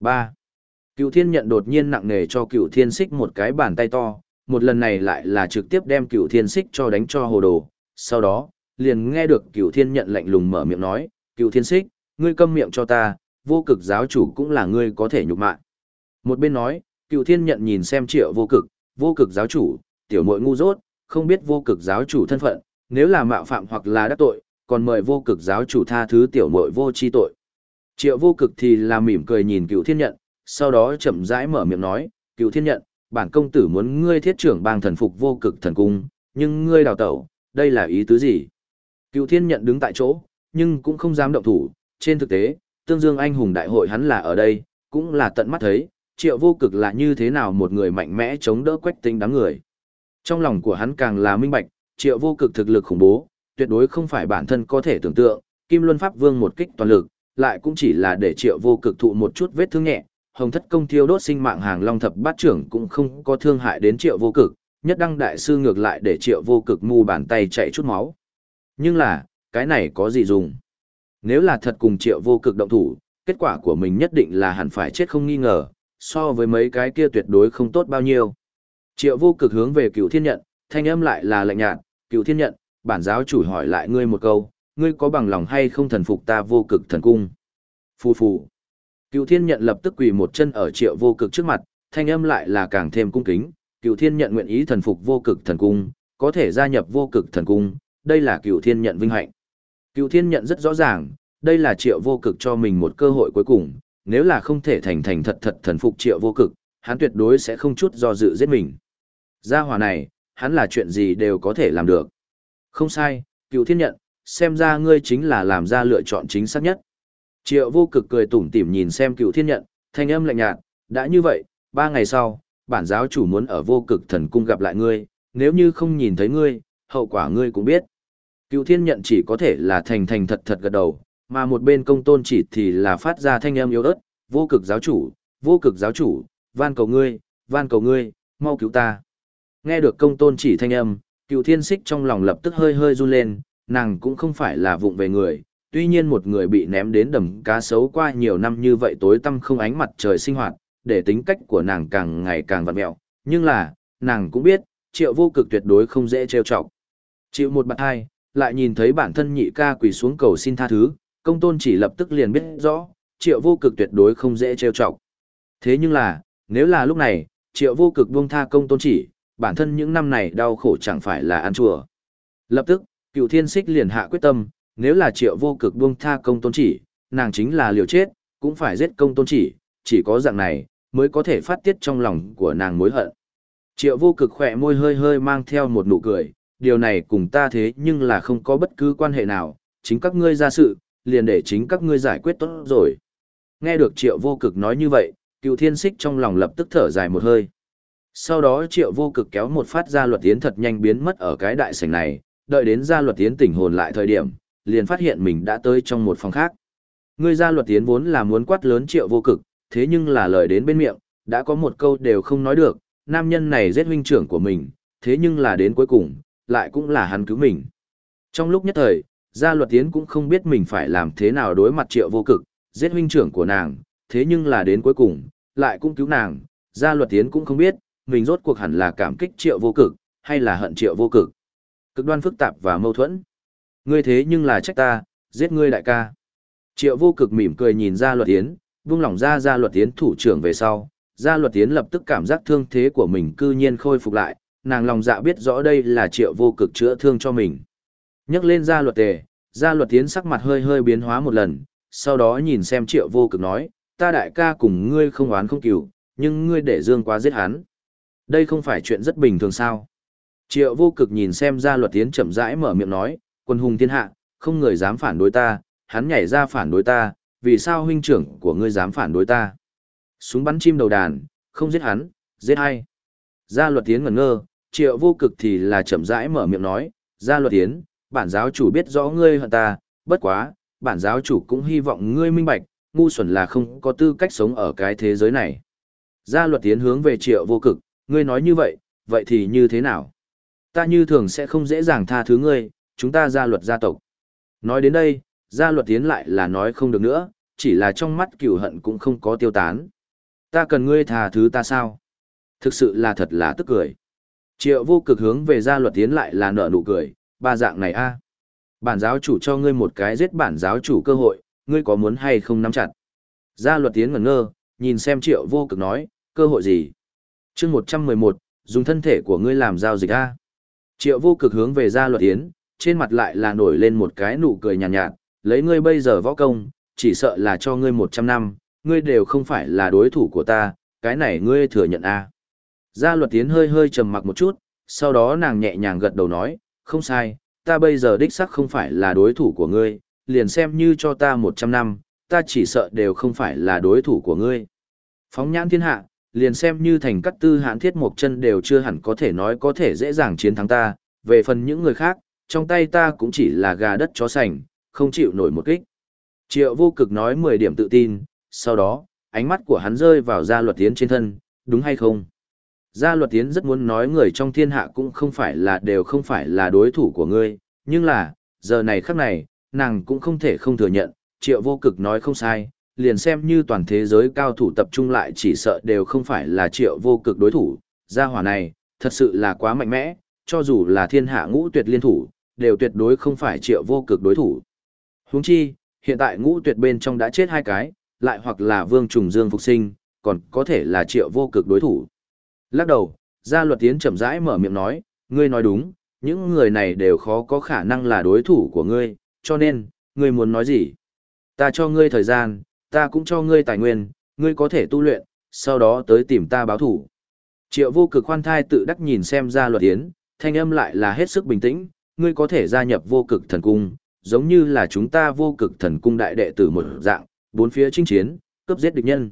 ba Cựu thiên nhận đột nhiên nặng nề cho cựu thiên xích một cái bàn tay to, một lần này lại là trực tiếp đem cựu thiên xích cho đánh cho hồ đồ. Sau đó, liền nghe được cựu thiên nhận lạnh lùng mở miệng nói, cựu thiên xích, ngươi câm miệng cho ta, vô cực giáo chủ cũng là ngươi có thể nhục mạ. Một bên nói, cựu thiên nhận nhìn xem triệu vô cực, vô cực giáo chủ, tiểu mội ngu dốt, không biết vô cực giáo chủ thân phận, nếu là mạo phạm hoặc là đắc tội, còn mời vô cực giáo chủ tha thứ tiểu mội vô chi tội. Triệu vô cực thì là mỉm cười nhìn cựu thiên nhận, sau đó chậm rãi mở miệng nói, cựu thiên nhận, bản công tử muốn ngươi thiết trưởng bang thần phục vô cực thần cung, nhưng ngươi đào tẩu, đây là ý tứ gì? Cựu thiên nhận đứng tại chỗ, nhưng cũng không dám động thủ, trên thực tế, tương dương anh hùng đại hội hắn là ở đây, cũng là tận mắt thấy, triệu vô cực là như thế nào một người mạnh mẽ chống đỡ quách tính đám người. Trong lòng của hắn càng là minh bạch, triệu vô cực thực lực khủng bố, tuyệt đối không phải bản thân có thể tưởng tượng, Kim Luân Pháp Vương một kích toàn lực, lại cũng chỉ là để triệu vô cực thụ một chút vết thương nhẹ, hồng thất công thiêu đốt sinh mạng hàng long thập bát trưởng cũng không có thương hại đến triệu vô cực, nhất đăng đại sư ngược lại để triệu vô cực mu bàn tay chạy chút máu. Nhưng là, cái này có gì dùng? Nếu là thật cùng triệu vô cực động thủ, kết quả của mình nhất định là hẳn phải chết không nghi ngờ, so với mấy cái kia tuyệt đối không tốt bao nhiêu. Triệu vô cực hướng về cựu thiên nhận, thanh âm lại là lạnh nhạt, cựu thiên nhận, bản giáo chủ hỏi lại ngươi một câu, ngươi có bằng lòng hay không thần phục ta vô cực thần cung? Phù phù. Cựu thiên nhận lập tức quỳ một chân ở triệu vô cực trước mặt, thanh âm lại là càng thêm cung kính, cựu thiên nhận nguyện ý thần phục vô cực thần cung, có thể gia nhập vô cực thần cung, đây là cựu thiên nhận vinh hạnh. Cựu thiên nhận rất rõ ràng, đây là triệu vô cực cho mình một cơ hội cuối cùng, nếu là không thể thành thành thật thật thần phục triệu vô cực, hắn tuyệt đối sẽ không chút do dự giết mình. Gia hòa này, hắn là chuyện gì đều có thể làm được. Không sai, cựu thiên nhận, xem ra ngươi chính là làm ra lựa chọn chính xác nhất. Triệu vô cực cười tủm tỉm nhìn xem cựu thiên nhận, thanh âm lạnh nhạt, đã như vậy, ba ngày sau, bản giáo chủ muốn ở vô cực thần cung gặp lại ngươi, nếu như không nhìn thấy ngươi, hậu quả ngươi cũng biết. Cựu thiên nhận chỉ có thể là thành thành thật thật gật đầu, mà một bên công tôn chỉ thì là phát ra thanh âm yếu ớt, vô cực giáo chủ, vô cực giáo chủ, van cầu ngươi, van cầu ngươi, mau cứu ta. Nghe được công tôn chỉ thanh âm, cựu thiên xích trong lòng lập tức hơi hơi run lên, nàng cũng không phải là vụng về người, tuy nhiên một người bị ném đến đầm cá sấu qua nhiều năm như vậy tối tăm không ánh mặt trời sinh hoạt, để tính cách của nàng càng ngày càng vặn mẹo, nhưng là, nàng cũng biết, triệu vô cực tuyệt đối không dễ trêu chọc. Chịu một bạn hai, lại nhìn thấy bản thân nhị ca quỳ xuống cầu xin tha thứ, công tôn chỉ lập tức liền biết rõ, triệu vô cực tuyệt đối không dễ trêu chọc. Thế nhưng là, nếu là lúc này, triệu vô cực buông tha công tôn chỉ, bản thân những năm này đau khổ chẳng phải là ăn chùa. Lập tức, cựu thiên xích liền hạ quyết tâm, nếu là triệu vô cực buông tha công tôn chỉ, nàng chính là liều chết, cũng phải giết công tôn chỉ, chỉ có dạng này, mới có thể phát tiết trong lòng của nàng mối hận. Triệu vô cực khỏe môi hơi hơi mang theo một nụ cười, điều này cùng ta thế nhưng là không có bất cứ quan hệ nào, chính các ngươi ra sự, liền để chính các ngươi giải quyết tốt rồi. Nghe được triệu vô cực nói như vậy, cựu thiên xích trong lòng lập tức thở dài một hơi. Sau đó triệu vô cực kéo một phát ra luật tiến thật nhanh biến mất ở cái đại sảnh này, đợi đến gia luật tiến tỉnh hồn lại thời điểm, liền phát hiện mình đã tới trong một phòng khác. Ngươi gia luật tiến vốn là muốn quát lớn triệu vô cực, thế nhưng là lời đến bên miệng, đã có một câu đều không nói được, nam nhân này giết huynh trưởng của mình, thế nhưng là đến cuối cùng, lại cũng là hắn cứu mình. Trong lúc nhất thời, gia luật tiến cũng không biết mình phải làm thế nào đối mặt triệu vô cực, giết huynh trưởng của nàng, thế nhưng là đến cuối cùng, lại cũng cứu nàng, gia luật tiến cũng không biết, mình rốt cuộc hẳn là cảm kích triệu vô cực, hay là hận triệu vô cực. Cực đoan phức tạp và mâu thuẫn. Ngươi thế nhưng là trách ta, giết ngươi đại ca. Triệu vô cực mỉm cười nhìn ra luật tiến, vung lòng ra ra luật tiến thủ trưởng về sau. Gia luật tiến lập tức cảm giác thương thế của mình cư nhiên khôi phục lại, nàng lòng dạ biết rõ đây là triệu vô cực chữa thương cho mình. Nhắc lên gia luật tề, gia luật tiến sắc mặt hơi hơi biến hóa một lần, sau đó nhìn xem triệu vô cực nói, ta đại ca cùng ngươi không oán không cừu, nhưng ngươi để dương quá giết hắn. Đây không phải chuyện rất bình thường sao. Triệu vô cực nhìn xem gia luật tiến chậm rãi mở miệng nói, quân hùng thiên hạ, không người dám phản đối ta, hắn nhảy ra phản đối ta, vì sao huynh trưởng của ngươi dám phản đối ta? Súng bắn chim đầu đàn, không giết hắn, giết hay? Gia luật tiến ngẩn ngơ, triệu vô cực thì là chậm rãi mở miệng nói, gia luật tiến, bản giáo chủ biết rõ ngươi hận ta, bất quá, bản giáo chủ cũng hy vọng ngươi minh bạch, ngu xuẩn là không có tư cách sống ở cái thế giới này. Gia luật tiến hướng về triệu vô cực, ngươi nói như vậy, vậy thì như thế nào? Ta như thường sẽ không dễ dàng tha thứ ngươi, chúng ta gia luật gia tộc. Nói đến đây, gia luật tiến lại là nói không được nữa, chỉ là trong mắt cửu hận cũng không có tiêu tán. Ta cần ngươi tha thứ ta sao? Thực sự là thật là tức cười. Triệu vô cực hướng về gia luật tiến lại là nở nụ cười, ba dạng này a Bản giáo chủ cho ngươi một cái giết bản giáo chủ cơ hội, ngươi có muốn hay không nắm chặt? Gia luật tiến ngẩn ngơ, nhìn xem triệu vô cực nói, cơ hội gì? chương một trăm mười một dùng thân thể của ngươi làm giao dịch a Triệu vô cực hướng về gia luật yến, trên mặt lại là nổi lên một cái nụ cười nhàn nhạt, nhạt, lấy ngươi bây giờ võ công, chỉ sợ là cho ngươi một trăm năm, ngươi đều không phải là đối thủ của ta, cái này ngươi thừa nhận à? a Gia luật tiến hơi hơi trầm mặc một chút, sau đó nàng nhẹ nhàng gật đầu nói, không sai, ta bây giờ đích sắc không phải là đối thủ của ngươi, liền xem như cho ta một trăm năm, ta chỉ sợ đều không phải là đối thủ của ngươi. Phóng nhãn thiên hạ, liền xem như thành cắt tư hãn thiết một chân đều chưa hẳn có thể nói có thể dễ dàng chiến thắng ta, về phần những người khác, trong tay ta cũng chỉ là gà đất chó sành, không chịu nổi một kích. Triệu vô cực nói 10 điểm tự tin, sau đó, ánh mắt của hắn rơi vào gia luật tiến trên thân, đúng hay không? Gia luật tiến rất muốn nói người trong thiên hạ cũng không phải là đều không phải là đối thủ của ngươi, nhưng là, giờ này khắc này, nàng cũng không thể không thừa nhận, triệu vô cực nói không sai, liền xem như toàn thế giới cao thủ tập trung lại chỉ sợ đều không phải là triệu vô cực đối thủ, gia hỏa này, thật sự là quá mạnh mẽ, cho dù là thiên hạ ngũ tuyệt liên thủ, đều tuyệt đối không phải triệu vô cực đối thủ. Huống chi, hiện tại ngũ tuyệt bên trong đã chết hai cái, lại hoặc là vương trùng dương phục sinh, còn có thể là triệu vô cực đối thủ. Lắc đầu, gia luật tiến chậm rãi mở miệng nói, ngươi nói đúng, những người này đều khó có khả năng là đối thủ của ngươi, cho nên, ngươi muốn nói gì? Ta cho ngươi thời gian, ta cũng cho ngươi tài nguyên, ngươi có thể tu luyện, sau đó tới tìm ta báo thủ. Triệu vô cực khoan thai tự đắc nhìn xem ra luật yến, thanh âm lại là hết sức bình tĩnh, ngươi có thể gia nhập vô cực thần cung, giống như là chúng ta vô cực thần cung đại đệ tử một dạng, bốn phía chinh chiến, cướp giết địch nhân.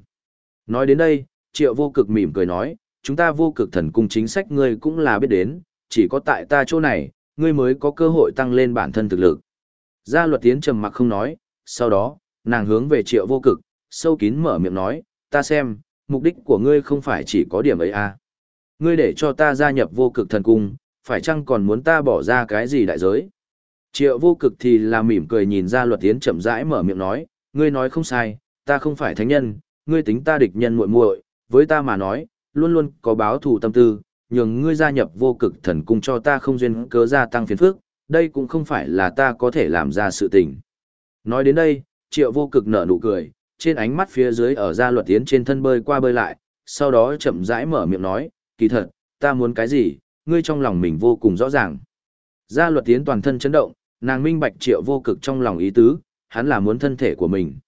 Nói đến đây, triệu vô cực mỉm cười nói, chúng ta vô cực thần cung chính sách ngươi cũng là biết đến, chỉ có tại ta chỗ này, ngươi mới có cơ hội tăng lên bản thân thực lực. Gia luật tiến trầm mặc không nói, sau đó, nàng hướng về triệu vô cực, sâu kín mở miệng nói, ta xem, mục đích của ngươi không phải chỉ có điểm ấy à. Ngươi để cho ta gia nhập vô cực thần cung, phải chăng còn muốn ta bỏ ra cái gì đại giới? Triệu vô cực thì là mỉm cười nhìn ra luật tiến chậm rãi mở miệng nói, ngươi nói không sai, ta không phải thánh nhân, ngươi tính ta địch nhân muội muội, với ta mà nói, luôn luôn có báo thù tâm tư, nhường ngươi gia nhập vô cực thần cung cho ta không duyên cớ gia tăng phiền phức, đây cũng không phải là ta có thể làm ra sự tình. Nói đến đây, triệu vô cực nở nụ cười, trên ánh mắt phía dưới ở ra luật tiến trên thân bơi qua bơi lại, sau đó chậm rãi mở miệng nói, kỳ thật, ta muốn cái gì, ngươi trong lòng mình vô cùng rõ ràng. Gia luật tiến toàn thân chấn động, nàng minh bạch triệu vô cực trong lòng ý tứ, hắn là muốn thân thể của mình.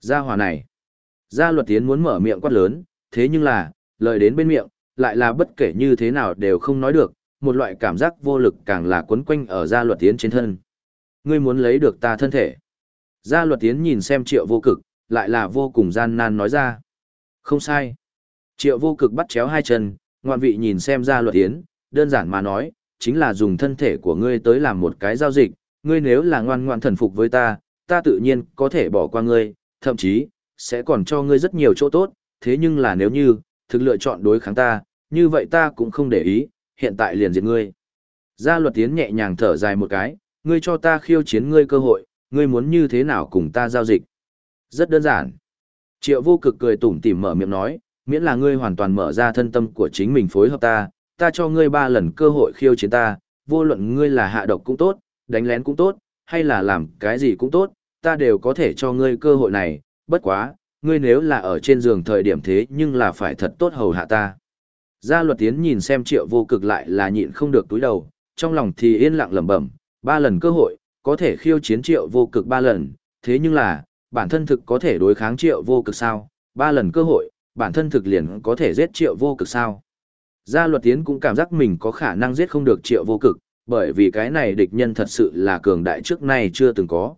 Gia hòa này. Gia luật tiến muốn mở miệng quát lớn, thế nhưng là, lời đến bên miệng, lại là bất kể như thế nào đều không nói được, một loại cảm giác vô lực càng là quấn quanh ở gia luật tiến trên thân. Ngươi muốn lấy được ta thân thể. Gia luật tiến nhìn xem triệu vô cực, lại là vô cùng gian nan nói ra. Không sai. Triệu vô cực bắt chéo hai chân, ngoạn vị nhìn xem gia luật tiến, đơn giản mà nói, chính là dùng thân thể của ngươi tới làm một cái giao dịch, ngươi nếu là ngoan ngoan thần phục với ta, ta tự nhiên có thể bỏ qua ngươi, thậm chí, sẽ còn cho ngươi rất nhiều chỗ tốt, thế nhưng là nếu như, thực lựa chọn đối kháng ta, như vậy ta cũng không để ý, hiện tại liền diệt ngươi. Gia luật tiến nhẹ nhàng thở dài một cái, ngươi cho ta khiêu chiến ngươi cơ hội, ngươi muốn như thế nào cùng ta giao dịch. Rất đơn giản. Triệu vô cực cười tủm tỉm mở miệng nói, miễn là ngươi hoàn toàn mở ra thân tâm của chính mình phối hợp ta, ta cho ngươi ba lần cơ hội khiêu chiến ta, vô luận ngươi là hạ độc cũng tốt, đánh lén cũng tốt, hay là làm cái gì cũng tốt, ta đều có thể cho ngươi cơ hội này, bất quá, ngươi nếu là ở trên giường thời điểm thế nhưng là phải thật tốt hầu hạ ta. Gia luật tiến nhìn xem triệu vô cực lại là nhịn không được túi đầu, trong lòng thì yên lặng lẩm bẩm, ba lần cơ hội, có thể khiêu chiến triệu vô cực ba lần, thế nhưng là, bản thân thực có thể đối kháng triệu vô cực sao, ba lần cơ hội, bản thân thực liền có thể giết triệu vô cực sao. Gia luật tiến cũng cảm giác mình có khả năng giết không được triệu vô cực, bởi vì cái này địch nhân thật sự là cường đại trước nay chưa từng có.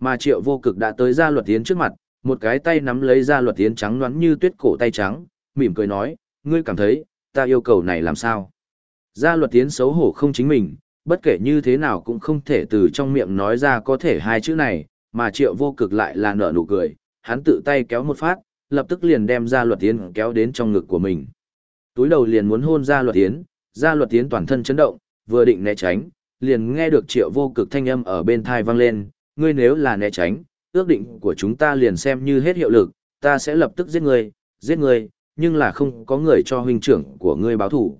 Mà triệu vô cực đã tới gia luật tiến trước mặt, một cái tay nắm lấy gia luật tiến trắng đoán như tuyết cổ tay trắng, mỉm cười nói, ngươi cảm thấy, ta yêu cầu này làm sao? Gia luật tiến xấu hổ không chính mình, bất kể như thế nào cũng không thể từ trong miệng nói ra có thể hai chữ này, mà triệu vô cực lại là nở nụ cười, hắn tự tay kéo một phát, lập tức liền đem ra luật tiến kéo đến trong ngực của mình. Túi đầu liền muốn hôn ra luật tiến, ra luật tiến toàn thân chấn động, vừa định né tránh, liền nghe được triệu vô cực thanh âm ở bên thai vang lên, ngươi nếu là né tránh, ước định của chúng ta liền xem như hết hiệu lực, ta sẽ lập tức giết ngươi, giết ngươi, nhưng là không có người cho huynh trưởng của ngươi báo thủ.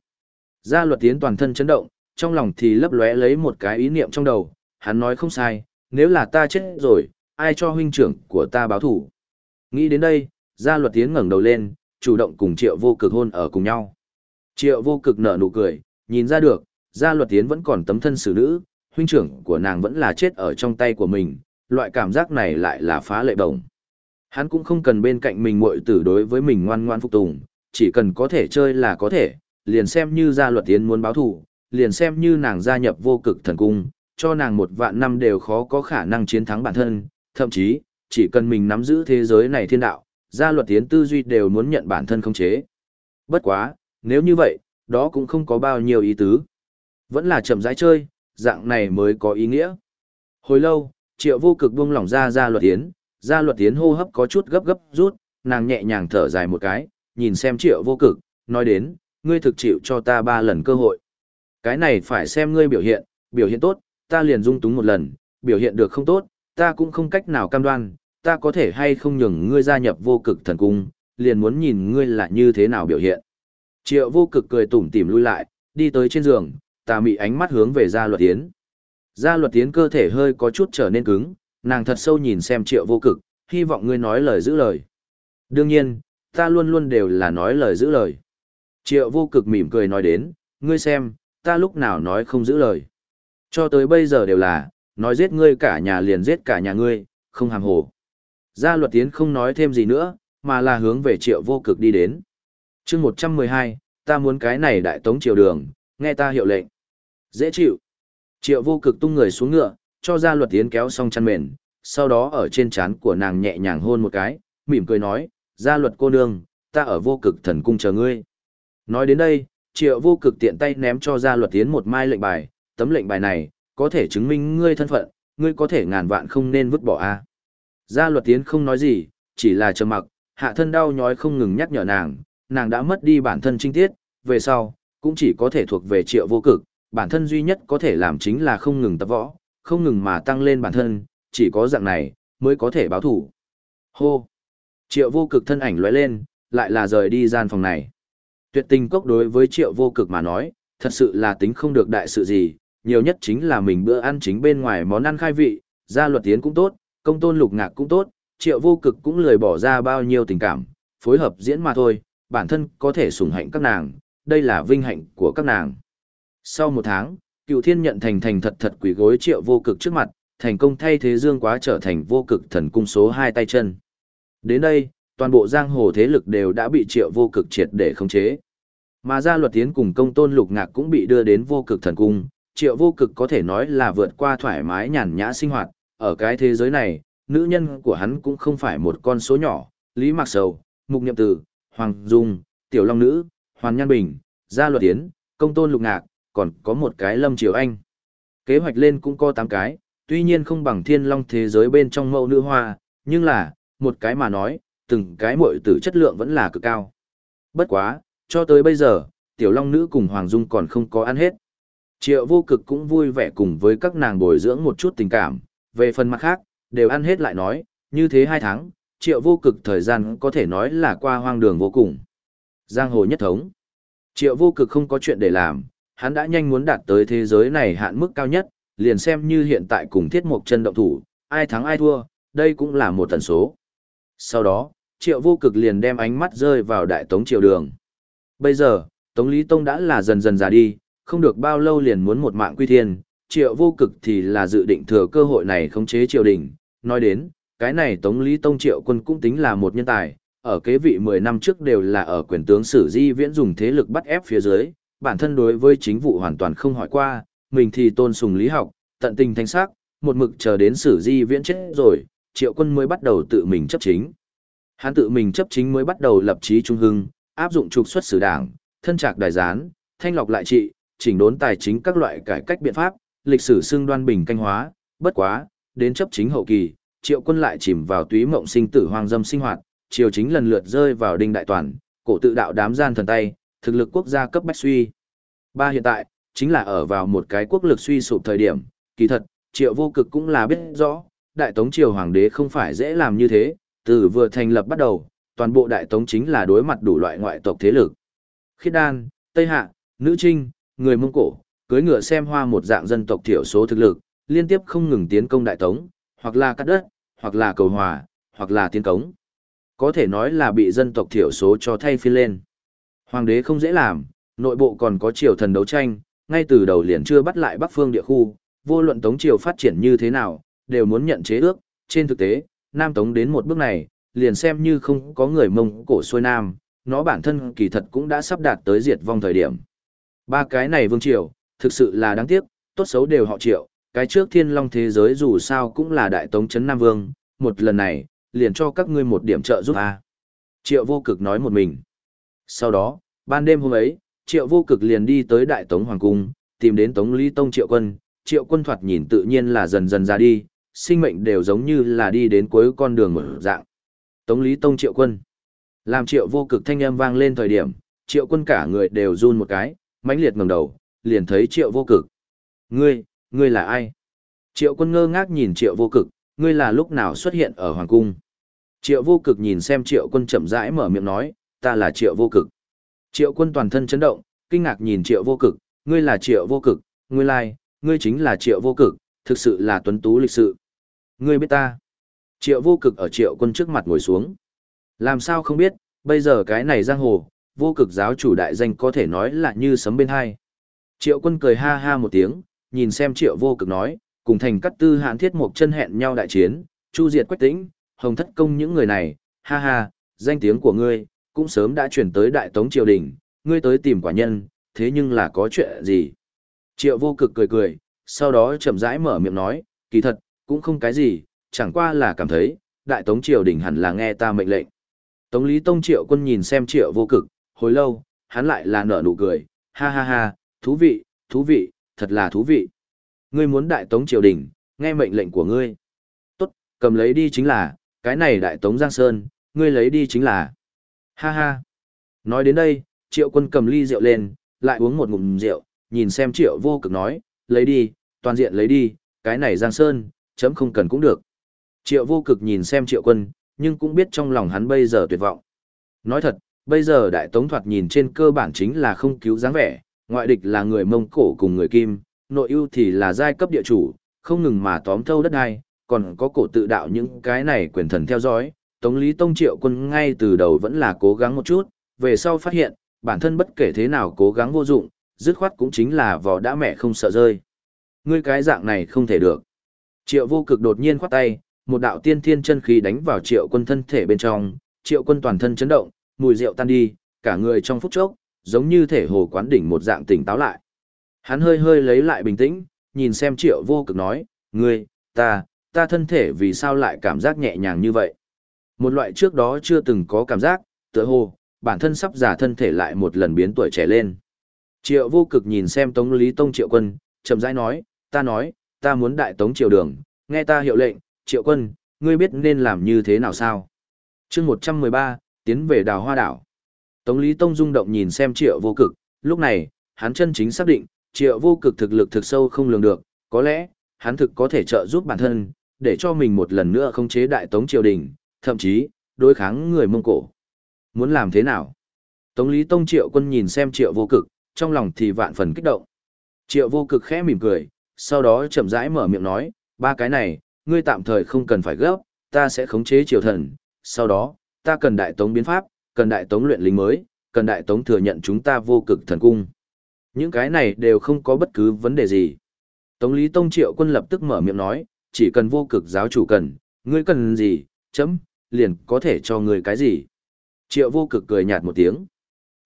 Gia luật tiến toàn thân chấn động, trong lòng thì lấp lóe lấy một cái ý niệm trong đầu, hắn nói không sai, nếu là ta chết rồi, ai cho huynh trưởng của ta báo thủ. Nghĩ đến đây, gia luật tiến ngẩng đầu lên, chủ động cùng triệu vô cực hôn ở cùng nhau. Triệu vô cực nở nụ cười, nhìn ra được, gia luật tiến vẫn còn tấm thân xử nữ, huynh trưởng của nàng vẫn là chết ở trong tay của mình, loại cảm giác này lại là phá lệ đồng. Hắn cũng không cần bên cạnh mình muội tử đối với mình ngoan ngoan phục tùng, chỉ cần có thể chơi là có thể, liền xem như gia luật tiến muốn báo thù, liền xem như nàng gia nhập vô cực thần cung, cho nàng một vạn năm đều khó có khả năng chiến thắng bản thân, thậm chí, chỉ cần mình nắm giữ thế giới này thiên đạo, gia luật tiến tư duy đều muốn nhận bản thân không chế. Bất quá, nếu như vậy, đó cũng không có bao nhiêu ý tứ. Vẫn là chậm rãi chơi, dạng này mới có ý nghĩa. Hồi lâu, triệu vô cực buông lỏng ra gia luật tiến, gia luật tiến hô hấp có chút gấp gấp rút, nàng nhẹ nhàng thở dài một cái, nhìn xem triệu vô cực, nói đến, ngươi thực chịu cho ta ba lần cơ hội. Cái này phải xem ngươi biểu hiện, biểu hiện tốt, ta liền dung túng một lần, biểu hiện được không tốt, ta cũng không cách nào cam đoan, ta có thể hay không nhường ngươi gia nhập vô cực thần cung, liền muốn nhìn ngươi là như thế nào biểu hiện. Triệu vô cực cười tủm tỉm lui lại, đi tới trên giường, tà mị ánh mắt hướng về gia luật tiến. Gia luật tiến cơ thể hơi có chút trở nên cứng, nàng thật sâu nhìn xem triệu vô cực, hy vọng ngươi nói lời giữ lời. Đương nhiên, ta luôn luôn đều là nói lời giữ lời. Triệu vô cực mỉm cười nói đến, ngươi xem, ta lúc nào nói không giữ lời. Cho tới bây giờ đều là, nói giết ngươi cả nhà liền giết cả nhà ngươi, không hàm hồ. Gia luật tiến không nói thêm gì nữa, mà là hướng về triệu vô cực đi đến. chương 112, ta muốn cái này đại tống triều đường, nghe ta hiệu lệnh. Dễ chịu. Triệu vô cực tung người xuống ngựa, cho gia luật tiến kéo xong chăn mền, sau đó ở trên trán của nàng nhẹ nhàng hôn một cái, mỉm cười nói, gia luật cô nương, ta ở vô cực thần cung chờ ngươi. Nói đến đây, triệu vô cực tiện tay ném cho gia luật tiến một mai lệnh bài, tấm lệnh bài này, có thể chứng minh ngươi thân phận, ngươi có thể ngàn vạn không nên vứt bỏ a. Gia luật tiến không nói gì, chỉ là trầm mặc, hạ thân đau nhói không ngừng nhắc nhở nàng, nàng đã mất đi bản thân trinh tiết, về sau, cũng chỉ có thể thuộc về triệu vô cực, bản thân duy nhất có thể làm chính là không ngừng tập võ, không ngừng mà tăng lên bản thân, chỉ có dạng này, mới có thể báo thủ. Hô! Triệu vô cực thân ảnh lóe lên, lại là rời đi gian phòng này. Tuyệt tình cốc đối với triệu vô cực mà nói, thật sự là tính không được đại sự gì, nhiều nhất chính là mình bữa ăn chính bên ngoài món ăn khai vị, gia luật tiến cũng tốt, công tôn lục ngạc cũng tốt, triệu vô cực cũng lười bỏ ra bao nhiêu tình cảm, phối hợp diễn mà thôi, bản thân có thể sủng hạnh các nàng, đây là vinh hạnh của các nàng. Sau một tháng, cựu thiên nhận thành thành thật thật quỷ gối triệu vô cực trước mặt, thành công thay thế dương quá trở thành vô cực thần cung số hai tay chân. Đến đây, toàn bộ giang hồ thế lực đều đã bị triệu vô cực triệt để khống chế. Mà gia luật tiến cùng công tôn lục ngạc cũng bị đưa đến vô cực thần cung, triệu vô cực có thể nói là vượt qua thoải mái nhàn nhã sinh hoạt, ở cái thế giới này, nữ nhân của hắn cũng không phải một con số nhỏ, Lý Mạc Sầu, Mục niệm Tử, Hoàng Dung, Tiểu Long Nữ, Hoàn Nhan Bình, Gia Luật Tiến, Công Tôn Lục Ngạc, còn có một cái Lâm Triều Anh. Kế hoạch lên cũng có 8 cái, tuy nhiên không bằng thiên long thế giới bên trong mẫu nữ hoa, nhưng là, một cái mà nói, từng cái muội tử chất lượng vẫn là cực cao. Bất quá, cho tới bây giờ, Tiểu Long Nữ cùng Hoàng Dung còn không có ăn hết. Triệu vô cực cũng vui vẻ cùng với các nàng bồi dưỡng một chút tình cảm, về phần mặt khác, đều ăn hết lại nói, như thế hai tháng, triệu vô cực thời gian có thể nói là qua hoang đường vô cùng. Giang hồ nhất thống. Triệu vô cực không có chuyện để làm, hắn đã nhanh muốn đạt tới thế giới này hạn mức cao nhất, liền xem như hiện tại cùng thiết mục chân động thủ, ai thắng ai thua, đây cũng là một tần số. Sau đó, triệu vô cực liền đem ánh mắt rơi vào đại tống triều đường. Bây giờ, Tống Lý Tông đã là dần dần già đi, không được bao lâu liền muốn một mạng quy thiên, triệu vô cực thì là dự định thừa cơ hội này khống chế triều đình. Nói đến, cái này Tống Lý Tông triệu quân cũng tính là một nhân tài, ở kế vị 10 năm trước đều là ở quyền tướng sử di viễn dùng thế lực bắt ép phía dưới, bản thân đối với chính vụ hoàn toàn không hỏi qua, mình thì tôn sùng lý học, tận tình thanh sắc, một mực chờ đến sử di viễn chết rồi, triệu quân mới bắt đầu tự mình chấp chính. Hắn tự mình chấp chính mới bắt đầu lập chí trung hưng, áp dụng trục xuất xử đảng, thân trạc đại gián, thanh lọc lại trị, chỉnh đốn tài chính các loại cải cách biện pháp, lịch sử xương đoan bình canh hóa, bất quá, đến chấp chính hậu kỳ, triệu quân lại chìm vào túy mộng sinh tử hoang dâm sinh hoạt, triều chính lần lượt rơi vào đinh đại toàn, cổ tự đạo đám gian thần tay, thực lực quốc gia cấp bách suy. Ba hiện tại, chính là ở vào một cái quốc lực suy sụp thời điểm, kỳ thật, triệu vô cực cũng là biết rõ, Đại Tống Triều Hoàng đế không phải dễ làm như thế, từ vừa thành lập bắt đầu, toàn bộ Đại Tống chính là đối mặt đủ loại ngoại tộc thế lực. Khiết Đan, Tây Hạ, Nữ Trinh, người Mông Cổ, cưới ngựa xem hoa một dạng dân tộc thiểu số thực lực, liên tiếp không ngừng tiến công Đại Tống, hoặc là cắt đất, hoặc là cầu hòa, hoặc là tiến cống. Có thể nói là bị dân tộc thiểu số cho thay phiên lên. Hoàng đế không dễ làm, nội bộ còn có triều thần đấu tranh, ngay từ đầu liền chưa bắt lại Bắc Phương địa khu, vô luận Tống triều phát triển như thế nào, đều muốn nhận chế ước, trên thực tế, Nam Tống đến một bước này, liền xem như không có người Mông Cổ xuôi Nam, nó bản thân kỳ thật cũng đã sắp đạt tới diệt vong thời điểm. Ba cái này vương triều, thực sự là đáng tiếc, tốt xấu đều họ triệu, cái trước thiên long thế giới dù sao cũng là đại tống chấn Nam Vương, một lần này, liền cho các ngươi một điểm trợ giúp a. Triệu vô cực nói một mình. Sau đó, ban đêm hôm ấy, triệu vô cực liền đi tới đại tống hoàng cung, tìm đến tống lý tông triệu quân, triệu quân thoạt nhìn tự nhiên là dần dần ra đi, sinh mệnh đều giống như là đi đến cuối con đường mở dạng. Tống lý tông triệu quân. Làm triệu vô cực thanh âm vang lên thời điểm, triệu quân cả người đều run một cái, mãnh liệt ngẩng đầu, liền thấy triệu vô cực. Ngươi, ngươi là ai? Triệu quân ngơ ngác nhìn triệu vô cực, ngươi là lúc nào xuất hiện ở hoàng cung? Triệu vô cực nhìn xem triệu quân chậm rãi mở miệng nói, ta là triệu vô cực. Triệu quân toàn thân chấn động, kinh ngạc nhìn triệu vô cực, ngươi là triệu vô cực, ngươi lai, ngươi chính là triệu vô cực, thực sự là tuấn tú lịch sự. Ngươi biết ta. Triệu vô cực ở triệu quân trước mặt ngồi xuống. Làm sao không biết, bây giờ cái này giang hồ, vô cực giáo chủ đại danh có thể nói là như sấm bên hai. Triệu quân cười ha ha một tiếng, nhìn xem triệu vô cực nói, cùng thành cắt tư hạn thiết một chân hẹn nhau đại chiến, chu diệt quách tĩnh, hồng thất công những người này, ha ha, danh tiếng của ngươi, cũng sớm đã chuyển tới đại tống triều đình, ngươi tới tìm quả nhân, thế nhưng là có chuyện gì? Triệu vô cực cười cười, sau đó chậm rãi mở miệng nói, kỳ thật, cũng không cái gì, chẳng qua là cảm thấy, đại tống triều đình hẳn là nghe ta mệnh lệnh. Tống Lý Tông Triệu quân nhìn xem Triệu vô cực, hồi lâu, hắn lại là nở nụ cười, ha ha ha, thú vị, thú vị, thật là thú vị. Ngươi muốn đại tống triều đình, nghe mệnh lệnh của ngươi. Tốt, cầm lấy đi chính là, cái này đại tống Giang Sơn, ngươi lấy đi chính là. Ha ha. Nói đến đây, triệu quân cầm ly rượu lên, lại uống một ngụm rượu, nhìn xem triệu vô cực nói, lấy đi, toàn diện lấy đi, cái này Giang Sơn, chấm không cần cũng được. Triệu vô cực nhìn xem triệu quân, nhưng cũng biết trong lòng hắn bây giờ tuyệt vọng. Nói thật, bây giờ đại tống thoạt nhìn trên cơ bản chính là không cứu dáng vẻ, ngoại địch là người Mông Cổ cùng người Kim, nội ưu thì là giai cấp địa chủ, không ngừng mà tóm thâu đất đai, còn có cổ tự đạo những cái này quyền thần theo dõi. Tống Lý Tông Triệu quân ngay từ đầu vẫn là cố gắng một chút, về sau phát hiện, bản thân bất kể thế nào cố gắng vô dụng, dứt khoát cũng chính là vò đã mẹ không sợ rơi. Ngươi cái dạng này không thể được. Triệu vô cực đột nhiên khoát tay, một đạo tiên thiên chân khí đánh vào triệu quân thân thể bên trong, triệu quân toàn thân chấn động, mùi rượu tan đi, cả người trong phút chốc, giống như thể hồ quán đỉnh một dạng tỉnh táo lại. Hắn hơi hơi lấy lại bình tĩnh, nhìn xem triệu vô cực nói, ngươi, ta, ta thân thể vì sao lại cảm giác nhẹ nhàng như vậy. Một loại trước đó chưa từng có cảm giác, tựa hồ, bản thân sắp già thân thể lại một lần biến tuổi trẻ lên. Triệu vô cực nhìn xem Tống Lý Tông Triệu Quân, chậm rãi nói, ta nói, ta muốn đại Tống Triều Đường, nghe ta hiệu lệnh, Triệu Quân, ngươi biết nên làm như thế nào sao? chương 113, tiến về đào hoa đảo. Tống Lý Tông rung động nhìn xem triệu vô cực, lúc này, hắn chân chính xác định, triệu vô cực thực lực thực sâu không lường được, có lẽ, hắn thực có thể trợ giúp bản thân, để cho mình một lần nữa không chế đại tống triều đình, thậm chí, đối kháng người Mông Cổ. Muốn làm thế nào? Tống Lý Tông triệu quân nhìn xem triệu vô cực, trong lòng thì vạn phần kích động. Triệu vô cực khẽ mỉm cười, sau đó chậm rãi mở miệng nói, ba cái này, ngươi tạm thời không cần phải gấp, ta sẽ khống chế triều thần, sau đó, ta cần đại tống biến pháp, cần đại tống luyện lính mới, cần đại tống thừa nhận chúng ta vô cực thần cung. Những cái này đều không có bất cứ vấn đề gì. Tống Lý Tông Triệu quân lập tức mở miệng nói, chỉ cần vô cực giáo chủ cần, ngươi cần gì, chấm, liền có thể cho ngươi cái gì. Triệu vô cực cười nhạt một tiếng.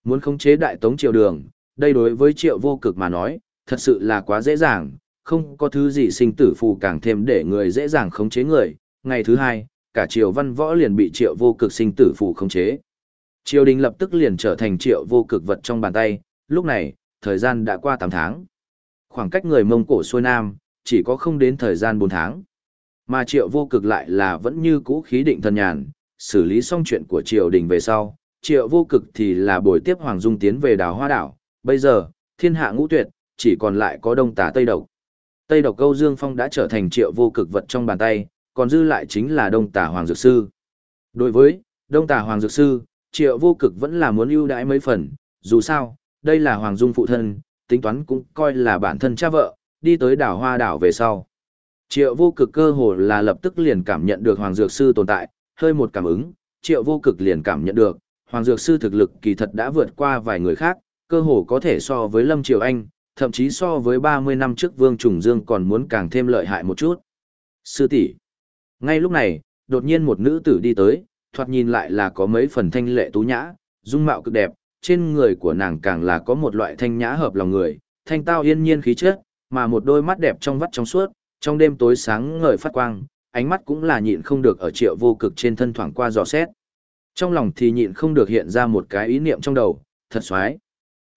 Muốn khống chế đại tống triều đường, đây đối với triệu vô cực mà nói, thật sự là quá dễ dàng, không có thứ gì sinh tử phù càng thêm để người dễ dàng khống chế người. Ngày thứ hai, cả triều văn võ liền bị triệu vô cực sinh tử phù khống chế. Triều đình lập tức liền trở thành triệu vô cực vật trong bàn tay, lúc này, thời gian đã qua 8 tháng. Khoảng cách người Mông Cổ xuôi Nam, chỉ có không đến thời gian 4 tháng. Mà triệu vô cực lại là vẫn như cũ khí định thần nhàn, xử lý xong chuyện của triều đình về sau, triệu vô cực thì là buổi tiếp Hoàng Dung tiến về đảo Hoa Đảo. Bây giờ, thiên hạ ngũ tuyệt, chỉ còn lại có đông tả Tây Độc. Tây Độc Câu Dương Phong đã trở thành triệu vô cực vật trong bàn tay, còn dư lại chính là Đông Tà Hoàng Dược Sư. Đối với Đông Tà Hoàng Dược Sư, Triệu Vô Cực vẫn là muốn ưu đãi mấy phần, dù sao, đây là Hoàng Dung phụ thân, tính toán cũng coi là bản thân cha vợ, đi tới đảo Hoa đảo về sau. Triệu Vô Cực cơ hồ là lập tức liền cảm nhận được Hoàng Dược Sư tồn tại, hơi một cảm ứng, Triệu Vô Cực liền cảm nhận được, Hoàng Dược Sư thực lực kỳ thật đã vượt qua vài người khác, cơ hồ có thể so với Lâm Triều Anh, thậm chí so với 30 năm trước Vương Trùng Dương còn muốn càng thêm lợi hại một chút. Sư tỷ. Ngay lúc này, đột nhiên một nữ tử đi tới, thoạt nhìn lại là có mấy phần thanh lệ tú nhã, dung mạo cực đẹp, trên người của nàng càng là có một loại thanh nhã hợp lòng người, thanh tao yên nhiên khí chất, mà một đôi mắt đẹp trong vắt trong suốt, trong đêm tối sáng ngời phát quang, ánh mắt cũng là nhịn không được ở triệu vô cực trên thân thoảng qua dò xét. Trong lòng thì nhịn không được hiện ra một cái ý niệm trong đầu, thật xoái.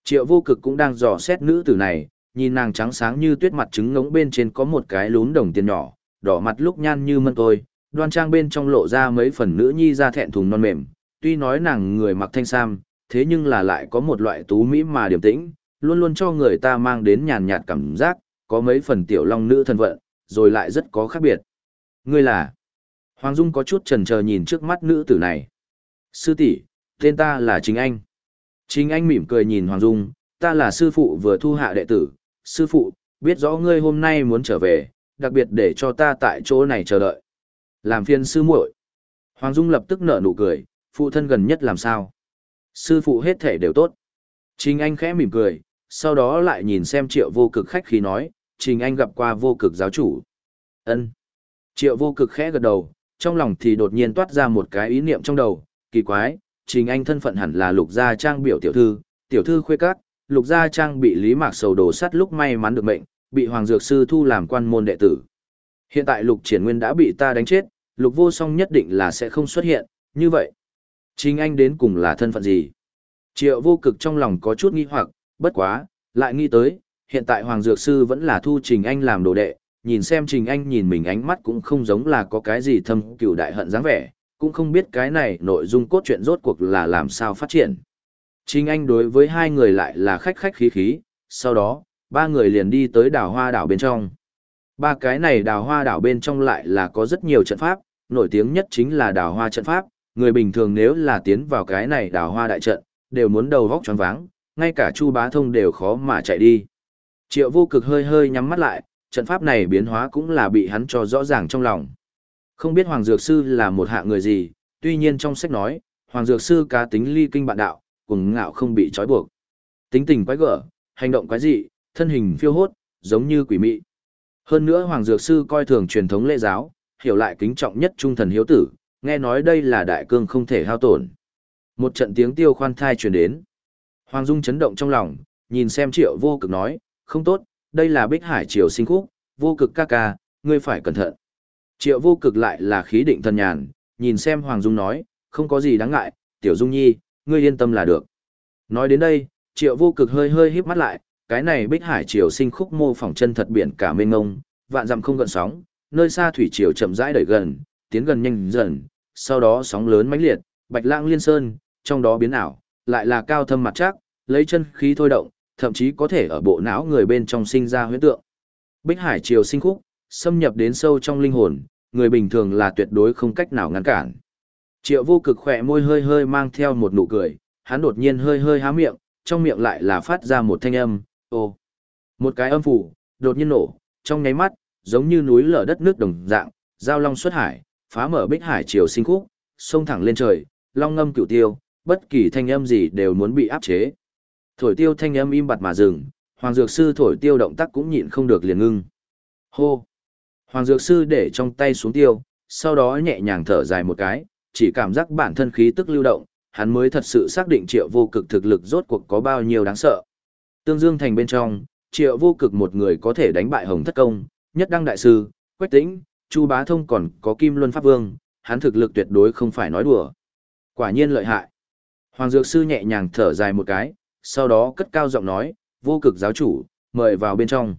Triệu vô cực cũng đang dò xét nữ tử này, nhìn nàng trắng sáng như tuyết mặt trứng ngống bên trên có một cái lún đồng tiền nhỏ, đỏ mặt lúc nhan như mân tôi, đoan trang bên trong lộ ra mấy phần nữ nhi ra thẹn thùng non mềm, tuy nói nàng người mặc thanh sam, thế nhưng là lại có một loại tú mỹ mà điềm tĩnh, luôn luôn cho người ta mang đến nhàn nhạt cảm giác, có mấy phần tiểu long nữ thân vận, rồi lại rất có khác biệt. Ngươi là? Hoàng Dung có chút chần chờ nhìn trước mắt nữ tử này. Sư tỷ, tên ta là Chính Anh. Chính Anh mỉm cười nhìn Hoàng Dung, ta là sư phụ vừa thu hạ đệ tử. Sư phụ, biết rõ ngươi hôm nay muốn trở về, đặc biệt để cho ta tại chỗ này chờ đợi. Làm phiên sư muội. Hoàng Dung lập tức nở nụ cười, phụ thân gần nhất làm sao? Sư phụ hết thể đều tốt. Trình Anh khẽ mỉm cười, sau đó lại nhìn xem triệu vô cực khách khí nói, Trình Anh gặp qua vô cực giáo chủ. ân Triệu vô cực khẽ gật đầu, trong lòng thì đột nhiên toát ra một cái ý niệm trong đầu, kỳ quái, Trình Anh thân phận hẳn là lục gia trang biểu tiểu thư, tiểu thư khuê các, lục gia trang bị lý mạc sầu đồ sắt lúc may mắn được mệnh, bị Hoàng Dược Sư thu làm quan môn đệ tử. Hiện tại lục triển nguyên đã bị ta đánh chết, lục vô song nhất định là sẽ không xuất hiện, như vậy. Trình Anh đến cùng là thân phận gì? Triệu vô cực trong lòng có chút nghi hoặc, bất quá, lại nghĩ tới, hiện tại Hoàng Dược Sư vẫn là thu Trình Anh làm đồ đệ, nhìn xem Trình Anh nhìn mình ánh mắt cũng không giống là có cái gì thâm cựu đại hận dáng vẻ, cũng không biết cái này nội dung cốt truyện rốt cuộc là làm sao phát triển. Trình Anh đối với hai người lại là khách khách khí khí, sau đó, ba người liền đi tới đảo hoa đảo bên trong. Ba cái này đào hoa đảo bên trong lại là có rất nhiều trận pháp, nổi tiếng nhất chính là đào hoa trận pháp, người bình thường nếu là tiến vào cái này đào hoa đại trận, đều muốn đầu vóc choáng váng, ngay cả Chu Bá Thông đều khó mà chạy đi. Triệu vô cực hơi hơi nhắm mắt lại, trận pháp này biến hóa cũng là bị hắn cho rõ ràng trong lòng. Không biết Hoàng Dược Sư là một hạ người gì, tuy nhiên trong sách nói, Hoàng Dược Sư cá tính ly kinh bạn đạo, cùng ngạo không bị trói buộc. Tính tình quái gở, hành động quái dị, thân hình phiêu hốt, giống như quỷ mị. Hơn nữa Hoàng Dược Sư coi thường truyền thống lễ giáo, hiểu lại kính trọng nhất trung thần hiếu tử, nghe nói đây là đại cương không thể hao tổn. Một trận tiếng tiêu khoan thai truyền đến. Hoàng Dung chấn động trong lòng, nhìn xem triệu vô cực nói, không tốt, đây là bích hải triều sinh khúc, vô cực ca ca, ngươi phải cẩn thận. Triệu vô cực lại là khí định thần nhàn, nhìn xem Hoàng Dung nói, không có gì đáng ngại, tiểu Dung nhi, ngươi yên tâm là được. Nói đến đây, triệu vô cực hơi hơi híp mắt lại, cái này bích hải triều sinh khúc mô phỏng chân thật biển cả mênh ngông, vạn dặm không gợn sóng, nơi xa thủy triều chậm rãi đẩy gần, tiến gần nhanh dần, sau đó sóng lớn mãnh liệt, bạch lãng liên sơn, trong đó biến ảo, lại là cao thâm mặt chắc, lấy chân khí thôi động, thậm chí có thể ở bộ não người bên trong sinh ra huyễn tượng. Bích hải triều sinh khúc, xâm nhập đến sâu trong linh hồn, người bình thường là tuyệt đối không cách nào ngăn cản. Triệu vô cực khỏe môi hơi hơi mang theo một nụ cười, hắn đột nhiên hơi hơi há miệng, trong miệng lại là phát ra một thanh âm, Ô, một cái âm phủ, đột nhiên nổ, trong nháy mắt, giống như núi lở đất nước đồng dạng, giao long xuất hải, phá mở bích hải chiều sinh khúc, sông thẳng lên trời, long ngâm cửu tiêu, bất kỳ thanh âm gì đều muốn bị áp chế. Thổi tiêu thanh âm im bặt mà dừng, Hoàng Dược Sư thổi tiêu động tác cũng nhịn không được liền ngưng. Hô! Hoàng Dược Sư để trong tay xuống tiêu, sau đó nhẹ nhàng thở dài một cái, chỉ cảm giác bản thân khí tức lưu động, hắn mới thật sự xác định triệu vô cực thực lực rốt cuộc có bao nhiêu đáng sợ. Tương Dương Thành bên trong, triệu vô cực một người có thể đánh bại Hồng Thất Công, Nhất Đăng Đại Sư, Quách Tĩnh, Chu Bá Thông còn có Kim Luân Pháp Vương, hắn thực lực tuyệt đối không phải nói đùa. Quả nhiên lợi hại. Hoàng Dược Sư nhẹ nhàng thở dài một cái, sau đó cất cao giọng nói, vô cực giáo chủ, mời vào bên trong.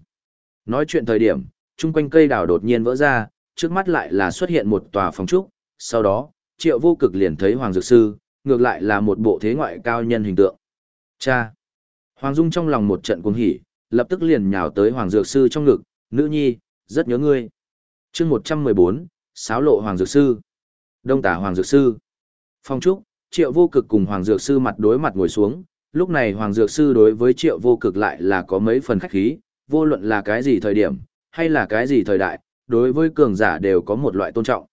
Nói chuyện thời điểm, chung quanh cây đào đột nhiên vỡ ra, trước mắt lại là xuất hiện một tòa phòng trúc, sau đó, triệu vô cực liền thấy Hoàng Dược Sư, ngược lại là một bộ thế ngoại cao nhân hình tượng. Cha! Hoàng Dung trong lòng một trận cuồng hỉ, lập tức liền nhào tới Hoàng Dược Sư trong ngực, nữ nhi, rất nhớ ngươi. chương 114, sáo lộ Hoàng Dược Sư, đông tả Hoàng Dược Sư. Phong trúc, triệu vô cực cùng Hoàng Dược Sư mặt đối mặt ngồi xuống, lúc này Hoàng Dược Sư đối với triệu vô cực lại là có mấy phần khách khí, vô luận là cái gì thời điểm, hay là cái gì thời đại, đối với cường giả đều có một loại tôn trọng.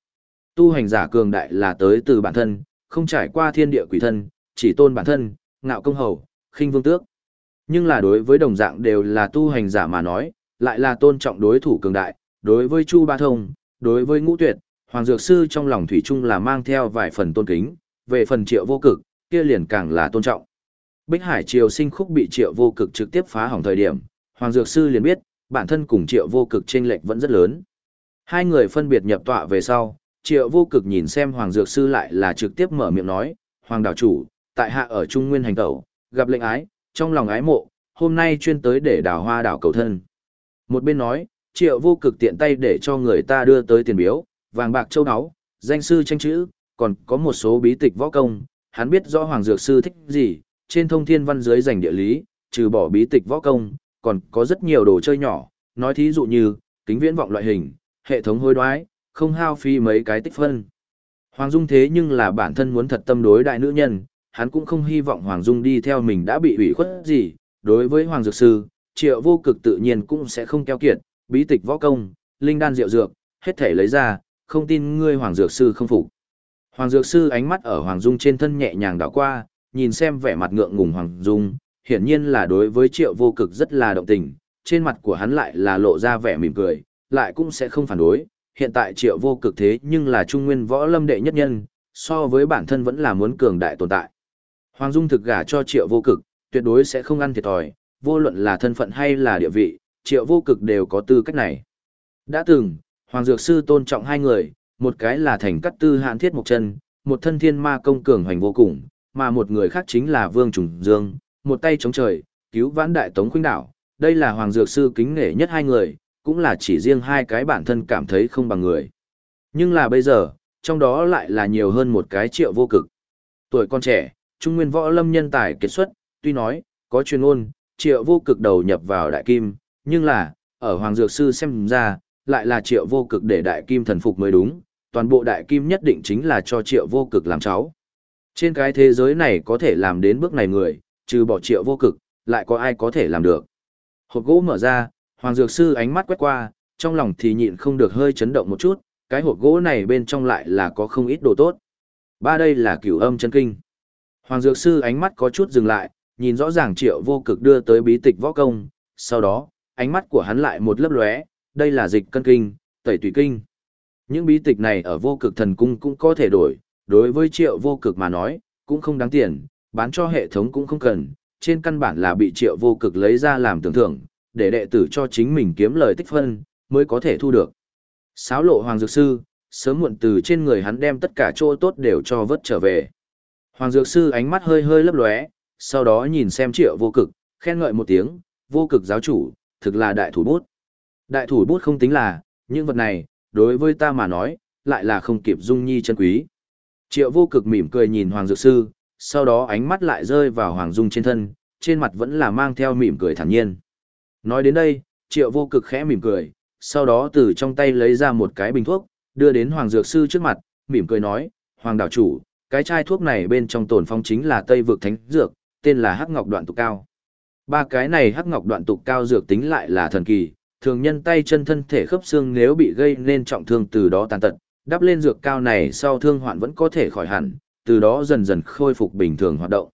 Tu hành giả cường đại là tới từ bản thân, không trải qua thiên địa quỷ thân, chỉ tôn bản thân, ngạo công hầu, khinh vương tước. Nhưng là đối với đồng dạng đều là tu hành giả mà nói, lại là tôn trọng đối thủ cường đại, đối với Chu Ba Thông, đối với Ngũ Tuyệt, Hoàng Dược Sư trong lòng Thủy chung là mang theo vài phần tôn kính, về phần triệu vô cực, kia liền càng là tôn trọng. Bích Hải Triều sinh khúc bị triệu vô cực trực tiếp phá hỏng thời điểm, Hoàng Dược Sư liền biết, bản thân cùng triệu vô cực chênh lệch vẫn rất lớn. Hai người phân biệt nhập tọa về sau, triệu vô cực nhìn xem Hoàng Dược Sư lại là trực tiếp mở miệng nói, Hoàng đảo chủ, tại hạ ở Trung Nguyên hành tẩu, gặp lệnh ái, trong lòng ái mộ, hôm nay chuyên tới để đào hoa đảo cầu thân. Một bên nói, triệu vô cực tiện tay để cho người ta đưa tới tiền biếu, vàng bạc châu áo, danh sư tranh chữ, còn có một số bí tịch võ công, hắn biết rõ Hoàng Dược Sư thích gì, trên thông thiên văn dưới dành địa lý, trừ bỏ bí tịch võ công, còn có rất nhiều đồ chơi nhỏ, nói thí dụ như, kính viễn vọng loại hình, hệ thống hối đoái, không hao phí mấy cái tích phân. Hoàng Dung thế nhưng là bản thân muốn thật tâm đối đại nữ nhân, hắn cũng không hy vọng Hoàng Dung đi theo mình đã bị ủy khuất gì, đối với Hoàng Dược Sư, triệu vô cực tự nhiên cũng sẽ không keo kiệt, bí tịch võ công, linh đan diệu dược, hết thể lấy ra, không tin ngươi Hoàng Dược Sư không phục. Hoàng Dược Sư ánh mắt ở Hoàng Dung trên thân nhẹ nhàng đảo qua, nhìn xem vẻ mặt ngượng ngùng Hoàng Dung, hiển nhiên là đối với triệu vô cực rất là động tình, trên mặt của hắn lại là lộ ra vẻ mỉm cười, lại cũng sẽ không phản đối, hiện tại triệu vô cực thế nhưng là trung nguyên võ lâm đệ nhất nhân, so với bản thân vẫn là muốn cường đại tồn tại. Hoàng Dung thực gả cho triệu vô cực, tuyệt đối sẽ không ăn thiệt thòi, vô luận là thân phận hay là địa vị, triệu vô cực đều có tư cách này. Đã từng, Hoàng Dược Sư tôn trọng hai người, một cái là thành cắt tư hạn thiết một chân, một thân thiên ma công cường hoành vô cùng, mà một người khác chính là Vương Trùng Dương, một tay chống trời, cứu vãn đại tống khuynh đảo. Đây là Hoàng Dược Sư kính nể nhất hai người, cũng là chỉ riêng hai cái bản thân cảm thấy không bằng người. Nhưng là bây giờ, trong đó lại là nhiều hơn một cái triệu vô cực. Tuổi con trẻ, trung nguyên võ lâm nhân tài kết xuất, tuy nói, có chuyên ôn, triệu vô cực đầu nhập vào đại kim, nhưng là, ở Hoàng Dược Sư xem ra, lại là triệu vô cực để đại kim thần phục mới đúng, toàn bộ đại kim nhất định chính là cho triệu vô cực làm cháu. Trên cái thế giới này có thể làm đến bước này người, trừ bỏ triệu vô cực, lại có ai có thể làm được. Hộp gỗ mở ra, Hoàng Dược Sư ánh mắt quét qua, trong lòng thì nhịn không được hơi chấn động một chút, cái hộp gỗ này bên trong lại là có không ít đồ tốt. Ba đây là cửu âm chân kinh. Hoàng Dược Sư ánh mắt có chút dừng lại, nhìn rõ ràng triệu vô cực đưa tới bí tịch võ công, sau đó, ánh mắt của hắn lại một lấp lóe, đây là dịch cân kinh, tẩy tùy kinh. Những bí tịch này ở vô cực thần cung cũng có thể đổi, đối với triệu vô cực mà nói, cũng không đáng tiền, bán cho hệ thống cũng không cần, trên căn bản là bị triệu vô cực lấy ra làm tưởng thưởng, để đệ tử cho chính mình kiếm lời tích phân, mới có thể thu được. Sáo lộ Hoàng Dược Sư, sớm muộn từ trên người hắn đem tất cả chỗ tốt đều cho vớt trở về. Hoàng Dược Sư ánh mắt hơi hơi lấp lóe, sau đó nhìn xem triệu vô cực, khen ngợi một tiếng, vô cực giáo chủ, thực là đại thủ bút. Đại thủ bút không tính là, những vật này, đối với ta mà nói, lại là không kịp dung nhi chân quý. Triệu vô cực mỉm cười nhìn Hoàng Dược Sư, sau đó ánh mắt lại rơi vào Hoàng Dung trên thân, trên mặt vẫn là mang theo mỉm cười thản nhiên. Nói đến đây, Triệu vô cực khẽ mỉm cười, sau đó từ trong tay lấy ra một cái bình thuốc, đưa đến Hoàng Dược Sư trước mặt, mỉm cười nói, Hoàng đảo chủ, cái chai thuốc này bên trong tổn phong chính là Tây vực thánh dược, tên là Hắc Ngọc Đoạn Tục Cao. Ba cái này Hắc Ngọc Đoạn Tục Cao dược tính lại là thần kỳ, thường nhân tay chân thân thể khớp xương nếu bị gây nên trọng thương từ đó tàn tật, đắp lên dược cao này sau thương hoạn vẫn có thể khỏi hẳn, từ đó dần dần khôi phục bình thường hoạt động.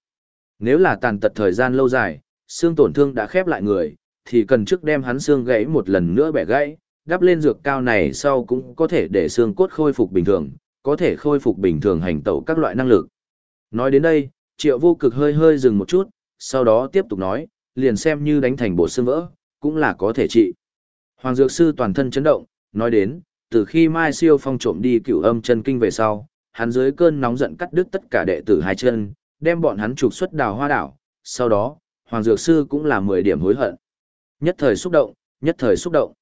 Nếu là tàn tật thời gian lâu dài, xương tổn thương đã khép lại người, thì cần trước đem hắn xương gãy một lần nữa bẻ gãy, đắp lên dược cao này sau cũng có thể để xương cốt khôi phục bình thường, có thể khôi phục bình thường hành tẩu các loại năng lực. Nói đến đây, triệu vô cực hơi hơi dừng một chút, sau đó tiếp tục nói, liền xem như đánh thành bộ xương vỡ, cũng là có thể trị. Hoàng Dược Sư toàn thân chấn động, nói đến, từ khi Mai Siêu Phong trộm đi cửu âm chân kinh về sau, hắn dưới cơn nóng giận cắt đứt tất cả đệ tử hai chân, đem bọn hắn trục xuất đào hoa đảo. Sau đó, Hoàng Dược Sư cũng là 10 điểm hối hận. Nhất thời xúc động, nhất thời xúc động.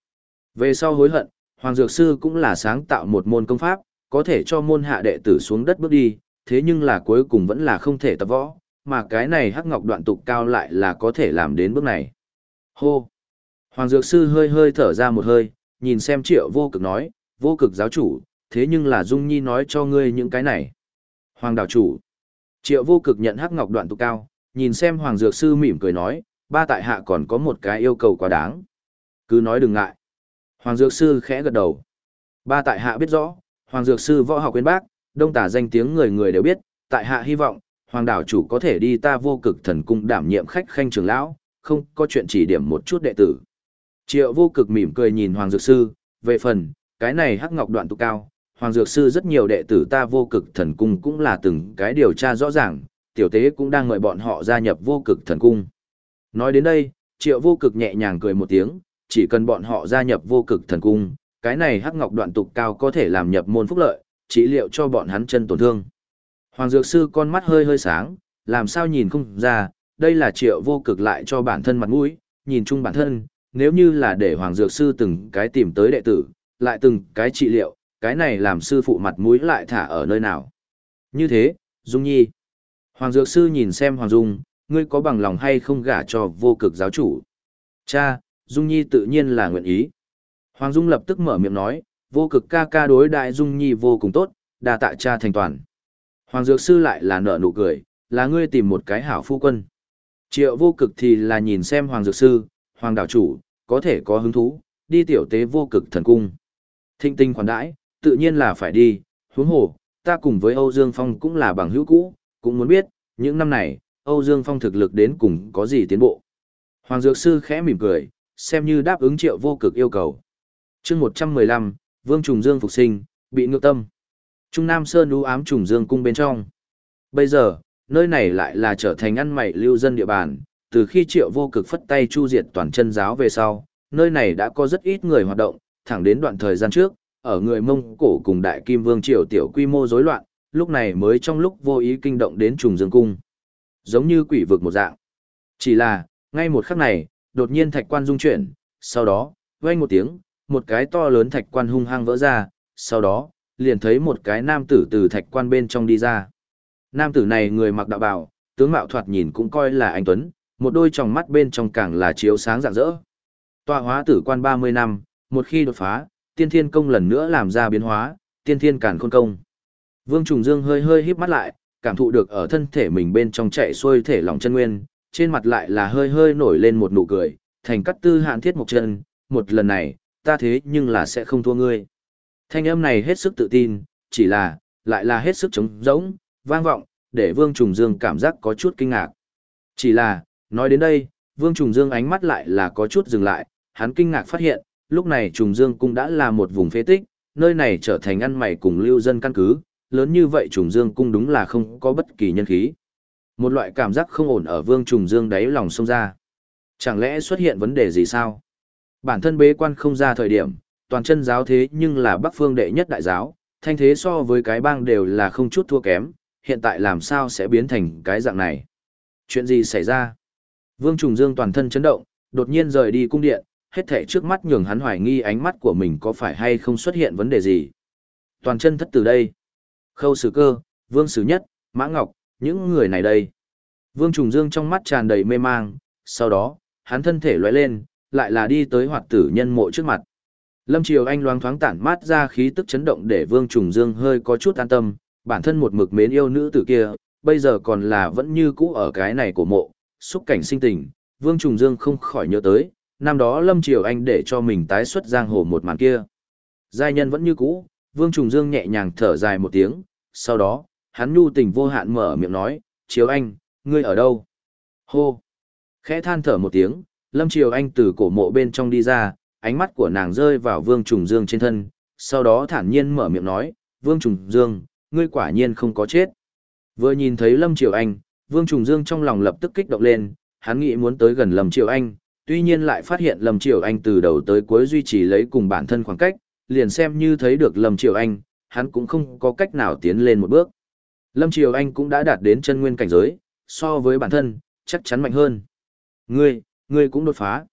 Về sau hối hận, Hoàng Dược Sư cũng là sáng tạo một môn công pháp, có thể cho môn hạ đệ tử xuống đất bước đi, thế nhưng là cuối cùng vẫn là không thể tập võ, mà cái này hắc ngọc đoạn tục cao lại là có thể làm đến bước này. Hô! Hoàng Dược Sư hơi hơi thở ra một hơi, nhìn xem triệu vô cực nói, vô cực giáo chủ, thế nhưng là Dung Nhi nói cho ngươi những cái này. Hoàng đảo chủ. Triệu vô cực nhận hắc ngọc đoạn tụ cao, nhìn xem Hoàng Dược Sư mỉm cười nói, ba tại hạ còn có một cái yêu cầu quá đáng. Cứ nói đừng ngại. Hoàng Dược Sư khẽ gật đầu. Ba tại hạ biết rõ, Hoàng Dược Sư võ học quyến bác, đông tả danh tiếng người người đều biết, tại hạ hy vọng, Hoàng đảo chủ có thể đi ta vô cực thần cung đảm nhiệm khách khanh trường lão, không có chuyện chỉ điểm một chút đệ tử. Triệu vô cực mỉm cười nhìn Hoàng Dược Sư, về phần, cái này hắc ngọc đoạn tụ cao, Hoàng Dược Sư rất nhiều đệ tử ta vô cực thần cung cũng là từng cái điều tra rõ ràng, tiểu tế cũng đang mời bọn họ gia nhập vô cực thần cung. Nói đến đây, triệu vô cực nhẹ nhàng cười một tiếng, chỉ cần bọn họ gia nhập vô cực thần cung, cái này hắc ngọc đoạn tục cao có thể làm nhập môn phúc lợi, trị liệu cho bọn hắn chân tổn thương. Hoàng Dược Sư con mắt hơi hơi sáng, làm sao nhìn không ra, đây là triệu vô cực lại cho bản thân mặt mũi, nhìn chung bản thân, nếu như là để Hoàng Dược Sư từng cái tìm tới đệ tử, lại từng cái trị liệu, cái này làm sư phụ mặt mũi lại thả ở nơi nào. Như thế, Dung Nhi. Hoàng Dược Sư nhìn xem Hoàng Dung, ngươi có bằng lòng hay không gả cho vô cực giáo chủ. Cha, Dung Nhi tự nhiên là nguyện ý. Hoàng Dung lập tức mở miệng nói, vô cực ca ca đối đại Dung Nhi vô cùng tốt, đa tạ cha thành toàn. Hoàng Dược Sư lại là nở nụ cười, là ngươi tìm một cái hảo phu quân. Triệu vô cực thì là nhìn xem Hoàng Dược Sư, Hoàng Đạo Chủ, có thể có hứng thú, đi tiểu tế vô cực thần cung. Thinh tinh khoản đãi, tự nhiên là phải đi, huống hồ, ta cùng với Âu Dương Phong cũng là bằng hữu cũ, cũng muốn biết, những năm này, Âu Dương Phong thực lực đến cùng có gì tiến bộ. Hoàng Dược Sư khẽ mỉm cười, xem như đáp ứng triệu vô cực yêu cầu. chương 115, Vương Trùng Dương phục sinh, bị ngược tâm. Trung Nam Sơn đu ám Trùng Dương cung bên trong. Bây giờ, nơi này lại là trở thành ăn mày lưu dân địa bàn, từ khi triệu vô cực phất tay chu diệt toàn chân giáo về sau, nơi này đã có rất ít người hoạt động, thẳng đến đoạn thời gian trước, ở người Mông Cổ cùng Đại Kim Vương Triều tiểu quy mô rối loạn, lúc này mới trong lúc vô ý kinh động đến trùng dương cung. Giống như quỷ vực một dạng. Chỉ là, ngay một khắc này, đột nhiên thạch quan rung chuyển, sau đó, vang một tiếng, một cái to lớn thạch quan hung hăng vỡ ra, sau đó, liền thấy một cái nam tử từ thạch quan bên trong đi ra. Nam tử này người mặc đạo bào, tướng mạo thoạt nhìn cũng coi là anh Tuấn, một đôi tròng mắt bên trong càng là chiếu sáng rạng rỡ. Tòa hóa tử quan 30 năm, một khi đột phá, tiên thiên công lần nữa làm ra biến hóa, tiên thiên càn khôn công. Vương Trùng Dương hơi hơi híp mắt lại, cảm thụ được ở thân thể mình bên trong chạy xuôi thể lòng chân nguyên, trên mặt lại là hơi hơi nổi lên một nụ cười, thành cắt tư hạn thiết một chân, một lần này, ta thế nhưng là sẽ không thua ngươi. Thanh âm này hết sức tự tin, chỉ là, lại là hết sức trống rỗng, vang vọng, để Vương Trùng Dương cảm giác có chút kinh ngạc. Chỉ là, nói đến đây, Vương Trùng Dương ánh mắt lại là có chút dừng lại, hắn kinh ngạc phát hiện, lúc này Trùng Dương cung đã là một vùng phế tích, nơi này trở thành ăn mày cùng lưu dân căn cứ, lớn như vậy Trùng Dương cung đúng là không có bất kỳ nhân khí. Một loại cảm giác không ổn ở Vương Trùng Dương đáy lòng xông ra. Chẳng lẽ xuất hiện vấn đề gì sao? Bản thân bế quan không ra thời điểm, toàn chân giáo thế nhưng là Bắc Phương đệ nhất đại giáo, thanh thế so với cái bang đều là không chút thua kém, hiện tại làm sao sẽ biến thành cái dạng này? Chuyện gì xảy ra? Vương Trùng Dương toàn thân chấn động, đột nhiên rời đi cung điện, hết thể trước mắt nhường hắn hoài nghi ánh mắt của mình có phải hay không xuất hiện vấn đề gì. Toàn chân thất từ đây. Khâu Sử Cơ, Vương Sử Nhất, Mã Ngọc, những người này đây. Vương Trùng Dương trong mắt tràn đầy mê mang, sau đó, hắn thân thể lóe lên, lại là đi tới hoạt tử nhân mộ trước mặt. Lâm Triều Anh loáng thoáng tản mát ra khí tức chấn động để Vương Trùng Dương hơi có chút an tâm, bản thân một mực mến yêu nữ tử kia, bây giờ còn là vẫn như cũ ở cái này của mộ, xúc cảnh sinh tình, Vương Trùng Dương không khỏi nhớ tới, năm đó Lâm Triều Anh để cho mình tái xuất giang hồ một màn kia. Giai nhân vẫn như cũ, Vương Trùng Dương nhẹ nhàng thở dài một tiếng, sau đó, hắn nhu tình vô hạn mở miệng nói, Triều Anh, ngươi ở đâu? Hô! Khẽ than thở một tiếng, Lâm Triều Anh từ cổ mộ bên trong đi ra, ánh mắt của nàng rơi vào Vương Trùng Dương trên thân, sau đó thản nhiên mở miệng nói, Vương Trùng Dương, ngươi quả nhiên không có chết. Vừa nhìn thấy Lâm Triều Anh, Vương Trùng Dương trong lòng lập tức kích động lên, hắn nghĩ muốn tới gần Lâm Triều Anh, tuy nhiên lại phát hiện Lâm Triều Anh từ đầu tới cuối duy trì lấy cùng bản thân khoảng cách, liền xem như thấy được Lâm Triều Anh, hắn cũng không có cách nào tiến lên một bước. Lâm Triều Anh cũng đã đạt đến chân nguyên cảnh giới, so với bản thân, chắc chắn mạnh hơn. Ngươi, ngươi cũng đột phá.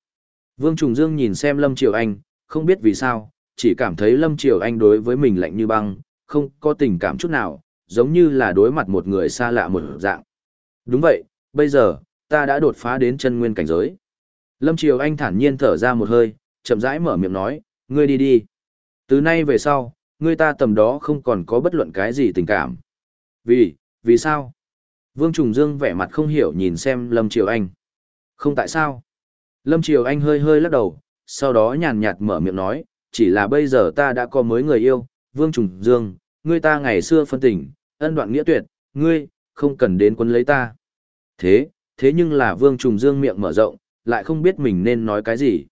Vương Trùng Dương nhìn xem Lâm Triều Anh, không biết vì sao, chỉ cảm thấy Lâm Triều Anh đối với mình lạnh như băng, không có tình cảm chút nào, giống như là đối mặt một người xa lạ một dạng. Đúng vậy, bây giờ, ta đã đột phá đến chân nguyên cảnh giới. Lâm Triều Anh thản nhiên thở ra một hơi, chậm rãi mở miệng nói, ngươi đi đi. Từ nay về sau, ngươi ta tầm đó không còn có bất luận cái gì tình cảm. Vì, vì sao? Vương Trùng Dương vẻ mặt không hiểu nhìn xem Lâm Triều Anh. Không tại sao? Lâm Triều Anh hơi hơi lắc đầu, sau đó nhàn nhạt mở miệng nói, chỉ là bây giờ ta đã có mới người yêu, Vương Trùng Dương, ngươi ta ngày xưa phân tình, ân đoạn nghĩa tuyệt, ngươi, không cần đến quân lấy ta. Thế, thế nhưng là Vương Trùng Dương miệng mở rộng, lại không biết mình nên nói cái gì.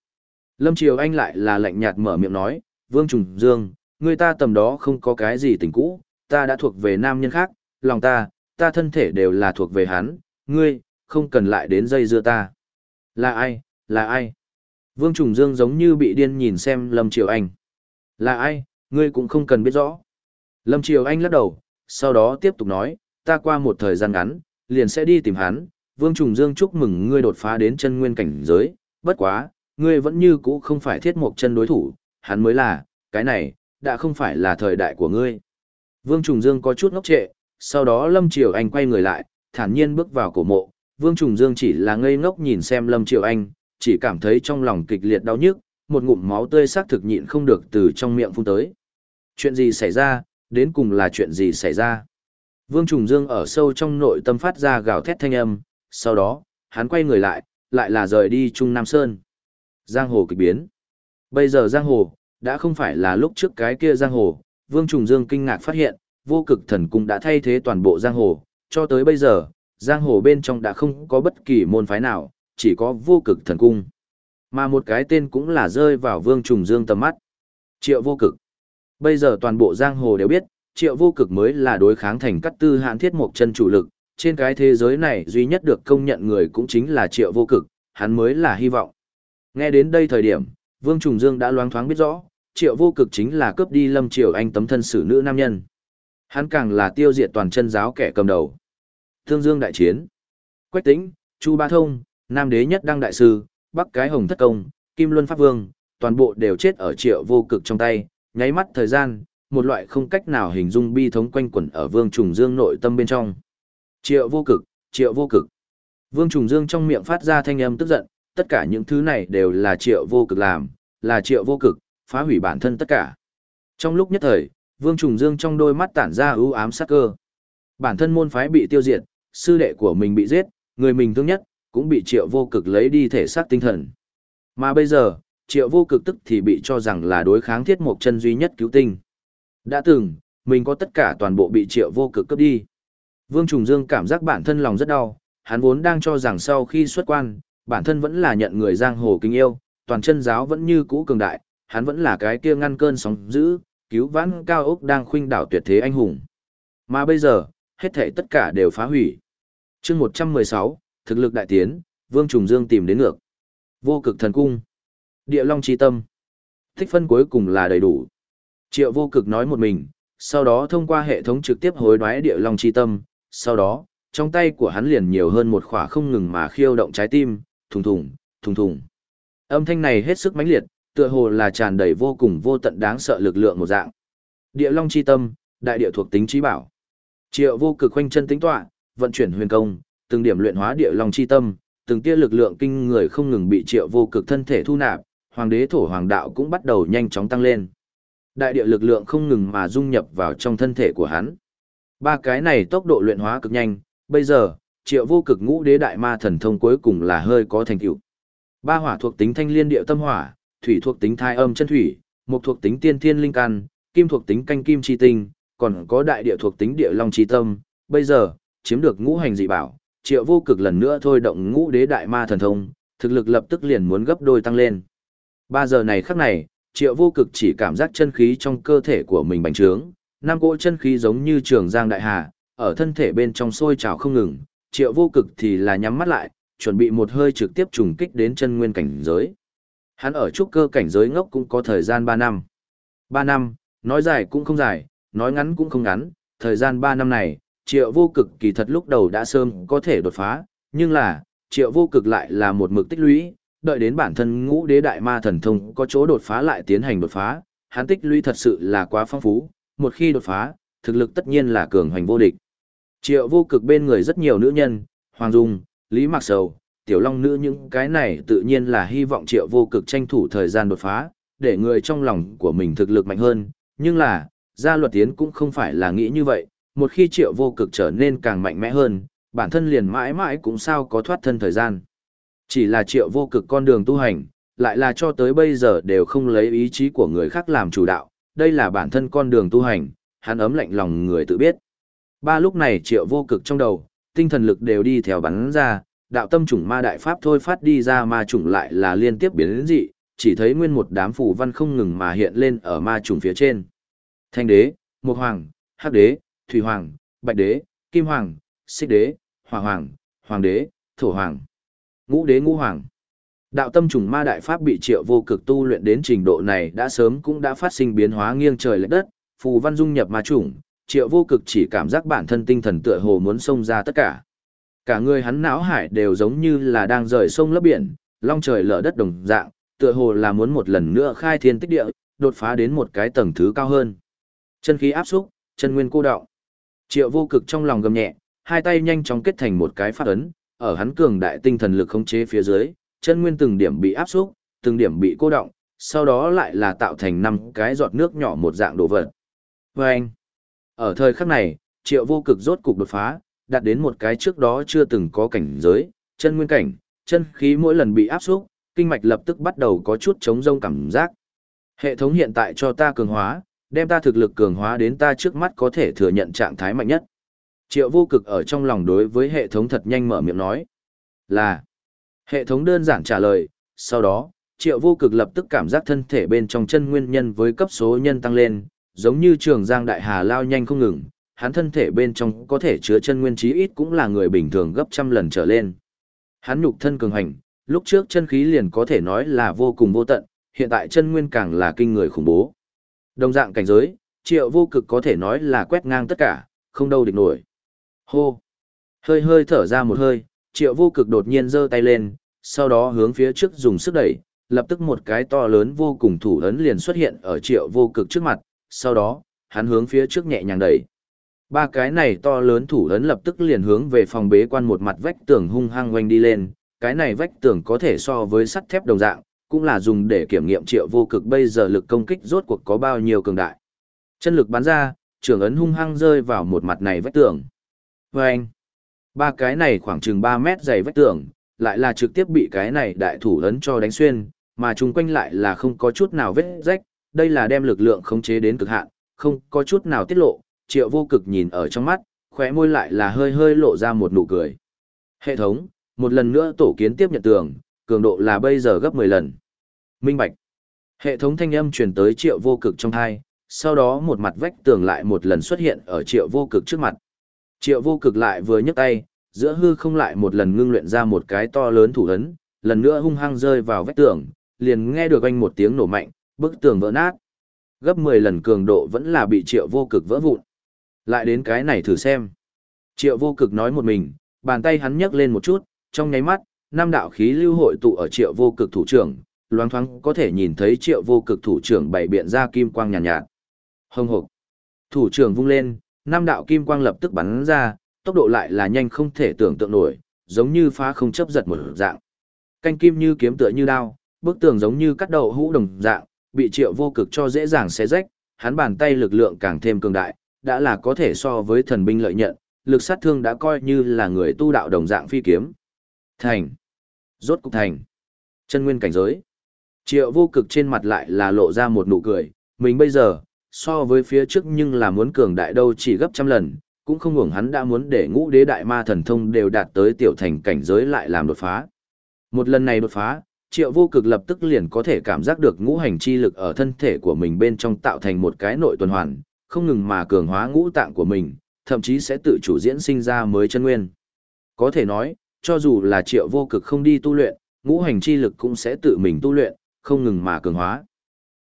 Lâm Triều Anh lại là lạnh nhạt mở miệng nói, Vương Trùng Dương, người ta tầm đó không có cái gì tình cũ, ta đã thuộc về nam nhân khác, lòng ta, ta thân thể đều là thuộc về hắn, ngươi, không cần lại đến dây dưa ta. Là ai, là ai? Vương Trùng Dương giống như bị điên nhìn xem Lâm Triều Anh. Là ai, ngươi cũng không cần biết rõ. Lâm Triều Anh lắc đầu, sau đó tiếp tục nói, ta qua một thời gian ngắn, liền sẽ đi tìm hắn. Vương Trùng Dương chúc mừng ngươi đột phá đến chân nguyên cảnh giới, bất quá, ngươi vẫn như cũ không phải thiết mục chân đối thủ, hắn mới là, cái này, đã không phải là thời đại của ngươi. Vương Trùng Dương có chút ngốc trệ, sau đó Lâm Triều Anh quay người lại, thản nhiên bước vào cổ mộ, Vương Trùng Dương chỉ là ngây ngốc nhìn xem Lâm Triều Anh, chỉ cảm thấy trong lòng kịch liệt đau nhức, một ngụm máu tươi xác thực nhịn không được từ trong miệng phun tới. Chuyện gì xảy ra, đến cùng là chuyện gì xảy ra? Vương Trùng Dương ở sâu trong nội tâm phát ra gào thét thanh âm, sau đó, hắn quay người lại, lại là rời đi Trung Nam Sơn. Giang hồ kịch biến. Bây giờ Giang hồ, đã không phải là lúc trước cái kia Giang hồ, Vương Trùng Dương kinh ngạc phát hiện, vô cực thần cung đã thay thế toàn bộ Giang hồ, cho tới bây giờ, Giang hồ bên trong đã không có bất kỳ môn phái nào, chỉ có vô cực thần cung. Mà một cái tên cũng là rơi vào Vương Trùng Dương tầm mắt. Triệu vô cực. Bây giờ toàn bộ Giang hồ đều biết, triệu vô cực mới là đối kháng thành cắt tư hãn thiết mộc chân chủ lực. Trên cái thế giới này duy nhất được công nhận người cũng chính là triệu vô cực, hắn mới là hy vọng. Nghe đến đây thời điểm, Vương Trùng Dương đã loáng thoáng biết rõ, triệu vô cực chính là cướp đi lâm triều anh tấm thân xử nữ nam nhân. Hắn càng là tiêu diệt toàn chân giáo kẻ cầm đầu. Thương Dương đại chiến. Quách tĩnh, Chu Ba Thông, Nam Đế Nhất Đăng Đại Sư, Bắc Cái Hồng Thất Công, Kim Luân Pháp Vương, toàn bộ đều chết ở triệu vô cực trong tay, nháy mắt thời gian, một loại không cách nào hình dung bi thống quanh quẩn ở Vương Trùng Dương nội tâm bên trong. Triệu vô cực, triệu vô cực. Vương Trùng Dương trong miệng phát ra thanh âm tức giận, tất cả những thứ này đều là triệu vô cực làm, là triệu vô cực, phá hủy bản thân tất cả. Trong lúc nhất thời, Vương Trùng Dương trong đôi mắt tản ra ưu ám sát cơ. Bản thân môn phái bị tiêu diệt, sư đệ của mình bị giết, người mình thương nhất, cũng bị triệu vô cực lấy đi thể xác tinh thần. Mà bây giờ, triệu vô cực tức thì bị cho rằng là đối kháng thiết một chân duy nhất cứu tinh. Đã từng, mình có tất cả toàn bộ bị triệu vô cực cướp đi. Vương Trùng Dương cảm giác bản thân lòng rất đau, hắn vốn đang cho rằng sau khi xuất quan, bản thân vẫn là nhận người giang hồ kính yêu, toàn chân giáo vẫn như cũ cường đại, hắn vẫn là cái kia ngăn cơn sóng dữ, cứu vãn cao ốc đang khuynh đảo tuyệt thế anh hùng. Mà bây giờ, hết thảy tất cả đều phá hủy. chương 116, thực lực đại tiến, Vương Trùng Dương tìm đến ngược. Vô cực thần cung. Địa Long chi tâm. Thích phân cuối cùng là đầy đủ. Triệu vô cực nói một mình, sau đó thông qua hệ thống trực tiếp hối đoái địa Long chi tâm, sau đó, trong tay của hắn liền nhiều hơn một khỏa không ngừng mà khiêu động trái tim, thùng thùng, thùng thùng. Âm thanh này hết sức mãnh liệt, tựa hồ là tràn đầy vô cùng vô tận đáng sợ lực lượng một dạng. Địa Long chi tâm, đại địa thuộc tính trí bảo. Triệu vô cực quanh chân tính tọa, vận chuyển huyền công, từng điểm luyện hóa địa Long chi tâm, từng tia lực lượng kinh người không ngừng bị Triệu vô cực thân thể thu nạp, hoàng đế thổ hoàng đạo cũng bắt đầu nhanh chóng tăng lên. Đại địa lực lượng không ngừng mà dung nhập vào trong thân thể của hắn. Ba cái này tốc độ luyện hóa cực nhanh, bây giờ, Triệu vô cực ngũ đế đại ma thần thông cuối cùng là hơi có thành tựu. Ba hỏa thuộc tính thanh liên địa tâm hỏa, thủy thuộc tính thai âm chân thủy, mộc thuộc tính tiên thiên linh căn, kim thuộc tính canh kim chi tinh, còn có đại địa thuộc tính địa long chi tâm. Bây giờ, chiếm được ngũ hành dị bảo, triệu vô cực lần nữa thôi động ngũ đế đại ma thần thông, thực lực lập tức liền muốn gấp đôi tăng lên. Ba giờ này khắc này, triệu vô cực chỉ cảm giác chân khí trong cơ thể của mình bành trướng, năm cỗ chân khí giống như trường giang đại hà, ở thân thể bên trong sôi trào không ngừng, triệu vô cực thì là nhắm mắt lại, chuẩn bị một hơi trực tiếp trùng kích đến chân nguyên cảnh giới. Hắn ở trúc cơ cảnh giới ngốc cũng có thời gian 3 năm. 3 năm, nói dài cũng không dài, nói ngắn cũng không ngắn, thời gian 3 năm này, triệu vô cực kỳ thật lúc đầu đã sơm có thể đột phá, nhưng là, triệu vô cực lại là một mực tích lũy, đợi đến bản thân ngũ đế đại ma thần thông có chỗ đột phá lại tiến hành đột phá, hắn tích lũy thật sự là quá phong phú, một khi đột phá, thực lực tất nhiên là cường hoành vô địch. Triệu vô cực bên người rất nhiều nữ nhân, Hoàng Dung, Lý Mạc Sầu, tiểu long nữ những cái này tự nhiên là hy vọng triệu vô cực tranh thủ thời gian đột phá, để người trong lòng của mình thực lực mạnh hơn, nhưng là, gia luật tiến cũng không phải là nghĩ như vậy, một khi triệu vô cực trở nên càng mạnh mẽ hơn, bản thân liền mãi mãi cũng sao có thoát thân thời gian. Chỉ là triệu vô cực con đường tu hành, lại là cho tới bây giờ đều không lấy ý chí của người khác làm chủ đạo, đây là bản thân con đường tu hành, hắn ấm lạnh lòng người tự biết. Ba lúc này triệu vô cực trong đầu, tinh thần lực đều đi theo bắn ra, đạo tâm chủng ma đại pháp thôi phát đi ra ma chủng lại là liên tiếp biến đến dị, chỉ thấy nguyên một đám phù văn không ngừng mà hiện lên ở ma chủng phía trên. Thanh đế, Mộc Hoàng, Hắc đế, Thủy Hoàng, Bạch đế, Kim Hoàng, Xích đế, Hỏa Hoàng, Hoàng đế, Thổ Hoàng, Ngũ đế Ngũ Hoàng. Đạo tâm trùng ma đại pháp bị triệu vô cực tu luyện đến trình độ này đã sớm cũng đã phát sinh biến hóa nghiêng trời lệch đất, phù văn dung nhập ma trùng, triệu vô cực chỉ cảm giác bản thân tinh thần tựa hồ muốn xông ra tất cả. Cả người hắn não hải đều giống như là đang rời sông lấp biển, long trời lở đất đồng dạng, tựa hồ là muốn một lần nữa khai thiên tích địa, đột phá đến một cái tầng thứ cao hơn. Chân khí áp xúc, chân nguyên cô đọng. Triệu vô cực trong lòng gầm nhẹ, hai tay nhanh chóng kết thành một cái phát ấn, ở hắn cường đại tinh thần lực khống chế phía dưới, chân nguyên từng điểm bị áp xúc, từng điểm bị cô động, sau đó lại là tạo thành năm cái giọt nước nhỏ một dạng đồ vật. Vâng! Ở thời khắc này, triệu vô cực rốt cục đột phá, đạt đến một cái trước đó chưa từng có cảnh giới, chân nguyên cảnh, chân khí mỗi lần bị áp xúc, kinh mạch lập tức bắt đầu có chút chống rông cảm giác. Hệ thống hiện tại cho ta cường hóa, đem ta thực lực cường hóa đến ta trước mắt có thể thừa nhận trạng thái mạnh nhất. Triệu vô cực ở trong lòng đối với hệ thống thật nhanh mở miệng nói. Là. Hệ thống đơn giản trả lời, sau đó, triệu vô cực lập tức cảm giác thân thể bên trong chân nguyên nhân với cấp số nhân tăng lên, giống như trường giang đại hà lao nhanh không ngừng, hắn thân thể bên trong có thể chứa chân nguyên chí ít cũng là người bình thường gấp trăm lần trở lên. Hắn nhục thân cường hành, lúc trước chân khí liền có thể nói là vô cùng vô tận, hiện tại chân nguyên càng là kinh người khủng bố. Đồng dạng cảnh giới, triệu vô cực có thể nói là quét ngang tất cả, không đâu địch nổi. Hô! Hơi hơi thở ra một hơi, triệu vô cực đột nhiên giơ tay lên, sau đó hướng phía trước dùng sức đẩy, lập tức một cái to lớn vô cùng thủ ấn liền xuất hiện ở triệu vô cực trước mặt, sau đó, hắn hướng phía trước nhẹ nhàng đẩy. Ba cái này to lớn thủ ấn lập tức liền hướng về phòng bế quan một mặt vách tường hung hăng quanh đi lên, cái này vách tường có thể so với sắt thép đồng dạng, cũng là dùng để kiểm nghiệm triệu vô cực bây giờ lực công kích rốt cuộc có bao nhiêu cường đại. Chân lực bắn ra, trường ấn hung hăng rơi vào một mặt này vách tường. Và anh, ba cái này khoảng chừng 3 mét dày vách tường, lại là trực tiếp bị cái này đại thủ ấn cho đánh xuyên, mà chung quanh lại là không có chút nào vết rách, đây là đem lực lượng khống chế đến cực hạn, không có chút nào tiết lộ, triệu vô cực nhìn ở trong mắt, khóe môi lại là hơi hơi lộ ra một nụ cười. Hệ thống, một lần nữa tổ kiến tiếp nhận tường, cường độ là bây giờ gấp 10 lần. Minh Bạch. Hệ thống thanh âm truyền tới triệu vô cực trong thai, sau đó một mặt vách tường lại một lần xuất hiện ở triệu vô cực trước mặt. Triệu vô cực lại vừa nhấc tay, giữa hư không lại một lần ngưng luyện ra một cái to lớn thủ ấn, lần nữa hung hăng rơi vào vách tường, liền nghe được anh một tiếng nổ mạnh, bức tường vỡ nát. Gấp 10 lần cường độ vẫn là bị triệu vô cực vỡ vụn. Lại đến cái này thử xem. Triệu vô cực nói một mình, bàn tay hắn nhấc lên một chút, trong nháy mắt, năm đạo khí lưu hội tụ ở triệu vô cực thủ trưởng, loáng thoáng có thể nhìn thấy triệu vô cực thủ trưởng bảy biện ra kim quang nhàn nhạt, nhạt. Hồng hộc. Thủ trưởng vung lên, năm đạo kim quang lập tức bắn ra, tốc độ lại là nhanh không thể tưởng tượng nổi, giống như phá không chấp giật một dạng. Canh kim như kiếm tựa như đao, bức tường giống như cắt đầu hũ đồng dạng, bị triệu vô cực cho dễ dàng xé rách, hắn bàn tay lực lượng càng thêm cường đại, đã là có thể so với thần binh lợi nhận, lực sát thương đã coi như là người tu đạo đồng dạng phi kiếm. Thành. Rốt cục thành. Chân nguyên cảnh giới. Triệu vô cực trên mặt lại là lộ ra một nụ cười, mình bây giờ, so với phía trước nhưng là muốn cường đại đâu chỉ gấp trăm lần, cũng không ngủng hắn đã muốn để ngũ đế đại ma thần thông đều đạt tới tiểu thành cảnh giới lại làm đột phá. Một lần này đột phá, triệu vô cực lập tức liền có thể cảm giác được ngũ hành chi lực ở thân thể của mình bên trong tạo thành một cái nội tuần hoàn, không ngừng mà cường hóa ngũ tạng của mình, thậm chí sẽ tự chủ diễn sinh ra mới chân nguyên. Có thể nói, cho dù là triệu vô cực không đi tu luyện, ngũ hành chi lực cũng sẽ tự mình tu luyện, không ngừng mà cường hóa.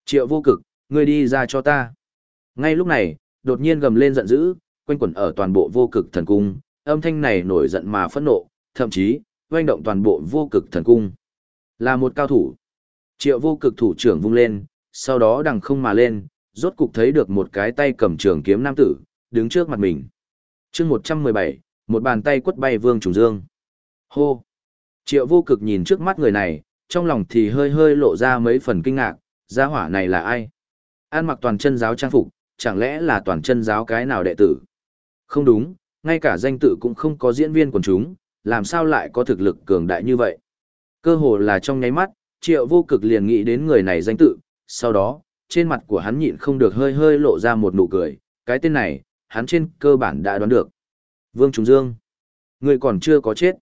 Triệu vô cực, ngươi đi ra cho ta. Ngay lúc này, đột nhiên gầm lên giận dữ, quanh quẩn ở toàn bộ vô cực thần cung, âm thanh này nổi giận mà phẫn nộ, thậm chí, doanh động toàn bộ vô cực thần cung. Là một cao thủ. Triệu vô cực thủ trưởng vung lên, sau đó đằng không mà lên, rốt cục thấy được một cái tay cầm trường kiếm nam tử, đứng trước mặt mình. chương 117, một bàn tay quất bay vương trùng dương. Hô! Triệu vô cực nhìn trước mắt người này, trong lòng thì hơi hơi lộ ra mấy phần kinh ngạc, gia hỏa này là ai? An mặc toàn chân giáo trang phục, chẳng lẽ là toàn chân giáo cái nào đệ tử? Không đúng, ngay cả danh tự cũng không có diễn viên quần chúng, làm sao lại có thực lực cường đại như vậy? Cơ hồ là trong nháy mắt, triệu vô cực liền nghĩ đến người này danh tự, sau đó, trên mặt của hắn nhịn không được hơi hơi lộ ra một nụ cười, cái tên này, hắn trên cơ bản đã đoán được. Vương Trùng Dương, người còn chưa có chết.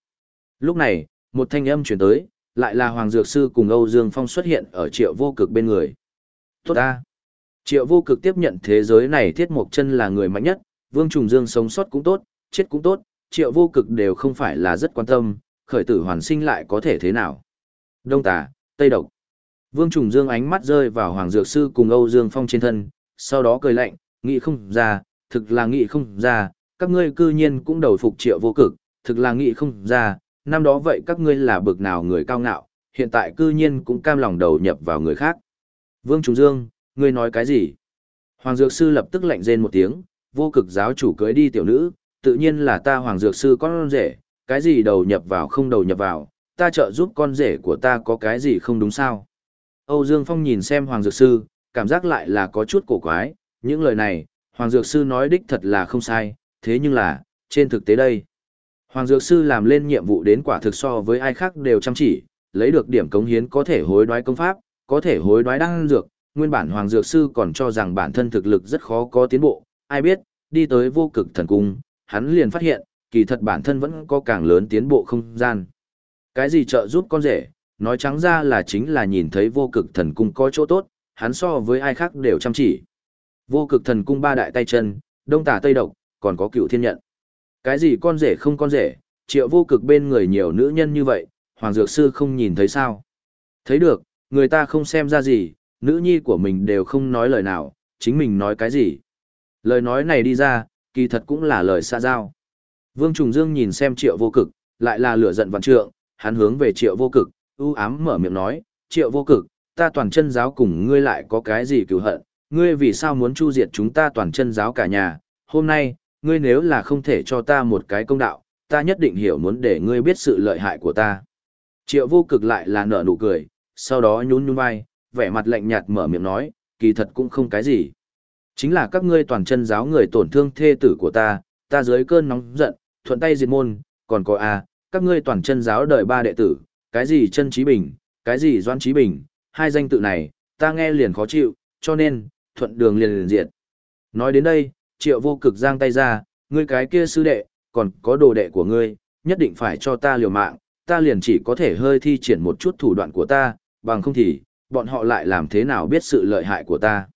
Lúc này, một thanh âm chuyển tới, lại là Hoàng Dược Sư cùng Âu Dương Phong xuất hiện ở triệu vô cực bên người. Tốt ta! Triệu vô cực tiếp nhận thế giới này thiết mộc chân là người mạnh nhất, Vương Trùng Dương sống sót cũng tốt, chết cũng tốt, triệu vô cực đều không phải là rất quan tâm, khởi tử hoàn sinh lại có thể thế nào. Đông tà, Tây độc. Vương Trùng Dương ánh mắt rơi vào Hoàng Dược Sư cùng Âu Dương Phong trên thân, sau đó cười lạnh, nghĩ không ra, thực là nghĩ không ra, các ngươi cư nhiên cũng đầu phục triệu vô cực, thực là nghĩ không ra, năm đó vậy các ngươi là bực nào người cao ngạo, hiện tại cư nhiên cũng cam lòng đầu nhập vào người khác. Vương Trùng Dương, ngươi nói cái gì? Hoàng Dược Sư lập tức lạnh rên một tiếng, vô cực giáo chủ cưới đi tiểu nữ, tự nhiên là ta Hoàng Dược Sư con rể, cái gì đầu nhập vào không đầu nhập vào, ta trợ giúp con rể của ta có cái gì không đúng sao? Âu Dương Phong nhìn xem Hoàng Dược Sư, cảm giác lại là có chút cổ quái, những lời này, Hoàng Dược Sư nói đích thật là không sai, thế nhưng là, trên thực tế đây. Hoàng Dược Sư làm lên nhiệm vụ đến quả thực so với ai khác đều chăm chỉ, lấy được điểm cống hiến có thể hối đoái công pháp, có thể hối đoái đăng dược, nguyên bản Hoàng Dược Sư còn cho rằng bản thân thực lực rất khó có tiến bộ, ai biết, đi tới vô cực thần cung, hắn liền phát hiện, kỳ thật bản thân vẫn có càng lớn tiến bộ không gian. Cái gì trợ giúp con rể, nói trắng ra là chính là nhìn thấy vô cực thần cung có chỗ tốt, hắn so với ai khác đều chăm chỉ. Vô cực thần cung ba đại tay chân, đông tả tây độc, còn có cựu thiên nhận. Cái gì con rể không con rể, triệu vô cực bên người nhiều nữ nhân như vậy, hoàng dược sư không nhìn thấy sao. Thấy được, người ta không xem ra gì, nữ nhi của mình đều không nói lời nào, chính mình nói cái gì. Lời nói này đi ra, kỳ thật cũng là lời xa giao. Vương Trùng Dương nhìn xem triệu vô cực, lại là lửa giận vạn trượng, hắn hướng về triệu vô cực, ưu ám mở miệng nói, triệu vô cực, ta toàn chân giáo cùng ngươi lại có cái gì cứu hận, ngươi vì sao muốn chu diệt chúng ta toàn chân giáo cả nhà, hôm nay, ngươi nếu là không thể cho ta một cái công đạo, ta nhất định hiểu muốn để ngươi biết sự lợi hại của ta. Triệu vô cực lại là nở nụ cười, sau đó nhún nhún vai, vẻ mặt lạnh nhạt mở miệng nói, kỳ thật cũng không cái gì. Chính là các ngươi toàn chân giáo người tổn thương thê tử của ta, ta dưới cơn nóng giận, thuận tay diệt môn, còn có a, à, các ngươi toàn chân giáo đời ba đệ tử, cái gì chân trí bình, cái gì doan trí bình, hai danh tự này, ta nghe liền khó chịu, cho nên, thuận đường liền liền diệt. Nói đến đây, triệu vô cực giang tay ra, ngươi cái kia sư đệ, còn có đồ đệ của ngươi, nhất định phải cho ta liều mạng, ta liền chỉ có thể hơi thi triển một chút thủ đoạn của ta, bằng không thì, bọn họ lại làm thế nào biết sự lợi hại của ta.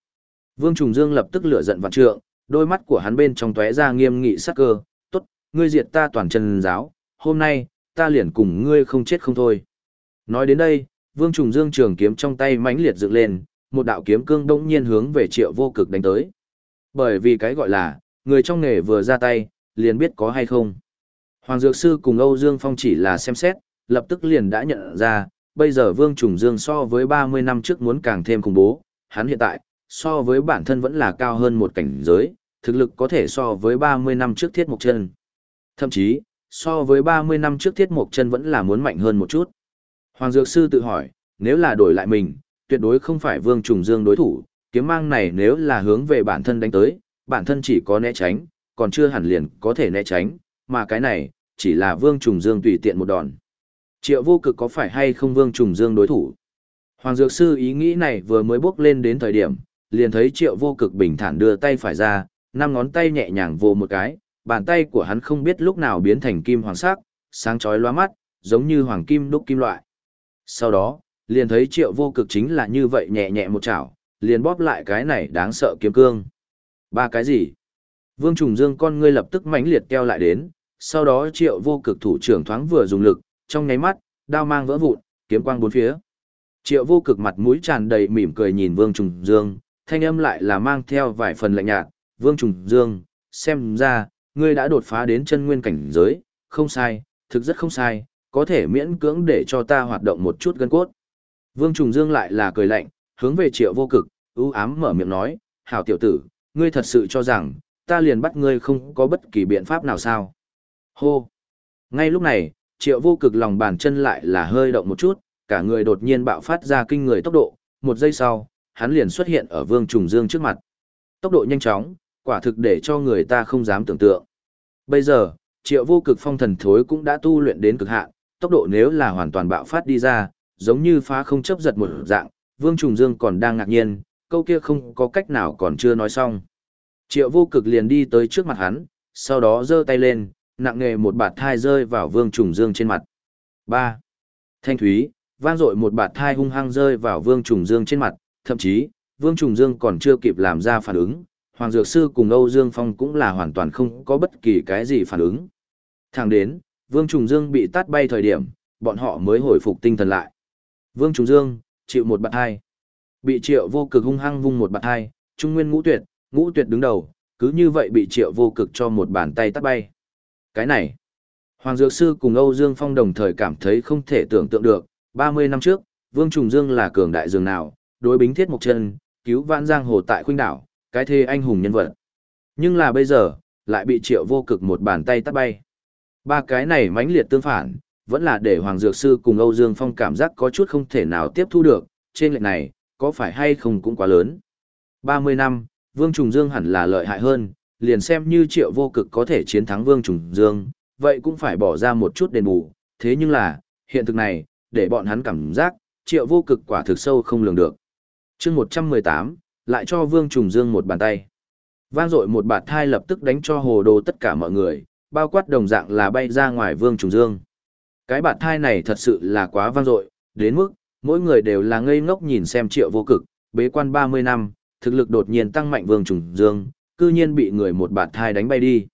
Vương Trùng Dương lập tức lửa giận vạn trượng, đôi mắt của hắn bên trong tóe ra nghiêm nghị sắc cơ, tốt, ngươi diệt ta toàn chân giáo, hôm nay, ta liền cùng ngươi không chết không thôi. Nói đến đây, Vương Trùng Dương trường kiếm trong tay mãnh liệt dựng lên, một đạo kiếm cương đông nhiên hướng về triệu vô cực đánh tới. Bởi vì cái gọi là, người trong nghề vừa ra tay, liền biết có hay không. Hoàng Dược Sư cùng Âu Dương Phong chỉ là xem xét, lập tức liền đã nhận ra, bây giờ Vương Trùng Dương so với 30 năm trước muốn càng thêm khủng bố, hắn hiện tại, so với bản thân vẫn là cao hơn một cảnh giới, thực lực có thể so với 30 năm trước thiết mục chân. Thậm chí, so với 30 năm trước thiết mục chân vẫn là muốn mạnh hơn một chút. Hoàng Dược Sư tự hỏi, nếu là đổi lại mình, tuyệt đối không phải Vương Trùng Dương đối thủ, kiếm mang này nếu là hướng về bản thân đánh tới, bản thân chỉ có né tránh, còn chưa hẳn liền có thể né tránh, mà cái này, chỉ là Vương Trùng Dương tùy tiện một đòn. Triệu vô cực có phải hay không Vương Trùng Dương đối thủ? Hoàng Dược Sư ý nghĩ này vừa mới bước lên đến thời điểm, liền thấy triệu vô cực bình thản đưa tay phải ra, năm ngón tay nhẹ nhàng vô một cái, bàn tay của hắn không biết lúc nào biến thành kim hoàng sắc, sáng chói loa mắt, giống như hoàng kim đúc kim loại. Sau đó, liền thấy triệu vô cực chính là như vậy nhẹ nhẹ một chảo, liền bóp lại cái này đáng sợ kiếm cương. Ba cái gì? Vương Trùng Dương con ngươi lập tức mãnh liệt keo lại đến, sau đó triệu vô cực thủ trưởng thoáng vừa dùng lực, trong nháy mắt, đao mang vỡ vụn, kiếm quang bốn phía. Triệu vô cực mặt mũi tràn đầy mỉm cười nhìn Vương Trùng Dương, thanh âm lại là mang theo vài phần lạnh nhạt, Vương Trùng Dương, xem ra, ngươi đã đột phá đến chân nguyên cảnh giới, không sai, thực rất không sai, có thể miễn cưỡng để cho ta hoạt động một chút gân cốt. Vương Trùng Dương lại là cười lạnh, hướng về triệu vô cực, ưu ám mở miệng nói, hảo tiểu tử, ngươi thật sự cho rằng, ta liền bắt ngươi không có bất kỳ biện pháp nào sao. Hô! Ngay lúc này, triệu vô cực lòng bàn chân lại là hơi động một chút, cả người đột nhiên bạo phát ra kinh người tốc độ, một giây sau, hắn liền xuất hiện ở Vương Trùng Dương trước mặt. Tốc độ nhanh chóng, quả thực để cho người ta không dám tưởng tượng. Bây giờ, triệu vô cực phong thần thối cũng đã tu luyện đến cực hạn, tốc độ nếu là hoàn toàn bạo phát đi ra, giống như phá không chấp giật một dạng, Vương Trùng Dương còn đang ngạc nhiên, câu kia không có cách nào còn chưa nói xong. Triệu vô cực liền đi tới trước mặt hắn, sau đó giơ tay lên, nặng nghề một bạt thai rơi vào Vương Trùng Dương trên mặt. 3. Thanh thúy, vang dội một bạt thai hung hăng rơi vào Vương Trùng Dương trên mặt, thậm chí, Vương Trùng Dương còn chưa kịp làm ra phản ứng, Hoàng Dược Sư cùng Âu Dương Phong cũng là hoàn toàn không có bất kỳ cái gì phản ứng. Thẳng đến, Vương Trùng Dương bị tát bay thời điểm, bọn họ mới hồi phục tinh thần lại. Vương Trùng Dương, chịu một bạt hai. Bị triệu vô cực hung hăng vung một bạt hai, trung nguyên ngũ tuyệt, ngũ tuyệt đứng đầu, cứ như vậy bị triệu vô cực cho một bàn tay tát bay. Cái này, Hoàng Dược Sư cùng Âu Dương Phong đồng thời cảm thấy không thể tưởng tượng được, 30 năm trước, Vương Trùng Dương là cường đại dường nào, đối bính thiết một chân, cứu vãn giang hồ tại khuynh đảo, cái thê anh hùng nhân vật. Nhưng là bây giờ, lại bị triệu vô cực một bàn tay tát bay. Ba cái này mãnh liệt tương phản, vẫn là để Hoàng Dược Sư cùng Âu Dương Phong cảm giác có chút không thể nào tiếp thu được, trên lệnh này, có phải hay không cũng quá lớn. 30 năm, Vương Trùng Dương hẳn là lợi hại hơn, liền xem như triệu vô cực có thể chiến thắng Vương Trùng Dương, vậy cũng phải bỏ ra một chút đền bù, thế nhưng là, hiện thực này, để bọn hắn cảm giác, triệu vô cực quả thực sâu không lường được. chương 118, lại cho Vương Trùng Dương một bàn tay. Vang dội một bạt thai lập tức đánh cho hồ đồ tất cả mọi người, bao quát đồng dạng là bay ra ngoài Vương Trùng Dương. Cái bạt thai này thật sự là quá vang dội, đến mức, mỗi người đều là ngây ngốc nhìn xem triệu vô cực, bế quan 30 năm, thực lực đột nhiên tăng mạnh Vương Trùng Dương, cư nhiên bị người một bạt thai đánh bay đi.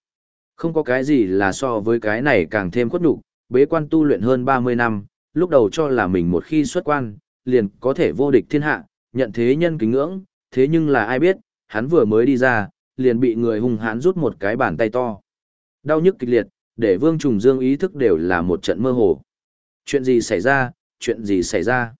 Không có cái gì là so với cái này càng thêm khuất nhục, bế quan tu luyện hơn 30 năm, lúc đầu cho là mình một khi xuất quan, liền có thể vô địch thiên hạ, nhận thế nhân kính ngưỡng, thế nhưng là ai biết, hắn vừa mới đi ra, liền bị người hung hãn rút một cái bàn tay to. Đau nhức kịch liệt, để Vương Trùng Dương ý thức đều là một trận mơ hồ. Chuyện gì xảy ra, chuyện gì xảy ra?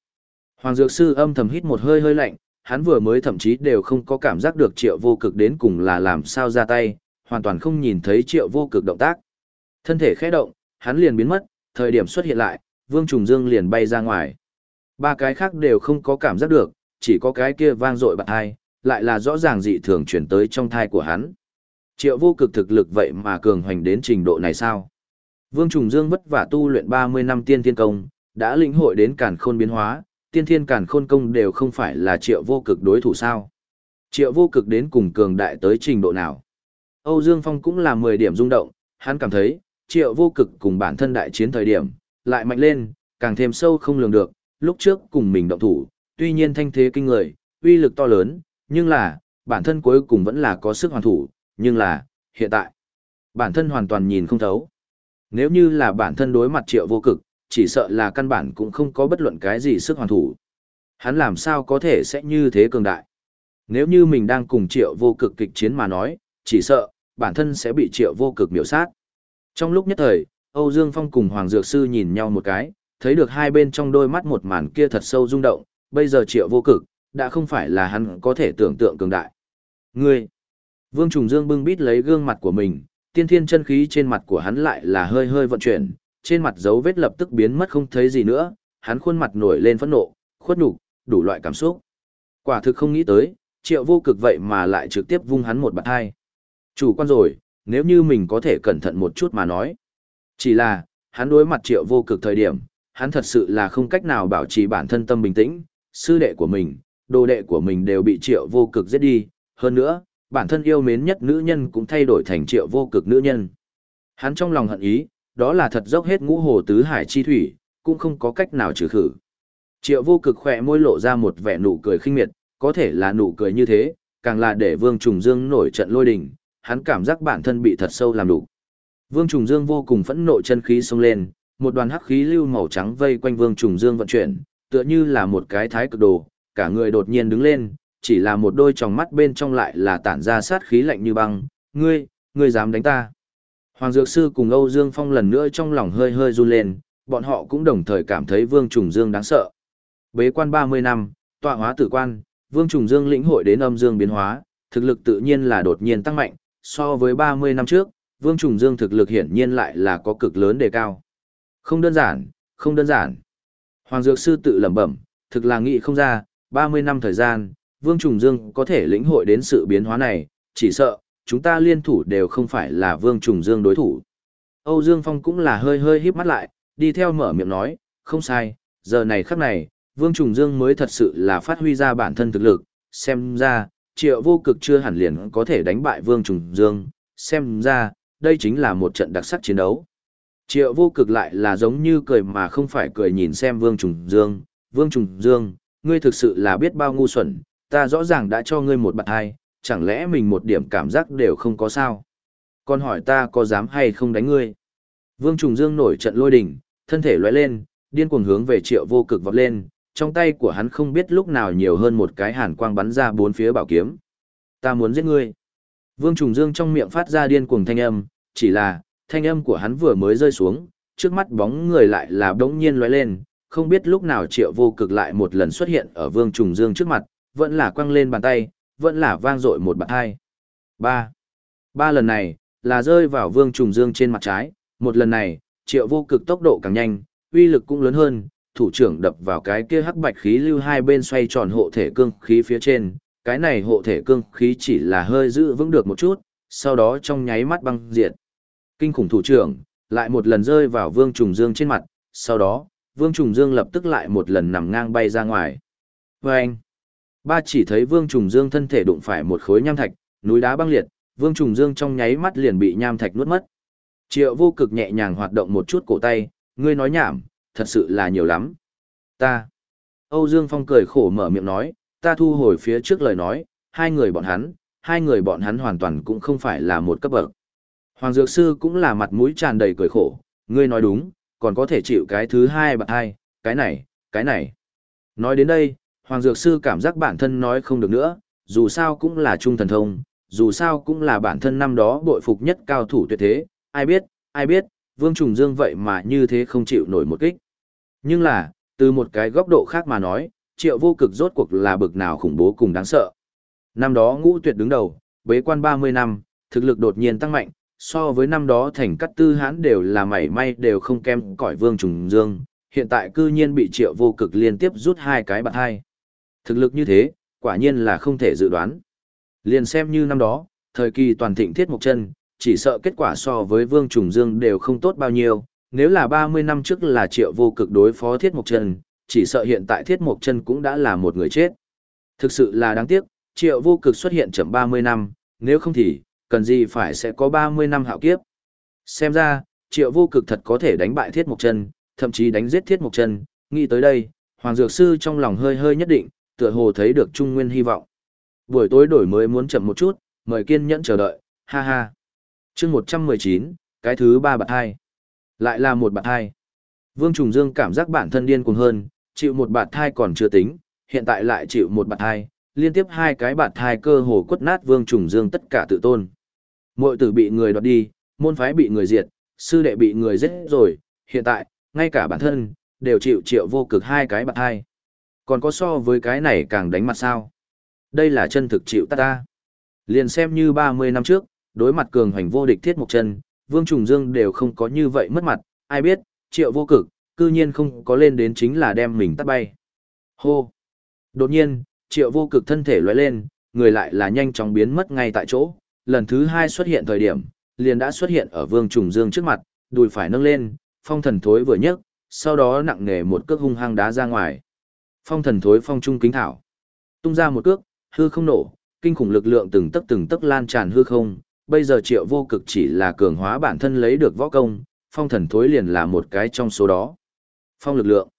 Hoàng Dược Sư âm thầm hít một hơi hơi lạnh, hắn vừa mới thậm chí đều không có cảm giác được triệu vô cực đến cùng là làm sao ra tay, hoàn toàn không nhìn thấy triệu vô cực động tác. Thân thể khẽ động, hắn liền biến mất, thời điểm xuất hiện lại, Vương Trùng Dương liền bay ra ngoài. Ba cái khác đều không có cảm giác được, chỉ có cái kia vang dội bạc thai, lại là rõ ràng dị thường chuyển tới trong thai của hắn. Triệu vô cực thực lực vậy mà cường hoành đến trình độ này sao? Vương Trùng Dương vất vả tu luyện 30 năm tiên thiên công, đã lĩnh hội đến cản khôn biến hóa, tiên thiên càn khôn công đều không phải là triệu vô cực đối thủ sao. Triệu vô cực đến cùng cường đại tới trình độ nào? Âu Dương Phong cũng là 10 điểm rung động, hắn cảm thấy, triệu vô cực cùng bản thân đại chiến thời điểm, lại mạnh lên, càng thêm sâu không lường được, lúc trước cùng mình động thủ, tuy nhiên thanh thế kinh người, uy lực to lớn, nhưng là, bản thân cuối cùng vẫn là có sức hoàn thủ, nhưng là, hiện tại, bản thân hoàn toàn nhìn không thấu. Nếu như là bản thân đối mặt triệu vô cực, chỉ sợ là căn bản cũng không có bất luận cái gì sức hoàn thủ. Hắn làm sao có thể sẽ như thế cường đại. Nếu như mình đang cùng triệu vô cực kịch chiến mà nói, chỉ sợ, bản thân sẽ bị triệu vô cực miểu sát. Trong lúc nhất thời, Âu Dương Phong cùng Hoàng Dược Sư nhìn nhau một cái, thấy được hai bên trong đôi mắt một màn kia thật sâu rung động, bây giờ triệu vô cực, đã không phải là hắn có thể tưởng tượng cường đại. Ngươi! Vương Trùng Dương bưng bít lấy gương mặt của mình, tiên thiên chân khí trên mặt của hắn lại là hơi hơi vận chuyển, trên mặt dấu vết lập tức biến mất không thấy gì nữa, hắn khuôn mặt nổi lên phẫn nộ, khuất nhục, đủ loại cảm xúc. Quả thực không nghĩ tới, triệu vô cực vậy mà lại trực tiếp vung hắn một bạt hai. Chủ quan rồi, nếu như mình có thể cẩn thận một chút mà nói. Chỉ là, hắn đối mặt triệu vô cực thời điểm, hắn thật sự là không cách nào bảo trì bản thân tâm bình tĩnh, sư đệ của mình, đồ đệ của mình đều bị triệu vô cực giết đi, hơn nữa, bản thân yêu mến nhất nữ nhân cũng thay đổi thành triệu vô cực nữ nhân. Hắn trong lòng hận ý, đó là thật dốc hết ngũ hồ tứ hải chi thủy, cũng không có cách nào trừ khử. Triệu vô cực khỏe môi lộ ra một vẻ nụ cười khinh miệt, có thể là nụ cười như thế, càng là để Vương Trùng Dương nổi trận lôi đình, hắn cảm giác bản thân bị thật sâu làm đủ. Vương Trùng Dương vô cùng phẫn nộ chân khí xông lên, một đoàn hắc khí lưu màu trắng vây quanh Vương Trùng Dương vận chuyển, tựa như là một cái thái cực đồ, cả người đột nhiên đứng lên, chỉ là một đôi tròng mắt bên trong lại là tản ra sát khí lạnh như băng, ngươi, ngươi dám đánh ta. Hoàng Dược Sư cùng Âu Dương Phong lần nữa trong lòng hơi hơi run lên, bọn họ cũng đồng thời cảm thấy Vương Trùng Dương đáng sợ. Bế quan 30 năm, tọa hóa tử quan, Vương Trùng Dương lĩnh hội đến âm dương biến hóa, thực lực tự nhiên là đột nhiên tăng mạnh, so với 30 năm trước, Vương Trùng Dương thực lực hiển nhiên lại là có cực lớn đề cao. Không đơn giản, không đơn giản. Hoàng Dược Sư tự lẩm bẩm, thực là nghĩ không ra, 30 năm thời gian, Vương Trùng Dương có thể lĩnh hội đến sự biến hóa này, chỉ sợ, chúng ta liên thủ đều không phải là Vương Trùng Dương đối thủ. Âu Dương Phong cũng là hơi hơi híp mắt lại, đi theo mở miệng nói, không sai, giờ này khắc này, Vương Trùng Dương mới thật sự là phát huy ra bản thân thực lực, xem ra, triệu vô cực chưa hẳn liền có thể đánh bại Vương Trùng Dương, xem ra, đây chính là một trận đặc sắc chiến đấu. Triệu vô cực lại là giống như cười mà không phải cười nhìn xem Vương Trùng Dương, Vương Trùng Dương, ngươi thực sự là biết bao ngu xuẩn, ta rõ ràng đã cho ngươi một bạn hai, chẳng lẽ mình một điểm cảm giác đều không có sao? Còn hỏi ta có dám hay không đánh ngươi? Vương Trùng Dương nổi trận lôi đình, thân thể lóe lên, điên cuồng hướng về triệu vô cực vọt lên, trong tay của hắn không biết lúc nào nhiều hơn một cái hàn quang bắn ra bốn phía bảo kiếm. Ta muốn giết ngươi. Vương Trùng Dương trong miệng phát ra điên cuồng thanh âm, chỉ là, thanh âm của hắn vừa mới rơi xuống, trước mắt bóng người lại là đống nhiên lóe lên, không biết lúc nào triệu vô cực lại một lần xuất hiện ở Vương Trùng Dương trước mặt, vẫn là quăng lên bàn tay, vẫn là vang dội một bạt hai. Ba. Ba lần này, là rơi vào Vương Trùng Dương trên mặt trái, một lần này, triệu vô cực tốc độ càng nhanh, uy lực cũng lớn hơn, thủ trưởng đập vào cái kia hắc bạch khí lưu hai bên xoay tròn hộ thể cương khí phía trên, cái này hộ thể cương khí chỉ là hơi giữ vững được một chút, sau đó trong nháy mắt băng diệt. Kinh khủng thủ trưởng, lại một lần rơi vào Vương Trùng Dương trên mặt, sau đó, Vương Trùng Dương lập tức lại một lần nằm ngang bay ra ngoài. Vâng! Ba chỉ thấy Vương Trùng Dương thân thể đụng phải một khối nham thạch, núi đá băng liệt, Vương Trùng Dương trong nháy mắt liền bị nham thạch nuốt mất. Triệu vô cực nhẹ nhàng hoạt động một chút cổ tay, ngươi nói nhảm, thật sự là nhiều lắm. Ta. Âu Dương Phong cười khổ mở miệng nói, ta thu hồi phía trước lời nói, hai người bọn hắn, hai người bọn hắn hoàn toàn cũng không phải là một cấp bậc. Hoàng Dược Sư cũng là mặt mũi tràn đầy cười khổ, ngươi nói đúng, còn có thể chịu cái thứ hai bậc hai, cái này, cái này. Nói đến đây, Hoàng Dược Sư cảm giác bản thân nói không được nữa, dù sao cũng là trung thần thông, dù sao cũng là bản thân năm đó bội phục nhất cao thủ tuyệt thế, ai biết, ai biết, Vương Trùng Dương vậy mà như thế không chịu nổi một kích. Nhưng là, từ một cái góc độ khác mà nói, triệu vô cực rốt cuộc là bực nào khủng bố cùng đáng sợ. Năm đó ngũ tuyệt đứng đầu, bế quan 30 năm, thực lực đột nhiên tăng mạnh, so với năm đó thành cắt tư hãn đều là mảy may đều không kém cỏi Vương Trùng Dương, hiện tại cư nhiên bị triệu vô cực liên tiếp rút hai cái bạc hai. Thực lực như thế, quả nhiên là không thể dự đoán. Liền xem như năm đó, thời kỳ toàn thịnh thiết mục chân, chỉ sợ kết quả so với Vương Trùng Dương đều không tốt bao nhiêu, nếu là 30 năm trước là triệu vô cực đối phó thiết mục chân, chỉ sợ hiện tại thiết mục chân cũng đã là một người chết. Thực sự là đáng tiếc, triệu vô cực xuất hiện chậm 30 năm, nếu không thì, cần gì phải sẽ có 30 năm hạo kiếp. Xem ra, triệu vô cực thật có thể đánh bại thiết mục chân, thậm chí đánh giết thiết mục chân, nghĩ tới đây, Hoàng Dược Sư trong lòng hơi hơi nhất định, tựa hồ thấy được trung nguyên hy vọng. Buổi tối đổi mới muốn chậm một chút, mời kiên nhẫn chờ đợi, ha ha. chương 119, cái thứ ba bạn hai. Lại là một bạn hai. Vương Trùng Dương cảm giác bản thân điên cuồng hơn, chịu một bạt thai còn chưa tính, hiện tại lại chịu một bạt thai, liên tiếp hai cái bạt thai cơ hồ quất nát Vương Trùng Dương tất cả tự tôn. Mội tử bị người đoạt đi, môn phái bị người diệt, sư đệ bị người giết rồi, hiện tại, ngay cả bản thân, đều chịu triệu vô cực hai cái bạt thai. Còn có so với cái này càng đánh mặt sao? Đây là chân thực chịu ta ta. Liền xem như 30 năm trước, đối mặt cường hành vô địch thiết mục chân, Vương Trùng Dương đều không có như vậy mất mặt, ai biết, triệu vô cực, cư nhiên không có lên đến chính là đem mình tắt bay. Hô! Đột nhiên, triệu vô cực thân thể lóe lên, người lại là nhanh chóng biến mất ngay tại chỗ, lần thứ hai xuất hiện thời điểm, liền đã xuất hiện ở Vương Trùng Dương trước mặt, đùi phải nâng lên, phong thần thối vừa nhấc, sau đó nặng nề một cước hung hăng đá ra ngoài. Phong thần thối phong trung kính thảo. Tung ra một cước, hư không nổ, kinh khủng lực lượng từng tấc từng tấc lan tràn hư không, bây giờ triệu vô cực chỉ là cường hóa bản thân lấy được võ công, phong thần thối liền là một cái trong số đó. Phong lực lượng.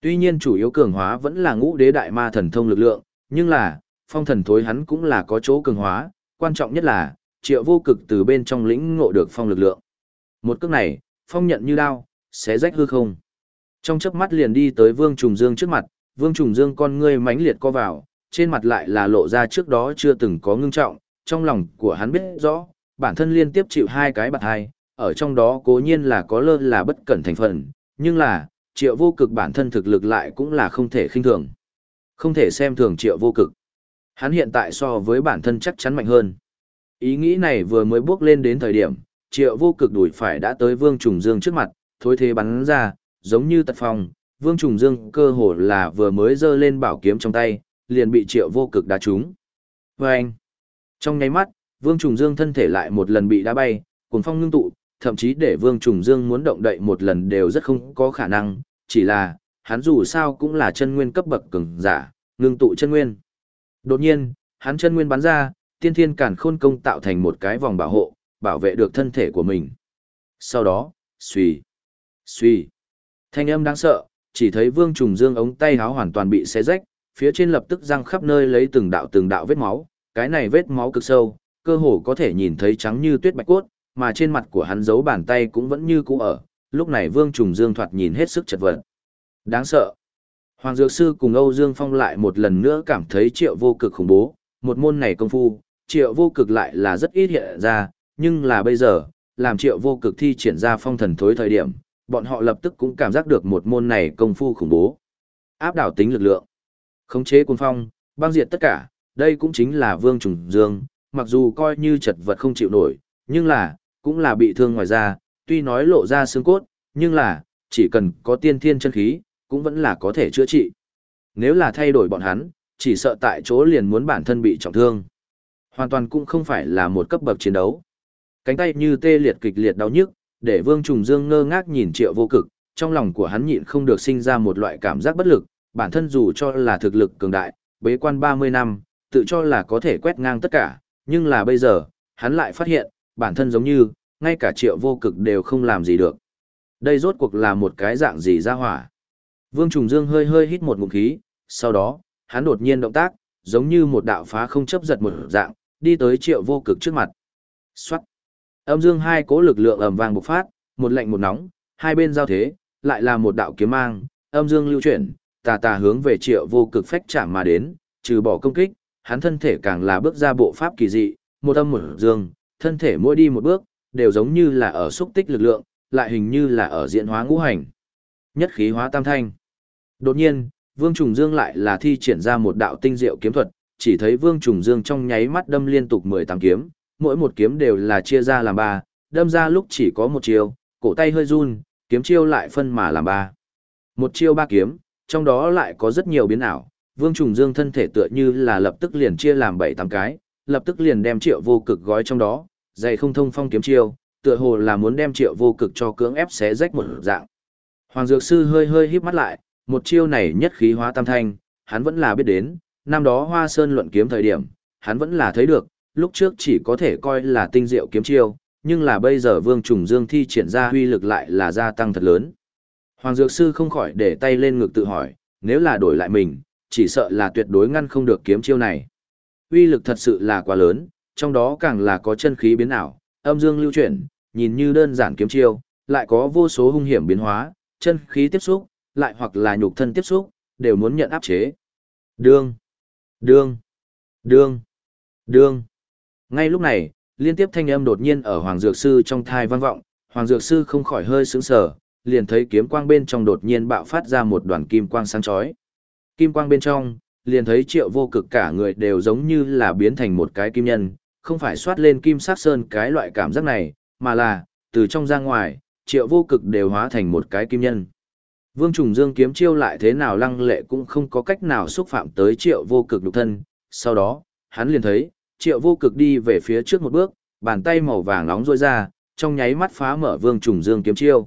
Tuy nhiên chủ yếu cường hóa vẫn là ngũ đế đại ma thần thông lực lượng, nhưng là, phong thần thối hắn cũng là có chỗ cường hóa, quan trọng nhất là, triệu vô cực từ bên trong lĩnh ngộ được phong lực lượng. Một cước này, phong nhận như đao, xé rách hư không. Trong chớp mắt liền đi tới Vương Trùng Dương trước mặt, Vương Trùng Dương con ngươi mãnh liệt co vào, trên mặt lại là lộ ra trước đó chưa từng có ngưng trọng, trong lòng của hắn biết rõ, bản thân liên tiếp chịu hai cái bạc hai, ở trong đó cố nhiên là có lơ là bất cẩn thành phần, nhưng là, triệu vô cực bản thân thực lực lại cũng là không thể khinh thường. Không thể xem thường triệu vô cực. Hắn hiện tại so với bản thân chắc chắn mạnh hơn. Ý nghĩ này vừa mới bước lên đến thời điểm, triệu vô cực đuổi phải đã tới vương trùng dương trước mặt, thối thế bắn ra, giống như tật phong, vương trùng dương cơ hồ là vừa mới giơ lên bảo kiếm trong tay, liền bị triệu vô cực đá trúng. Oeng! trong nháy mắt, Vương Trùng Dương thân thể lại một lần bị đá bay, cuồng phong ngưng tụ, thậm chí để Vương Trùng Dương muốn động đậy một lần đều rất không có khả năng, chỉ là, hắn dù sao cũng là chân nguyên cấp bậc cường giả, ngưng tụ chân nguyên. Đột nhiên, hắn chân nguyên bắn ra, tiên thiên cản khôn công tạo thành một cái vòng bảo hộ, bảo vệ được thân thể của mình. Sau đó, suy, suy, thanh âm đáng sợ, chỉ thấy Vương Trùng Dương ống tay háo hoàn toàn bị xé rách, phía trên lập tức răng khắp nơi lấy từng đạo từng đạo vết máu, cái này vết máu cực sâu, cơ hồ có thể nhìn thấy trắng như tuyết bạch cốt, mà trên mặt của hắn giấu bàn tay cũng vẫn như cũ ở, lúc này Vương Trùng Dương thoạt nhìn hết sức chật vật. Đáng sợ. Hoàng Dược Sư cùng Âu Dương Phong lại một lần nữa cảm thấy triệu vô cực khủng bố, một môn này công phu, triệu vô cực lại là rất ít hiện ra, nhưng là bây giờ, làm triệu vô cực thi triển ra phong thần thối thời điểm, bọn họ lập tức cũng cảm giác được một môn này công phu khủng bố. Áp đảo tính lực lượng, khống chế quân phong, băng diệt tất cả, đây cũng chính là Vương Trùng Dương, mặc dù coi như chật vật không chịu nổi, nhưng là, cũng là bị thương ngoài ra, tuy nói lộ ra xương cốt, nhưng là, chỉ cần có tiên thiên chân khí, cũng vẫn là có thể chữa trị. Nếu là thay đổi bọn hắn, chỉ sợ tại chỗ liền muốn bản thân bị trọng thương. Hoàn toàn cũng không phải là một cấp bậc chiến đấu. Cánh tay như tê liệt kịch liệt đau nhức, để Vương Trùng Dương ngơ ngác nhìn Triệu Vô Cực, trong lòng của hắn nhịn không được sinh ra một loại cảm giác bất lực, bản thân dù cho là thực lực cường đại, bế quan 30 năm, tự cho là có thể quét ngang tất cả, nhưng là bây giờ, hắn lại phát hiện, bản thân giống như, ngay cả Triệu Vô Cực đều không làm gì được. Đây rốt cuộc là một cái dạng gì ra hỏa. Vương Trùng Dương hơi hơi hít một ngụm khí, sau đó, hắn đột nhiên động tác, giống như một đạo phá không chấp giật một dạng, đi tới Triệu Vô Cực trước mặt. Xoát. Âm dương hai cố lực lượng ầm vang bộc phát, một lạnh một nóng, hai bên giao thế, lại là một đạo kiếm mang, âm dương lưu chuyển, tà tà hướng về Triệu Vô Cực phách chạm mà đến, trừ bỏ công kích, hắn thân thể càng là bước ra bộ pháp kỳ dị, một âm một dương, thân thể mỗi đi một bước, đều giống như là ở xúc tích lực lượng, lại hình như là ở diễn hóa ngũ hành. Nhất khí hóa tam thanh. Đột nhiên, Vương Trùng Dương lại là thi triển ra một đạo tinh diệu kiếm thuật, chỉ thấy Vương Trùng Dương trong nháy mắt đâm liên tục 18 kiếm, mỗi một kiếm đều là chia ra làm ba, đâm ra lúc chỉ có một chiêu, cổ tay hơi run, kiếm chiêu lại phân mà làm ba. Một chiêu ba kiếm, trong đó lại có rất nhiều biến ảo, Vương Trùng Dương thân thể tựa như là lập tức liền chia làm 7-8 cái, lập tức liền đem triệu vô cực gói trong đó, dày không thông phong kiếm chiêu, tựa hồ là muốn đem triệu vô cực cho cưỡng ép xé rách một dạng. Hoàng Dược Sư hơi hơi híp mắt lại, một chiêu này nhất khí hóa tam thanh, hắn vẫn là biết đến, năm đó Hoa Sơn luận kiếm thời điểm, hắn vẫn là thấy được, lúc trước chỉ có thể coi là tinh diệu kiếm chiêu, nhưng là bây giờ Vương Trùng Dương thi triển ra huy lực lại là gia tăng thật lớn. Hoàng Dược Sư không khỏi để tay lên ngực tự hỏi, nếu là đổi lại mình, chỉ sợ là tuyệt đối ngăn không được kiếm chiêu này. Uy lực thật sự là quá lớn, trong đó càng là có chân khí biến ảo, âm dương lưu chuyển, nhìn như đơn giản kiếm chiêu, lại có vô số hung hiểm biến hóa, chân khí tiếp xúc, lại hoặc là nhục thân tiếp xúc, đều muốn nhận áp chế. Đương, đương, đương, đương. Ngay lúc này, liên tiếp thanh âm đột nhiên ở Hoàng Dược Sư trong thai vang vọng, Hoàng Dược Sư không khỏi hơi sững sờ, liền thấy kiếm quang bên trong đột nhiên bạo phát ra một đoàn kim quang sáng chói. Kim quang bên trong, liền thấy triệu vô cực cả người đều giống như là biến thành một cái kim nhân, không phải xoát lên kim sắc sơn cái loại cảm giác này, mà là, từ trong ra ngoài, triệu vô cực đều hóa thành một cái kim nhân. Vương Trùng Dương kiếm chiêu lại thế nào lăng lệ cũng không có cách nào xúc phạm tới triệu vô cực lục thân, sau đó, hắn liền thấy, triệu vô cực đi về phía trước một bước, bàn tay màu vàng nóng rôi ra, trong nháy mắt phá mở Vương Trùng Dương kiếm chiêu.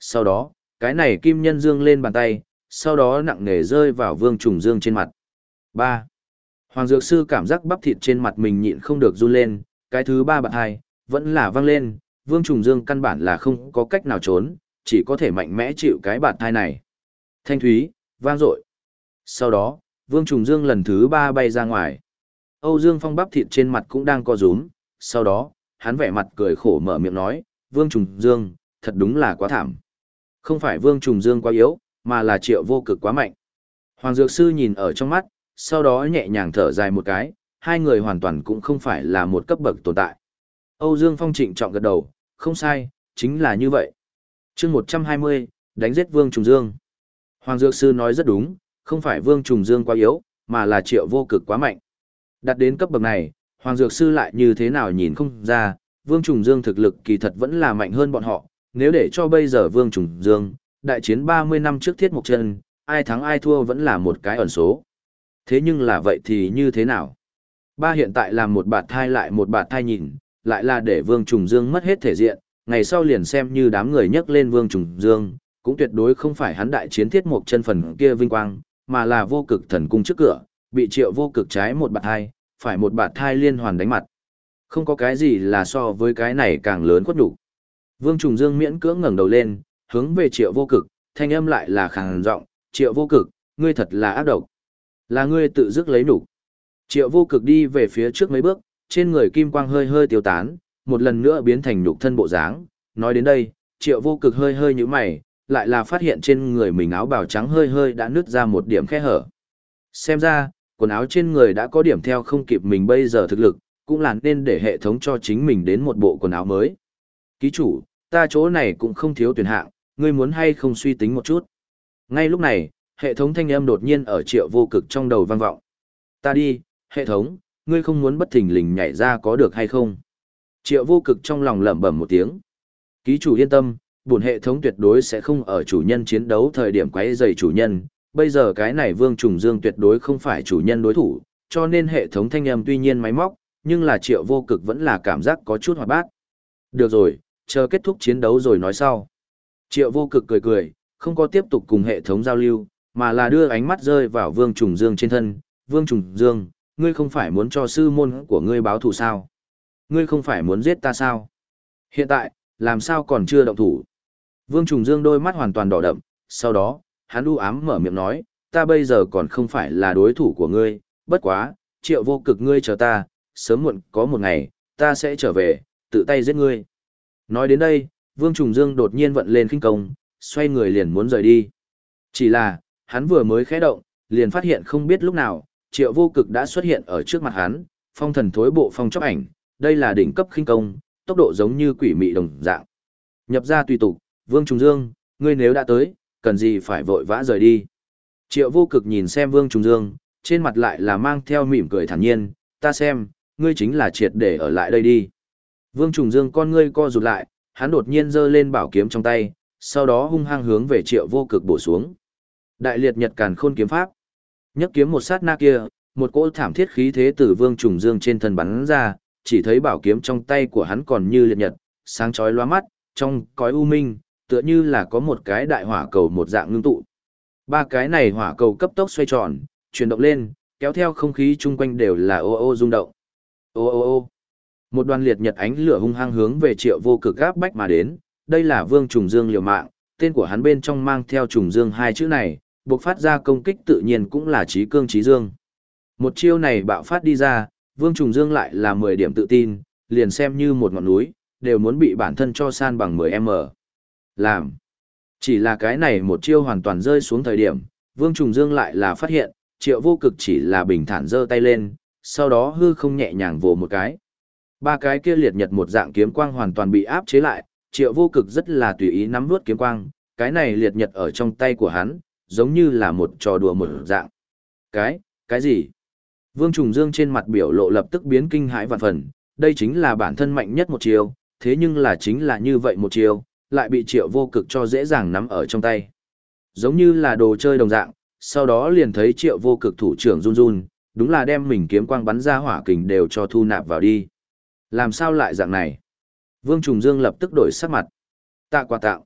Sau đó, cái này kim nhân dương lên bàn tay, sau đó nặng nề rơi vào Vương Trùng Dương trên mặt. 3. Hoàng Dược Sư cảm giác bắp thịt trên mặt mình nhịn không được run lên, cái thứ ba bạn hai, vẫn là văng lên, Vương Trùng Dương căn bản là không có cách nào trốn, chỉ có thể mạnh mẽ chịu cái bạn thai này. Thanh thúy, vang dội. Sau đó, Vương Trùng Dương lần thứ ba bay ra ngoài. Âu Dương Phong bắp thịt trên mặt cũng đang co rúm, sau đó, hắn vẻ mặt cười khổ mở miệng nói, Vương Trùng Dương, thật đúng là quá thảm. Không phải Vương Trùng Dương quá yếu, mà là triệu vô cực quá mạnh. Hoàng Dược Sư nhìn ở trong mắt, sau đó nhẹ nhàng thở dài một cái, hai người hoàn toàn cũng không phải là một cấp bậc tồn tại. Âu Dương Phong trịnh trọng gật đầu, không sai, chính là như vậy. chương 120, đánh giết Vương Trùng Dương. Hoàng Dược Sư nói rất đúng, không phải Vương Trùng Dương quá yếu, mà là triệu vô cực quá mạnh. Đặt đến cấp bậc này, Hoàng Dược Sư lại như thế nào nhìn không ra, Vương Trùng Dương thực lực kỳ thật vẫn là mạnh hơn bọn họ, nếu để cho bây giờ Vương Trùng Dương, đại chiến 30 năm trước thiết mục chân, ai thắng ai thua vẫn là một cái ẩn số. thế nhưng là vậy thì như thế nào? Ba hiện tại làm một bạt thai lại một bạt thai nhìn, lại là để Vương Trùng Dương mất hết thể diện, ngày sau liền xem như đám người nhắc lên Vương Trùng Dương, cũng tuyệt đối không phải hắn đại chiến thiết một chân phần kia vinh quang, mà là vô cực thần cung trước cửa, bị triệu vô cực trái một bạt thai, phải một bạt thai liên hoàn đánh mặt. Không có cái gì là so với cái này càng lớn quất đủ. Vương Trùng Dương miễn cưỡng ngẩng đầu lên, hướng về triệu vô cực, thanh âm lại là khàn giọng, triệu vô cực, ngươi thật là ác độc. Là ngươi tự dứt lấy đủ. Triệu vô cực đi về phía trước mấy bước, trên người kim quang hơi hơi tiêu tán, một lần nữa biến thành nhục thân bộ dáng. Nói đến đây, triệu vô cực hơi hơi như mày, lại là phát hiện trên người mình áo bào trắng hơi hơi đã nứt ra một điểm khe hở. Xem ra, quần áo trên người đã có điểm theo không kịp mình bây giờ thực lực, cũng là nên để hệ thống cho chính mình đến một bộ quần áo mới. Ký chủ, ta chỗ này cũng không thiếu tuyển hạng, ngươi muốn hay không suy tính một chút. Ngay lúc này, hệ thống thanh âm đột nhiên ở triệu vô cực trong đầu vang vọng. Ta đi, hệ thống, ngươi không muốn bất thình lình nhảy ra có được hay không? Triệu vô cực trong lòng lẩm bẩm một tiếng. Ký chủ yên tâm, buồn hệ thống tuyệt đối sẽ không ở chủ nhân chiến đấu thời điểm quấy rầy chủ nhân. Bây giờ cái này vương trùng dương tuyệt đối không phải chủ nhân đối thủ, cho nên hệ thống thanh âm tuy nhiên máy móc, nhưng là triệu vô cực vẫn là cảm giác có chút hoạt bát. Được rồi, chờ kết thúc chiến đấu rồi nói sau. Triệu vô cực cười cười, không có tiếp tục cùng hệ thống giao lưu, mà là đưa ánh mắt rơi vào vương trùng dương trên thân. Vương trùng dương, ngươi không phải muốn cho sư môn của ngươi báo thù sao? Ngươi không phải muốn giết ta sao? Hiện tại, làm sao còn chưa động thủ? Vương Trùng Dương đôi mắt hoàn toàn đỏ đậm, sau đó, hắn u ám mở miệng nói, ta bây giờ còn không phải là đối thủ của ngươi, bất quá, triệu vô cực ngươi chờ ta, sớm muộn có một ngày, ta sẽ trở về, tự tay giết ngươi. Nói đến đây, Vương Trùng Dương đột nhiên vận lên khinh công, xoay người liền muốn rời đi. Chỉ là, hắn vừa mới khẽ động, liền phát hiện không biết lúc nào, triệu vô cực đã xuất hiện ở trước mặt hắn, phong thần thối bộ phong chóc ảnh, đây là đỉnh cấp khinh công, tốc độ giống như quỷ mị đồng dạng. Nhập ra tùy tục, Vương Trùng Dương, ngươi nếu đã tới, cần gì phải vội vã rời đi. Triệu vô cực nhìn xem Vương Trùng Dương, trên mặt lại là mang theo mỉm cười thản nhiên, ta xem, ngươi chính là triệt để ở lại đây đi. Vương Trùng Dương con ngươi co rụt lại, hắn đột nhiên giơ lên bảo kiếm trong tay, sau đó hung hăng hướng về triệu vô cực bổ xuống. Đại liệt nhật càn khôn kiếm pháp. Nhấc kiếm một sát na kia, một cỗ thảm thiết khí thế từ Vương Trùng Dương trên thân bắn ra, chỉ thấy bảo kiếm trong tay của hắn còn như liệt nhật, sáng chói lóa mắt, trong cõi u minh, tựa như là có một cái đại hỏa cầu một dạng ngưng tụ. Ba cái này hỏa cầu cấp tốc xoay tròn, chuyển động lên, kéo theo không khí chung quanh đều là ô ô rung động. Ô ô ô. Một đoàn liệt nhật ánh lửa hung hăng hướng về Triệu Vô Cực gáp bách mà đến, đây là Vương Trùng Dương liều mạng, tên của hắn bên trong mang theo Trùng Dương hai chữ này, buộc phát ra công kích tự nhiên cũng là trí cương trí dương. Một chiêu này bạo phát đi ra, Vương Trùng Dương lại là 10 điểm tự tin, liền xem như một ngọn núi, đều muốn bị bản thân cho san bằng 10m. Làm. Chỉ là cái này một chiêu hoàn toàn rơi xuống thời điểm, Vương Trùng Dương lại là phát hiện, triệu vô cực chỉ là bình thản giơ tay lên, sau đó hư không nhẹ nhàng vồ một cái. Ba cái kia liệt nhật một dạng kiếm quang hoàn toàn bị áp chế lại, triệu vô cực rất là tùy ý nắm vuốt kiếm quang, cái này liệt nhật ở trong tay của hắn, giống như là một trò đùa một dạng. Cái, cái gì? Vương Trùng Dương trên mặt biểu lộ lập tức biến kinh hãi vạn phần, đây chính là bản thân mạnh nhất một chiều, thế nhưng là chính là như vậy một chiều, lại bị triệu vô cực cho dễ dàng nắm ở trong tay. Giống như là đồ chơi đồng dạng, sau đó liền thấy triệu vô cực thủ trưởng run run, đúng là đem mình kiếm quang bắn ra hỏa kình đều cho thu nạp vào đi. Làm sao lại dạng này? Vương Trùng Dương lập tức đổi sắc mặt. Tạ quà tạo.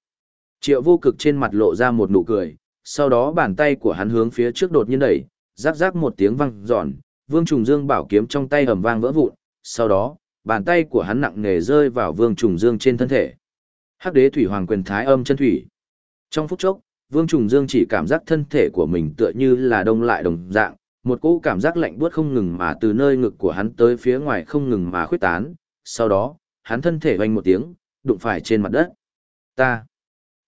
Triệu vô cực trên mặt lộ ra một nụ cười, sau đó bàn tay của hắn hướng phía trước đột nhiên đẩy, rắc rắc một tiếng vang giòn, Vương Trùng Dương bảo kiếm trong tay ầm vang vỡ vụn, sau đó, bàn tay của hắn nặng nề rơi vào Vương Trùng Dương trên thân thể. Hắc đế thủy hoàng quyền thái âm chân thủy. Trong phút chốc, Vương Trùng Dương chỉ cảm giác thân thể của mình tựa như là đông lại đồng dạng, một cỗ cảm giác lạnh buốt không ngừng mà từ nơi ngực của hắn tới phía ngoài không ngừng mà khuyết tán, sau đó, hắn thân thể vang một tiếng, đụng phải trên mặt đất. Ta.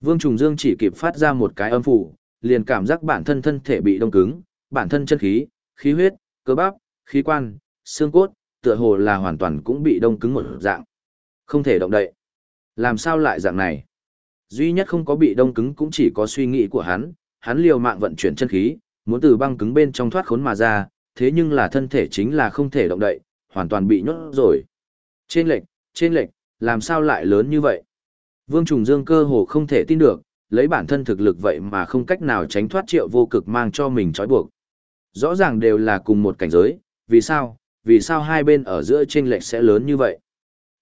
Vương Trùng Dương chỉ kịp phát ra một cái âm phủ, liền cảm giác bản thân thân thể bị đông cứng, bản thân chân khí, khí huyết, cơ bắp, khí quan, xương cốt, tựa hồ là hoàn toàn cũng bị đông cứng một dạng. Không thể động đậy. Làm sao lại dạng này? Duy nhất không có bị đông cứng cũng chỉ có suy nghĩ của hắn, hắn liều mạng vận chuyển chân khí, muốn từ băng cứng bên trong thoát khốn mà ra, thế nhưng là thân thể chính là không thể động đậy, hoàn toàn bị nhốt rồi. Trên lệch, trên lệch, làm sao lại lớn như vậy? Vương Trùng Dương cơ hồ không thể tin được, lấy bản thân thực lực vậy mà không cách nào tránh thoát triệu vô cực mang cho mình trói buộc. Rõ ràng đều là cùng một cảnh giới, vì sao, vì sao hai bên ở giữa chênh lệch sẽ lớn như vậy?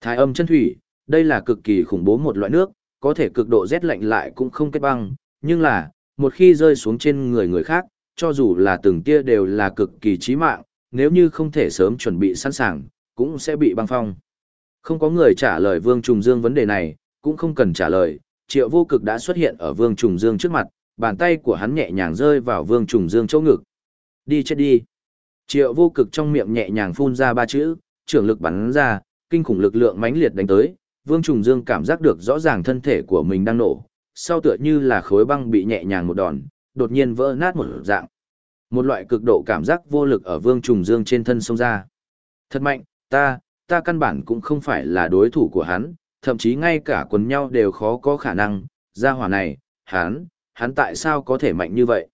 Thái âm chân thủy, đây là cực kỳ khủng bố một loại nước, có thể cực độ rét lạnh lại cũng không kết băng, nhưng là, một khi rơi xuống trên người người khác, cho dù là từng tia đều là cực kỳ chí mạng, nếu như không thể sớm chuẩn bị sẵn sàng, cũng sẽ bị băng phong. Không có người trả lời Vương Trùng Dương vấn đề này, cũng không cần trả lời, triệu vô cực đã xuất hiện ở Vương Trùng Dương trước mặt, bàn tay của hắn nhẹ nhàng rơi vào Vương Trùng Dương chỗ ngực. Đi chết đi. Triệu vô cực trong miệng nhẹ nhàng phun ra ba chữ, trưởng lực bắn ra, kinh khủng lực lượng mãnh liệt đánh tới, Vương Trùng Dương cảm giác được rõ ràng thân thể của mình đang nổ, sau tựa như là khối băng bị nhẹ nhàng một đòn, đột nhiên vỡ nát một dạng. Một loại cực độ cảm giác vô lực ở Vương Trùng Dương trên thân xông ra. Thật mạnh, ta, ta căn bản cũng không phải là đối thủ của hắn, thậm chí ngay cả quần nhau đều khó có khả năng, ra hỏa này, hắn, hắn tại sao có thể mạnh như vậy?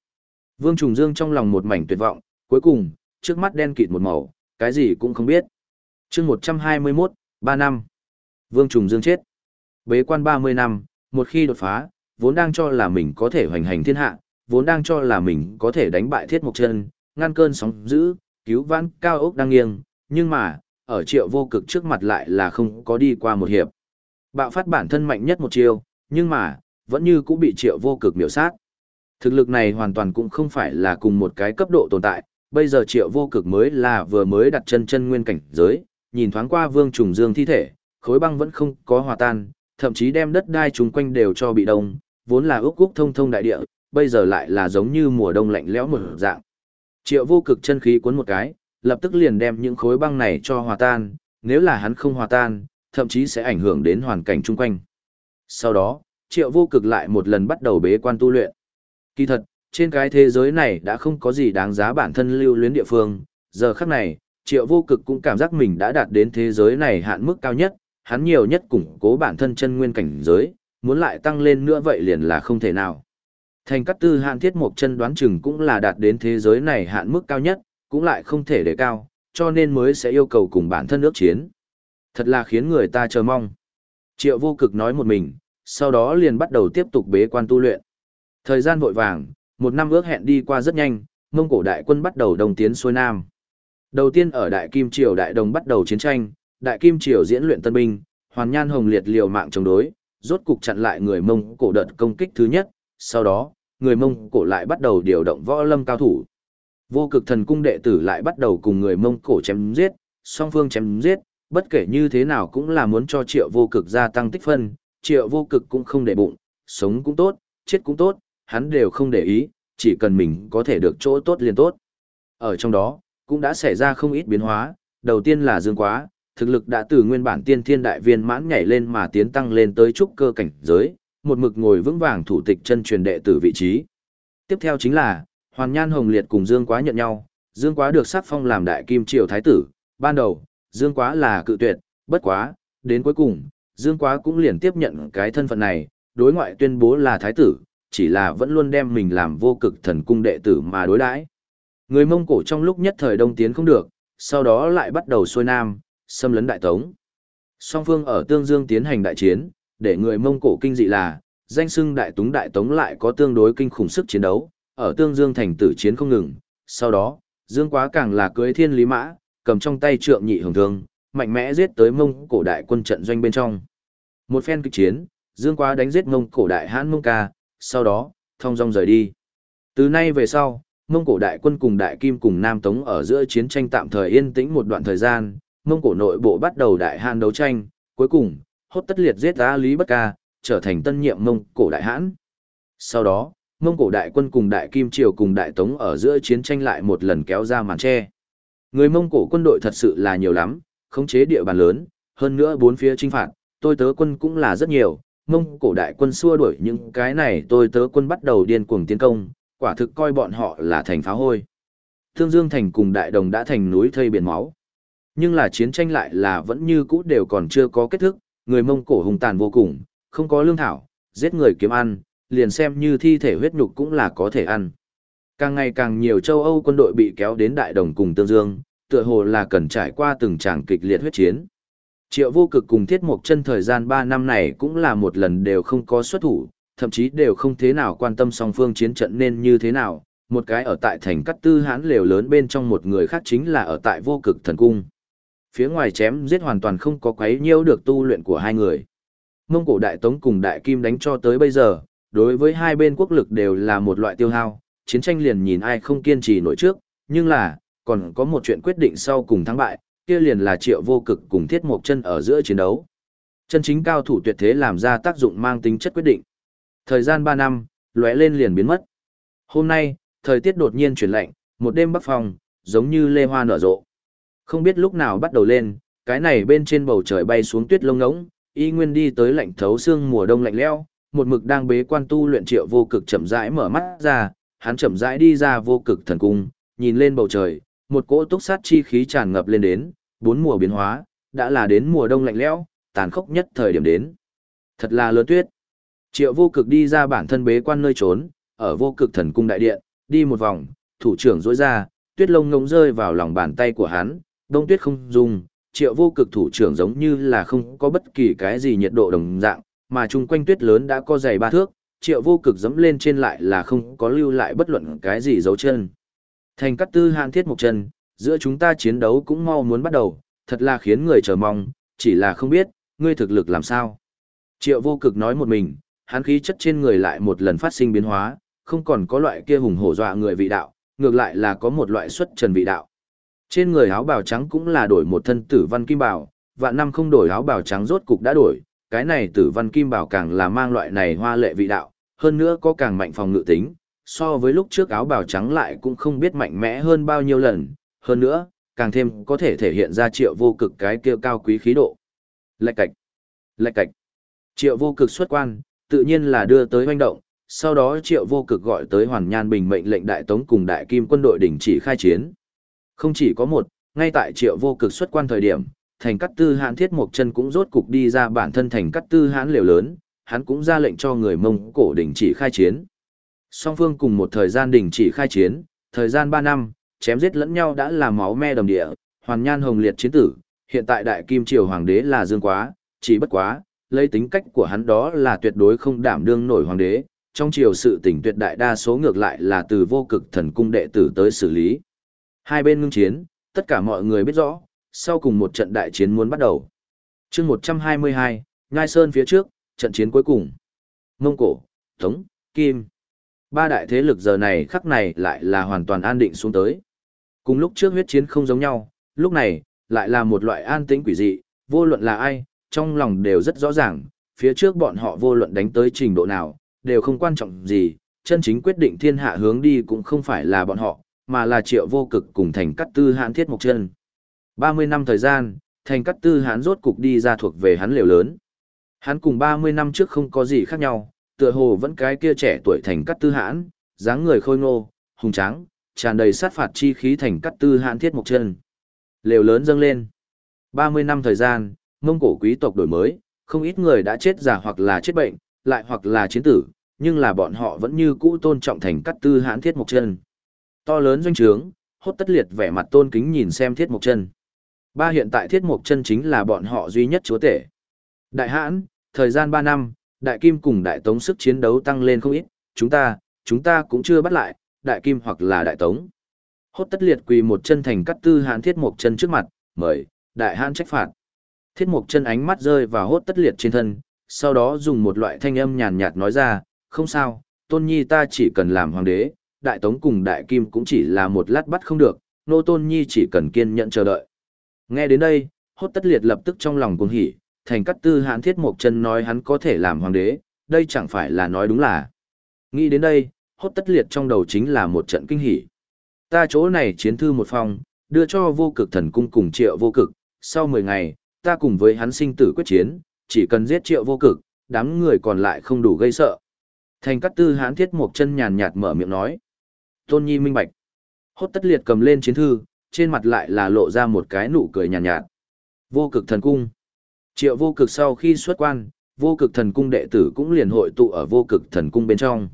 Vương Trùng Dương trong lòng một mảnh tuyệt vọng, cuối cùng, trước mắt đen kịt một màu, cái gì cũng không biết. chương 121, 3 năm. Vương Trùng Dương chết. Bế quan 30 năm, một khi đột phá, vốn đang cho là mình có thể hoành hành thiên hạ, vốn đang cho là mình có thể đánh bại thiết mục chân, ngăn cơn sóng dữ, cứu vãn cao ốc đang nghiêng, nhưng mà, ở triệu vô cực trước mặt lại là không có đi qua một hiệp. Bạo phát bản thân mạnh nhất một chiêu, nhưng mà, vẫn như cũng bị triệu vô cực miểu sát. Thực lực này hoàn toàn cũng không phải là cùng một cái cấp độ tồn tại, bây giờ triệu vô cực mới là vừa mới đặt chân chân nguyên cảnh giới, nhìn thoáng qua vương trùng dương thi thể, khối băng vẫn không có hòa tan, thậm chí đem đất đai chung quanh đều cho bị đông, vốn là ước quốc thông thông đại địa, bây giờ lại là giống như mùa đông lạnh lẽo một dạng. Triệu vô cực chân khí cuốn một cái, lập tức liền đem những khối băng này cho hòa tan, nếu là hắn không hòa tan, thậm chí sẽ ảnh hưởng đến hoàn cảnh chung quanh. Sau đó, triệu vô cực lại một lần bắt đầu bế quan tu luyện. Kỳ thật, trên cái thế giới này đã không có gì đáng giá bản thân lưu luyến địa phương, giờ khắc này, triệu vô cực cũng cảm giác mình đã đạt đến thế giới này hạn mức cao nhất, hắn nhiều nhất củng cố bản thân chân nguyên cảnh giới, muốn lại tăng lên nữa vậy liền là không thể nào. Thành cắt tư hạn thiết một chân đoán chừng cũng là đạt đến thế giới này hạn mức cao nhất, cũng lại không thể để cao, cho nên mới sẽ yêu cầu cùng bản thân ước chiến. Thật là khiến người ta chờ mong. Triệu vô cực nói một mình, sau đó liền bắt đầu tiếp tục bế quan tu luyện. Thời gian vội vàng, một năm ước hẹn đi qua rất nhanh, Mông Cổ đại quân bắt đầu đồng tiến xuôi nam. Đầu tiên ở Đại Kim Triều Đại Đồng bắt đầu chiến tranh, Đại Kim Triều diễn luyện tân binh, Hoàn Nhan Hồng liệt liều mạng chống đối, rốt cục chặn lại người Mông Cổ đợt công kích thứ nhất, sau đó, người Mông Cổ lại bắt đầu điều động võ lâm cao thủ. Vô cực thần cung đệ tử lại bắt đầu cùng người Mông Cổ chém giết, song phương chém giết, bất kể như thế nào cũng là muốn cho triệu vô cực gia tăng tích phân, triệu vô cực cũng không để bụng, sống cũng tốt, chết cũng tốt, hắn đều không để ý, chỉ cần mình có thể được chỗ tốt liền tốt. Ở trong đó, cũng đã xảy ra không ít biến hóa, đầu tiên là dương quá, thực lực đã từ nguyên bản tiên thiên đại viên mãn nhảy lên mà tiến tăng lên tới trúc cơ cảnh giới, một mực ngồi vững vàng thủ tịch chân truyền đệ tử vị trí. Tiếp theo chính là, Hoàn Nhan Hồng Liệt cùng Dương Quá nhận nhau, Dương Quá được sắc phong làm đại kim triều thái tử, ban đầu, Dương Quá là cự tuyệt, bất quá, đến cuối cùng, Dương Quá cũng liền tiếp nhận cái thân phận này, đối ngoại tuyên bố là thái tử, chỉ là vẫn luôn đem mình làm vô cực thần cung đệ tử mà đối đãi. Người Mông Cổ trong lúc nhất thời đông tiến không được, sau đó lại bắt đầu xuôi nam, xâm lấn đại tống. Song phương ở Tương Dương tiến hành đại chiến, để người Mông Cổ kinh dị là, danh xưng đại túng đại tống lại có tương đối kinh khủng sức chiến đấu, ở Tương Dương thành tử chiến không ngừng. Sau đó, Dương Quá càng là cưới thiên lý mã, cầm trong tay trượng nhị hồng thương, mạnh mẽ giết tới Mông Cổ đại quân trận doanh bên trong. Một phen kịch chiến, Dương Quá đánh giết Mông Cổ đại hãn Mông Ca, sau đó, thông dong rời đi. Từ nay về sau, Mông Cổ đại quân cùng đại kim cùng Nam Tống ở giữa chiến tranh tạm thời yên tĩnh một đoạn thời gian, Mông Cổ nội bộ bắt đầu đại hàn đấu tranh, cuối cùng, hốt tất liệt giết ra Lý Bất Ca, trở thành tân nhiệm Mông Cổ đại hãn. Sau đó, Mông Cổ đại quân cùng đại kim triều cùng đại tống ở giữa chiến tranh lại một lần kéo ra màn che. Người Mông Cổ quân đội thật sự là nhiều lắm, khống chế địa bàn lớn, hơn nữa bốn phía chinh phạt, tôi tớ quân cũng là rất nhiều, mông cổ đại quân xua đuổi những cái này tôi tớ quân bắt đầu điên cuồng tiến công, quả thực coi bọn họ là thành phá hôi. Thương Dương Thành cùng đại đồng đã thành núi thây biển máu. Nhưng là chiến tranh lại là vẫn như cũ đều còn chưa có kết thúc, người mông cổ hùng tàn vô cùng, không có lương thảo, giết người kiếm ăn, liền xem như thi thể huyết nhục cũng là có thể ăn. Càng ngày càng nhiều châu Âu quân đội bị kéo đến đại đồng cùng Tương Dương, tựa hồ là cần trải qua từng tràng kịch liệt huyết chiến. Triệu vô cực cùng thiết mục chân thời gian 3 năm này cũng là một lần đều không có xuất thủ, thậm chí đều không thế nào quan tâm song phương chiến trận nên như thế nào, một cái ở tại thành cắt tư Hán lều lớn bên trong một người khác chính là ở tại vô cực thần cung. Phía ngoài chém giết hoàn toàn không có quấy nhiễu được tu luyện của hai người. Mông cổ đại tống cùng đại kim đánh cho tới bây giờ, đối với hai bên quốc lực đều là một loại tiêu hao, chiến tranh liền nhìn ai không kiên trì nổi trước, nhưng là, còn có một chuyện quyết định sau cùng thắng bại, kia liền là triệu vô cực cùng thiết mộc chân ở giữa chiến đấu. Chân chính cao thủ tuyệt thế làm ra tác dụng mang tính chất quyết định. Thời gian 3 năm, lóe lên liền biến mất. Hôm nay, thời tiết đột nhiên chuyển lạnh, một đêm bắc phòng, giống như lê hoa nở rộ. Không biết lúc nào bắt đầu lên, cái này bên trên bầu trời bay xuống tuyết lông ngỗng, y nguyên đi tới lạnh thấu xương mùa đông lạnh lẽo, một mực đang bế quan tu luyện triệu vô cực chậm rãi mở mắt ra, hắn chậm rãi đi ra vô cực thần cung, nhìn lên bầu trời, một cỗ túc sát chi khí tràn ngập lên đến, bốn mùa biến hóa, đã là đến mùa đông lạnh lẽo, tàn khốc nhất thời điểm đến. Thật là lớn tuyết. Triệu vô cực đi ra bản thân bế quan nơi trốn, ở vô cực thần cung đại điện, đi một vòng, thủ trưởng rỗi ra, tuyết lông ngỗng rơi vào lòng bàn tay của hắn, đông tuyết không dùng, triệu vô cực thủ trưởng giống như là không có bất kỳ cái gì nhiệt độ đồng dạng, mà chung quanh tuyết lớn đã có dày ba thước, triệu vô cực dẫm lên trên lại là không có lưu lại bất luận cái gì dấu chân. Thành cắt tư hạn thiết một chân, giữa chúng ta chiến đấu cũng mau muốn bắt đầu, thật là khiến người chờ mong, chỉ là không biết, ngươi thực lực làm sao. Triệu vô cực nói một mình, hắn khí chất trên người lại một lần phát sinh biến hóa, không còn có loại kia hùng hổ dọa người vị đạo, ngược lại là có một loại xuất trần vị đạo. Trên người áo bào trắng cũng là đổi một thân tử văn kim bảo, vạn năm không đổi áo bào trắng rốt cục đã đổi, cái này tử văn kim bảo càng là mang loại này hoa lệ vị đạo, hơn nữa có càng mạnh phòng ngự tính, so với lúc trước áo bào trắng lại cũng không biết mạnh mẽ hơn bao nhiêu lần, hơn nữa, càng thêm có thể thể hiện ra triệu vô cực cái kia cao quý khí độ. Lạch cạch, lạch cạch, triệu vô cực xuất quan, tự nhiên là đưa tới hoành động, sau đó triệu vô cực gọi tới hoàn nhan bình mệnh lệnh đại tống cùng đại kim quân đội đình chỉ khai chiến. Không chỉ có một, ngay tại triệu vô cực xuất quan thời điểm, thành cắt tư hãn thiết mộc chân cũng rốt cục đi ra bản thân thành cắt tư hãn liều lớn, hắn cũng ra lệnh cho người mông cổ đình chỉ khai chiến. Song phương cùng một thời gian đình chỉ khai chiến, thời gian 3 năm, chém giết lẫn nhau đã là máu me đồng địa, hoàn nhan hồng liệt chiến tử, hiện tại đại kim triều hoàng đế là dương quá, chỉ bất quá, lấy tính cách của hắn đó là tuyệt đối không đảm đương nổi hoàng đế, trong triều sự tình tuyệt đại đa số ngược lại là từ vô cực thần cung đệ tử tới xử lý. Hai bên ngưng chiến, tất cả mọi người biết rõ, sau cùng một trận đại chiến muốn bắt đầu. chương 122, Ngai Sơn phía trước, trận chiến cuối cùng. Mông Cổ, Tống, Kim. Ba đại thế lực giờ này khắc này lại là hoàn toàn an định xuống tới. Cùng lúc trước huyết chiến không giống nhau, lúc này, lại là một loại an tĩnh quỷ dị, vô luận là ai, trong lòng đều rất rõ ràng, phía trước bọn họ vô luận đánh tới trình độ nào, đều không quan trọng gì, chân chính quyết định thiên hạ hướng đi cũng không phải là bọn họ, mà là triệu vô cực cùng thành cắt tư hãn thiết mộc chân. 30 năm thời gian, thành cắt tư hãn rốt cục đi ra thuộc về hắn liều lớn. Hắn cùng 30 năm trước không có gì khác nhau, tựa hồ vẫn cái kia trẻ tuổi thành cắt tư hãn, dáng người khôi ngô, hùng tráng, tràn đầy sát phạt chi khí thành cắt tư hãn thiết mộc chân. Liều lớn dâng lên. 30 năm thời gian, mông cổ quý tộc đổi mới, không ít người đã chết già hoặc là chết bệnh, lại hoặc là chiến tử, nhưng là bọn họ vẫn như cũ tôn trọng thành cắt tư hãn thiết mộc chân. To lớn doanh trướng, hốt tất liệt vẻ mặt tôn kính nhìn xem thiết mộc chân. Ba hiện tại thiết mộc chân chính là bọn họ duy nhất chúa tể. Đại hãn, thời gian 3 năm, đại kim cùng đại tống sức chiến đấu tăng lên không ít, chúng ta, chúng ta cũng chưa bắt lại, đại kim hoặc là đại tống. Hốt tất liệt quỳ một chân thành cắt tư hãn thiết mộc chân trước mặt, mời, đại hãn trách phạt. Thiết mộc chân ánh mắt rơi vào hốt tất liệt trên thân, sau đó dùng một loại thanh âm nhàn nhạt nói ra, không sao, tôn nhi ta chỉ cần làm hoàng đế, đại tống cùng đại kim cũng chỉ là một lát bắt không được, nô tôn nhi chỉ cần kiên nhẫn chờ đợi. Nghe đến đây, hốt tất liệt lập tức trong lòng cuồng hỉ, thành cắt tư hãn thiết mộc chân nói hắn có thể làm hoàng đế, đây chẳng phải là nói đúng là. Nghĩ đến đây, hốt tất liệt trong đầu chính là một trận kinh hỉ. Ta chỗ này chiến thư một phòng, đưa cho vô cực thần cung cùng triệu vô cực, sau 10 ngày, ta cùng với hắn sinh tử quyết chiến, chỉ cần giết triệu vô cực, đám người còn lại không đủ gây sợ. Thành cắt tư hãn thiết một chân nhàn nhạt mở miệng nói. Tôn Nhi minh bạch. Hốt tất liệt cầm lên chiến thư, trên mặt lại là lộ ra một cái nụ cười nhàn nhạt, nhạt. Vô cực thần cung. Triệu vô cực sau khi xuất quan, vô cực thần cung đệ tử cũng liền hội tụ ở vô cực thần cung bên trong.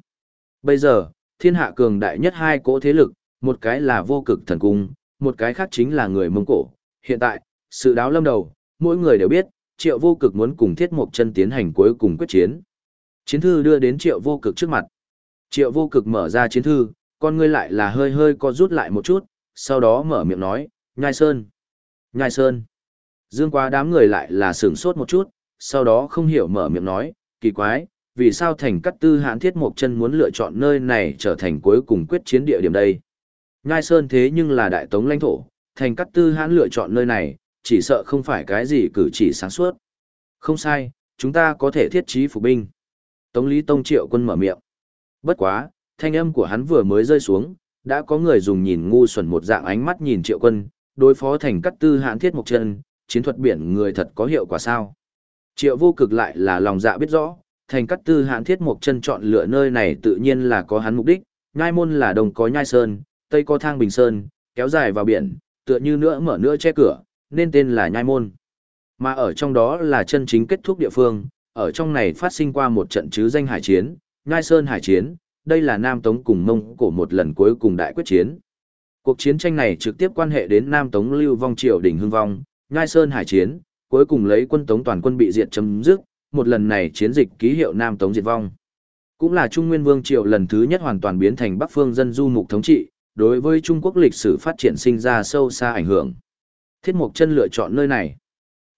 Bây giờ, thiên hạ cường đại nhất hai cỗ thế lực, một cái là vô cực thần cung, một cái khác chính là người Mông Cổ. Hiện tại, sự đáo lâm đầu, mỗi người đều biết, triệu vô cực muốn cùng thiết mộc chân tiến hành cuối cùng quyết chiến. Chiến thư đưa đến triệu vô cực trước mặt. Triệu vô cực mở ra chiến thư, con ngươi lại là hơi hơi co rút lại một chút, sau đó mở miệng nói, nhai sơn, nhai sơn. Dương quá đám người lại là sửng sốt một chút, sau đó không hiểu mở miệng nói, kỳ quái, vì sao thành cắt tư hãn thiết mộc chân muốn lựa chọn nơi này trở thành cuối cùng quyết chiến địa điểm đây. Nhai sơn thế nhưng là đại tống lãnh thổ, thành cắt tư hãn lựa chọn nơi này, chỉ sợ không phải cái gì cử chỉ sáng suốt. Không sai, chúng ta có thể thiết trí phục binh. Tống Lý Tông Triệu quân mở miệng. Bất quá, thanh âm của hắn vừa mới rơi xuống, đã có người dùng nhìn ngu xuẩn một dạng ánh mắt nhìn Triệu quân, đối phó thành cắt tư hãn thiết mộc chân, chiến thuật biển người thật có hiệu quả sao. Triệu vô cực lại là lòng dạ biết rõ, thành cắt tư hãn thiết mộc chân chọn lựa nơi này tự nhiên là có hắn mục đích, nhai môn là đồng có nhai sơn, tây có thang bình sơn, kéo dài vào biển, tựa như nữa mở nữa che cửa, nên tên là nhai môn. Mà ở trong đó là chân chính kết thúc địa phương, ở trong này phát sinh qua một trận chứ danh hải chiến, nhai sơn hải chiến, đây là Nam Tống cùng Mông Cổ một lần cuối cùng đại quyết chiến. Cuộc chiến tranh này trực tiếp quan hệ đến Nam Tống lưu vong triều đỉnh hưng vong, Ngai sơn hải chiến, cuối cùng lấy quân Tống toàn quân bị diệt chấm dứt, một lần này chiến dịch ký hiệu Nam Tống diệt vong. Cũng là Trung Nguyên Vương triều lần thứ nhất hoàn toàn biến thành Bắc phương dân du mục thống trị, đối với Trung Quốc lịch sử phát triển sinh ra sâu xa ảnh hưởng. Thiết Mộc Chân lựa chọn nơi này.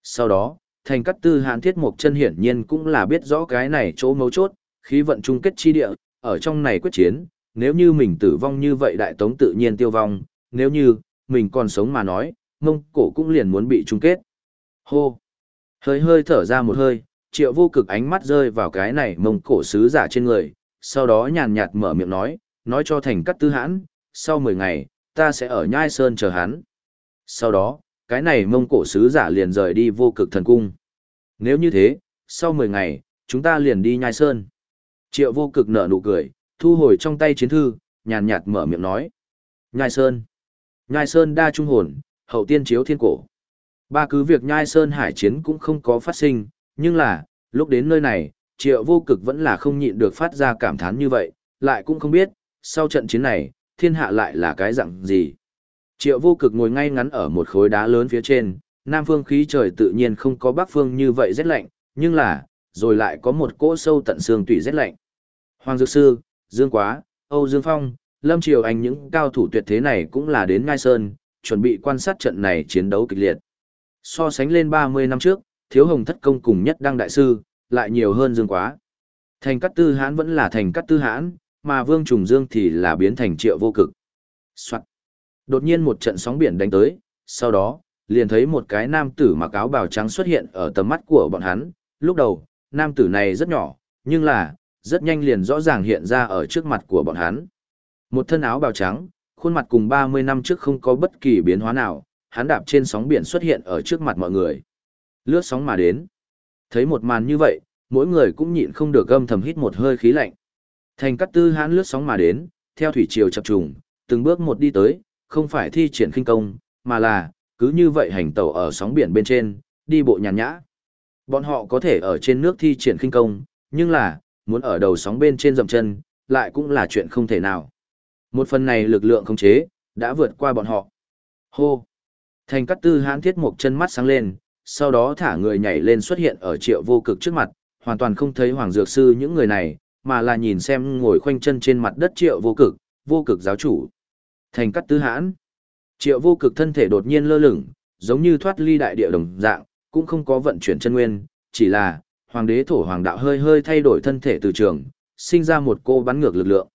Sau đó, thành cắt tư hãn Thiết Mộc Chân hiển nhiên cũng là biết rõ cái này chỗ mấu chốt, khí vận chung kết chi địa, ở trong này quyết chiến, nếu như mình tử vong như vậy đại tống tự nhiên tiêu vong, nếu như, mình còn sống mà nói, mông cổ cũng liền muốn bị chung kết. Hô! Hơi hơi thở ra một hơi, triệu vô cực ánh mắt rơi vào cái này mông cổ sứ giả trên người, sau đó nhàn nhạt mở miệng nói, nói cho thành cắt tư hãn, sau 10 ngày, ta sẽ ở Nhai Sơn chờ hắn. Sau đó, cái này mông cổ sứ giả liền rời đi vô cực thần cung. Nếu như thế, sau 10 ngày, chúng ta liền đi Nhai Sơn. Triệu vô cực nở nụ cười, thu hồi trong tay chiến thư, nhàn nhạt mở miệng nói. Nhai Sơn. Nhai Sơn đa trung hồn, hậu tiên chiếu thiên cổ. Ba cứ việc Nhai Sơn hải chiến cũng không có phát sinh, nhưng là, lúc đến nơi này, triệu vô cực vẫn là không nhịn được phát ra cảm thán như vậy, lại cũng không biết, sau trận chiến này, thiên hạ lại là cái dạng gì. Triệu vô cực ngồi ngay ngắn ở một khối đá lớn phía trên, nam phương khí trời tự nhiên không có bắc phương như vậy rét lạnh, nhưng là, rồi lại có một cỗ sâu tận xương tủy rét lạnh. Hoàng Dược Sư, Dương Quá, Âu Dương Phong, Lâm Triều Anh những cao thủ tuyệt thế này cũng là đến Ngai Sơn, chuẩn bị quan sát trận này chiến đấu kịch liệt. So sánh lên 30 năm trước, Thiếu Hồng Thất Công cùng nhất đăng đại sư, lại nhiều hơn Dương Quá. Thành Cát Tư Hãn vẫn là thành Cát Tư Hãn, mà Vương Trùng Dương thì là biến thành triệu vô cực. Soạn. Đột nhiên một trận sóng biển đánh tới, sau đó, liền thấy một cái nam tử mặc áo bào trắng xuất hiện ở tầm mắt của bọn hắn. Lúc đầu, nam tử này rất nhỏ, nhưng là, rất nhanh liền rõ ràng hiện ra ở trước mặt của bọn hắn. Một thân áo bào trắng, khuôn mặt cùng 30 năm trước không có bất kỳ biến hóa nào, hắn đạp trên sóng biển xuất hiện ở trước mặt mọi người. Lướt sóng mà đến. Thấy một màn như vậy, mỗi người cũng nhịn không được gâm thầm hít một hơi khí lạnh. Thành cắt tư hắn lướt sóng mà đến, theo thủy triều chập trùng, từng bước một đi tới, không phải thi triển khinh công, mà là, cứ như vậy hành tàu ở sóng biển bên trên, đi bộ nhàn nhã. Bọn họ có thể ở trên nước thi triển khinh công, nhưng là, muốn ở đầu sóng bên trên dầm chân, lại cũng là chuyện không thể nào. Một phần này lực lượng khống chế, đã vượt qua bọn họ. Hô! Thành cắt tư hãn thiết một chân mắt sáng lên, sau đó thả người nhảy lên xuất hiện ở triệu vô cực trước mặt, hoàn toàn không thấy hoàng dược sư những người này, mà là nhìn xem ngồi khoanh chân trên mặt đất triệu vô cực, vô cực giáo chủ. Thành cắt tư hãn. Triệu vô cực thân thể đột nhiên lơ lửng, giống như thoát ly đại địa đồng dạng, cũng không có vận chuyển chân nguyên, chỉ là, hoàng đế thổ hoàng đạo hơi hơi thay đổi thân thể từ trường, sinh ra một cô bắn ngược lực lượng.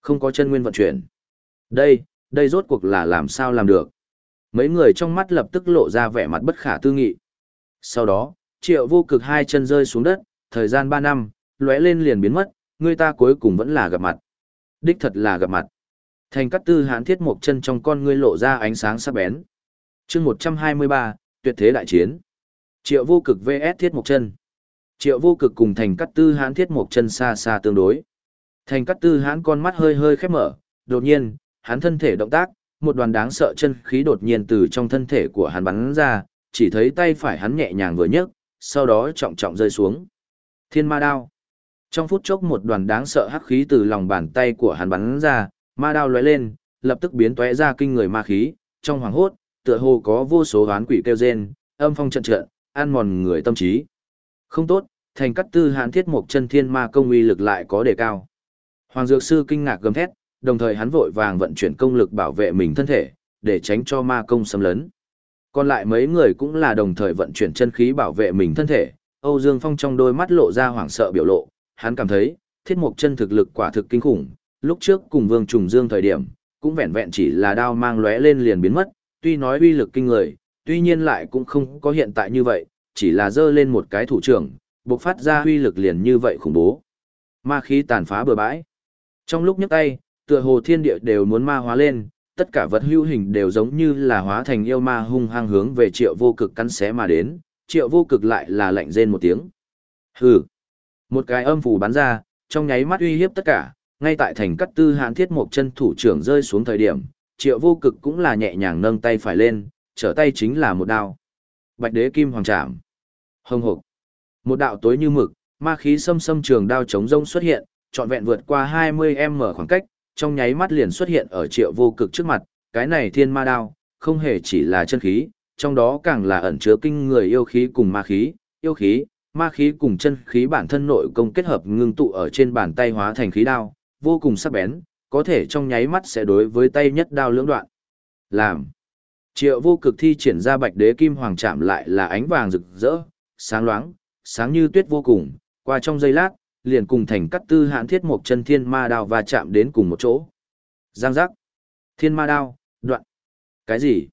Không có chân nguyên vận chuyển. Đây, đây rốt cuộc là làm sao làm được. Mấy người trong mắt lập tức lộ ra vẻ mặt bất khả tư nghị. Sau đó, triệu vô cực hai chân rơi xuống đất, thời gian 3 năm, lóe lên liền biến mất, người ta cuối cùng vẫn là gặp mặt. Đích thật là gặp mặt. Thành cắt tư hán thiết một chân trong con ngươi lộ ra ánh sáng sắc bén. chương 123, tuyệt thế đại chiến. Triệu vô cực VS thiết một chân. Triệu vô cực cùng thành cắt tư hán thiết một chân xa xa tương đối. Thành cắt tư hán con mắt hơi hơi khép mở, đột nhiên, hắn thân thể động tác, một đoàn đáng sợ chân khí đột nhiên từ trong thân thể của hắn bắn ra, chỉ thấy tay phải hắn nhẹ nhàng vừa nhấc, sau đó trọng trọng rơi xuống. Thiên ma đao. Trong phút chốc một đoàn đáng sợ hắc khí từ lòng bàn tay của hắn bắn ra, ma đao lóe lên, lập tức biến tóe ra kinh người ma khí, trong hoàng hốt, tựa hồ có vô số oán quỷ kêu rên, âm phong trận trận, ăn mòn người tâm trí. Không tốt, thành cắt tư hãn thiết một chân thiên ma công uy lực lại có đề cao. Hoàng dược sư kinh ngạc gầm thét, đồng thời hắn vội vàng vận chuyển công lực bảo vệ mình thân thể, để tránh cho ma công xâm lấn. Còn lại mấy người cũng là đồng thời vận chuyển chân khí bảo vệ mình thân thể, Âu Dương Phong trong đôi mắt lộ ra hoảng sợ biểu lộ, hắn cảm thấy, thiết mục chân thực lực quả thực kinh khủng, lúc trước cùng Vương Trùng Dương thời điểm, cũng vẹn vẹn chỉ là đao mang lóe lên liền biến mất, tuy nói uy lực kinh người, tuy nhiên lại cũng không có hiện tại như vậy, chỉ là dơ lên một cái thủ trưởng, bộc phát ra huy lực liền như vậy khủng bố. Ma khí tàn phá bừa bãi. Trong lúc nhấc tay, tựa hồ thiên địa đều muốn ma hóa lên, tất cả vật hữu hình đều giống như là hóa thành yêu ma hung hăng hướng về triệu vô cực cắn xé mà đến, triệu vô cực lại là lạnh rên một tiếng. Hừ. Một cái âm phù bắn ra, trong nháy mắt uy hiếp tất cả, ngay tại thành cắt tư hàn thiết một chân thủ trưởng rơi xuống thời điểm, triệu vô cực cũng là nhẹ nhàng nâng tay phải lên, trở tay chính là một đao. Bạch đế kim hoàng trảm. Hồng hộc. Một đạo tối như mực, ma khí xâm xâm trường đao chống rông xuất hiện, trọn vẹn vượt qua 20m khoảng cách, trong nháy mắt liền xuất hiện ở triệu vô cực trước mặt, cái này thiên ma đao, không hề chỉ là chân khí, trong đó càng là ẩn chứa kinh người yêu khí cùng ma khí, yêu khí, ma khí cùng chân khí bản thân nội công kết hợp ngưng tụ ở trên bàn tay hóa thành khí đao, vô cùng sắc bén, có thể trong nháy mắt sẽ đối với tay nhất đao lưỡng đoạn. Làm. Triệu vô cực thi triển ra bạch đế kim hoàng chạm lại là ánh vàng rực rỡ, sáng loáng, sáng như tuyết vô cùng, qua trong giây lát, liền cùng thành cắt tư hãn thiết một chân thiên ma đao và chạm đến cùng một chỗ. Giang giác. Thiên ma đao, đoạn. Cái gì?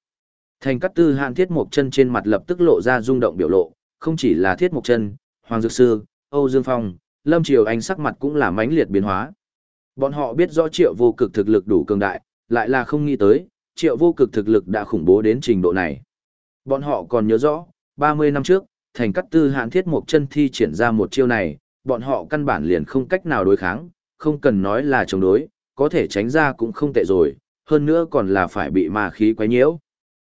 Thành cắt tư hãn thiết một chân trên mặt lập tức lộ ra rung động biểu lộ, không chỉ là thiết một chân, Hoàng Dược Sư, Âu Dương Phong, Lâm Triều Anh sắc mặt cũng là mãnh liệt biến hóa. Bọn họ biết rõ triệu vô cực thực lực đủ cường đại, lại là không nghĩ tới, triệu vô cực thực lực đã khủng bố đến trình độ này. Bọn họ còn nhớ rõ, 30 năm trước, thành cắt tư hãn thiết một chân thi triển ra một chiêu này, bọn họ căn bản liền không cách nào đối kháng, không cần nói là chống đối, có thể tránh ra cũng không tệ rồi, hơn nữa còn là phải bị ma khí quấy nhiễu.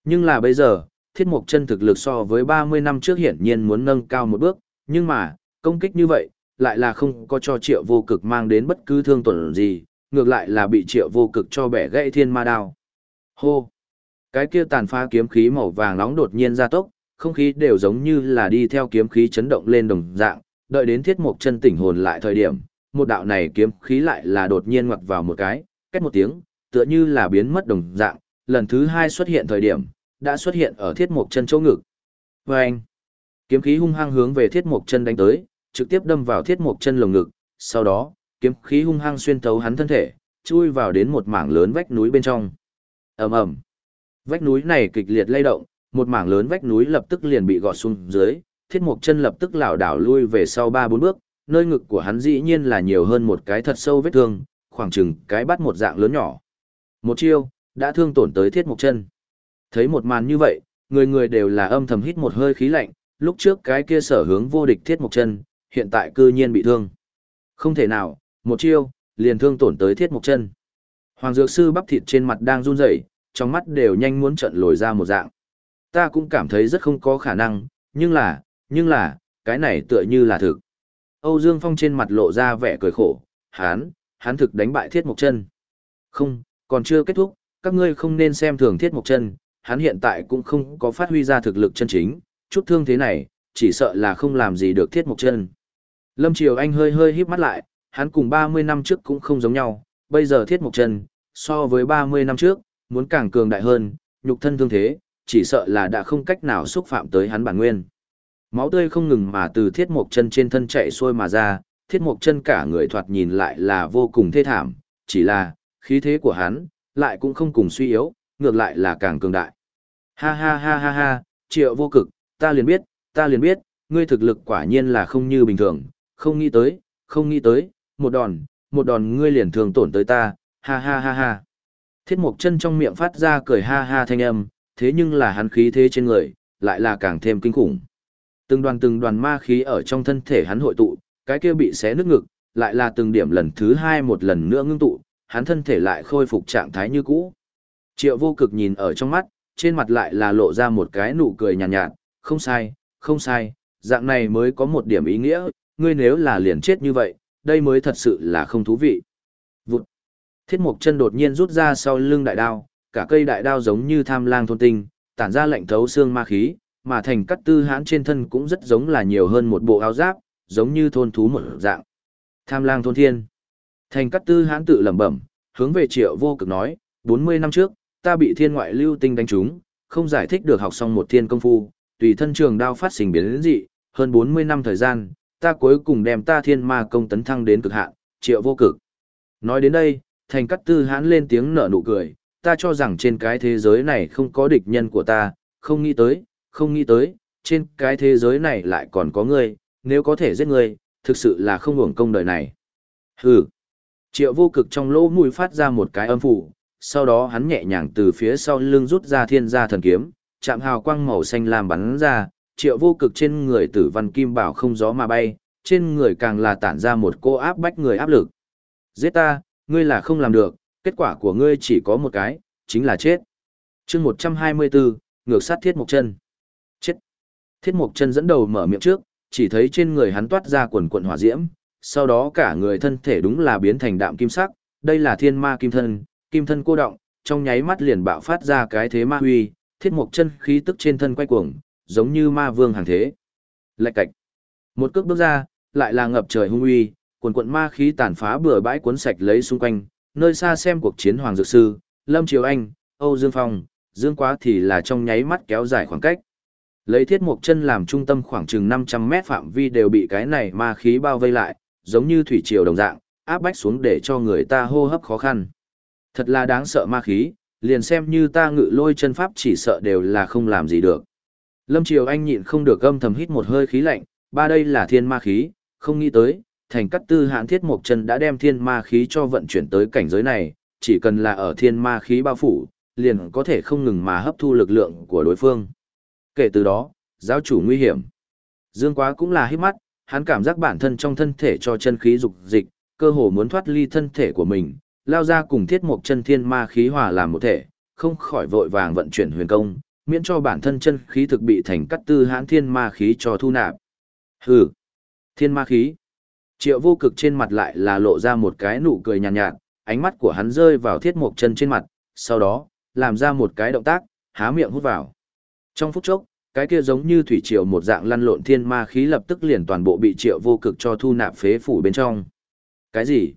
Nhưng là bây giờ, thiết mục chân thực lực so với 30 năm trước hiển nhiên muốn nâng cao một bước, nhưng mà, công kích như vậy, lại là không có cho triệu vô cực mang đến bất cứ thương tổn gì, ngược lại là bị triệu vô cực cho bẻ gãy thiên ma đao. Hô! Cái kia tàn phá kiếm khí màu vàng nóng đột nhiên ra tốc, không khí đều giống như là đi theo kiếm khí chấn động lên đồng dạng, đợi đến thiết mục chân tỉnh hồn lại thời điểm, một đạo này kiếm khí lại là đột nhiên ngoặt vào một cái, kết một tiếng, tựa như là biến mất đồng dạng, lần thứ hai xuất hiện thời điểm, đã xuất hiện ở thiết mục chân chỗ ngực. Và anh, kiếm khí hung hăng hướng về thiết mục chân đánh tới, trực tiếp đâm vào thiết mục chân lồng ngực, sau đó, kiếm khí hung hăng xuyên thấu hắn thân thể, chui vào đến một mảng lớn vách núi bên trong ầm ầm, vách núi này kịch liệt lay động, một mảng lớn vách núi lập tức liền bị gọt xuống dưới, thiết mục chân lập tức lảo đảo lui về sau ba bốn bước, nơi ngực của hắn dĩ nhiên là nhiều hơn một cái thật sâu vết thương, khoảng chừng cái bắt một dạng lớn nhỏ. Một chiêu, đã thương tổn tới thiết mục chân. Thấy một màn như vậy, người người đều là âm thầm hít một hơi khí lạnh, lúc trước cái kia sở hướng vô địch thiết mục chân, hiện tại cư nhiên bị thương. Không thể nào, một chiêu, liền thương tổn tới thiết mục chân. Hoàng dược sư bắp thịt trên mặt đang run rẩy, trong mắt đều nhanh muốn trận lồi ra một dạng. Ta cũng cảm thấy rất không có khả năng, nhưng là, nhưng là, cái này tựa như là thực. Âu Dương Phong trên mặt lộ ra vẻ cười khổ, hán, hán thực đánh bại Thiết Mộc Chân. Không, còn chưa kết thúc, các ngươi không nên xem thường Thiết Mộc Chân, hắn hiện tại cũng không có phát huy ra thực lực chân chính, chút thương thế này, chỉ sợ là không làm gì được Thiết Mộc Chân. Lâm Triều Anh hơi hơi híp mắt lại, hắn cùng 30 năm trước cũng không giống nhau, bây giờ Thiết Mộc Chân, so với 30 năm trước, muốn càng cường đại hơn, nhục thân thương thế, chỉ sợ là đã không cách nào xúc phạm tới hắn bản nguyên. Máu tươi không ngừng mà từ thiết mộc chân trên thân chạy xuôi mà ra, thiết mộc chân cả người thoạt nhìn lại là vô cùng thê thảm, chỉ là, khí thế của hắn, lại cũng không cùng suy yếu, ngược lại là càng cường đại. Ha ha ha ha ha, triệu vô cực, ta liền biết, ta liền biết, ngươi thực lực quả nhiên là không như bình thường, không nghĩ tới, không nghĩ tới, một đòn, một đòn ngươi liền thường tổn tới ta, ha ha ha ha. Thiết mộc chân trong miệng phát ra cười ha ha thanh âm, thế nhưng là hắn khí thế trên người, lại là càng thêm kinh khủng. Từng đoàn từng đoàn ma khí ở trong thân thể hắn hội tụ, cái kia bị xé nứt ngực, lại là từng điểm lần thứ hai một lần nữa ngưng tụ, hắn thân thể lại khôi phục trạng thái như cũ. Triệu vô cực nhìn ở trong mắt, trên mặt lại là lộ ra một cái nụ cười nhàn nhạt, nhạt, không sai, không sai, dạng này mới có một điểm ý nghĩa, ngươi nếu là liền chết như vậy, đây mới thật sự là không thú vị. Vụt. Thiết mục chân đột nhiên rút ra sau lưng đại đao, cả cây đại đao giống như tham lang thôn tinh, tản ra lạnh thấu xương ma khí, mà thành cắt tư hãn trên thân cũng rất giống là nhiều hơn một bộ áo giáp, giống như thôn thú một dạng. Tham lang thôn thiên. Thành cắt tư hãn tự lẩm bẩm, hướng về triệu vô cực nói, 40 năm trước, ta bị thiên ngoại lưu tinh đánh trúng, không giải thích được học xong một thiên công phu, tùy thân trường đao phát sinh biến đến dị, hơn 40 năm thời gian, ta cuối cùng đem ta thiên ma công tấn thăng đến cực hạn, triệu vô cực. Nói đến đây, thành cắt tư hãn lên tiếng nở nụ cười, ta cho rằng trên cái thế giới này không có địch nhân của ta, không nghĩ tới, không nghĩ tới, trên cái thế giới này lại còn có ngươi, nếu có thể giết ngươi, thực sự là không hưởng công đời này. Hừ. Triệu vô cực trong lỗ mũi phát ra một cái âm phủ, sau đó hắn nhẹ nhàng từ phía sau lưng rút ra thiên gia thần kiếm, chạm hào quang màu xanh làm bắn ra, triệu vô cực trên người tử văn kim bảo không gió mà bay, trên người càng là tản ra một cô áp bách người áp lực. Giết ta, ngươi là không làm được, kết quả của ngươi chỉ có một cái, chính là chết. chương 124, ngược sát thiết mục chân. Chết. Thiết mục chân dẫn đầu mở miệng trước, chỉ thấy trên người hắn toát ra quần quần hỏa diễm, sau đó cả người thân thể đúng là biến thành đạm kim sắc, đây là thiên ma kim thân, kim thân cô động, trong nháy mắt liền bạo phát ra cái thế ma huy, thiết mục chân khí tức trên thân quay cuồng, giống như ma vương hàng thế. Lạch cạch. Một cước bước ra, lại là ngập trời hung uy, quần quận ma khí tàn phá bừa bãi cuốn sạch lấy xung quanh, nơi xa xem cuộc chiến Hoàng Dược Sư, Lâm Triều Anh, Âu Dương Phong, Dương Quá thì là trong nháy mắt kéo dài khoảng cách. Lấy thiết mục chân làm trung tâm khoảng chừng 500 mét phạm vi đều bị cái này ma khí bao vây lại, giống như thủy triều đồng dạng, áp bách xuống để cho người ta hô hấp khó khăn. Thật là đáng sợ ma khí, liền xem như ta ngự lôi chân pháp chỉ sợ đều là không làm gì được. Lâm Triều Anh nhịn không được âm thầm hít một hơi khí lạnh, ba đây là thiên ma khí, không nghĩ tới, thành cắt tư hãn thiết mộc chân đã đem thiên ma khí cho vận chuyển tới cảnh giới này, chỉ cần là ở thiên ma khí bao phủ, liền có thể không ngừng mà hấp thu lực lượng của đối phương. Kể từ đó, giáo chủ nguy hiểm. Dương quá cũng là hít mắt, hắn cảm giác bản thân trong thân thể cho chân khí dục dịch, cơ hồ muốn thoát ly thân thể của mình, lao ra cùng thiết mộc chân thiên ma khí hòa làm một thể, không khỏi vội vàng vận chuyển huyền công, miễn cho bản thân chân khí thực bị thành cắt tư hãn thiên ma khí cho thu nạp. Hừ, thiên ma khí. Triệu vô cực trên mặt lại là lộ ra một cái nụ cười nhàn nhạt, nhạt, ánh mắt của hắn rơi vào thiết mộc chân trên mặt, sau đó, làm ra một cái động tác, há miệng hút vào. Trong phút chốc, cái kia giống như thủy triều một dạng lăn lộn thiên ma khí lập tức liền toàn bộ bị triệu vô cực cho thu nạp phế phủ bên trong. Cái gì?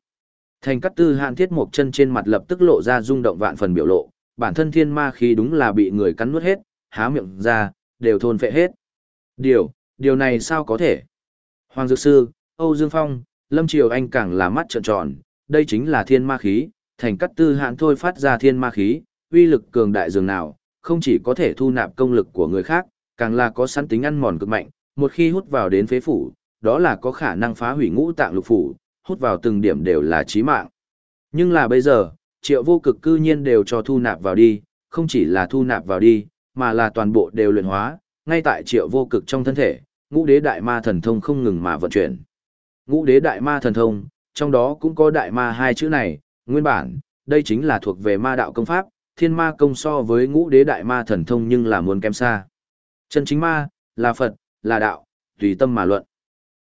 Thành cắt tư hạn thiết mộc chân trên mặt lập tức lộ ra rung động vạn phần biểu lộ, bản thân thiên ma khí đúng là bị người cắn nuốt hết, há miệng ra, đều thôn phệ hết. Điều, điều này sao có thể? Hoàng Dược Sư, Âu Dương Phong, Lâm Triều Anh càng là mắt trợn tròn, đây chính là thiên ma khí, thành cắt tư hạn thôi phát ra thiên ma khí, uy lực cường đại dường nào, không chỉ có thể thu nạp công lực của người khác, càng là có sẵn tính ăn mòn cực mạnh, một khi hút vào đến phế phủ, đó là có khả năng phá hủy ngũ tạng lục phủ, hút vào từng điểm đều là chí mạng. Nhưng là bây giờ, triệu vô cực cư nhiên đều cho thu nạp vào đi, không chỉ là thu nạp vào đi, mà là toàn bộ đều luyện hóa, ngay tại triệu vô cực trong thân thể, ngũ đế đại ma thần thông không ngừng mà vận chuyển. Ngũ đế đại ma thần thông, trong đó cũng có đại ma hai chữ này, nguyên bản, đây chính là thuộc về ma đạo công pháp, thiên ma công so với ngũ đế đại ma thần thông nhưng là muốn kém xa. Chân chính ma, là Phật, là đạo, tùy tâm mà luận.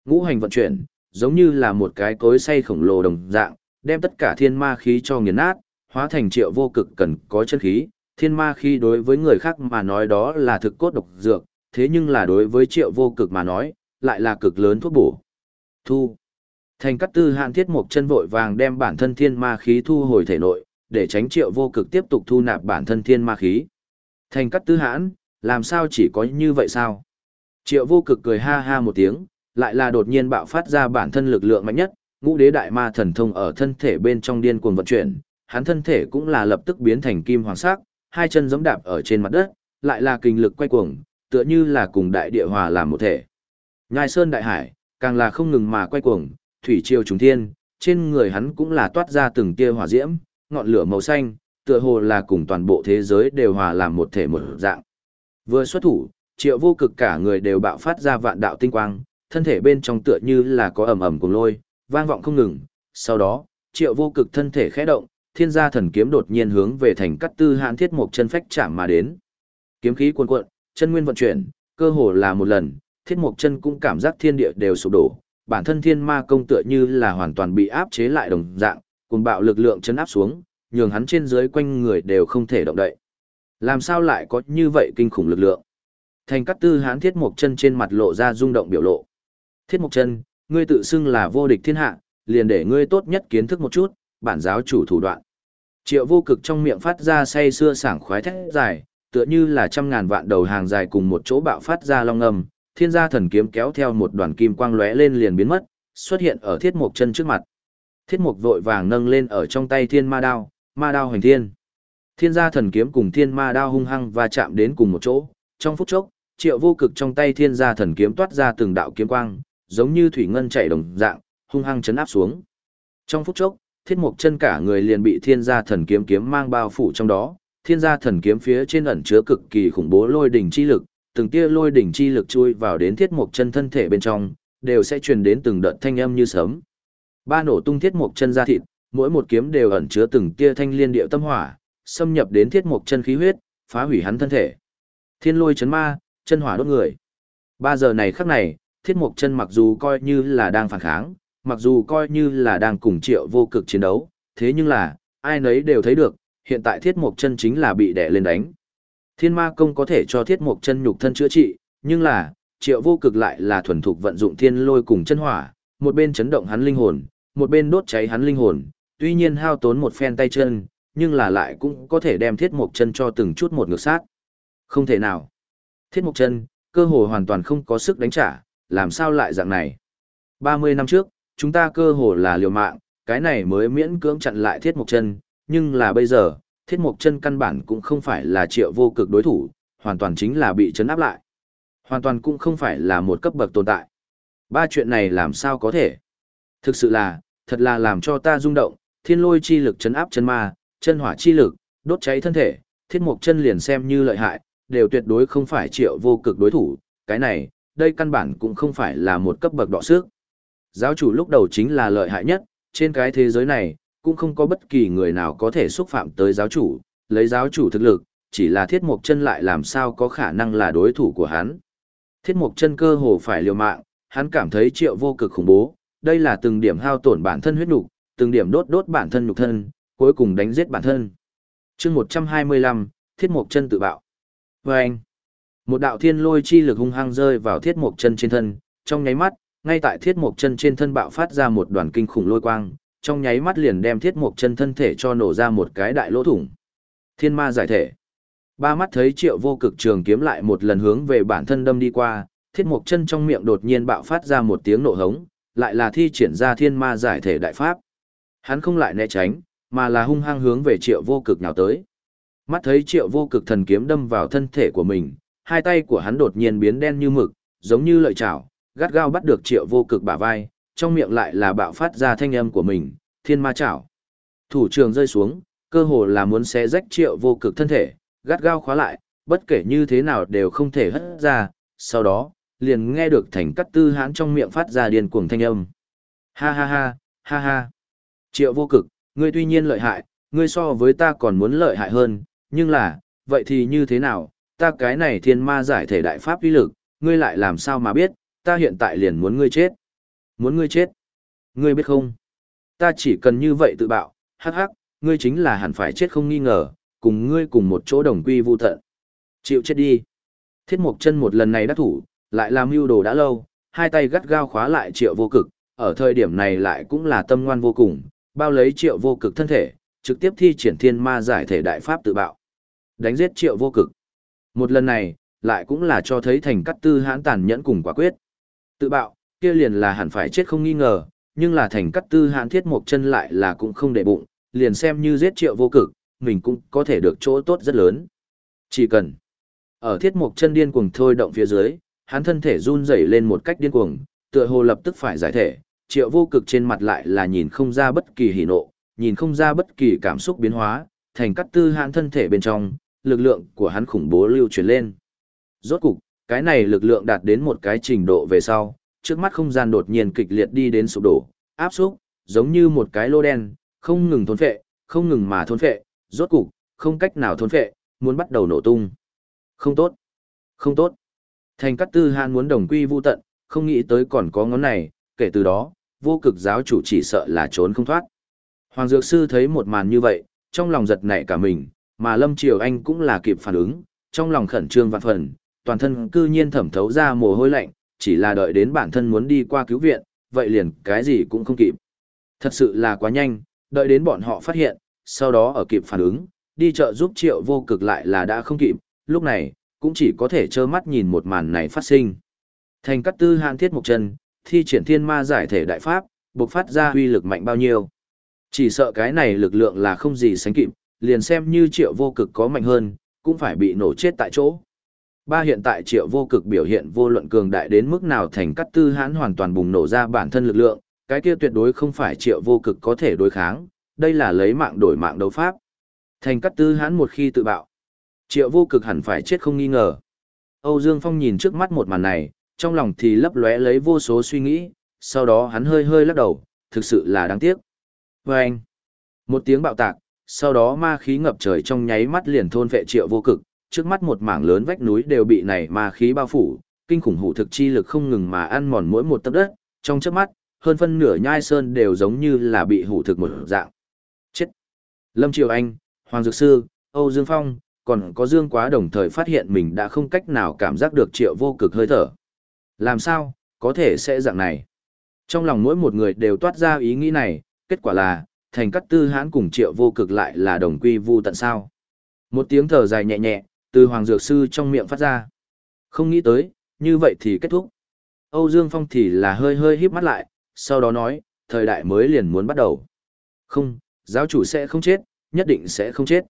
Ngũ hành vận chuyển, giống như là một cái cối xay khổng lồ đồng dạng, đem tất cả thiên ma khí cho nghiền nát, hóa thành triệu vô cực cần có chân khí. Thiên ma khí đối với người khác mà nói đó là thực cốt độc dược, thế nhưng là đối với triệu vô cực mà nói, lại là cực lớn thuốc bổ. Thu. Thành cắt tư hạn thiết mục chân vội vàng đem bản thân thiên ma khí thu hồi thể nội, để tránh triệu vô cực tiếp tục thu nạp bản thân thiên ma khí. Thành cắt tư hãn, làm sao chỉ có như vậy sao? Triệu vô cực cười ha ha một tiếng, lại là đột nhiên bạo phát ra bản thân lực lượng mạnh nhất, ngũ đế đại ma thần thông ở thân thể bên trong điên cuồng vận chuyển, hắn thân thể cũng là lập tức biến thành kim hoàng sắc, hai chân giống đạp ở trên mặt đất, lại là kinh lực quay cuồng, tựa như là cùng đại địa hòa làm một thể. Nhai sơn đại hải, càng là không ngừng mà quay cuồng, thủy triều trùng thiên, trên người hắn cũng là toát ra từng tia hỏa diễm, ngọn lửa màu xanh, tựa hồ là cùng toàn bộ thế giới đều hòa làm một thể một dạng. Vừa xuất thủ, triệu vô cực cả người đều bạo phát ra vạn đạo tinh quang, thân thể bên trong tựa như là có ầm ầm cùng lôi, vang vọng không ngừng. Sau đó, triệu vô cực thân thể khẽ động, thiên gia thần kiếm đột nhiên hướng về thành cắt tư hãn thiết một chân phách chạm mà đến. Kiếm khí cuồn cuộn, chân nguyên vận chuyển, cơ hồ là một lần, thiết mục chân cũng cảm giác thiên địa đều sụp đổ, bản thân thiên ma công tựa như là hoàn toàn bị áp chế lại đồng dạng, cùng bạo lực lượng chấn áp xuống, nhường hắn trên dưới quanh người đều không thể động đậy. Làm sao lại có như vậy kinh khủng lực lượng? Thành cắt tư hán thiết mục chân trên mặt lộ ra rung động biểu lộ. Thiết mục chân, ngươi tự xưng là vô địch thiên hạ, liền để ngươi tốt nhất kiến thức một chút, bản giáo chủ thủ đoạn. Triệu vô cực trong miệng phát ra say xưa sảng khoái thét dài, tựa như là trăm ngàn vạn đầu hàng dài cùng một chỗ bạo phát ra long âm thiên gia thần kiếm kéo theo một đoàn kim quang lóe lên liền biến mất, xuất hiện ở thiết mục chân trước mặt. Thiết mục vội vàng nâng lên ở trong tay thiên ma đao, ma đao hành thiên. Thiên gia thần kiếm cùng thiên ma đao hung hăng và chạm đến cùng một chỗ, trong phút chốc, triệu vô cực trong tay thiên gia thần kiếm toát ra từng đạo kiếm quang, giống như thủy ngân chảy đồng dạng, hung hăng chấn áp xuống. Trong phút chốc, thiết mục chân cả người liền bị thiên gia thần kiếm kiếm mang bao phủ trong đó, thiên gia thần kiếm phía trên ẩn chứa cực kỳ khủng bố lôi đỉnh chi lực, từng tia lôi đỉnh chi lực chui vào đến thiết mục chân thân thể bên trong, đều sẽ truyền đến từng đợt thanh âm như sấm. Ba nổ tung thiết mục chân ra thịt, mỗi một kiếm đều ẩn chứa từng tia thanh liên điệu tâm hỏa, xâm nhập đến thiết mục chân khí huyết, phá hủy hắn thân thể. Thiên lôi chấn ma, chân hỏa đốt người. Ba giờ này khắc này, thiết mục chân mặc dù coi như là đang phản kháng, mặc dù coi như là đang cùng triệu vô cực chiến đấu, thế nhưng là, ai nấy đều thấy được, hiện tại thiết mục chân chính là bị đè lên đánh. Thiên ma công có thể cho thiết mục chân nhục thân chữa trị, nhưng là, triệu vô cực lại là thuần thục vận dụng thiên lôi cùng chân hỏa, một bên chấn động hắn linh hồn, một bên đốt cháy hắn linh hồn, tuy nhiên hao tốn một phen tay chân, nhưng là lại cũng có thể đem thiết mục chân cho từng chút một ngược sát. Không thể nào. Thiết mục chân, cơ hồ hoàn toàn không có sức đánh trả, làm sao lại dạng này. 30 năm trước, chúng ta cơ hồ là liều mạng, cái này mới miễn cưỡng chặn lại thiết mục chân, nhưng là bây giờ, thiết mục chân căn bản cũng không phải là triệu vô cực đối thủ, hoàn toàn chính là bị chấn áp lại. Hoàn toàn cũng không phải là một cấp bậc tồn tại. Ba chuyện này làm sao có thể? Thực sự là, thật là làm cho ta rung động, thiên lôi chi lực chấn áp chân ma, chân hỏa chi lực, đốt cháy thân thể, thiết mục chân liền xem như lợi hại, đều tuyệt đối không phải triệu vô cực đối thủ, cái này, đây căn bản cũng không phải là một cấp bậc đọ sức. Giáo chủ lúc đầu chính là lợi hại nhất, trên cái thế giới này, cũng không có bất kỳ người nào có thể xúc phạm tới giáo chủ, lấy giáo chủ thực lực, chỉ là thiết mục chân lại làm sao có khả năng là đối thủ của hắn. Thiết mục chân cơ hồ phải liều mạng, hắn cảm thấy triệu vô cực khủng bố, đây là từng điểm hao tổn bản thân huyết nục, từng điểm đốt đốt bản thân nhục thân, cuối cùng đánh giết bản thân. chương 125, thiết mục chân tự bạo. Và một đạo thiên lôi chi lực hung hăng rơi vào thiết mục chân trên thân, trong nháy mắt, ngay tại thiết mục chân trên thân bạo phát ra một đoàn kinh khủng lôi quang, trong nháy mắt liền đem thiết mục chân thân thể cho nổ ra một cái đại lỗ thủng. Thiên ma giải thể. Ba mắt thấy triệu vô cực trường kiếm lại một lần hướng về bản thân đâm đi qua, thiết mục chân trong miệng đột nhiên bạo phát ra một tiếng nổ hống, lại là thi triển ra thiên ma giải thể đại pháp. Hắn không lại né tránh, mà là hung hăng hướng về triệu vô cực nhào tới. Mắt thấy triệu vô cực thần kiếm đâm vào thân thể của mình, hai tay của hắn đột nhiên biến đen như mực, giống như lợi chảo, gắt gao bắt được triệu vô cực bả vai, trong miệng lại là bạo phát ra thanh âm của mình, thiên ma chảo. Thủ trường rơi xuống, cơ hồ là muốn xé rách triệu vô cực thân thể, gắt gao khóa lại, bất kể như thế nào đều không thể hất ra, sau đó, liền nghe được thành cắt tư hãn trong miệng phát ra điên cuồng thanh âm. Ha ha ha, ha ha. Triệu vô cực, ngươi tuy nhiên lợi hại, ngươi so với ta còn muốn lợi hại hơn, nhưng là, vậy thì như thế nào, ta cái này thiên ma giải thể đại pháp uy lực, ngươi lại làm sao mà biết, ta hiện tại liền muốn ngươi chết. Muốn ngươi chết. Ngươi biết không? Ta chỉ cần như vậy tự bạo, hắc hắc, ngươi chính là hẳn phải chết không nghi ngờ, cùng ngươi cùng một chỗ đồng quy vu tận. Chịu chết đi. Thiết Mộc Chân một lần này đã thủ, lại làm mưu đồ đã lâu, hai tay gắt gao khóa lại Triệu Vô Cực, ở thời điểm này lại cũng là tâm ngoan vô cùng, bao lấy Triệu Vô Cực thân thể, trực tiếp thi triển Thiên Ma giải thể đại pháp tự bạo. Đánh giết Triệu Vô Cực. Một lần này, lại cũng là cho thấy thành cắt tư hãn tàn nhẫn cùng quả quyết. Tự bạo, kia liền là hẳn phải chết không nghi ngờ, nhưng là thành cắt tư hãn thiết một chân lại là cũng không để bụng, liền xem như giết triệu vô cực, mình cũng có thể được chỗ tốt rất lớn. Chỉ cần ở thiết mục chân điên cuồng thôi động phía dưới, hắn thân thể run rẩy lên một cách điên cuồng, tựa hồ lập tức phải giải thể, triệu vô cực trên mặt lại là nhìn không ra bất kỳ hỉ nộ, nhìn không ra bất kỳ cảm xúc biến hóa, thành cắt tư hãn thân thể bên trong, lực lượng của hắn khủng bố lưu chuyển lên. Rốt cục, cái này lực lượng đạt đến một cái trình độ về sau, trước mắt không gian đột nhiên kịch liệt đi đến sụp đổ, áp xúc, giống như một cái lô đen, không ngừng thôn phệ, không ngừng mà thôn phệ, rốt cục, không cách nào thôn phệ, muốn bắt đầu nổ tung. Không tốt, không tốt. Thành cắt tư hàn muốn đồng quy vu tận, không nghĩ tới còn có ngón này, kể từ đó, vô cực giáo chủ chỉ sợ là trốn không thoát. Hoàng Dược Sư thấy một màn như vậy, trong lòng giật nảy cả mình, mà Lâm Triều Anh cũng là kịp phản ứng, trong lòng khẩn trương vạn phần, toàn thân cư nhiên thẩm thấu ra mồ hôi lạnh, chỉ là đợi đến bản thân muốn đi qua cứu viện, vậy liền cái gì cũng không kịp. Thật sự là quá nhanh, đợi đến bọn họ phát hiện, sau đó ở kịp phản ứng, đi chợ giúp triệu vô cực lại là đã không kịp, lúc này, cũng chỉ có thể trơ mắt nhìn một màn này phát sinh. Thành cắt tư hàn thiết một chân, thi triển thiên ma giải thể đại pháp, bộc phát ra huy lực mạnh bao nhiêu. Chỉ sợ cái này lực lượng là không gì sánh kịp, liền xem như triệu vô cực có mạnh hơn, cũng phải bị nổ chết tại chỗ. Ba hiện tại triệu vô cực biểu hiện vô luận cường đại đến mức nào thành cắt tư hãn hoàn toàn bùng nổ ra bản thân lực lượng, cái kia tuyệt đối không phải triệu vô cực có thể đối kháng, đây là lấy mạng đổi mạng đấu pháp. Thành cắt tư hãn một khi tự bạo, triệu vô cực hẳn phải chết không nghi ngờ. Âu Dương Phong nhìn trước mắt một màn này, trong lòng thì lấp lóe lấy vô số suy nghĩ, sau đó hắn hơi hơi lắc đầu, thực sự là đáng tiếc. Và anh, một tiếng bạo tạc, sau đó ma khí ngập trời trong nháy mắt liền thôn vệ triệu vô cực, trước mắt một mảng lớn vách núi đều bị này ma khí bao phủ, kinh khủng hủ thực chi lực không ngừng mà ăn mòn mỗi một tấc đất, trong chớp mắt, hơn phân nửa nhai sơn đều giống như là bị hủ thực một dạng. Chết! Lâm Triều Anh, Hoàng Dược Sư, Âu Dương Phong, còn có Dương Quá đồng thời phát hiện mình đã không cách nào cảm giác được triệu vô cực hơi thở. Làm sao, có thể sẽ dạng này? Trong lòng mỗi một người đều toát ra ý nghĩ này, kết quả là, thành cắt tư hãn cùng triệu vô cực lại là đồng quy vu tận sao. Một tiếng thở dài nhẹ nhẹ, từ Hoàng Dược Sư trong miệng phát ra. Không nghĩ tới, như vậy thì kết thúc. Âu Dương Phong thì là hơi hơi híp mắt lại, sau đó nói, thời đại mới liền muốn bắt đầu. Không, giáo chủ sẽ không chết, nhất định sẽ không chết.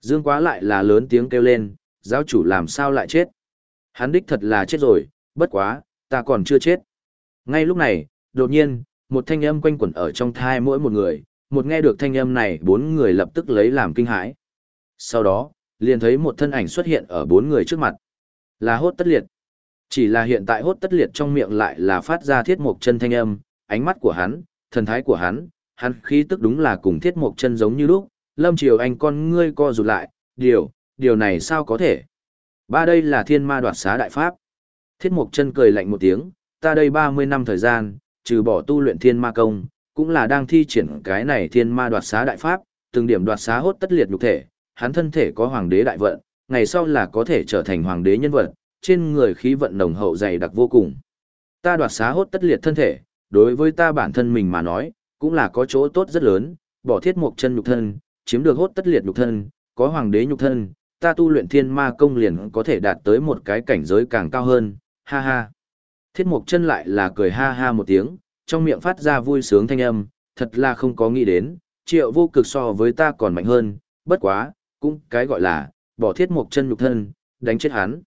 Dương Quá lại là lớn tiếng kêu lên, giáo chủ làm sao lại chết. Hắn đích thật là chết rồi, bất quá, ta còn chưa chết. Ngay lúc này, đột nhiên, một thanh âm quanh quẩn ở trong thai mỗi một người, một nghe được thanh âm này bốn người lập tức lấy làm kinh hãi. Sau đó, liền thấy một thân ảnh xuất hiện ở bốn người trước mặt. Là hốt tất liệt. Chỉ là hiện tại hốt tất liệt trong miệng lại là phát ra thiết mục chân thanh âm, ánh mắt của hắn, thần thái của hắn, hắn khí tức đúng là cùng thiết mục chân giống như lúc, lâm triều anh con ngươi co rụt lại, điều, điều này sao có thể. Ba đây là thiên ma đoạt xá đại pháp. Thiết mục chân cười lạnh một tiếng, ta đây 30 năm thời gian, trừ bỏ tu luyện thiên ma công, cũng là đang thi triển cái này thiên ma đoạt xá đại pháp, từng điểm đoạt xá hốt tất liệt nhục thể, hắn thân thể có hoàng đế đại vận, ngày sau là có thể trở thành hoàng đế nhân vật, trên người khí vận nồng hậu dày đặc vô cùng. Ta đoạt xá hốt tất liệt thân thể, đối với ta bản thân mình mà nói, cũng là có chỗ tốt rất lớn, bỏ thiết mục chân nhục thân, chiếm được hốt tất liệt nhục thân, có hoàng đế nhục thân, ta tu luyện thiên ma công liền có thể đạt tới một cái cảnh giới càng cao hơn, ha ha. Thiết mục chân lại là cười ha ha một tiếng, trong miệng phát ra vui sướng thanh âm, thật là không có nghĩ đến, triệu vô cực so với ta còn mạnh hơn, bất quá, cũng cái gọi là, bỏ thiết mục chân nhục thân, đánh chết hắn.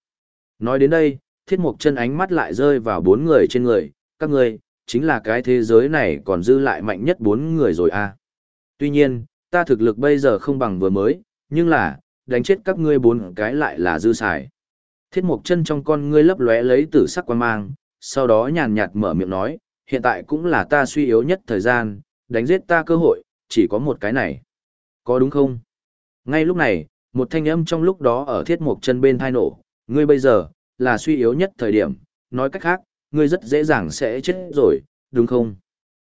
Nói đến đây, thiết mục chân ánh mắt lại rơi vào bốn người trên người, các người, chính là cái thế giới này còn dư lại mạnh nhất bốn người rồi à. Tuy nhiên, ta thực lực bây giờ không bằng vừa mới, nhưng là, đánh chết các ngươi bốn cái lại là dư xài. Thiết mục chân trong con ngươi lấp lóe lấy tử sắc quan mang, sau đó nhàn nhạt mở miệng nói, hiện tại cũng là ta suy yếu nhất thời gian, đánh giết ta cơ hội, chỉ có một cái này. Có đúng không? Ngay lúc này, một thanh âm trong lúc đó ở thiết mục chân bên thai nổ, ngươi bây giờ, là suy yếu nhất thời điểm, nói cách khác, ngươi rất dễ dàng sẽ chết rồi, đúng không?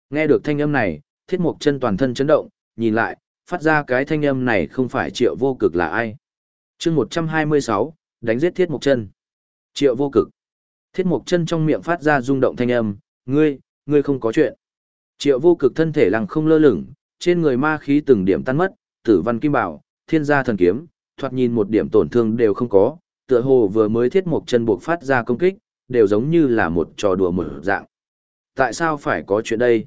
Nghe được thanh âm này, thiết mục chân toàn thân chấn động, nhìn lại, phát ra cái thanh âm này không phải triệu vô cực là ai. chương 126, đánh giết thiết mục chân. Triệu vô cực. Thiết mục chân trong miệng phát ra rung động thanh âm, ngươi, ngươi không có chuyện. Triệu vô cực thân thể lặng không lơ lửng, trên người ma khí từng điểm tan mất, tử văn kim bảo, thiên gia thần kiếm, thoạt nhìn một điểm tổn thương đều không có, tựa hồ vừa mới thiết mục chân buộc phát ra công kích, đều giống như là một trò đùa mở dạng. Tại sao phải có chuyện đây?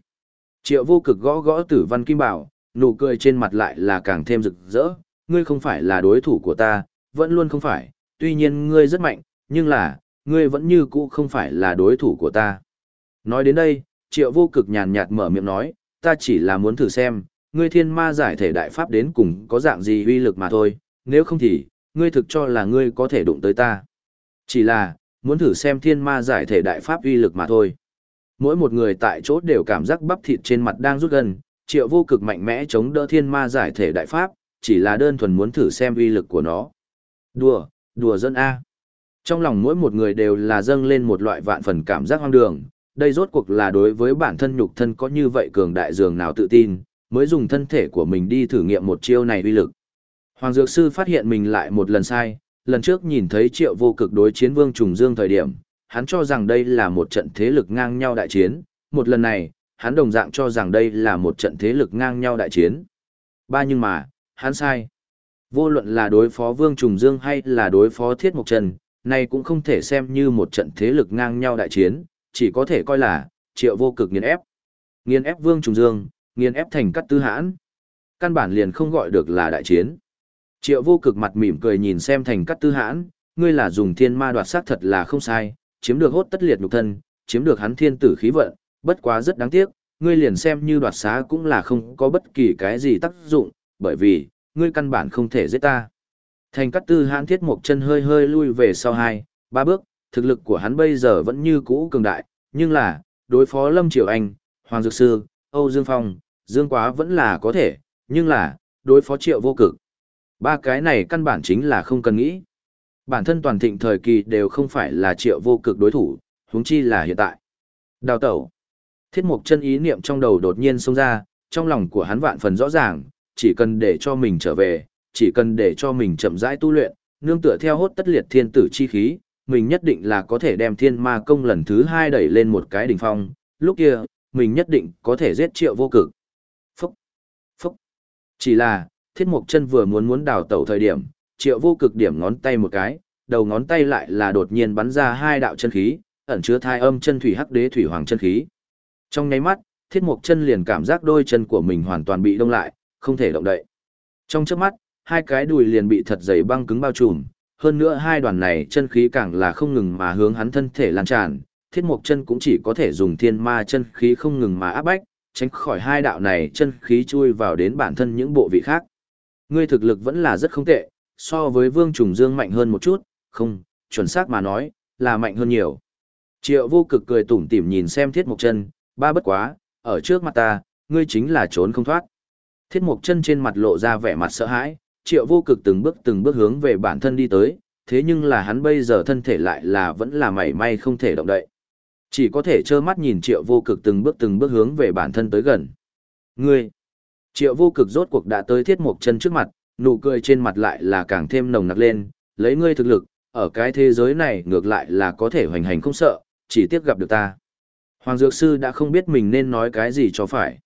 Triệu vô cực gõ gõ tử văn kim bảo, nụ cười trên mặt lại là càng thêm rực rỡ, ngươi không phải là đối thủ của ta, vẫn luôn không phải, tuy nhiên ngươi rất mạnh, nhưng là, ngươi vẫn như cũ không phải là đối thủ của ta. Nói đến đây, triệu vô cực nhàn nhạt mở miệng nói, ta chỉ là muốn thử xem, ngươi thiên ma giải thể đại pháp đến cùng có dạng gì uy lực mà thôi, nếu không thì, ngươi thực cho là ngươi có thể đụng tới ta. Chỉ là, muốn thử xem thiên ma giải thể đại pháp uy lực mà thôi. Mỗi một người tại chỗ đều cảm giác bắp thịt trên mặt đang rút gần, triệu vô cực mạnh mẽ chống đỡ thiên ma giải thể đại pháp, chỉ là đơn thuần muốn thử xem uy lực của nó. Đùa, đùa dân A. Trong lòng mỗi một người đều là dâng lên một loại vạn phần cảm giác hoang đường, đây rốt cuộc là đối với bản thân nhục thân có như vậy cường đại dường nào tự tin, mới dùng thân thể của mình đi thử nghiệm một chiêu này uy lực. Hoàng Dược Sư phát hiện mình lại một lần sai, lần trước nhìn thấy triệu vô cực đối chiến vương trùng dương thời điểm, hắn cho rằng đây là một trận thế lực ngang nhau đại chiến, một lần này, hắn đồng dạng cho rằng đây là một trận thế lực ngang nhau đại chiến. Ba nhưng mà, hắn sai. Vô luận là đối phó Vương Trùng Dương hay là đối phó Thiết Mộc Trần, này cũng không thể xem như một trận thế lực ngang nhau đại chiến, chỉ có thể coi là triệu vô cực nghiền ép. Nghiền ép Vương Trùng Dương, nghiền ép thành cắt tư hãn. Căn bản liền không gọi được là đại chiến. Triệu vô cực mặt mỉm cười nhìn xem thành cắt tư hãn, ngươi là dùng thiên ma đoạt xác thật là không sai, chiếm được hốt tất liệt nhục thân, chiếm được hắn thiên tử khí vận, bất quá rất đáng tiếc, ngươi liền xem như đoạt xá cũng là không có bất kỳ cái gì tác dụng, bởi vì, ngươi căn bản không thể giết ta. Thành cắt tư hãn thiết một chân hơi hơi lui về sau hai, ba bước, thực lực của hắn bây giờ vẫn như cũ cường đại, nhưng là, đối phó Lâm Triều Anh, Hoàng Dược Sư, Âu Dương Phong, Dương Quá vẫn là có thể, nhưng là, đối phó triệu vô cực. Ba cái này căn bản chính là không cần nghĩ. Bản thân toàn thịnh thời kỳ đều không phải là triệu vô cực đối thủ, huống chi là hiện tại. Đào tẩu. Thiết mục chân ý niệm trong đầu đột nhiên xông ra, trong lòng của hắn vạn phần rõ ràng, chỉ cần để cho mình trở về, chỉ cần để cho mình chậm rãi tu luyện, nương tựa theo hốt tất liệt thiên tử chi khí, mình nhất định là có thể đem thiên ma công lần thứ hai đẩy lên một cái đỉnh phong, lúc kia, mình nhất định có thể giết triệu vô cực. Chỉ là, thiết mục chân vừa muốn muốn đào tẩu thời điểm, triệu vô cực điểm ngón tay một cái, đầu ngón tay lại là đột nhiên bắn ra hai đạo chân khí, ẩn chứa thai âm chân thủy hắc đế thủy hoàng chân khí. Trong nháy mắt, thiết mục chân liền cảm giác đôi chân của mình hoàn toàn bị đông lại, không thể động đậy. Trong chớp mắt, hai cái đùi liền bị thật dày băng cứng bao trùm, hơn nữa hai đoàn này chân khí càng là không ngừng mà hướng hắn thân thể lan tràn, thiết mục chân cũng chỉ có thể dùng thiên ma chân khí không ngừng mà áp bách, tránh khỏi hai đạo này chân khí chui vào đến bản thân những bộ vị khác. Ngươi thực lực vẫn là rất không tệ, so với Vương Trùng Dương mạnh hơn một chút, không, chuẩn xác mà nói, là mạnh hơn nhiều. Triệu vô cực cười tủm tỉm nhìn xem thiết mục chân, ba bất quá, ở trước mặt ta, ngươi chính là trốn không thoát. Thiết mục chân trên mặt lộ ra vẻ mặt sợ hãi, triệu vô cực từng bước từng bước hướng về bản thân đi tới, thế nhưng là hắn bây giờ thân thể lại là vẫn là mảy may không thể động đậy. Chỉ có thể trơ mắt nhìn triệu vô cực từng bước từng bước hướng về bản thân tới gần. Ngươi! Triệu vô cực rốt cuộc đã tới thiết mục chân trước mặt, nụ cười trên mặt lại là càng thêm nồng nặc lên, lấy ngươi thực lực, ở cái thế giới này ngược lại là có thể hoành hành không sợ, chỉ tiếc gặp được ta. Hoàng Dược Sư đã không biết mình nên nói cái gì cho phải.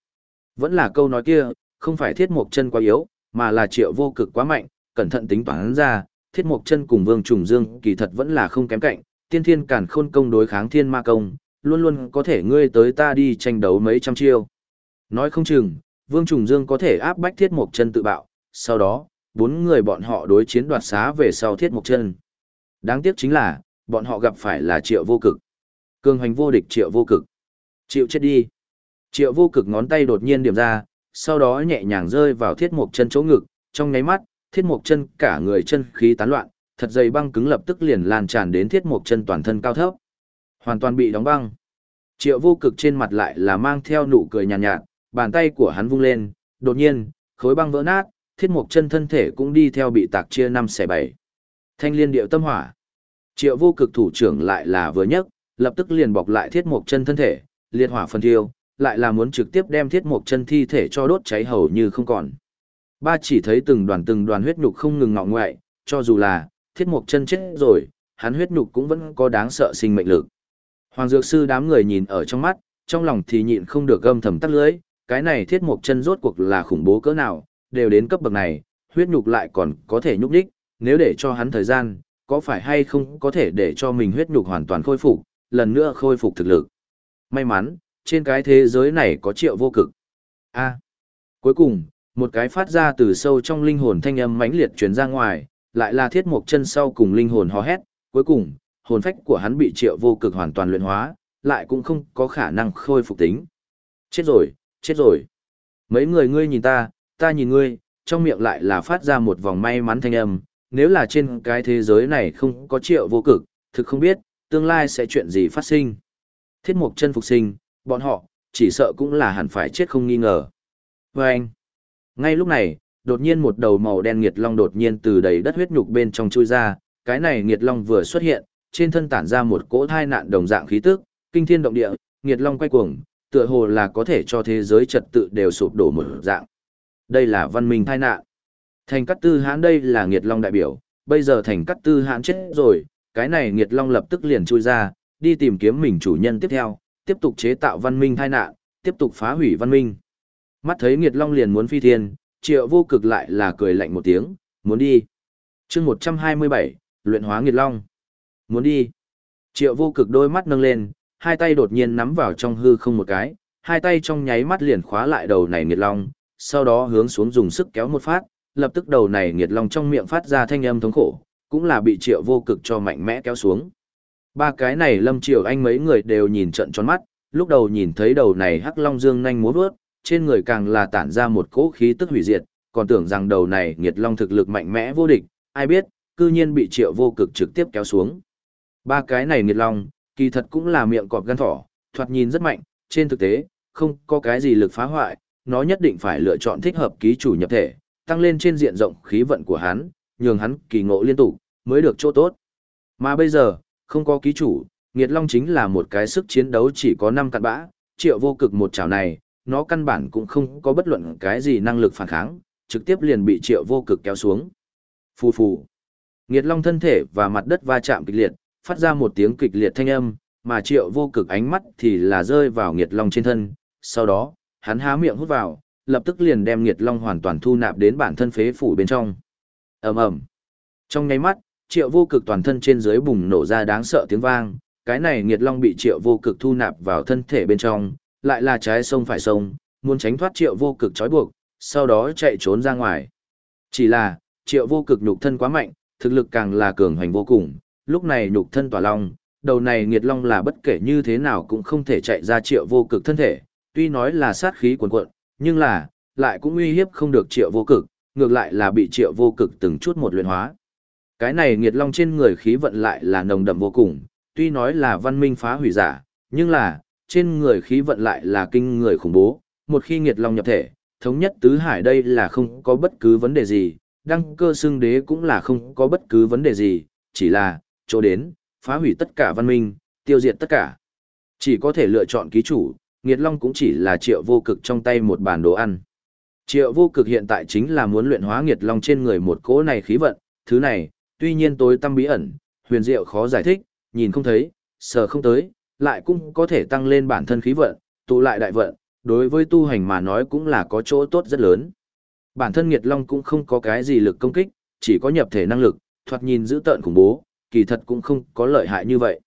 Vẫn là câu nói kia, không phải thiết mục chân quá yếu, mà là triệu vô cực quá mạnh, cẩn thận tính toán ra, thiết mục chân cùng vương trùng dương kỳ thật vẫn là không kém cạnh, tiên thiên cản khôn công đối kháng thiên ma công, luôn luôn có thể ngươi tới ta đi tranh đấu mấy trăm chiêu. Nói không chừng, vương trùng dương có thể áp bách thiết mục chân tự bạo, sau đó, bốn người bọn họ đối chiến đoạt xá về sau thiết mục chân. Đáng tiếc chính là, bọn họ gặp phải là triệu vô cực. Cường hành vô địch triệu vô cực. Triệu chết đi. Triệu vô cực ngón tay đột nhiên điểm ra, sau đó nhẹ nhàng rơi vào thiết mục chân chỗ ngực, trong nháy mắt, thiết mục chân cả người chân khí tán loạn, thật dày băng cứng lập tức liền lan tràn đến thiết mục chân toàn thân cao thấp. Hoàn toàn bị đóng băng. Triệu vô cực trên mặt lại là mang theo nụ cười nhàn nhạt, nhạt, bàn tay của hắn vung lên, đột nhiên, khối băng vỡ nát, thiết mục chân thân thể cũng đi theo bị tạc chia năm xẻ bảy. Thanh liên điệu tâm hỏa. Triệu vô cực thủ trưởng lại là vừa nhất, lập tức liền bọc lại thiết mục chân thân thể, liệt hỏa phân thiêu, lại là muốn trực tiếp đem thiết mục chân thi thể cho đốt cháy hầu như không còn. Ba chỉ thấy từng đoàn từng đoàn huyết nhục không ngừng ngọ ngoại, cho dù là thiết mục chân chết rồi, hắn huyết nhục cũng vẫn có đáng sợ sinh mệnh lực. Hoàng dược sư đám người nhìn ở trong mắt, trong lòng thì nhịn không được gâm thầm tắt lưới, cái này thiết mục chân rốt cuộc là khủng bố cỡ nào, đều đến cấp bậc này, huyết nhục lại còn có thể nhúc đích, nếu để cho hắn thời gian, có phải hay không có thể để cho mình huyết nhục hoàn toàn khôi phục, lần nữa khôi phục thực lực. May mắn, trên cái thế giới này có triệu vô cực. A. cuối cùng, một cái phát ra từ sâu trong linh hồn thanh âm mãnh liệt truyền ra ngoài, lại là thiết mục chân sau cùng linh hồn hò hét, cuối cùng, hồn phách của hắn bị triệu vô cực hoàn toàn luyện hóa, lại cũng không có khả năng khôi phục tính. Chết rồi, chết rồi. Mấy người ngươi nhìn ta, ta nhìn ngươi, trong miệng lại là phát ra một vòng may mắn thanh âm, nếu là trên cái thế giới này không có triệu vô cực, thực không biết, tương lai sẽ chuyện gì phát sinh. Thiết mục chân phục sinh, bọn họ, chỉ sợ cũng là hẳn phải chết không nghi ngờ. Và anh, ngay lúc này, đột nhiên một đầu màu đen nghiệt long đột nhiên từ đầy đất huyết nhục bên trong chui ra, cái này nghiệt long vừa xuất hiện, trên thân tản ra một cỗ thai nạn đồng dạng khí tức, kinh thiên động địa, nghiệt long quay cuồng, tựa hồ là có thể cho thế giới trật tự đều sụp đổ một dạng. Đây là văn minh thai nạn. Thành cát tư hãn đây là nghiệt long đại biểu, bây giờ thành cát tư hãn chết rồi, cái này nghiệt long lập tức liền chui ra, đi tìm kiếm mình chủ nhân tiếp theo, tiếp tục chế tạo văn minh thai nạn, tiếp tục phá hủy văn minh. Mắt thấy nghiệt long liền muốn phi thiên, triệu vô cực lại là cười lạnh một tiếng, muốn đi. chương 127, luyện hóa nghiệt long. Muốn đi. Triệu vô cực đôi mắt nâng lên, hai tay đột nhiên nắm vào trong hư không một cái, hai tay trong nháy mắt liền khóa lại đầu này nghiệt long, sau đó hướng xuống dùng sức kéo một phát, lập tức đầu này nghiệt long trong miệng phát ra thanh âm thống khổ, cũng là bị triệu vô cực cho mạnh mẽ kéo xuống. Ba cái này lâm Triệu anh mấy người đều nhìn trận tròn mắt, lúc đầu nhìn thấy đầu này hắc long dương nhanh múa vớt, trên người càng là tản ra một cỗ khí tức hủy diệt, còn tưởng rằng đầu này nghiệt long thực lực mạnh mẽ vô địch, ai biết, cư nhiên bị triệu vô cực trực tiếp kéo xuống. Ba cái này nghiệt long, kỳ thật cũng là miệng cọp gan thỏ, thoạt nhìn rất mạnh, trên thực tế, không có cái gì lực phá hoại, nó nhất định phải lựa chọn thích hợp ký chủ nhập thể, tăng lên trên diện rộng khí vận của hắn, nhường hắn kỳ ngộ liên tục, mới được chỗ tốt. Mà bây giờ, không có ký chủ, Nghiệt Long chính là một cái sức chiến đấu chỉ có 5 cặn bã, triệu vô cực một chảo này, nó căn bản cũng không có bất luận cái gì năng lực phản kháng, trực tiếp liền bị triệu vô cực kéo xuống. Phù phù. Nghiệt Long thân thể và mặt đất va chạm kịch liệt, phát ra một tiếng kịch liệt thanh âm, mà triệu vô cực ánh mắt thì là rơi vào Nghiệt Long trên thân, sau đó, hắn há miệng hút vào, lập tức liền đem Nghiệt Long hoàn toàn thu nạp đến bản thân phế phủ bên trong. Ầm ầm. Trong nháy mắt, Triệu Vô Cực toàn thân trên dưới bùng nổ ra đáng sợ tiếng vang, cái này Nghiệt Long bị Triệu Vô Cực thu nạp vào thân thể bên trong, lại là trái sông phải sông, muốn tránh thoát Triệu Vô Cực trói buộc, sau đó chạy trốn ra ngoài. Chỉ là, Triệu Vô Cực nhục thân quá mạnh, thực lực càng là cường hành vô cùng, lúc này nhục thân tỏa long, đầu này Nghiệt Long là bất kể như thế nào cũng không thể chạy ra Triệu Vô Cực thân thể, tuy nói là sát khí cuồn cuộn, nhưng là, lại cũng uy hiếp không được triệu vô cực, ngược lại là bị triệu vô cực từng chút một luyện hóa. Cái này nghiệt long trên người khí vận lại là nồng đậm vô cùng, tuy nói là văn minh phá hủy giả, nhưng là, trên người khí vận lại là kinh người khủng bố, một khi nghiệt long nhập thể, thống nhất tứ hải đây là không có bất cứ vấn đề gì, đăng cơ xương đế cũng là không có bất cứ vấn đề gì, chỉ là, chỗ đến, phá hủy tất cả văn minh, tiêu diệt tất cả. Chỉ có thể lựa chọn ký chủ, Nghiệt Long cũng chỉ là triệu vô cực trong tay một bàn đồ ăn. Triệu vô cực hiện tại chính là muốn luyện hóa Nghiệt Long trên người một cỗ này khí vận, thứ này, tuy nhiên tối tâm bí ẩn, huyền diệu khó giải thích, nhìn không thấy, sờ không tới, lại cũng có thể tăng lên bản thân khí vận, tụ lại đại vận, đối với tu hành mà nói cũng là có chỗ tốt rất lớn. Bản thân Nghiệt Long cũng không có cái gì lực công kích, chỉ có nhập thể năng lực, thoạt nhìn dữ tợn khủng bố, kỳ thật cũng không có lợi hại như vậy.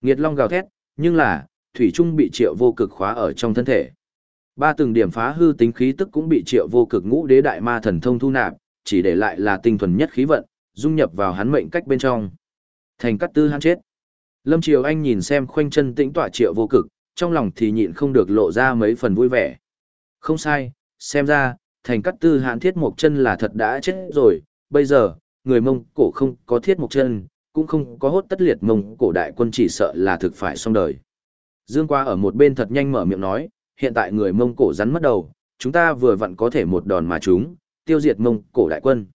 Nghiệt Long gào thét, nhưng là, thủy trung bị triệu vô cực khóa ở trong thân thể. Ba từng điểm phá hư tính khí tức cũng bị triệu vô cực ngũ đế đại ma thần thông thu nạp, chỉ để lại là tinh thuần nhất khí vận, dung nhập vào hắn mệnh cách bên trong. Thành cắt tư hắn chết. Lâm Triều Anh nhìn xem khoanh chân tĩnh tọa triệu vô cực, trong lòng thì nhịn không được lộ ra mấy phần vui vẻ. Không sai, xem ra, thành cắt tư hãn thiết một chân là thật đã chết rồi, bây giờ, người mông cổ không có thiết một chân, cũng không có hốt tất liệt mông cổ đại quân chỉ sợ là thực phải xong đời. Dương qua ở một bên thật nhanh mở miệng nói, hiện tại người Mông Cổ rắn mất đầu, chúng ta vừa vặn có thể một đòn mà chúng, tiêu diệt Mông Cổ đại quân.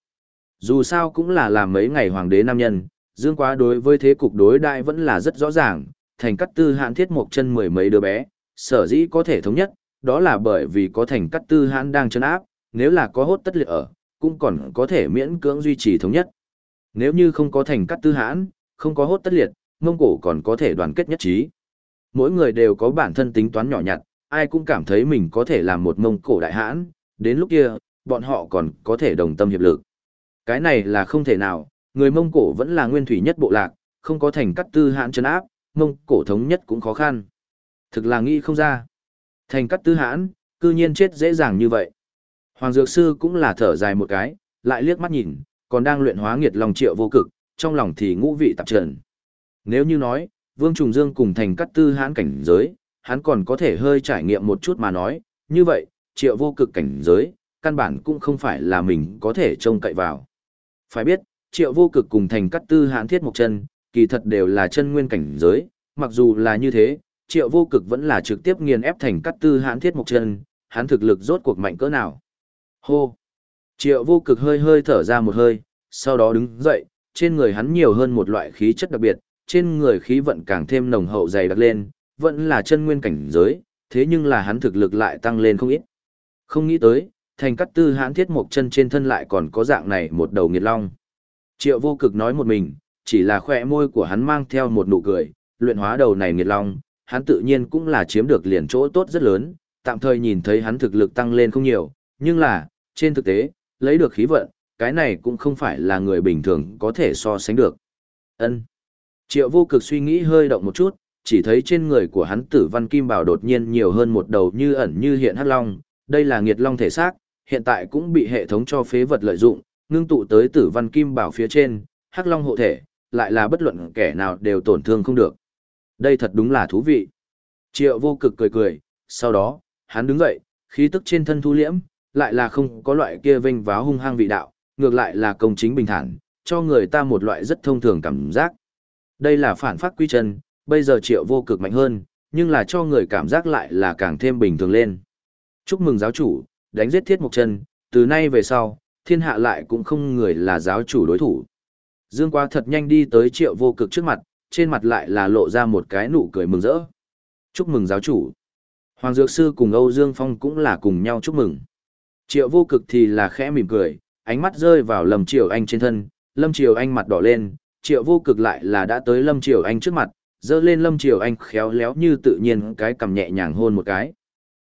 Dù sao cũng là làm mấy ngày hoàng đế nam nhân, Dương quá đối với thế cục đối đại vẫn là rất rõ ràng, thành cắt tư hãn thiết một chân mười mấy đứa bé, sở dĩ có thể thống nhất, đó là bởi vì có thành cắt tư hãn đang chân áp, nếu là có hốt tất liệt ở, cũng còn có thể miễn cưỡng duy trì thống nhất. Nếu như không có thành cắt tư hãn, không có hốt tất liệt, Mông Cổ còn có thể đoàn kết nhất trí mỗi người đều có bản thân tính toán nhỏ nhặt, ai cũng cảm thấy mình có thể làm một mông cổ đại hãn, đến lúc kia, bọn họ còn có thể đồng tâm hiệp lực. Cái này là không thể nào, người mông cổ vẫn là nguyên thủy nhất bộ lạc, không có thành cắt tư hãn chân áp, mông cổ thống nhất cũng khó khăn. Thực là nghĩ không ra. Thành cắt tư hãn, cư nhiên chết dễ dàng như vậy. Hoàng Dược Sư cũng là thở dài một cái, lại liếc mắt nhìn, còn đang luyện hóa nghiệt lòng triệu vô cực, trong lòng thì ngũ vị tạp trần. Nếu như nói, Vương Trùng Dương cùng thành cắt tư hãn cảnh giới, hắn còn có thể hơi trải nghiệm một chút mà nói, như vậy, triệu vô cực cảnh giới, căn bản cũng không phải là mình có thể trông cậy vào. Phải biết, triệu vô cực cùng thành cắt tư hãn thiết một chân, kỳ thật đều là chân nguyên cảnh giới, mặc dù là như thế, triệu vô cực vẫn là trực tiếp nghiền ép thành cắt tư hãn thiết một chân, hắn thực lực rốt cuộc mạnh cỡ nào. Hô! Triệu vô cực hơi hơi thở ra một hơi, sau đó đứng dậy, trên người hắn nhiều hơn một loại khí chất đặc biệt, trên người khí vận càng thêm nồng hậu dày đặc lên, vẫn là chân nguyên cảnh giới, thế nhưng là hắn thực lực lại tăng lên không ít. Không nghĩ tới, thành cắt tư hãn thiết một chân trên thân lại còn có dạng này một đầu nghiệt long. Triệu vô cực nói một mình, chỉ là khỏe môi của hắn mang theo một nụ cười, luyện hóa đầu này nghiệt long, hắn tự nhiên cũng là chiếm được liền chỗ tốt rất lớn, tạm thời nhìn thấy hắn thực lực tăng lên không nhiều, nhưng là, Trên thực tế, lấy được khí vận, cái này cũng không phải là người bình thường có thể so sánh được. Ân. Triệu vô cực suy nghĩ hơi động một chút, chỉ thấy trên người của hắn tử văn kim bảo đột nhiên nhiều hơn một đầu như ẩn như hiện hắc long, đây là nghiệt long thể xác, hiện tại cũng bị hệ thống cho phế vật lợi dụng, ngưng tụ tới tử văn kim bảo phía trên, hắc long hộ thể, lại là bất luận kẻ nào đều tổn thương không được. Đây thật đúng là thú vị. Triệu vô cực cười cười, sau đó, hắn đứng dậy, khí tức trên thân thu liễm, lại là không có loại kia vinh váo hung hăng vị đạo, ngược lại là công chính bình thản, cho người ta một loại rất thông thường cảm giác. Đây là phản phát quy chân, bây giờ triệu vô cực mạnh hơn, nhưng là cho người cảm giác lại là càng thêm bình thường lên. Chúc mừng giáo chủ, đánh giết thiết mục chân, từ nay về sau, thiên hạ lại cũng không người là giáo chủ đối thủ. Dương quá thật nhanh đi tới triệu vô cực trước mặt, trên mặt lại là lộ ra một cái nụ cười mừng rỡ. Chúc mừng giáo chủ. Hoàng Dược Sư cùng Âu Dương Phong cũng là cùng nhau chúc mừng. Triệu vô cực thì là khẽ mỉm cười, ánh mắt rơi vào Lâm Triều Anh trên thân, Lâm Triều Anh mặt đỏ lên, Triệu vô cực lại là đã tới Lâm Triều Anh trước mặt, dơ lên Lâm Triều Anh khéo léo như tự nhiên cái cầm nhẹ nhàng hôn một cái.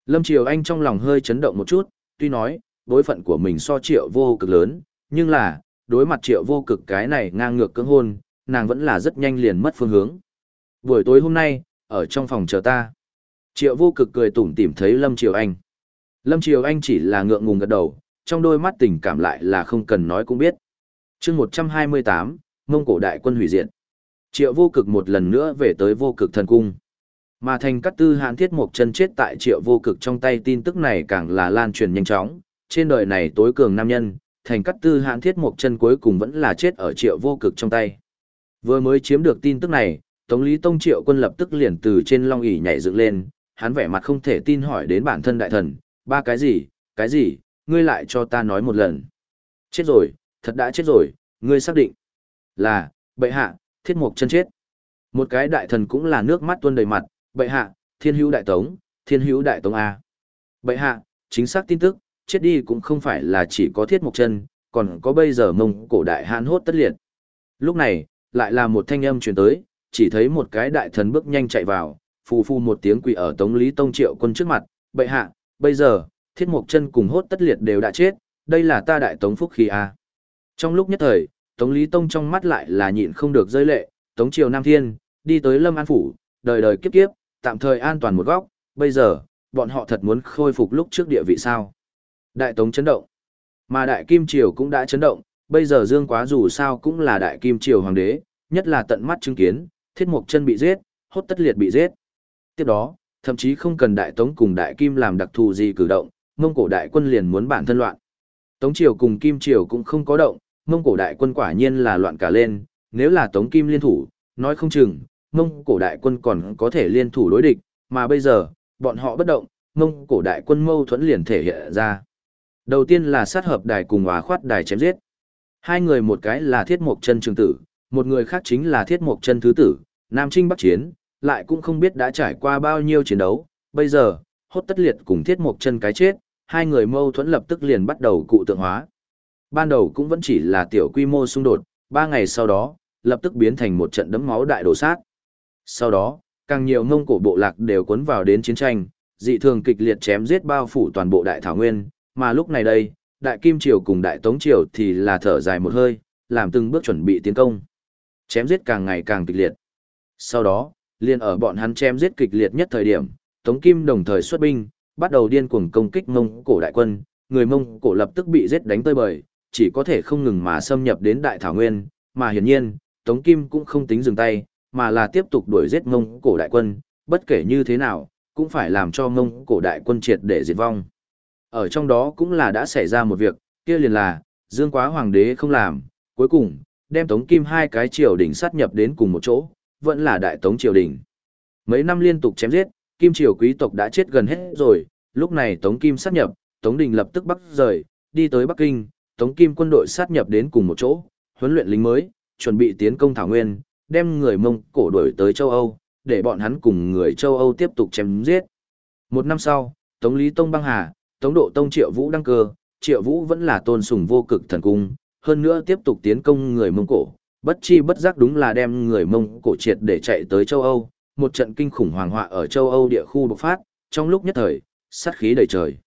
Lâm Triều Anh trong lòng hơi chấn động một chút, tuy nói, đối phận của mình so Triệu vô cực lớn, nhưng là, đối mặt Triệu vô cực cái này ngang ngược cưỡng hôn, nàng vẫn là rất nhanh liền mất phương hướng. Buổi tối hôm nay, ở trong phòng chờ ta. Triệu vô cực cười tủm tỉm thấy Lâm Triều Anh. Lâm Triều Anh chỉ là ngượng ngùng gật đầu, trong đôi mắt tình cảm lại là không cần nói cũng biết. chương 128, Mông Cổ Đại quân hủy diệt. Triệu vô cực một lần nữa về tới vô cực thần cung. Mà thành cắt tư hãn thiết một chân chết tại triệu vô cực trong tay tin tức này càng là lan truyền nhanh chóng. Trên đời này tối cường nam nhân, thành cắt tư hãn thiết một chân cuối cùng vẫn là chết ở triệu vô cực trong tay. Vừa mới chiếm được tin tức này, Tống Lý Tông triệu quân lập tức liền từ trên long ỷ nhảy dựng lên, hắn vẻ mặt không thể tin hỏi đến bản thân đại thần, ba cái gì, cái gì, ngươi lại cho ta nói một lần. Chết rồi, thật đã chết rồi, ngươi xác định. Là, bệ hạ, thiết mục chân chết. Một cái đại thần cũng là nước mắt tuôn đầy mặt, bệ hạ, thiên hữu đại tống, thiên hữu đại tống A. Bệ hạ, chính xác tin tức, chết đi cũng không phải là chỉ có thiết mục chân, còn có bây giờ mông cổ đại hán hốt tất liệt. Lúc này, lại là một thanh âm truyền tới, chỉ thấy một cái đại thần bước nhanh chạy vào, phù phù một tiếng quỳ ở Tống Lý Tông Triệu quân trước mặt, bệ hạ, bây giờ, thiết mục chân cùng hốt tất liệt đều đã chết, đây là ta đại Tống Phúc khí a. Trong lúc nhất thời, Tống Lý Tông trong mắt lại là nhịn không được rơi lệ, Tống Triều Nam Thiên, đi tới Lâm An Phủ, đời đời kiếp kiếp, tạm thời an toàn một góc, bây giờ, bọn họ thật muốn khôi phục lúc trước địa vị sao. Đại Tống chấn động, mà Đại Kim Triều cũng đã chấn động, bây giờ Dương Quá dù sao cũng là Đại Kim Triều Hoàng đế, nhất là tận mắt chứng kiến, thiết mục chân bị giết, hốt tất liệt bị giết. Tiếp đó, thậm chí không cần Đại Tống cùng Đại Kim làm đặc thù gì cử động, Mông Cổ Đại quân liền muốn bản thân loạn. Tống Triều cùng Kim Triều cũng không có động, Mông Cổ Đại quân quả nhiên là loạn cả lên, nếu là Tống Kim liên thủ, nói không chừng, Mông Cổ Đại quân còn có thể liên thủ đối địch, mà bây giờ, bọn họ bất động, Mông Cổ Đại quân mâu thuẫn liền thể hiện ra. Đầu tiên là sát hợp đài cùng hóa khoát đài chém giết. Hai người một cái là thiết mục chân trường tử, một người khác chính là thiết mục chân thứ tử, Nam Trinh Bắc Chiến, lại cũng không biết đã trải qua bao nhiêu chiến đấu, bây giờ, hốt tất liệt cùng thiết mục chân cái chết, hai người mâu thuẫn lập tức liền bắt đầu cụ tượng hóa. Ban đầu cũng vẫn chỉ là tiểu quy mô xung đột, ba ngày sau đó, lập tức biến thành một trận đấm máu đại đổ sát. Sau đó, càng nhiều ngông cổ bộ lạc đều cuốn vào đến chiến tranh, dị thường kịch liệt chém giết bao phủ toàn bộ đại thảo nguyên, mà lúc này đây, đại kim triều cùng đại tống triều thì là thở dài một hơi, làm từng bước chuẩn bị tiến công. Chém giết càng ngày càng kịch liệt. Sau đó, liền ở bọn hắn chém giết kịch liệt nhất thời điểm, Tống Kim đồng thời xuất binh, bắt đầu điên cuồng công kích Mông Cổ đại quân, người Mông Cổ lập tức bị giết đánh tơi bời, chỉ có thể không ngừng mà xâm nhập đến đại thảo nguyên, mà hiển nhiên, Tống Kim cũng không tính dừng tay, mà là tiếp tục đuổi giết Mông Cổ đại quân, bất kể như thế nào, cũng phải làm cho Mông Cổ đại quân triệt để diệt vong. Ở trong đó cũng là đã xảy ra một việc, kia liền là, Dương Quá Hoàng đế không làm, cuối cùng, đem Tống Kim hai cái triều đình sát nhập đến cùng một chỗ, vẫn là Đại Tống triều đình. Mấy năm liên tục chém giết, Kim triều quý tộc đã chết gần hết rồi, lúc này Tống Kim sát nhập, Tống Đình lập tức bắt rời, đi tới Bắc Kinh, Tống Kim quân đội sát nhập đến cùng một chỗ, huấn luyện lính mới, chuẩn bị tiến công Thảo Nguyên, đem người Mông cổ đuổi tới châu Âu, để bọn hắn cùng người châu Âu tiếp tục chém giết. Một năm sau, Tống Lý Tông băng hà, Tống Độ Tông Triệu Vũ đăng cơ, Triệu Vũ vẫn là tôn sùng vô cực thần cung, hơn nữa tiếp tục tiến công người Mông Cổ, bất chi bất giác đúng là đem người Mông Cổ triệt để chạy tới châu Âu, một trận kinh khủng hoàng họa ở châu Âu địa khu bộc phát, trong lúc nhất thời, sát khí đầy trời.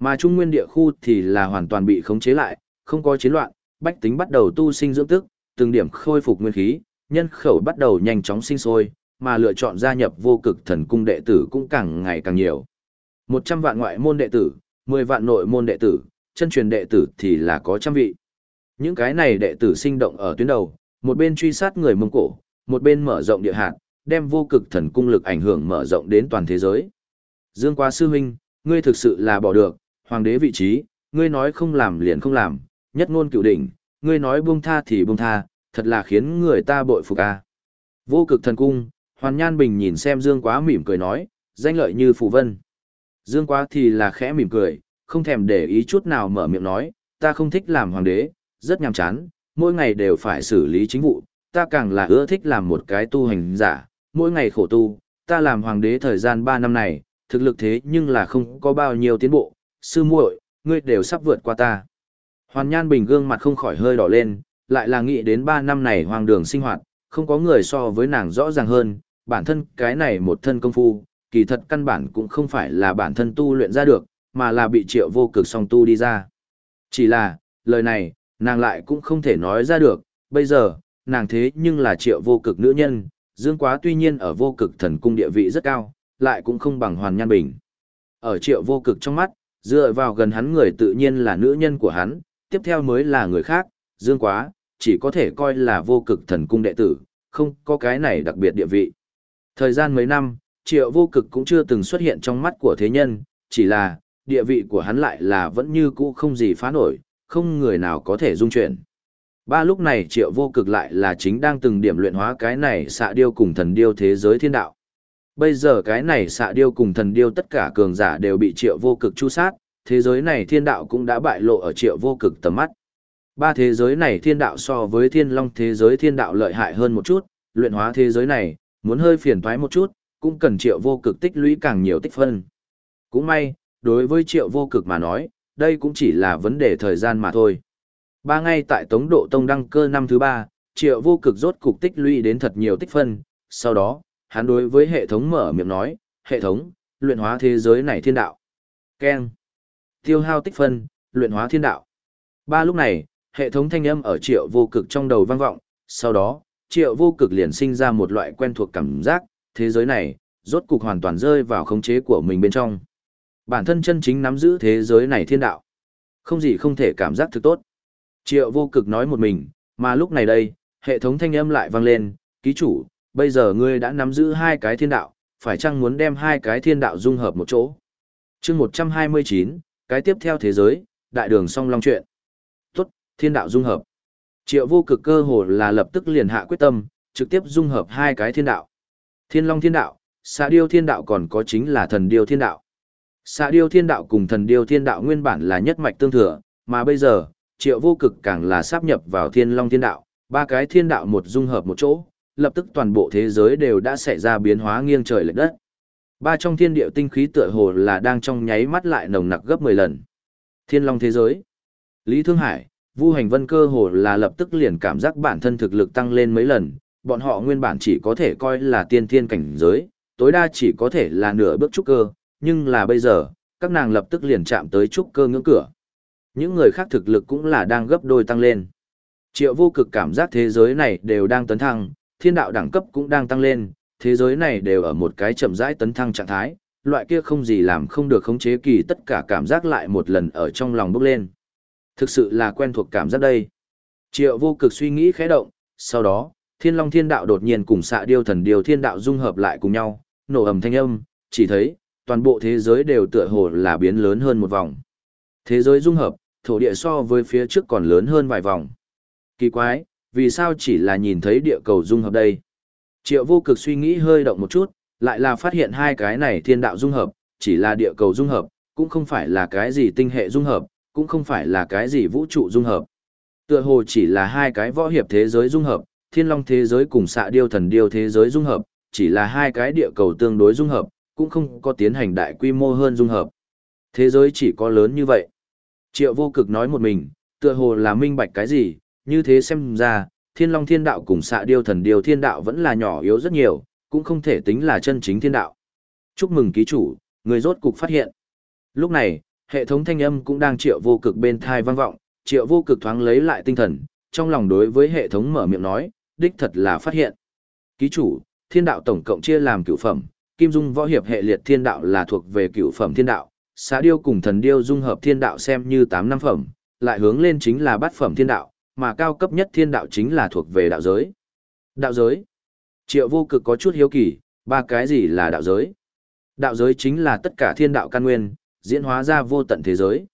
Mà Trung Nguyên địa khu thì là hoàn toàn bị khống chế lại, không có chiến loạn, bách tính bắt đầu tu sinh dưỡng tức, từng điểm khôi phục nguyên khí, nhân khẩu bắt đầu nhanh chóng sinh sôi, mà lựa chọn gia nhập vô cực thần cung đệ tử cũng càng ngày càng nhiều. 100 vạn ngoại môn đệ tử, 10 vạn nội môn đệ tử, chân truyền đệ tử thì là có trăm vị. Những cái này đệ tử sinh động ở tuyến đầu, một bên truy sát người Mông Cổ, một bên mở rộng địa hạt, đem vô cực thần cung lực ảnh hưởng mở rộng đến toàn thế giới. Dương Quá sư huynh, ngươi thực sự là bỏ được, hoàng đế vị trí, ngươi nói không làm liền không làm, nhất ngôn cửu đỉnh, ngươi nói buông tha thì buông tha, thật là khiến người ta bội phục a. Vô cực thần cung, Hoàn Nhan Bình nhìn xem Dương Quá mỉm cười nói, danh lợi như phù vân. Dương Quá thì là khẽ mỉm cười, không thèm để ý chút nào mở miệng nói, ta không thích làm hoàng đế, rất nhàm chán, mỗi ngày đều phải xử lý chính vụ, ta càng là ưa thích làm một cái tu hành giả, mỗi ngày khổ tu, ta làm hoàng đế thời gian 3 năm này, thực lực thế nhưng là không có bao nhiêu tiến bộ, sư muội, ngươi đều sắp vượt qua ta. Hoàn Nhan Bình gương mặt không khỏi hơi đỏ lên, lại là nghĩ đến 3 năm này hoàng đường sinh hoạt, không có người so với nàng rõ ràng hơn, bản thân cái này một thân công phu, kỳ thật căn bản cũng không phải là bản thân tu luyện ra được, mà là bị triệu vô cực song tu đi ra. Chỉ là, lời này, nàng lại cũng không thể nói ra được, bây giờ, nàng thế nhưng là triệu vô cực nữ nhân, dương quá tuy nhiên ở vô cực thần cung địa vị rất cao, lại cũng không bằng hoàn nhan bình. Ở triệu vô cực trong mắt, dựa vào gần hắn người tự nhiên là nữ nhân của hắn, tiếp theo mới là người khác, dương quá, chỉ có thể coi là vô cực thần cung đệ tử, không có cái này đặc biệt địa vị. Thời gian mấy năm, triệu vô cực cũng chưa từng xuất hiện trong mắt của thế nhân, chỉ là, địa vị của hắn lại là vẫn như cũ không gì phá nổi, không người nào có thể dung chuyển. Ba lúc này triệu vô cực lại là chính đang từng điểm luyện hóa cái này xạ điêu cùng thần điêu thế giới thiên đạo. Bây giờ cái này xạ điêu cùng thần điêu tất cả cường giả đều bị triệu vô cực chu sát, thế giới này thiên đạo cũng đã bại lộ ở triệu vô cực tầm mắt. Ba thế giới này thiên đạo so với thiên long thế giới thiên đạo lợi hại hơn một chút, luyện hóa thế giới này, muốn hơi phiền thoái một chút, cũng cần triệu vô cực tích lũy càng nhiều tích phân. Cũng may, đối với triệu vô cực mà nói, đây cũng chỉ là vấn đề thời gian mà thôi. Ba ngày tại Tống Độ Tông đăng cơ năm thứ ba, triệu vô cực rốt cục tích lũy đến thật nhiều tích phân, sau đó, hắn đối với hệ thống mở miệng nói, hệ thống, luyện hóa thế giới này thiên đạo. Ken. Tiêu hao tích phân, luyện hóa thiên đạo. Ba lúc này, hệ thống thanh âm ở triệu vô cực trong đầu vang vọng, sau đó, triệu vô cực liền sinh ra một loại quen thuộc cảm giác, thế giới này, rốt cục hoàn toàn rơi vào khống chế của mình bên trong. Bản thân chân chính nắm giữ thế giới này thiên đạo. Không gì không thể cảm giác thực tốt. Triệu vô cực nói một mình, mà lúc này đây, hệ thống thanh âm lại vang lên, ký chủ, bây giờ ngươi đã nắm giữ hai cái thiên đạo, phải chăng muốn đem hai cái thiên đạo dung hợp một chỗ? chương 129, cái tiếp theo thế giới, đại đường song long chuyện. Tốt, thiên đạo dung hợp. Triệu vô cực cơ hồ là lập tức liền hạ quyết tâm, trực tiếp dung hợp hai cái thiên đạo. Thiên long thiên đạo, Xà điêu thiên đạo còn có chính là thần điêu thiên đạo. Xà điêu thiên đạo cùng thần điêu thiên đạo nguyên bản là nhất mạch tương thừa, mà bây giờ, triệu vô cực càng là sáp nhập vào thiên long thiên đạo, ba cái thiên đạo một dung hợp một chỗ, lập tức toàn bộ thế giới đều đã xảy ra biến hóa nghiêng trời lệch đất. Ba trong thiên điệu tinh khí tựa hồ là đang trong nháy mắt lại nồng nặc gấp 10 lần. Thiên long thế giới. Lý Thương Hải, Vu Hành Vân cơ hồ là lập tức liền cảm giác bản thân thực lực tăng lên mấy lần, bọn họ nguyên bản chỉ có thể coi là tiên thiên cảnh giới, tối đa chỉ có thể là nửa bước trúc cơ, nhưng là bây giờ, các nàng lập tức liền chạm tới trúc cơ ngưỡng cửa. Những người khác thực lực cũng là đang gấp đôi tăng lên. Triệu vô cực cảm giác thế giới này đều đang tấn thăng, thiên đạo đẳng cấp cũng đang tăng lên, thế giới này đều ở một cái chậm rãi tấn thăng trạng thái, loại kia không gì làm không được khống chế kỳ tất cả cảm giác lại một lần ở trong lòng bốc lên. Thực sự là quen thuộc cảm giác đây. Triệu vô cực suy nghĩ khẽ động, sau đó, thiên long thiên đạo đột nhiên cùng xạ điêu thần điêu thiên đạo dung hợp lại cùng nhau, nổ ầm thanh âm, chỉ thấy, toàn bộ thế giới đều tựa hồ là biến lớn hơn một vòng. Thế giới dung hợp, thổ địa so với phía trước còn lớn hơn vài vòng. Kỳ quái, vì sao chỉ là nhìn thấy địa cầu dung hợp đây? Triệu vô cực suy nghĩ hơi động một chút, lại là phát hiện hai cái này thiên đạo dung hợp, chỉ là địa cầu dung hợp, cũng không phải là cái gì tinh hệ dung hợp, cũng không phải là cái gì vũ trụ dung hợp. Tựa hồ chỉ là hai cái võ hiệp thế giới dung hợp, thiên long thế giới cùng xạ điêu thần điêu thế giới dung hợp, chỉ là hai cái địa cầu tương đối dung hợp, cũng không có tiến hành đại quy mô hơn dung hợp. Thế giới chỉ có lớn như vậy. Triệu vô cực nói một mình, tựa hồ là minh bạch cái gì, như thế xem ra, thiên long thiên đạo cùng xạ điêu thần điêu thiên đạo vẫn là nhỏ yếu rất nhiều, cũng không thể tính là chân chính thiên đạo. Chúc mừng ký chủ, người rốt cục phát hiện. Lúc này, hệ thống thanh âm cũng đang triệu vô cực bên thai vang vọng, triệu vô cực thoáng lấy lại tinh thần, trong lòng đối với hệ thống mở miệng nói, đích thật là phát hiện. Ký chủ, thiên đạo tổng cộng chia làm cửu phẩm, kim dung võ hiệp hệ liệt thiên đạo là thuộc về cửu phẩm thiên đạo, xá điêu cùng thần điêu dung hợp thiên đạo xem như 8 năm phẩm, lại hướng lên chính là bát phẩm thiên đạo, mà cao cấp nhất thiên đạo chính là thuộc về đạo giới. Đạo giới. Triệu vô cực có chút hiếu kỳ, ba cái gì là đạo giới? Đạo giới chính là tất cả thiên đạo căn nguyên, diễn hóa ra vô tận thế giới.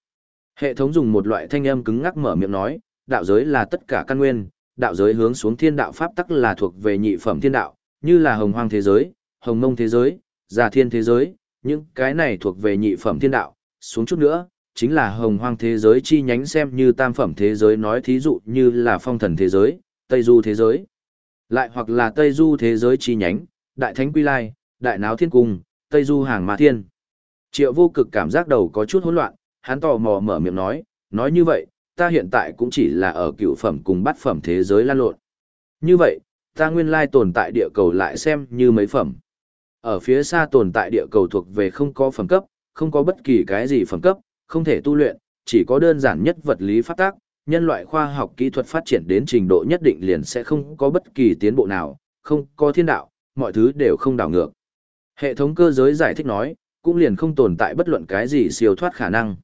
Hệ thống dùng một loại thanh âm cứng ngắc mở miệng nói, đạo giới là tất cả căn nguyên, đạo giới hướng xuống thiên đạo pháp tắc là thuộc về nhị phẩm thiên đạo, như là hồng hoang thế giới, hồng mông thế giới, giả thiên thế giới, những cái này thuộc về nhị phẩm thiên đạo, xuống chút nữa, chính là hồng hoang thế giới chi nhánh xem như tam phẩm thế giới nói thí dụ như là phong thần thế giới, tây du thế giới, lại hoặc là tây du thế giới chi nhánh, đại thánh quy lai, đại náo thiên cung, tây du hàng ma thiên. Triệu vô cực cảm giác đầu có chút hỗn loạn, hắn tò mò mở miệng nói, nói như vậy, ta hiện tại cũng chỉ là ở cựu phẩm cùng bát phẩm thế giới lan lộn. Như vậy, ta nguyên lai tồn tại địa cầu lại xem như mấy phẩm. Ở phía xa tồn tại địa cầu thuộc về không có phẩm cấp, không có bất kỳ cái gì phẩm cấp, không thể tu luyện, chỉ có đơn giản nhất vật lý phát tác, nhân loại khoa học kỹ thuật phát triển đến trình độ nhất định liền sẽ không có bất kỳ tiến bộ nào, không có thiên đạo, mọi thứ đều không đảo ngược. Hệ thống cơ giới giải thích nói, cũng liền không tồn tại bất luận cái gì siêu thoát khả năng.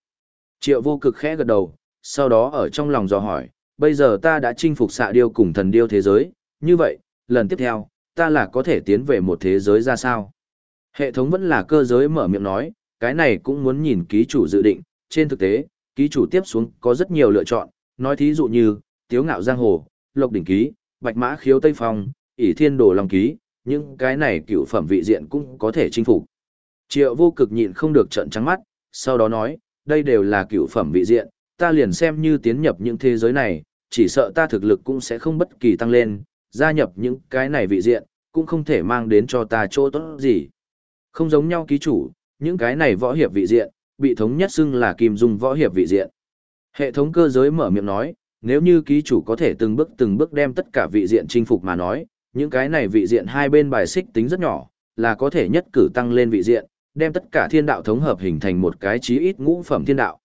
Triệu vô cực khẽ gật đầu, sau đó ở trong lòng dò hỏi, bây giờ ta đã chinh phục xạ điêu cùng thần điêu thế giới, như vậy, lần tiếp theo, ta là có thể tiến về một thế giới ra sao? Hệ thống vẫn là cơ giới mở miệng nói, cái này cũng muốn nhìn ký chủ dự định, trên thực tế, ký chủ tiếp xuống có rất nhiều lựa chọn, nói thí dụ như, tiếu ngạo giang hồ, lộc đỉnh ký, bạch mã khiếu tây phong, ỷ thiên đồ long ký, những cái này cựu phẩm vị diện cũng có thể chinh phục. Triệu vô cực nhịn không được trận trắng mắt, sau đó nói, đây đều là cựu phẩm vị diện, ta liền xem như tiến nhập những thế giới này, chỉ sợ ta thực lực cũng sẽ không bất kỳ tăng lên, gia nhập những cái này vị diện, cũng không thể mang đến cho ta chỗ tốt gì. Không giống nhau ký chủ, những cái này võ hiệp vị diện, bị thống nhất xưng là kim dung võ hiệp vị diện. Hệ thống cơ giới mở miệng nói, nếu như ký chủ có thể từng bước từng bước đem tất cả vị diện chinh phục mà nói, những cái này vị diện hai bên bài xích tính rất nhỏ, là có thể nhất cử tăng lên vị diện, đem tất cả thiên đạo thống hợp hình thành một cái chí ít ngũ phẩm thiên đạo.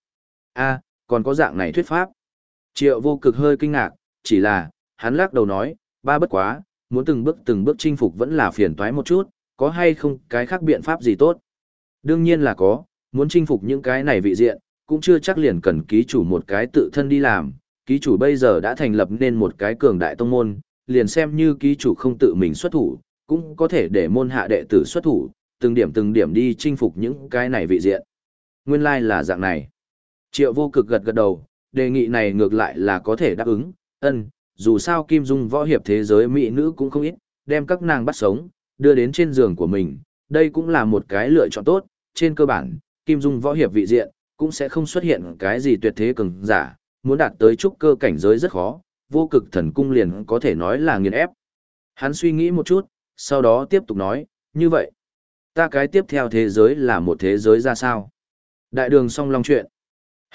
A, còn có dạng này thuyết pháp. Triệu vô cực hơi kinh ngạc, chỉ là, hắn lắc đầu nói, ba bất quá, muốn từng bước từng bước chinh phục vẫn là phiền toái một chút, có hay không cái khác biện pháp gì tốt? Đương nhiên là có, muốn chinh phục những cái này vị diện, cũng chưa chắc liền cần ký chủ một cái tự thân đi làm, ký chủ bây giờ đã thành lập nên một cái cường đại tông môn, liền xem như ký chủ không tự mình xuất thủ, cũng có thể để môn hạ đệ tử xuất thủ, từng điểm từng điểm đi chinh phục những cái này vị diện. Nguyên lai like là dạng này. Triệu vô cực gật gật đầu, đề nghị này ngược lại là có thể đáp ứng, ân, dù sao Kim Dung võ hiệp thế giới mỹ nữ cũng không ít, đem các nàng bắt sống, đưa đến trên giường của mình, đây cũng là một cái lựa chọn tốt, trên cơ bản, Kim Dung võ hiệp vị diện, cũng sẽ không xuất hiện cái gì tuyệt thế cường giả, muốn đạt tới trúc cơ cảnh giới rất khó, vô cực thần cung liền có thể nói là nghiền ép. Hắn suy nghĩ một chút, sau đó tiếp tục nói, như vậy, ta cái tiếp theo thế giới là một thế giới ra sao? Đại đường song long chuyện.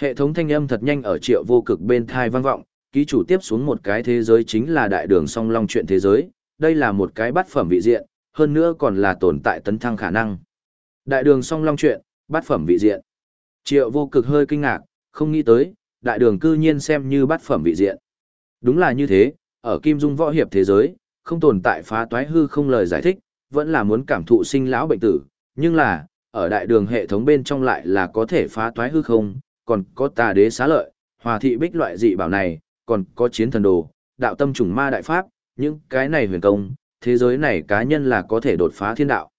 Hệ thống thanh âm thật nhanh ở triệu vô cực bên thai vang vọng, ký chủ tiếp xuống một cái thế giới chính là đại đường song long chuyện thế giới, đây là một cái bát phẩm vị diện, hơn nữa còn là tồn tại tấn thăng khả năng. Đại đường song long chuyện, bát phẩm vị diện. Triệu vô cực hơi kinh ngạc, không nghĩ tới, đại đường cư nhiên xem như bát phẩm vị diện. Đúng là như thế, ở Kim Dung võ hiệp thế giới, không tồn tại phá toái hư không lời giải thích, vẫn là muốn cảm thụ sinh lão bệnh tử, nhưng là, ở đại đường hệ thống bên trong lại là có thể phá toái hư không, còn có tà đế xá lợi, hòa thị bích loại dị bảo này, còn có chiến thần đồ, đạo tâm trùng ma đại pháp, những cái này huyền công, thế giới này cá nhân là có thể đột phá thiên đạo.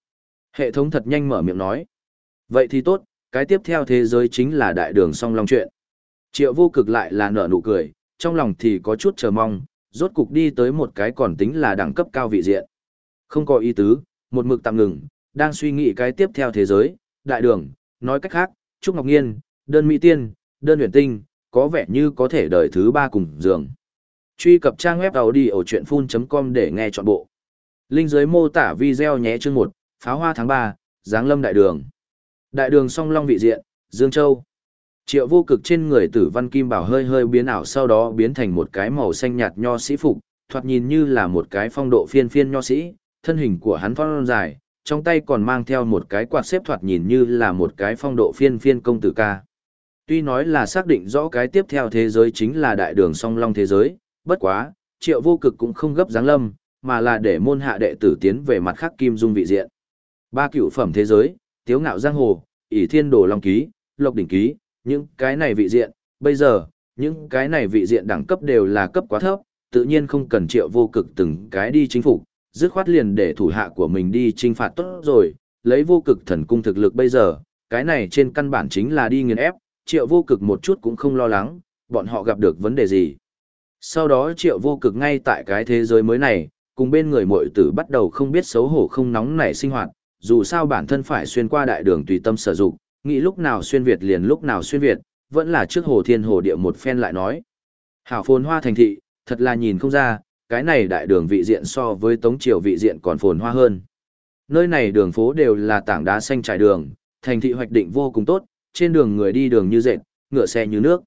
Hệ thống thật nhanh mở miệng nói. Vậy thì tốt, cái tiếp theo thế giới chính là đại đường song long chuyện. Triệu vô cực lại là nở nụ cười, trong lòng thì có chút chờ mong, rốt cục đi tới một cái còn tính là đẳng cấp cao vị diện. Không có ý tứ, một mực tạm ngừng, đang suy nghĩ cái tiếp theo thế giới, đại đường, nói cách khác, Trúc Ngọc Nghiên, đơn Mỹ Tiên, đơn huyền tinh, có vẻ như có thể đời thứ ba cùng giường. Truy cập trang web đầu đi ở chuyện full.com để nghe trọn bộ. Linh dưới mô tả video nhé chương 1, pháo hoa tháng 3, Giáng lâm đại đường. Đại đường song long vị diện, Dương Châu. Triệu vô cực trên người tử văn kim bảo hơi hơi biến ảo sau đó biến thành một cái màu xanh nhạt nho sĩ phục, thoạt nhìn như là một cái phong độ phiên phiên nho sĩ, thân hình của hắn phong dài, trong tay còn mang theo một cái quạt xếp thoạt nhìn như là một cái phong độ phiên phiên công tử ca. Tuy nói là xác định rõ cái tiếp theo thế giới chính là đại đường song long thế giới, bất quá, triệu vô cực cũng không gấp giáng lâm, mà là để môn hạ đệ tử tiến về mặt khác kim dung vị diện. Ba cựu phẩm thế giới, tiếu ngạo giang hồ, ỷ thiên đồ long ký, lộc đỉnh ký, những cái này vị diện, bây giờ, những cái này vị diện đẳng cấp đều là cấp quá thấp, tự nhiên không cần triệu vô cực từng cái đi chính phủ, dứt khoát liền để thủ hạ của mình đi trinh phạt tốt rồi, lấy vô cực thần cung thực lực bây giờ, cái này trên căn bản chính là đi nghiền ép, triệu vô cực một chút cũng không lo lắng, bọn họ gặp được vấn đề gì. Sau đó triệu vô cực ngay tại cái thế giới mới này, cùng bên người muội tử bắt đầu không biết xấu hổ không nóng nảy sinh hoạt, dù sao bản thân phải xuyên qua đại đường tùy tâm sử dụng, nghĩ lúc nào xuyên Việt liền lúc nào xuyên Việt, vẫn là trước hồ thiên hồ địa một phen lại nói. Hảo phồn hoa thành thị, thật là nhìn không ra, cái này đại đường vị diện so với tống triều vị diện còn phồn hoa hơn. Nơi này đường phố đều là tảng đá xanh trải đường, thành thị hoạch định vô cùng tốt, trên đường người đi đường như dệt, ngựa xe như nước.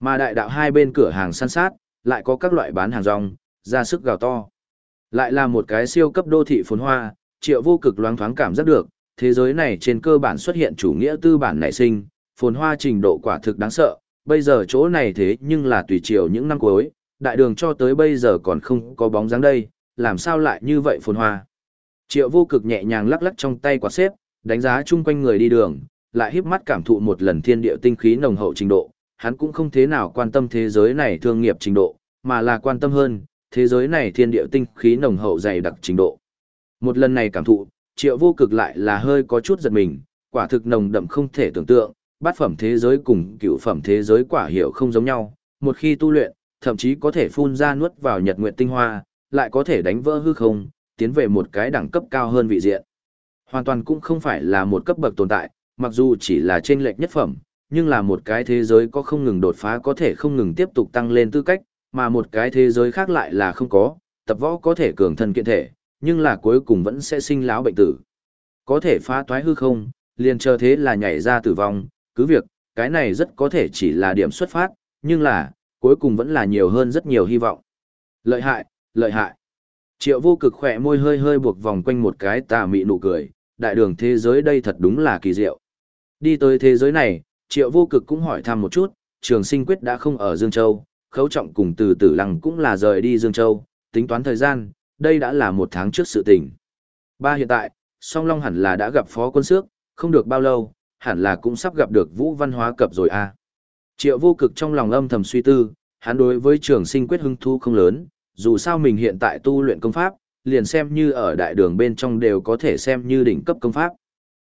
Mà đại đạo hai bên cửa hàng săn sát, lại có các loại bán hàng rong, ra sức gào to. Lại là một cái siêu cấp đô thị phồn hoa, triệu vô cực loáng thoáng cảm giác được, thế giới này trên cơ bản xuất hiện chủ nghĩa tư bản nảy sinh, phồn hoa trình độ quả thực đáng sợ, bây giờ chỗ này thế nhưng là tùy chiều những năm cuối, đại đường cho tới bây giờ còn không có bóng dáng đây, làm sao lại như vậy phồn hoa. Triệu vô cực nhẹ nhàng lắc lắc trong tay quả xếp, đánh giá chung quanh người đi đường, lại híp mắt cảm thụ một lần thiên địa tinh khí nồng hậu trình độ, hắn cũng không thế nào quan tâm thế giới này thương nghiệp trình độ, mà là quan tâm hơn, thế giới này thiên địa tinh khí nồng hậu dày đặc trình độ. Một lần này cảm thụ, triệu vô cực lại là hơi có chút giật mình, quả thực nồng đậm không thể tưởng tượng, bát phẩm thế giới cùng cựu phẩm thế giới quả hiệu không giống nhau, một khi tu luyện, thậm chí có thể phun ra nuốt vào nhật nguyện tinh hoa, lại có thể đánh vỡ hư không, tiến về một cái đẳng cấp cao hơn vị diện. Hoàn toàn cũng không phải là một cấp bậc tồn tại, mặc dù chỉ là trên lệch nhất phẩm, nhưng là một cái thế giới có không ngừng đột phá có thể không ngừng tiếp tục tăng lên tư cách, mà một cái thế giới khác lại là không có, tập võ có thể cường thân kiện thể, nhưng là cuối cùng vẫn sẽ sinh lão bệnh tử. Có thể phá toái hư không, liền chờ thế là nhảy ra tử vong, cứ việc, cái này rất có thể chỉ là điểm xuất phát, nhưng là, cuối cùng vẫn là nhiều hơn rất nhiều hy vọng. Lợi hại, lợi hại. Triệu vô cực khỏe môi hơi hơi buộc vòng quanh một cái tà mị nụ cười, đại đường thế giới đây thật đúng là kỳ diệu. Đi tới thế giới này, triệu vô cực cũng hỏi thăm một chút, trường sinh quyết đã không ở Dương Châu, khấu trọng cùng từ tử lăng cũng là rời đi Dương Châu, tính toán thời gian, đây đã là một tháng trước sự tình. Ba hiện tại, song long hẳn là đã gặp phó quân sước, không được bao lâu, hẳn là cũng sắp gặp được vũ văn hóa cập rồi à. Triệu vô cực trong lòng âm thầm suy tư, hắn đối với trường sinh quyết hưng thu không lớn, dù sao mình hiện tại tu luyện công pháp, liền xem như ở đại đường bên trong đều có thể xem như đỉnh cấp công pháp.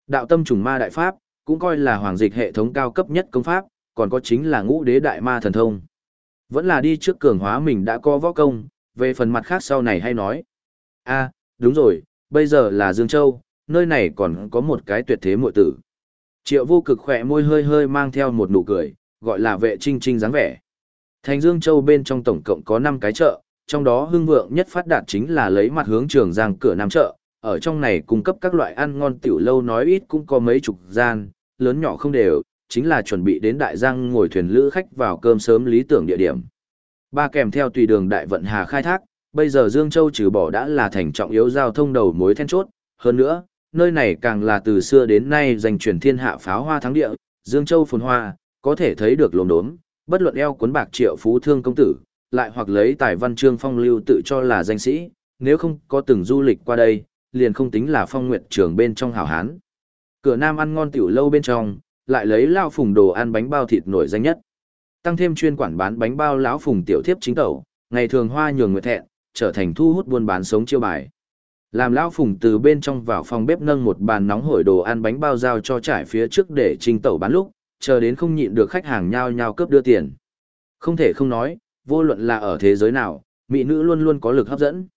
Đạo tâm trùng ma đại pháp, cũng coi là hoàng dịch hệ thống cao cấp nhất công pháp, còn có chính là ngũ đế đại ma thần thông. Vẫn là đi trước cường hóa mình đã có võ công, về phần mặt khác sau này hay nói. a đúng rồi, bây giờ là Dương Châu, nơi này còn có một cái tuyệt thế muội tử. Triệu vô cực khỏe môi hơi hơi mang theo một nụ cười, gọi là vệ trinh trinh dáng vẻ. Thành Dương Châu bên trong tổng cộng có 5 cái chợ, trong đó hưng vượng nhất phát đạt chính là lấy mặt hướng trường giang cửa Nam chợ, ở trong này cung cấp các loại ăn ngon tiểu lâu nói ít cũng có mấy chục gian, lớn nhỏ không đều, chính là chuẩn bị đến đại giang ngồi thuyền lữ khách vào cơm sớm lý tưởng địa điểm. Ba kèm theo tùy đường đại vận hà khai thác, bây giờ Dương Châu trừ bỏ đã là thành trọng yếu giao thông đầu mối then chốt, hơn nữa, nơi này càng là từ xưa đến nay dành truyền thiên hạ pháo hoa thắng địa, Dương Châu phồn hoa, có thể thấy được lồn đốm, bất luận eo cuốn bạc triệu phú thương công tử, lại hoặc lấy tài văn chương phong lưu tự cho là danh sĩ, nếu không có từng du lịch qua đây, liền không tính là phong nguyệt trường bên trong hảo hán. Cửa nam ăn ngon tiểu lâu bên trong, lại lấy lao phùng đồ ăn bánh bao thịt nổi danh nhất. Tăng thêm chuyên quản bán bánh bao lão phùng tiểu thiếp chính tẩu, ngày thường hoa nhường nguyệt thẹn, trở thành thu hút buôn bán sống chiêu bài. Làm lão phùng từ bên trong vào phòng bếp nâng một bàn nóng hổi đồ ăn bánh bao giao cho trải phía trước để trình tẩu bán lúc, chờ đến không nhịn được khách hàng nhao nhao cướp đưa tiền. Không thể không nói, vô luận là ở thế giới nào, mỹ nữ luôn luôn có lực hấp dẫn.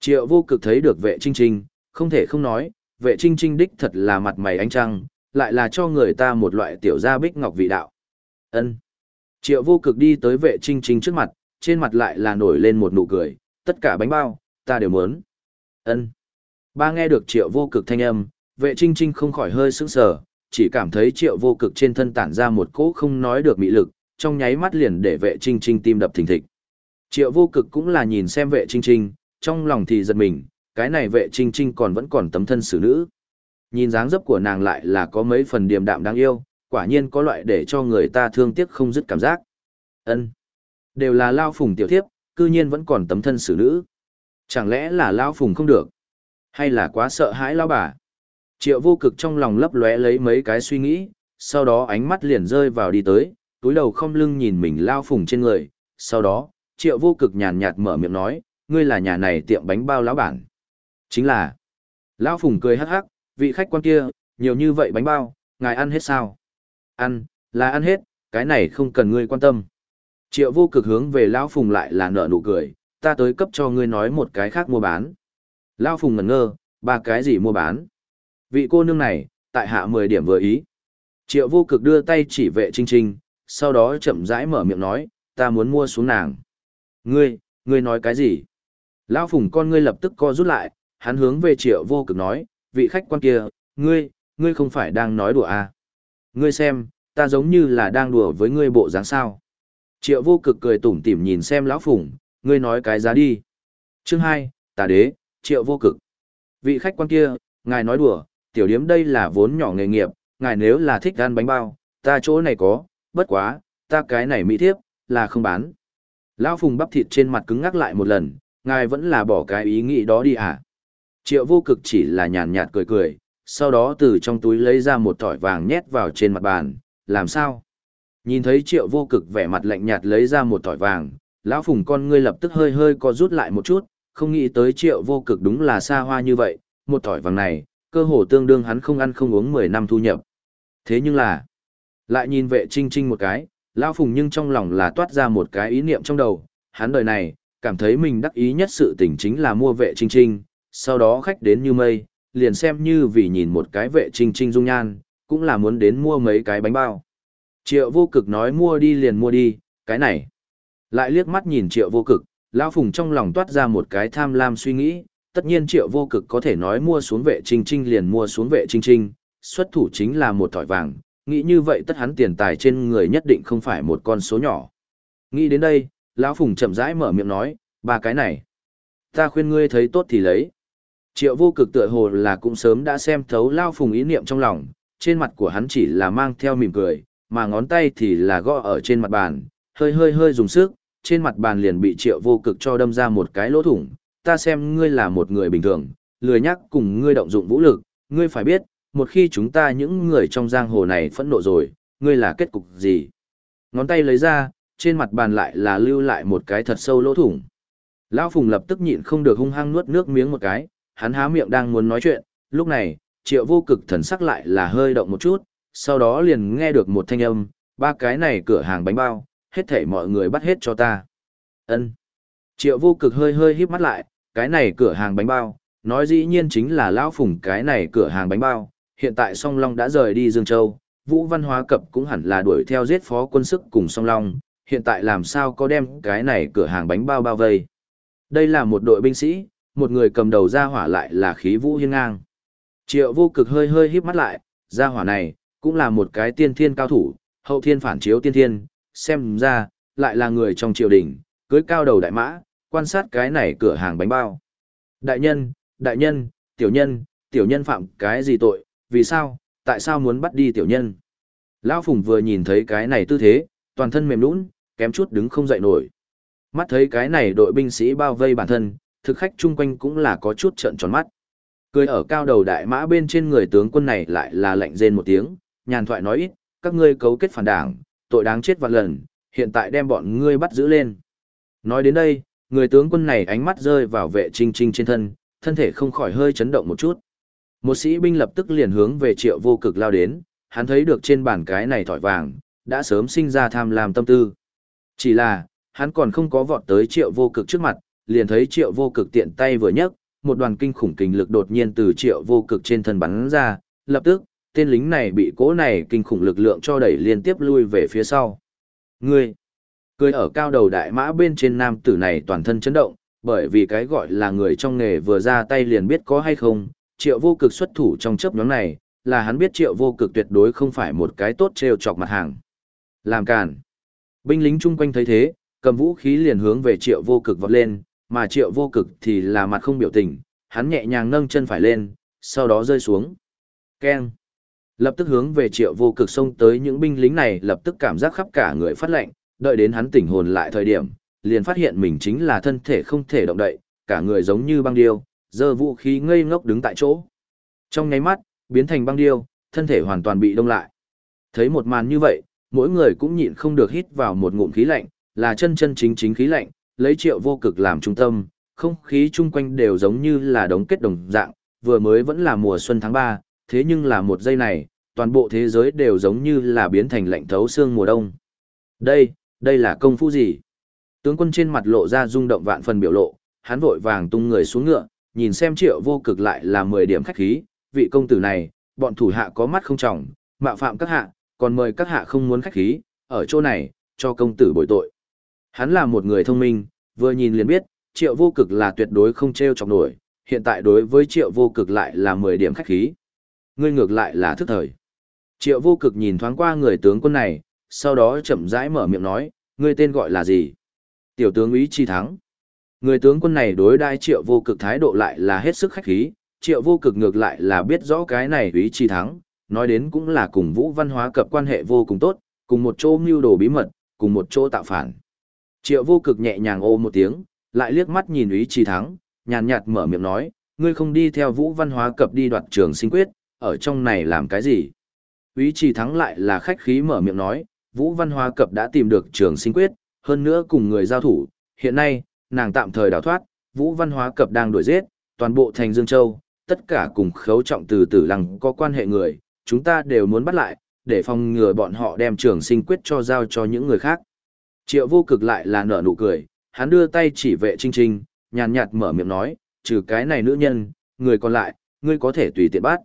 Triệu vô cực thấy được vệ trinh trinh, không thể không nói, vệ trinh trinh đích thật là mặt mày ánh trăng, lại là cho người ta một loại tiểu gia bích ngọc vị đạo. ân Triệu vô cực đi tới vệ trinh trinh trước mặt, trên mặt lại là nổi lên một nụ cười, tất cả bánh bao, ta đều muốn. ân Ba nghe được triệu vô cực thanh âm, vệ trinh trinh không khỏi hơi sững sờ, chỉ cảm thấy triệu vô cực trên thân tản ra một cỗ không nói được mị lực, trong nháy mắt liền để vệ trinh trinh tim đập thình thịch. Triệu vô cực cũng là nhìn xem vệ trinh trinh, trong lòng thì giật mình, cái này vệ trinh trinh còn vẫn còn tấm thân xử nữ. Nhìn dáng dấp của nàng lại là có mấy phần điềm đạm đáng yêu, quả nhiên có loại để cho người ta thương tiếc không dứt cảm giác. Ân, Đều là lao phùng tiểu thiếp, cư nhiên vẫn còn tấm thân xử nữ. Chẳng lẽ là lao phùng không được? Hay là quá sợ hãi lao bà? Triệu vô cực trong lòng lấp lóe lấy mấy cái suy nghĩ, sau đó ánh mắt liền rơi vào đi tới, túi đầu không lưng nhìn mình lao phùng trên người, sau đó, triệu vô cực nhàn nhạt mở miệng nói, ngươi là nhà này tiệm bánh bao lão bản. Chính là, lão phùng cười hắc hắc, vị khách quan kia, nhiều như vậy bánh bao, ngài ăn hết sao? Ăn, là ăn hết, cái này không cần ngươi quan tâm. Triệu vô cực hướng về lão phùng lại là nợ nụ cười, ta tới cấp cho ngươi nói một cái khác mua bán. Lão phùng ngẩn ngơ, ba cái gì mua bán? Vị cô nương này, tại hạ 10 điểm vừa ý. Triệu vô cực đưa tay chỉ vệ Trinh Trinh, sau đó chậm rãi mở miệng nói, ta muốn mua xuống nàng. Ngươi, ngươi nói cái gì? Lão phùng con ngươi lập tức co rút lại, hắn hướng về triệu vô cực nói, vị khách quan kia, ngươi, ngươi không phải đang nói đùa à? Ngươi xem, ta giống như là đang đùa với ngươi bộ dáng sao. Triệu vô cực cười tủm tỉm nhìn xem lão phùng, ngươi nói cái giá đi. Chương 2, tà đế, triệu vô cực. Vị khách quan kia, ngài nói đùa, tiểu điếm đây là vốn nhỏ nghề nghiệp, ngài nếu là thích ăn bánh bao, ta chỗ này có, bất quá, ta cái này mỹ thiếp, là không bán. Lão Phùng bắp thịt trên mặt cứng ngắc lại một lần, ngài vẫn là bỏ cái ý nghĩ đó đi à? Triệu vô cực chỉ là nhàn nhạt cười cười, sau đó từ trong túi lấy ra một tỏi vàng nhét vào trên mặt bàn, làm sao? Nhìn thấy triệu vô cực vẻ mặt lạnh nhạt lấy ra một tỏi vàng, lão phùng con ngươi lập tức hơi hơi co rút lại một chút, không nghĩ tới triệu vô cực đúng là xa hoa như vậy, một tỏi vàng này, cơ hồ tương đương hắn không ăn không uống 10 năm thu nhập. Thế nhưng là, lại nhìn vệ trinh trinh một cái, lão phùng nhưng trong lòng là toát ra một cái ý niệm trong đầu, hắn đời này, cảm thấy mình đắc ý nhất sự tình chính là mua vệ trinh trinh, sau đó khách đến như mây, liền xem như vì nhìn một cái vệ trinh trinh dung nhan, cũng là muốn đến mua mấy cái bánh bao. Triệu vô cực nói mua đi liền mua đi, cái này. Lại liếc mắt nhìn triệu vô cực, lão phùng trong lòng toát ra một cái tham lam suy nghĩ, tất nhiên triệu vô cực có thể nói mua xuống vệ trinh trinh liền mua xuống vệ trinh trinh, xuất thủ chính là một thỏi vàng, nghĩ như vậy tất hắn tiền tài trên người nhất định không phải một con số nhỏ. Nghĩ đến đây, lão phùng chậm rãi mở miệng nói, ba cái này. Ta khuyên ngươi thấy tốt thì lấy. Triệu vô cực tựa hồ là cũng sớm đã xem thấu lao phùng ý niệm trong lòng, trên mặt của hắn chỉ là mang theo mỉm cười, mà ngón tay thì là gõ ở trên mặt bàn, hơi hơi hơi dùng sức, trên mặt bàn liền bị triệu vô cực cho đâm ra một cái lỗ thủng. Ta xem ngươi là một người bình thường, lười nhắc cùng ngươi động dụng vũ lực, ngươi phải biết, một khi chúng ta những người trong giang hồ này phẫn nộ rồi, ngươi là kết cục gì? Ngón tay lấy ra, trên mặt bàn lại là lưu lại một cái thật sâu lỗ thủng. Lão Phùng lập tức nhịn không được hung hăng nuốt nước miếng một cái, hắn há miệng đang muốn nói chuyện, lúc này, triệu vô cực thần sắc lại là hơi động một chút, sau đó liền nghe được một thanh âm, ba cái này cửa hàng bánh bao, hết thảy mọi người bắt hết cho ta. Ân. Triệu vô cực hơi hơi híp mắt lại, cái này cửa hàng bánh bao, nói dĩ nhiên chính là lão phùng cái này cửa hàng bánh bao, hiện tại song long đã rời đi Dương Châu, Vũ Văn Hóa Cập cũng hẳn là đuổi theo giết phó quân sức cùng song long, hiện tại làm sao có đem cái này cửa hàng bánh bao bao vây. Đây là một đội binh sĩ, một người cầm đầu ra hỏa lại là khí vũ hiên ngang. Triệu vô cực hơi hơi híp mắt lại, ra hỏa này, cũng là một cái tiên thiên cao thủ, hậu thiên phản chiếu tiên thiên, xem ra, lại là người trong triều đình, cưới cao đầu đại mã, quan sát cái này cửa hàng bánh bao. Đại nhân, đại nhân, tiểu nhân, tiểu nhân phạm cái gì tội, vì sao, tại sao muốn bắt đi tiểu nhân? Lão Phùng vừa nhìn thấy cái này tư thế, toàn thân mềm nũng, kém chút đứng không dậy nổi. Mắt thấy cái này đội binh sĩ bao vây bản thân, thực khách chung quanh cũng là có chút trợn tròn mắt. Cười ở cao đầu đại mã bên trên người tướng quân này lại là lạnh rên một tiếng, nhàn thoại nói ít, các ngươi cấu kết phản đảng, tội đáng chết vạn lần, hiện tại đem bọn ngươi bắt giữ lên. Nói đến đây, người tướng quân này ánh mắt rơi vào vệ trinh trinh trên thân, thân thể không khỏi hơi chấn động một chút. Một sĩ binh lập tức liền hướng về triệu vô cực lao đến, hắn thấy được trên bàn cái này thỏi vàng, đã sớm sinh ra tham lam tâm tư. Chỉ là, hắn còn không có vọt tới triệu vô cực trước mặt, liền thấy triệu vô cực tiện tay vừa nhấc, một đoàn kinh khủng kinh lực đột nhiên từ triệu vô cực trên thân bắn ra, lập tức, tên lính này bị cỗ này kinh khủng lực lượng cho đẩy liên tiếp lui về phía sau. Ngươi, cười ở cao đầu đại mã bên trên nam tử này toàn thân chấn động, bởi vì cái gọi là người trong nghề vừa ra tay liền biết có hay không, triệu vô cực xuất thủ trong chấp nhóm này, là hắn biết triệu vô cực tuyệt đối không phải một cái tốt trêu chọc mặt hàng. Làm càn. Binh lính chung quanh thấy thế, cầm vũ khí liền hướng về triệu vô cực vọt lên, mà triệu vô cực thì là mặt không biểu tình, hắn nhẹ nhàng nâng chân phải lên, sau đó rơi xuống. Keng. Lập tức hướng về triệu vô cực xông tới những binh lính này lập tức cảm giác khắp cả người phát lạnh, đợi đến hắn tỉnh hồn lại thời điểm, liền phát hiện mình chính là thân thể không thể động đậy, cả người giống như băng điêu, giơ vũ khí ngây ngốc đứng tại chỗ. Trong nháy mắt, biến thành băng điêu, thân thể hoàn toàn bị đông lại. Thấy một màn như vậy, mỗi người cũng nhịn không được hít vào một ngụm khí lạnh, là chân chân chính chính khí lạnh, lấy triệu vô cực làm trung tâm, không khí chung quanh đều giống như là đống kết đồng dạng, vừa mới vẫn là mùa xuân tháng 3, thế nhưng là một giây này, toàn bộ thế giới đều giống như là biến thành lạnh thấu xương mùa đông. Đây, đây là công phu gì? Tướng quân trên mặt lộ ra rung động vạn phần biểu lộ, hắn vội vàng tung người xuống ngựa, nhìn xem triệu vô cực lại là 10 điểm khách khí, vị công tử này, bọn thủ hạ có mắt không trọng, mạo phạm các hạ, còn mời các hạ không muốn khách khí, ở chỗ này, cho công tử bồi tội. Hắn là một người thông minh, vừa nhìn liền biết, triệu vô cực là tuyệt đối không treo chọc nổi, hiện tại đối với triệu vô cực lại là 10 điểm khách khí. Ngươi ngược lại là thức thời. Triệu vô cực nhìn thoáng qua người tướng quân này, sau đó chậm rãi mở miệng nói, ngươi tên gọi là gì? Tiểu tướng úy chi thắng. Người tướng quân này đối đai triệu vô cực thái độ lại là hết sức khách khí, triệu vô cực ngược lại là biết rõ cái này úy chi thắng, nói đến cũng là cùng vũ văn hóa cập quan hệ vô cùng tốt, cùng một chỗ mưu đồ bí mật, cùng một chỗ tạo phản. Triệu vô cực nhẹ nhàng ô một tiếng, lại liếc mắt nhìn ý chi thắng, nhàn nhạt mở miệng nói, ngươi không đi theo vũ văn hóa cập đi đoạt trường sinh quyết, ở trong này làm cái gì? Ý chí Thắng lại là khách khí mở miệng nói, Vũ Văn Hoa Cập đã tìm được trường sinh quyết, hơn nữa cùng người giao thủ, hiện nay, nàng tạm thời đào thoát, Vũ Văn Hóa Cập đang đuổi giết, toàn bộ thành Dương Châu, tất cả cùng khấu trọng từ tử lăng có quan hệ người, chúng ta đều muốn bắt lại, để phòng ngừa bọn họ đem trường sinh quyết cho giao cho những người khác. Triệu vô cực lại là nở nụ cười, hắn đưa tay chỉ vệ Trinh Trinh, nhàn nhạt mở miệng nói, trừ cái này nữ nhân, người còn lại, ngươi có thể tùy tiện bắt.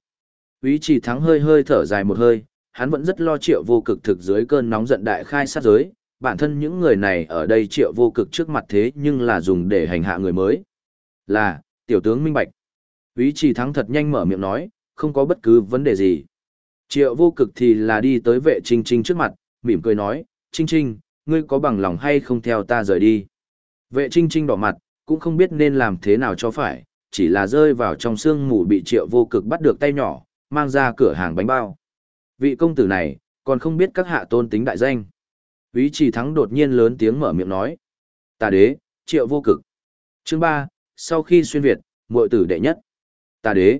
Úy chỉ thắng hơi hơi thở dài một hơi, hắn vẫn rất lo triệu vô cực thực dưới cơn nóng giận đại khai sát giới, bản thân những người này ở đây triệu vô cực trước mặt thế nhưng là dùng để hành hạ người mới. Là, tiểu tướng minh bạch. Úy chỉ thắng thật nhanh mở miệng nói, không có bất cứ vấn đề gì. Triệu vô cực thì là đi tới vệ Trinh Trinh trước mặt, mỉm cười nói, Trinh Trinh, ngươi có bằng lòng hay không theo ta rời đi. Vệ Trinh Trinh đỏ mặt, cũng không biết nên làm thế nào cho phải, chỉ là rơi vào trong sương mù bị triệu vô cực bắt được tay nhỏ, mang ra cửa hàng bánh bao. Vị công tử này, còn không biết các hạ tôn tính đại danh. Vĩ trì thắng đột nhiên lớn tiếng mở miệng nói. Tà đế, triệu vô cực. Chương 3, sau khi xuyên Việt, muội tử đệ nhất. Tà đế.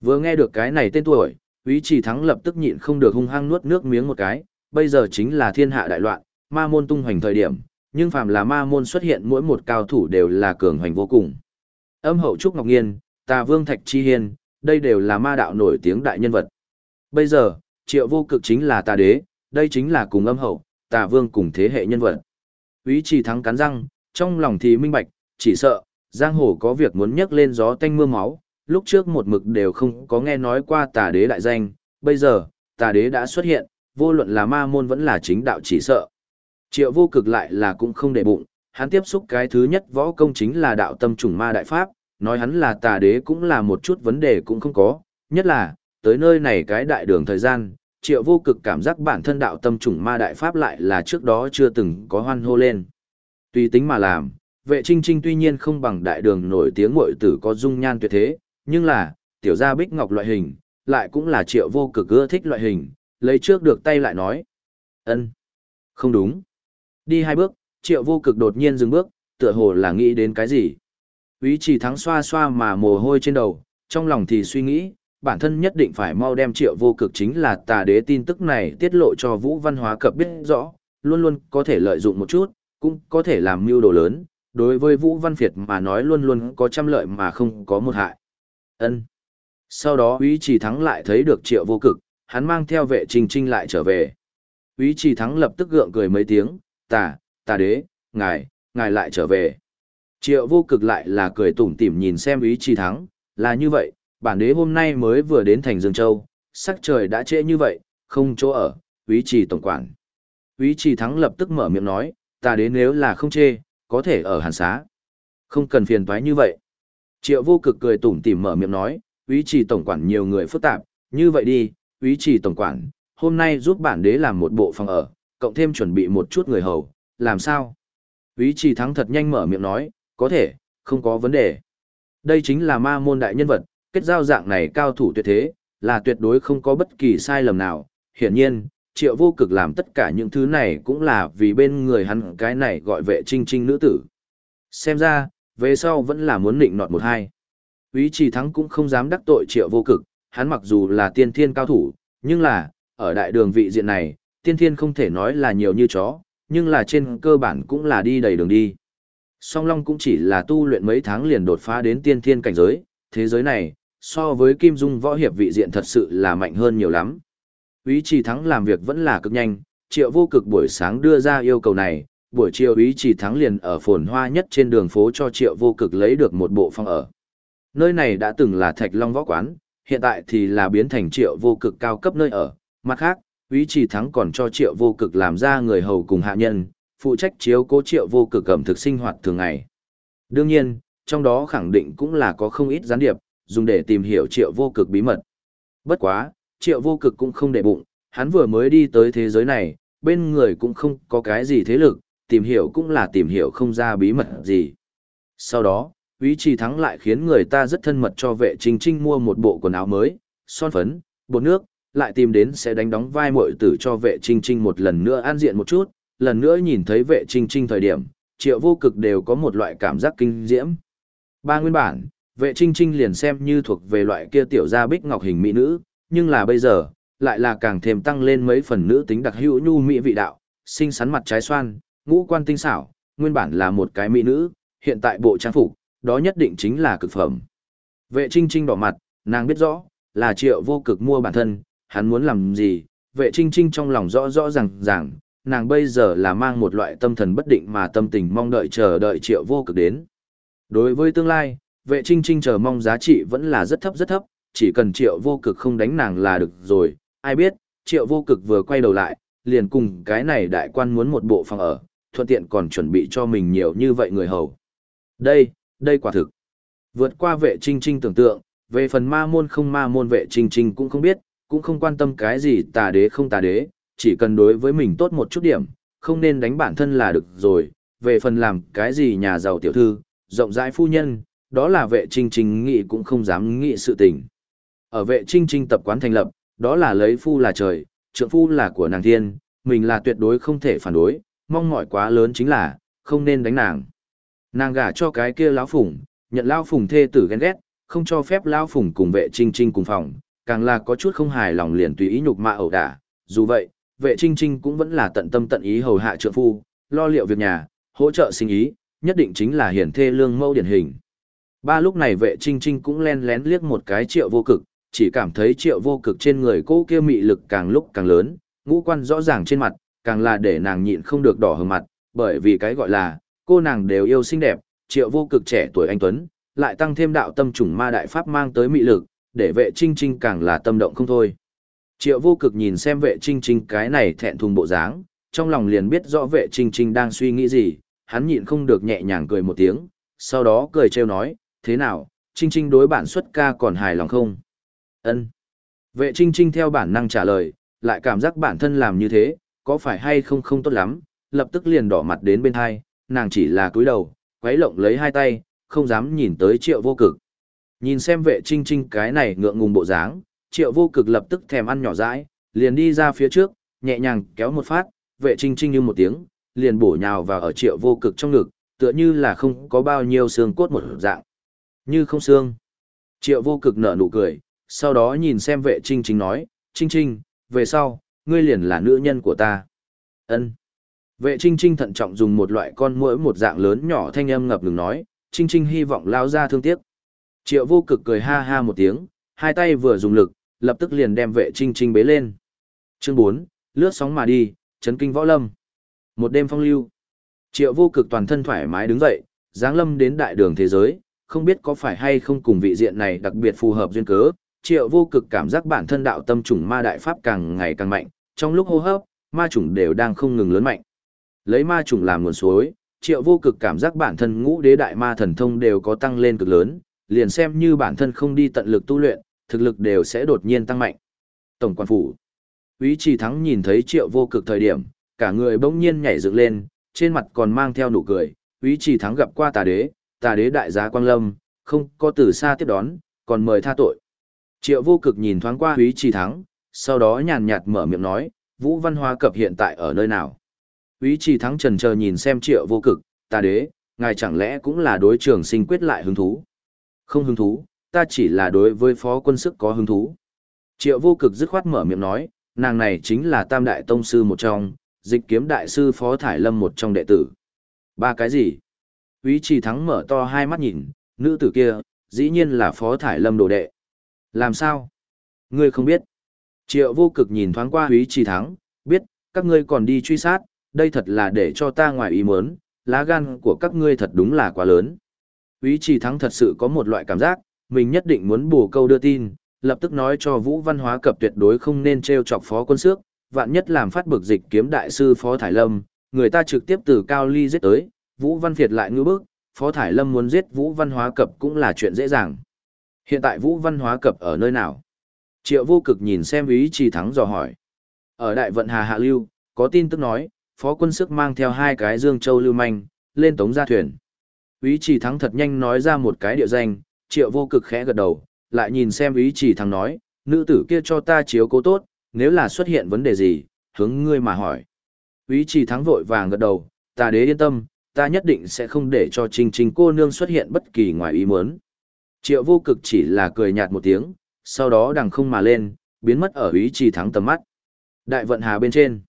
Vừa nghe được cái này tên tuổi, Vĩ trì thắng lập tức nhịn không được hung hăng nuốt nước miếng một cái. Bây giờ chính là thiên hạ đại loạn, ma môn tung hoành thời điểm, nhưng phàm là ma môn xuất hiện mỗi một cao thủ đều là cường hoành vô cùng. Âm hậu Trúc Ngọc Nghiên, Tà Vương Thạch Chi Hiên, đây đều là ma đạo nổi tiếng đại nhân vật. Bây giờ, triệu vô cực chính là tà đế, đây chính là cùng âm hậu, tà vương cùng thế hệ nhân vật. Úy trì thắng cắn răng, trong lòng thì minh bạch, chỉ sợ, giang hồ có việc muốn nhấc lên gió tanh mưa máu, lúc trước một mực đều không có nghe nói qua tà đế đại danh, bây giờ, tà đế đã xuất hiện, vô luận là ma môn vẫn là chính đạo chỉ sợ. Triệu vô cực lại là cũng không để bụng, hắn tiếp xúc cái thứ nhất võ công chính là đạo tâm trùng ma đại pháp, nói hắn là tà đế cũng là một chút vấn đề cũng không có, nhất là, tới nơi này cái đại đường thời gian, triệu vô cực cảm giác bản thân đạo tâm trùng ma đại pháp lại là trước đó chưa từng có hoan hô lên. Tùy tính mà làm, vệ trinh trinh tuy nhiên không bằng đại đường nổi tiếng muội tử có dung nhan tuyệt thế, nhưng là, tiểu gia bích ngọc loại hình, lại cũng là triệu vô cực ưa thích loại hình, lấy trước được tay lại nói. ân Không đúng. Đi hai bước, triệu vô cực đột nhiên dừng bước, tựa hồ là nghĩ đến cái gì. Úy chỉ thắng xoa xoa mà mồ hôi trên đầu, trong lòng thì suy nghĩ, bản thân nhất định phải mau đem triệu vô cực chính là tà đế tin tức này tiết lộ cho vũ văn hóa cập biết rõ, luôn luôn có thể lợi dụng một chút, cũng có thể làm mưu đồ lớn, đối với vũ văn phiệt mà nói luôn luôn có trăm lợi mà không có một hại. ân Sau đó Úy chỉ thắng lại thấy được triệu vô cực, hắn mang theo vệ trình trinh lại trở về. Úy chỉ thắng lập tức gượng cười mấy tiếng, tà, tà đế, ngài, ngài lại trở về. Triệu vô cực lại là cười tủm tỉm nhìn xem ý chi thắng, là như vậy, bản đế hôm nay mới vừa đến thành Dương Châu, sắc trời đã trễ như vậy, không chỗ ở, ý trì tổng quản. Ý trì thắng lập tức mở miệng nói, ta đến nếu là không chê, có thể ở hàn xá. Không cần phiền toái như vậy. Triệu vô cực cười tủm tỉm mở miệng nói, ý trì tổng quản nhiều người phức tạp, như vậy đi, ý trì tổng quản, hôm nay giúp bản đế làm một bộ phòng ở, cộng thêm chuẩn bị một chút người hầu, làm sao? Ý trì thắng thật nhanh mở miệng nói, có thể, không có vấn đề. Đây chính là ma môn đại nhân vật, kết giao dạng này cao thủ tuyệt thế, là tuyệt đối không có bất kỳ sai lầm nào. Hiển nhiên, triệu vô cực làm tất cả những thứ này cũng là vì bên người hắn cái này gọi vệ trinh trinh nữ tử. Xem ra, về sau vẫn là muốn nịnh nọt một hai. Ý trì thắng cũng không dám đắc tội triệu vô cực, hắn mặc dù là tiên thiên cao thủ, nhưng là, ở đại đường vị diện này, tiên thiên không thể nói là nhiều như chó, nhưng là trên cơ bản cũng là đi đầy đường đi. Song Long cũng chỉ là tu luyện mấy tháng liền đột phá đến tiên thiên cảnh giới, thế giới này, so với Kim Dung võ hiệp vị diện thật sự là mạnh hơn nhiều lắm. Ý trì thắng làm việc vẫn là cực nhanh, triệu vô cực buổi sáng đưa ra yêu cầu này, buổi chiều ý trì thắng liền ở phồn hoa nhất trên đường phố cho triệu vô cực lấy được một bộ phòng ở. Nơi này đã từng là thạch long võ quán, hiện tại thì là biến thành triệu vô cực cao cấp nơi ở. Mặt khác, Úy trì thắng còn cho triệu vô cực làm ra người hầu cùng hạ nhân, phụ trách chiếu cố triệu vô cực cầm thực sinh hoạt thường ngày. Đương nhiên, trong đó khẳng định cũng là có không ít gián điệp, dùng để tìm hiểu triệu vô cực bí mật. Bất quá, triệu vô cực cũng không để bụng, hắn vừa mới đi tới thế giới này, bên người cũng không có cái gì thế lực, tìm hiểu cũng là tìm hiểu không ra bí mật gì. Sau đó, Úy Trì Thắng lại khiến người ta rất thân mật cho vệ Trinh Trinh mua một bộ quần áo mới, son phấn, bột nước, lại tìm đến sẽ đánh đóng vai muội tử cho vệ Trinh Trinh một lần nữa an diện một chút, lần nữa nhìn thấy vệ Trinh Trinh thời điểm, triệu vô cực đều có một loại cảm giác kinh diễm. Ba nguyên bản, vệ Trinh Trinh liền xem như thuộc về loại kia tiểu gia bích ngọc hình mỹ nữ, nhưng là bây giờ, lại là càng thêm tăng lên mấy phần nữ tính đặc hữu nhu mỹ vị đạo, xinh xắn mặt trái xoan, ngũ quan tinh xảo, nguyên bản là một cái mỹ nữ, hiện tại bộ trang phục, đó nhất định chính là cực phẩm. Vệ Trinh Trinh đỏ mặt, nàng biết rõ, là triệu vô cực mua bản thân, hắn muốn làm gì, vệ Trinh Trinh trong lòng rõ rõ ràng ràng, nàng bây giờ là mang một loại tâm thần bất định mà tâm tình mong đợi chờ đợi triệu vô cực đến. Đối với tương lai, vệ Trinh Trinh chờ mong giá trị vẫn là rất thấp rất thấp, chỉ cần triệu vô cực không đánh nàng là được rồi, ai biết, triệu vô cực vừa quay đầu lại, liền cùng cái này đại quan muốn một bộ phòng ở, thuận tiện còn chuẩn bị cho mình nhiều như vậy người hầu. Đây, đây quả thực. Vượt qua vệ trinh trinh tưởng tượng, về phần ma môn không ma môn vệ trinh trinh cũng không biết, cũng không quan tâm cái gì tà đế không tà đế, chỉ cần đối với mình tốt một chút điểm, không nên đánh bản thân là được rồi, về phần làm cái gì nhà giàu tiểu thư, rộng rãi phu nhân, đó là vệ trinh trinh nghị cũng không dám nghị sự tình. Ở vệ trinh trinh tập quán thành lập, đó là lấy phu là trời, trượng phu là của nàng thiên, mình là tuyệt đối không thể phản đối, mong mỏi quá lớn chính là, không nên đánh nàng. Nàng gả cho cái kia lão phủng, nhận lão phủng thê tử ghen ghét, không cho phép lão phủng cùng vệ trinh trinh cùng phòng, càng là có chút không hài lòng liền tùy ý nhục mạ ẩu đả. Dù vậy, vệ trinh trinh cũng vẫn là tận tâm tận ý hầu hạ trượng phu, lo liệu việc nhà, hỗ trợ sinh ý, nhất định chính là hiển thê lương mẫu điển hình. Ba lúc này vệ trinh trinh cũng len lén liếc một cái triệu vô cực, chỉ cảm thấy triệu vô cực trên người cô kia mị lực càng lúc càng lớn, ngũ quan rõ ràng trên mặt, càng là để nàng nhịn không được đỏ hờ mặt, bởi vì cái gọi là, cô nàng đều yêu xinh đẹp, triệu vô cực trẻ tuổi anh Tuấn, lại tăng thêm đạo tâm trùng ma đại pháp mang tới mị lực, để vệ trinh trinh càng là tâm động không thôi. Triệu vô cực nhìn xem vệ trinh trinh cái này thẹn thùng bộ dáng, trong lòng liền biết rõ vệ trinh trinh đang suy nghĩ gì, hắn nhịn không được nhẹ nhàng cười một tiếng, sau đó cười trêu nói, thế nào, trinh trinh đối bản xuất ca còn hài lòng không? ân Vệ trinh trinh theo bản năng trả lời, lại cảm giác bản thân làm như thế, có phải hay không không tốt lắm, lập tức liền đỏ mặt đến bên hai, nàng chỉ là cúi đầu, quấy lộng lấy hai tay, không dám nhìn tới triệu vô cực. Nhìn xem vệ trinh trinh cái này ngượng ngùng bộ dáng, triệu vô cực lập tức thèm ăn nhỏ dãi, liền đi ra phía trước, nhẹ nhàng kéo một phát, vệ trinh trinh như một tiếng, liền bổ nhào vào ở triệu vô cực trong ngực, tựa như là không có bao nhiêu xương cốt một dạng. Như không xương. Triệu vô cực nở nụ cười, sau đó nhìn xem vệ trinh trinh nói, trinh trinh, về sau, ngươi liền là nữ nhân của ta. Ân. Vệ Trinh Trinh thận trọng dùng một loại con muỗi một dạng lớn nhỏ thanh âm ngập ngừng nói, Trinh Trinh hy vọng lao ra thương tiếc. Triệu vô cực cười ha ha một tiếng, hai tay vừa dùng lực, lập tức liền đem vệ Trinh Trinh bế lên. Chương 4, lướt sóng mà đi, chấn kinh võ lâm. Một đêm phong lưu. Triệu vô cực toàn thân thoải mái đứng dậy, dáng lâm đến đại đường thế giới, không biết có phải hay không cùng vị diện này đặc biệt phù hợp duyên cớ, triệu vô cực cảm giác bản thân đạo tâm trùng ma đại pháp càng ngày càng mạnh, trong lúc hô hấp, ma trùng đều đang không ngừng lớn mạnh. Lấy ma trùng làm nguồn suối, triệu vô cực cảm giác bản thân ngũ đế đại ma thần thông đều có tăng lên cực lớn, liền xem như bản thân không đi tận lực tu luyện, thực lực đều sẽ đột nhiên tăng mạnh. Tổng quan phủ. Úy Trì Thắng nhìn thấy triệu vô cực thời điểm, cả người bỗng nhiên nhảy dựng lên, trên mặt còn mang theo nụ cười. Úy Trì Thắng gặp qua tà đế, tà đế đại giá Quang Lâm, không có từ xa tiếp đón, còn mời tha tội. Triệu vô cực nhìn thoáng qua Úy Trì Thắng, sau đó nhàn nhạt mở miệng nói, Vũ Văn Hóa Cập hiện tại ở nơi nào? Úy Trì Thắng trần chờ nhìn xem Triệu vô cực, Tà đế, ngài chẳng lẽ cũng là đối trường sinh quyết lại hứng thú? Không hứng thú, ta chỉ là đối với phó quân sức có hứng thú. Triệu vô cực dứt khoát mở miệng nói, nàng này chính là tam đại tông sư một trong, dịch kiếm đại sư phó Thải Lâm một trong đệ tử. Ba cái gì? Úy Trì Thắng mở to hai mắt nhìn, nữ tử kia, dĩ nhiên là phó Thải Lâm đồ đệ. Làm sao? Ngươi không biết. Triệu vô cực nhìn thoáng qua Úy Trì Thắng, biết, các ngươi còn đi truy sát, đây thật là để cho ta ngoài ý muốn, lá gan của các ngươi thật đúng là quá lớn. Úy Trì Thắng thật sự có một loại cảm giác, mình nhất định muốn bù câu đưa tin, lập tức nói cho Vũ Văn Hóa Cập tuyệt đối không nên treo chọc phó quân sước, vạn nhất làm phát bực dịch kiếm đại sư phó Thải Lâm, người ta trực tiếp từ cao ly giết tới, Vũ Văn Việt lại ngư bức, phó Thải Lâm muốn giết Vũ Văn Hóa Cập cũng là chuyện dễ dàng. Hiện tại Vũ Văn Hóa Cập ở nơi nào? Triệu vô cực nhìn xem Úy trì thắng dò hỏi. Ở đại vận Hà Hạ Lưu, có tin tức nói, phó quân sức mang theo hai cái dương châu lưu manh, lên tống ra thuyền. Ý Chỉ thắng thật nhanh nói ra một cái địa danh, triệu vô cực khẽ gật đầu, lại nhìn xem ý chỉ Thắng nói, nữ tử kia cho ta chiếu cố tốt, nếu là xuất hiện vấn đề gì, hướng ngươi mà hỏi. Ý chỉ thắng vội vàng gật đầu, ta đế yên tâm, ta nhất định sẽ không để cho trình trình cô nương xuất hiện bất kỳ ngoài ý muốn. Triệu vô cực chỉ là cười nhạt một tiếng, sau đó đằng không mà lên, biến mất ở ý chỉ thắng tầm mắt. Đại vận hà bên trên.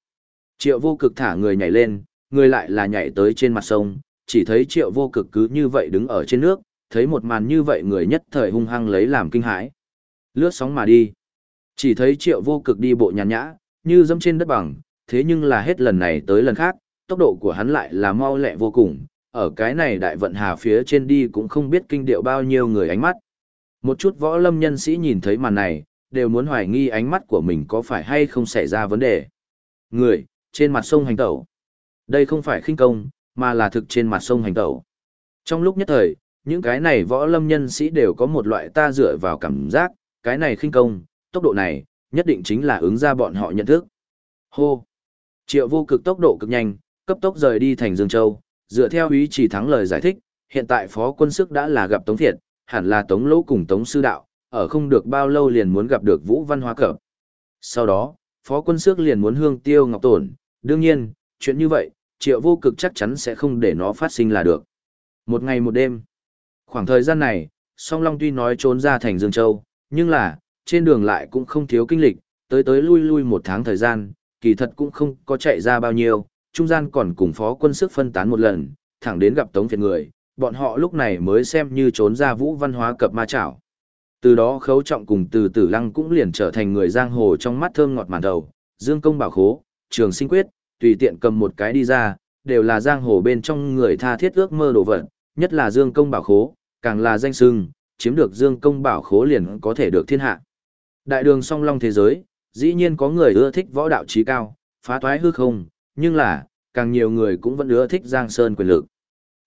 Triệu vô cực thả người nhảy lên, người lại là nhảy tới trên mặt sông, chỉ thấy triệu vô cực cứ như vậy đứng ở trên nước, thấy một màn như vậy người nhất thời hung hăng lấy làm kinh hãi. Lướt sóng mà đi. Chỉ thấy triệu vô cực đi bộ nhàn nhã, như dẫm trên đất bằng, thế nhưng là hết lần này tới lần khác, tốc độ của hắn lại là mau lẹ vô cùng, ở cái này đại vận hà phía trên đi cũng không biết kinh điệu bao nhiêu người ánh mắt. Một chút võ lâm nhân sĩ nhìn thấy màn này, đều muốn hoài nghi ánh mắt của mình có phải hay không xảy ra vấn đề. Người, trên mặt sông hành tẩu. Đây không phải khinh công, mà là thực trên mặt sông hành tẩu. Trong lúc nhất thời, những cái này võ lâm nhân sĩ đều có một loại ta dựa vào cảm giác, cái này khinh công, tốc độ này, nhất định chính là ứng ra bọn họ nhận thức. Hô! Triệu vô cực tốc độ cực nhanh, cấp tốc rời đi thành Dương Châu, dựa theo ý chỉ thắng lời giải thích, hiện tại phó quân sức đã là gặp Tống Thiệt, hẳn là Tống Lỗ cùng Tống Sư Đạo, ở không được bao lâu liền muốn gặp được Vũ Văn Hoa Cập. Sau đó, phó quân sức liền muốn hương tiêu ngọc tổn, đương nhiên, chuyện như vậy, triệu vô cực chắc chắn sẽ không để nó phát sinh là được. Một ngày một đêm. Khoảng thời gian này, song long tuy nói trốn ra thành Dương Châu, nhưng là, trên đường lại cũng không thiếu kinh lịch, tới tới lui lui một tháng thời gian, kỳ thật cũng không có chạy ra bao nhiêu, trung gian còn cùng phó quân sức phân tán một lần, thẳng đến gặp tống phiệt người, bọn họ lúc này mới xem như trốn ra vũ văn hóa cập ma chảo. Từ đó khấu trọng cùng từ tử lăng cũng liền trở thành người giang hồ trong mắt thơm ngọt màn đầu, dương công bảo khố, trường sinh quyết, tùy tiện cầm một cái đi ra, đều là giang hồ bên trong người tha thiết ước mơ đồ vật, nhất là dương công bảo khố, càng là danh sưng, chiếm được dương công bảo khố liền có thể được thiên hạ. Đại đường song long thế giới, dĩ nhiên có người ưa thích võ đạo trí cao, phá thoái hư không, nhưng là, càng nhiều người cũng vẫn ưa thích giang sơn quyền lực.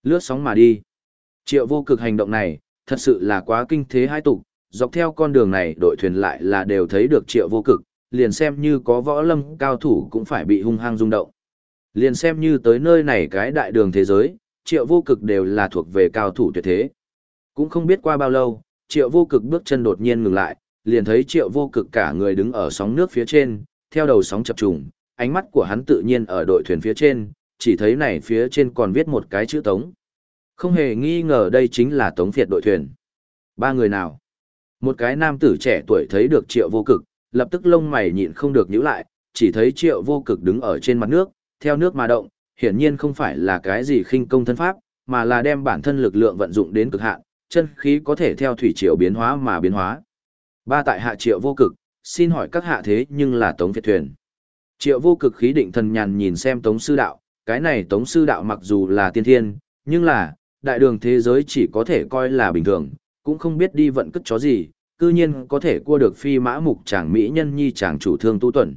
Lướt sóng mà đi. Triệu vô cực hành động này, thật sự là quá kinh thế hai tục, dọc theo con đường này đội thuyền lại là đều thấy được triệu vô cực, liền xem như có võ lâm cao thủ cũng phải bị hung hăng rung động. Liền xem như tới nơi này cái đại đường thế giới, triệu vô cực đều là thuộc về cao thủ tuyệt thế. Cũng không biết qua bao lâu, triệu vô cực bước chân đột nhiên ngừng lại, liền thấy triệu vô cực cả người đứng ở sóng nước phía trên, theo đầu sóng chập trùng, ánh mắt của hắn tự nhiên ở đội thuyền phía trên, chỉ thấy này phía trên còn viết một cái chữ tống. Không hề nghi ngờ đây chính là tống phiệt đội thuyền. Ba người nào? Một cái nam tử trẻ tuổi thấy được triệu vô cực, lập tức lông mày nhịn không được nhíu lại, chỉ thấy triệu vô cực đứng ở trên mặt nước, theo nước mà động, hiển nhiên không phải là cái gì khinh công thân pháp, mà là đem bản thân lực lượng vận dụng đến cực hạn, chân khí có thể theo thủy triều biến hóa mà biến hóa. Ba tại hạ triệu vô cực, xin hỏi các hạ thế nhưng là tống việt thuyền. Triệu vô cực khí định thần nhàn nhìn xem tống sư đạo, cái này tống sư đạo mặc dù là tiên thiên, nhưng là, đại đường thế giới chỉ có thể coi là bình thường, cũng không biết đi vận cất chó gì, cư nhiên có thể cua được phi mã mục chàng mỹ nhân nhi chàng chủ thương tu tuần.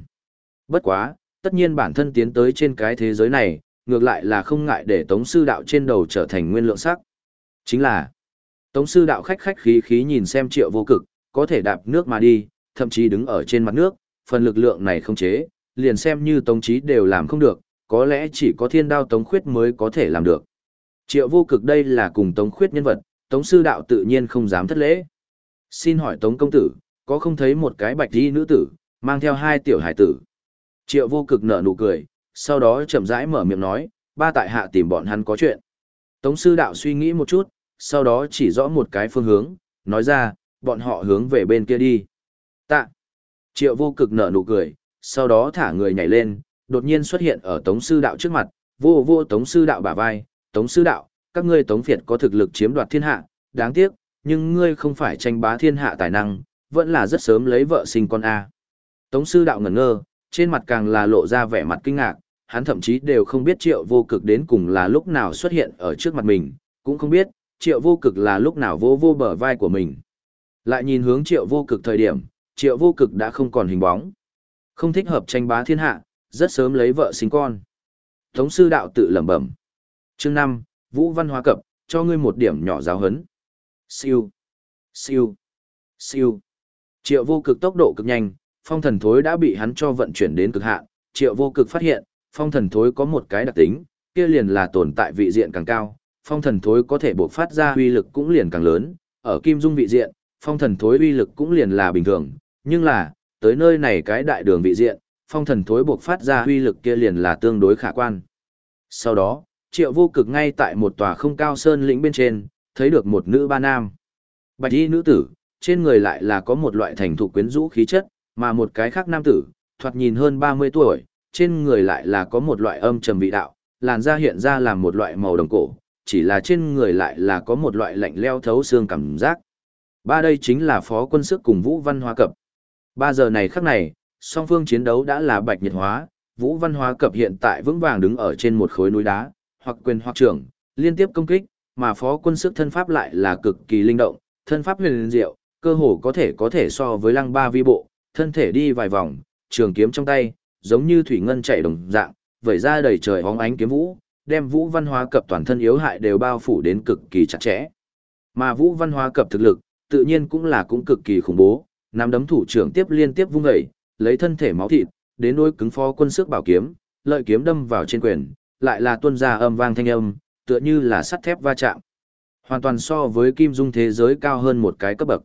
Bất quá, tất nhiên bản thân tiến tới trên cái thế giới này, ngược lại là không ngại để tống sư đạo trên đầu trở thành nguyên lượng sắc. Chính là, Tống sư đạo khách khách khí khí nhìn xem triệu vô cực, có thể đạp nước mà đi, thậm chí đứng ở trên mặt nước, phần lực lượng này không chế, liền xem như tống chí đều làm không được, có lẽ chỉ có thiên đao tống khuyết mới có thể làm được. Triệu vô cực đây là cùng tống khuyết nhân vật, tống sư đạo tự nhiên không dám thất lễ. Xin hỏi tống công tử, có không thấy một cái bạch y nữ tử, mang theo hai tiểu hải tử. Triệu vô cực nở nụ cười, sau đó chậm rãi mở miệng nói, ba tại hạ tìm bọn hắn có chuyện. Tống sư đạo suy nghĩ một chút, sau đó chỉ rõ một cái phương hướng, nói ra, bọn họ hướng về bên kia đi. Tạ. Triệu vô cực nở nụ cười, sau đó thả người nhảy lên, đột nhiên xuất hiện ở Tống sư đạo trước mặt, vô vô Tống sư đạo bả vai, Tống sư đạo, các ngươi Tống Việt có thực lực chiếm đoạt thiên hạ, đáng tiếc, nhưng ngươi không phải tranh bá thiên hạ tài năng, vẫn là rất sớm lấy vợ sinh con A. Tống sư đạo ngẩn ngơ, trên mặt càng là lộ ra vẻ mặt kinh ngạc, hắn thậm chí đều không biết triệu vô cực đến cùng là lúc nào xuất hiện ở trước mặt mình, cũng không biết, triệu vô cực là lúc nào vô vô bờ vai của mình. Lại nhìn hướng triệu vô cực thời điểm, triệu vô cực đã không còn hình bóng. Không thích hợp tranh bá thiên hạ, rất sớm lấy vợ sinh con. Tống sư đạo tự lẩm bẩm. Chương 5, Vũ Văn Hóa Cập, cho ngươi một điểm nhỏ giáo hấn. Siêu, siêu, siêu. Triệu vô cực tốc độ cực nhanh, phong thần thối đã bị hắn cho vận chuyển đến cực hạn. Triệu vô cực phát hiện, phong thần thối có một cái đặc tính, kia liền là tồn tại vị diện càng cao, phong thần thối có thể bộc phát ra uy lực cũng liền càng lớn, ở kim dung vị diện, phong thần thối uy lực cũng liền là bình thường, nhưng là, tới nơi này cái đại đường vị diện, phong thần thối bộc phát ra uy lực kia liền là tương đối khả quan. Sau đó, triệu vô cực ngay tại một tòa không cao sơn lĩnh bên trên, thấy được một nữ ba nam. Bạch y nữ tử, trên người lại là có một loại thành thục quyến rũ khí chất, mà một cái khác nam tử, thoạt nhìn hơn 30 tuổi, trên người lại là có một loại âm trầm vị đạo, làn da hiện ra làm một loại màu đồng cổ, chỉ là trên người lại là có một loại lạnh leo thấu xương cảm giác. Ba đây chính là phó quân sức cùng Vũ Văn hoa Cập. Ba giờ này khắc này, song phương chiến đấu đã là bạch nhiệt hóa, Vũ Văn hoa Cập hiện tại vững vàng đứng ở trên một khối núi đá, hoặc quyền hoặc trưởng, liên tiếp công kích, mà phó quân sức thân pháp lại là cực kỳ linh động, thân pháp huyền diệu, cơ hồ có thể có thể so với lăng ba vi bộ, thân thể đi vài vòng, trường kiếm trong tay, giống như thủy ngân chạy đồng dạng, vẩy ra đầy trời hóng ánh kiếm vũ, đem vũ văn hóa cập toàn thân yếu hại đều bao phủ đến cực kỳ chặt chẽ. Mà vũ văn hóa cập thực lực, tự nhiên cũng là cũng cực kỳ khủng bố, nắm đấm thủ trưởng tiếp liên tiếp vung dậy, lấy thân thể máu thịt, đến đối cứng phó quân sức bảo kiếm, lợi kiếm đâm vào trên quyền, lại là tuôn ra âm vang thanh âm, tựa như là sắt thép va chạm. Hoàn toàn so với kim dung thế giới cao hơn một cái cấp bậc.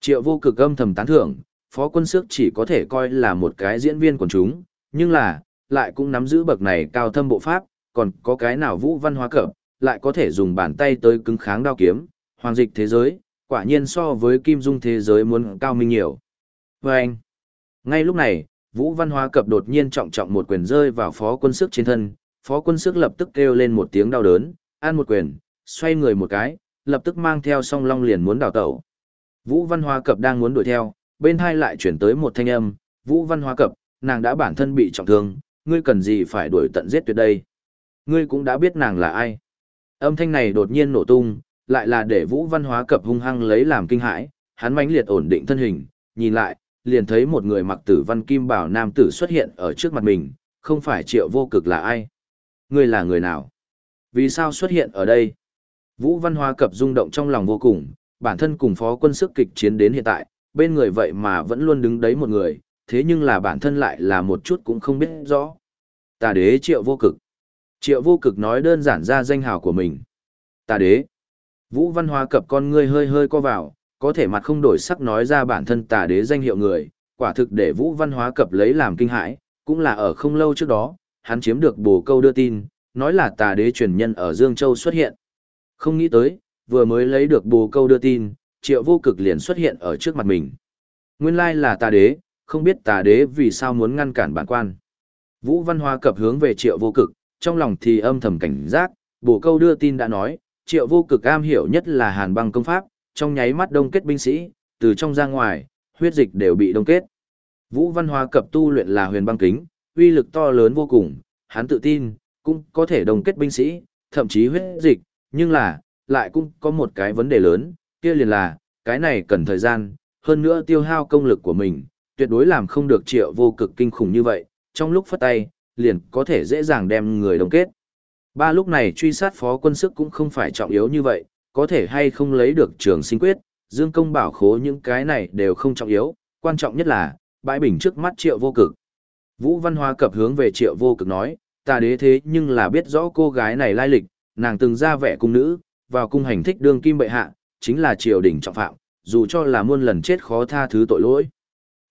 Triệu vô cực âm thầm tán thưởng, phó quân sức chỉ có thể coi là một cái diễn viên quần chúng, nhưng là, lại cũng nắm giữ bậc này cao thâm bộ pháp, còn có cái nào vũ văn hóa cập, lại có thể dùng bàn tay tới cứng kháng đao kiếm, hoàng dịch thế giới, quả nhiên so với kim dung thế giới muốn cao minh nhiều. Và anh, ngay lúc này, vũ văn hóa cập đột nhiên trọng trọng một quyền rơi vào phó quân sức trên thân, phó quân sức lập tức kêu lên một tiếng đau đớn, ăn một quyền, xoay người một cái, lập tức mang theo song long liền muốn đào tẩu. Vũ văn Hoa cập đang muốn đuổi theo, bên hai lại chuyển tới một thanh âm, Vũ văn Hoa cập, nàng đã bản thân bị trọng thương, ngươi cần gì phải đuổi tận giết tuyệt đây. Ngươi cũng đã biết nàng là ai. Âm thanh này đột nhiên nổ tung, lại là để Vũ Văn Hóa cập hung hăng lấy làm kinh hãi, hắn mãnh liệt ổn định thân hình, nhìn lại, liền thấy một người mặc tử văn kim bảo nam tử xuất hiện ở trước mặt mình, không phải triệu vô cực là ai. Ngươi là người nào? Vì sao xuất hiện ở đây? Vũ Văn Hoa cập rung động trong lòng vô cùng, bản thân cùng phó quân sức kịch chiến đến hiện tại, bên người vậy mà vẫn luôn đứng đấy một người, thế nhưng là bản thân lại là một chút cũng không biết rõ. Tà đế triệu vô cực. Triệu vô cực nói đơn giản ra danh hào của mình. Tà đế. Vũ văn Hoa cập con ngươi hơi hơi co vào, có thể mặt không đổi sắc nói ra bản thân tà đế danh hiệu người, quả thực để vũ văn hóa cập lấy làm kinh hãi, cũng là ở không lâu trước đó, hắn chiếm được bồ câu đưa tin, nói là tà đế truyền nhân ở Dương Châu xuất hiện. Không nghĩ tới, vừa mới lấy được bồ câu đưa tin, triệu vô cực liền xuất hiện ở trước mặt mình. Nguyên lai là tà đế, không biết tà đế vì sao muốn ngăn cản bản quan. Vũ Văn Hoa cập hướng về triệu vô cực, trong lòng thì âm thầm cảnh giác, bổ câu đưa tin đã nói, triệu vô cực am hiểu nhất là hàn băng công pháp, trong nháy mắt đông kết binh sĩ, từ trong ra ngoài, huyết dịch đều bị đông kết. Vũ Văn Hoa cập tu luyện là huyền băng kính, uy lực to lớn vô cùng, hắn tự tin, cũng có thể đồng kết binh sĩ, thậm chí huyết dịch, nhưng là, lại cũng có một cái vấn đề lớn, kia liền là, cái này cần thời gian, hơn nữa tiêu hao công lực của mình, tuyệt đối làm không được triệu vô cực kinh khủng như vậy, trong lúc phất tay, liền có thể dễ dàng đem người đồng kết. Ba lúc này truy sát phó quân sức cũng không phải trọng yếu như vậy, có thể hay không lấy được trường sinh quyết, dương công bảo khố những cái này đều không trọng yếu, quan trọng nhất là, bãi bình trước mắt triệu vô cực. Vũ Văn Hoa cập hướng về triệu vô cực nói, ta đế thế nhưng là biết rõ cô gái này lai lịch, nàng từng ra vẻ cung nữ, vào cung hành thích đương kim bệ hạ, chính là triều đình trọng phạm, dù cho là muôn lần chết khó tha thứ tội lỗi.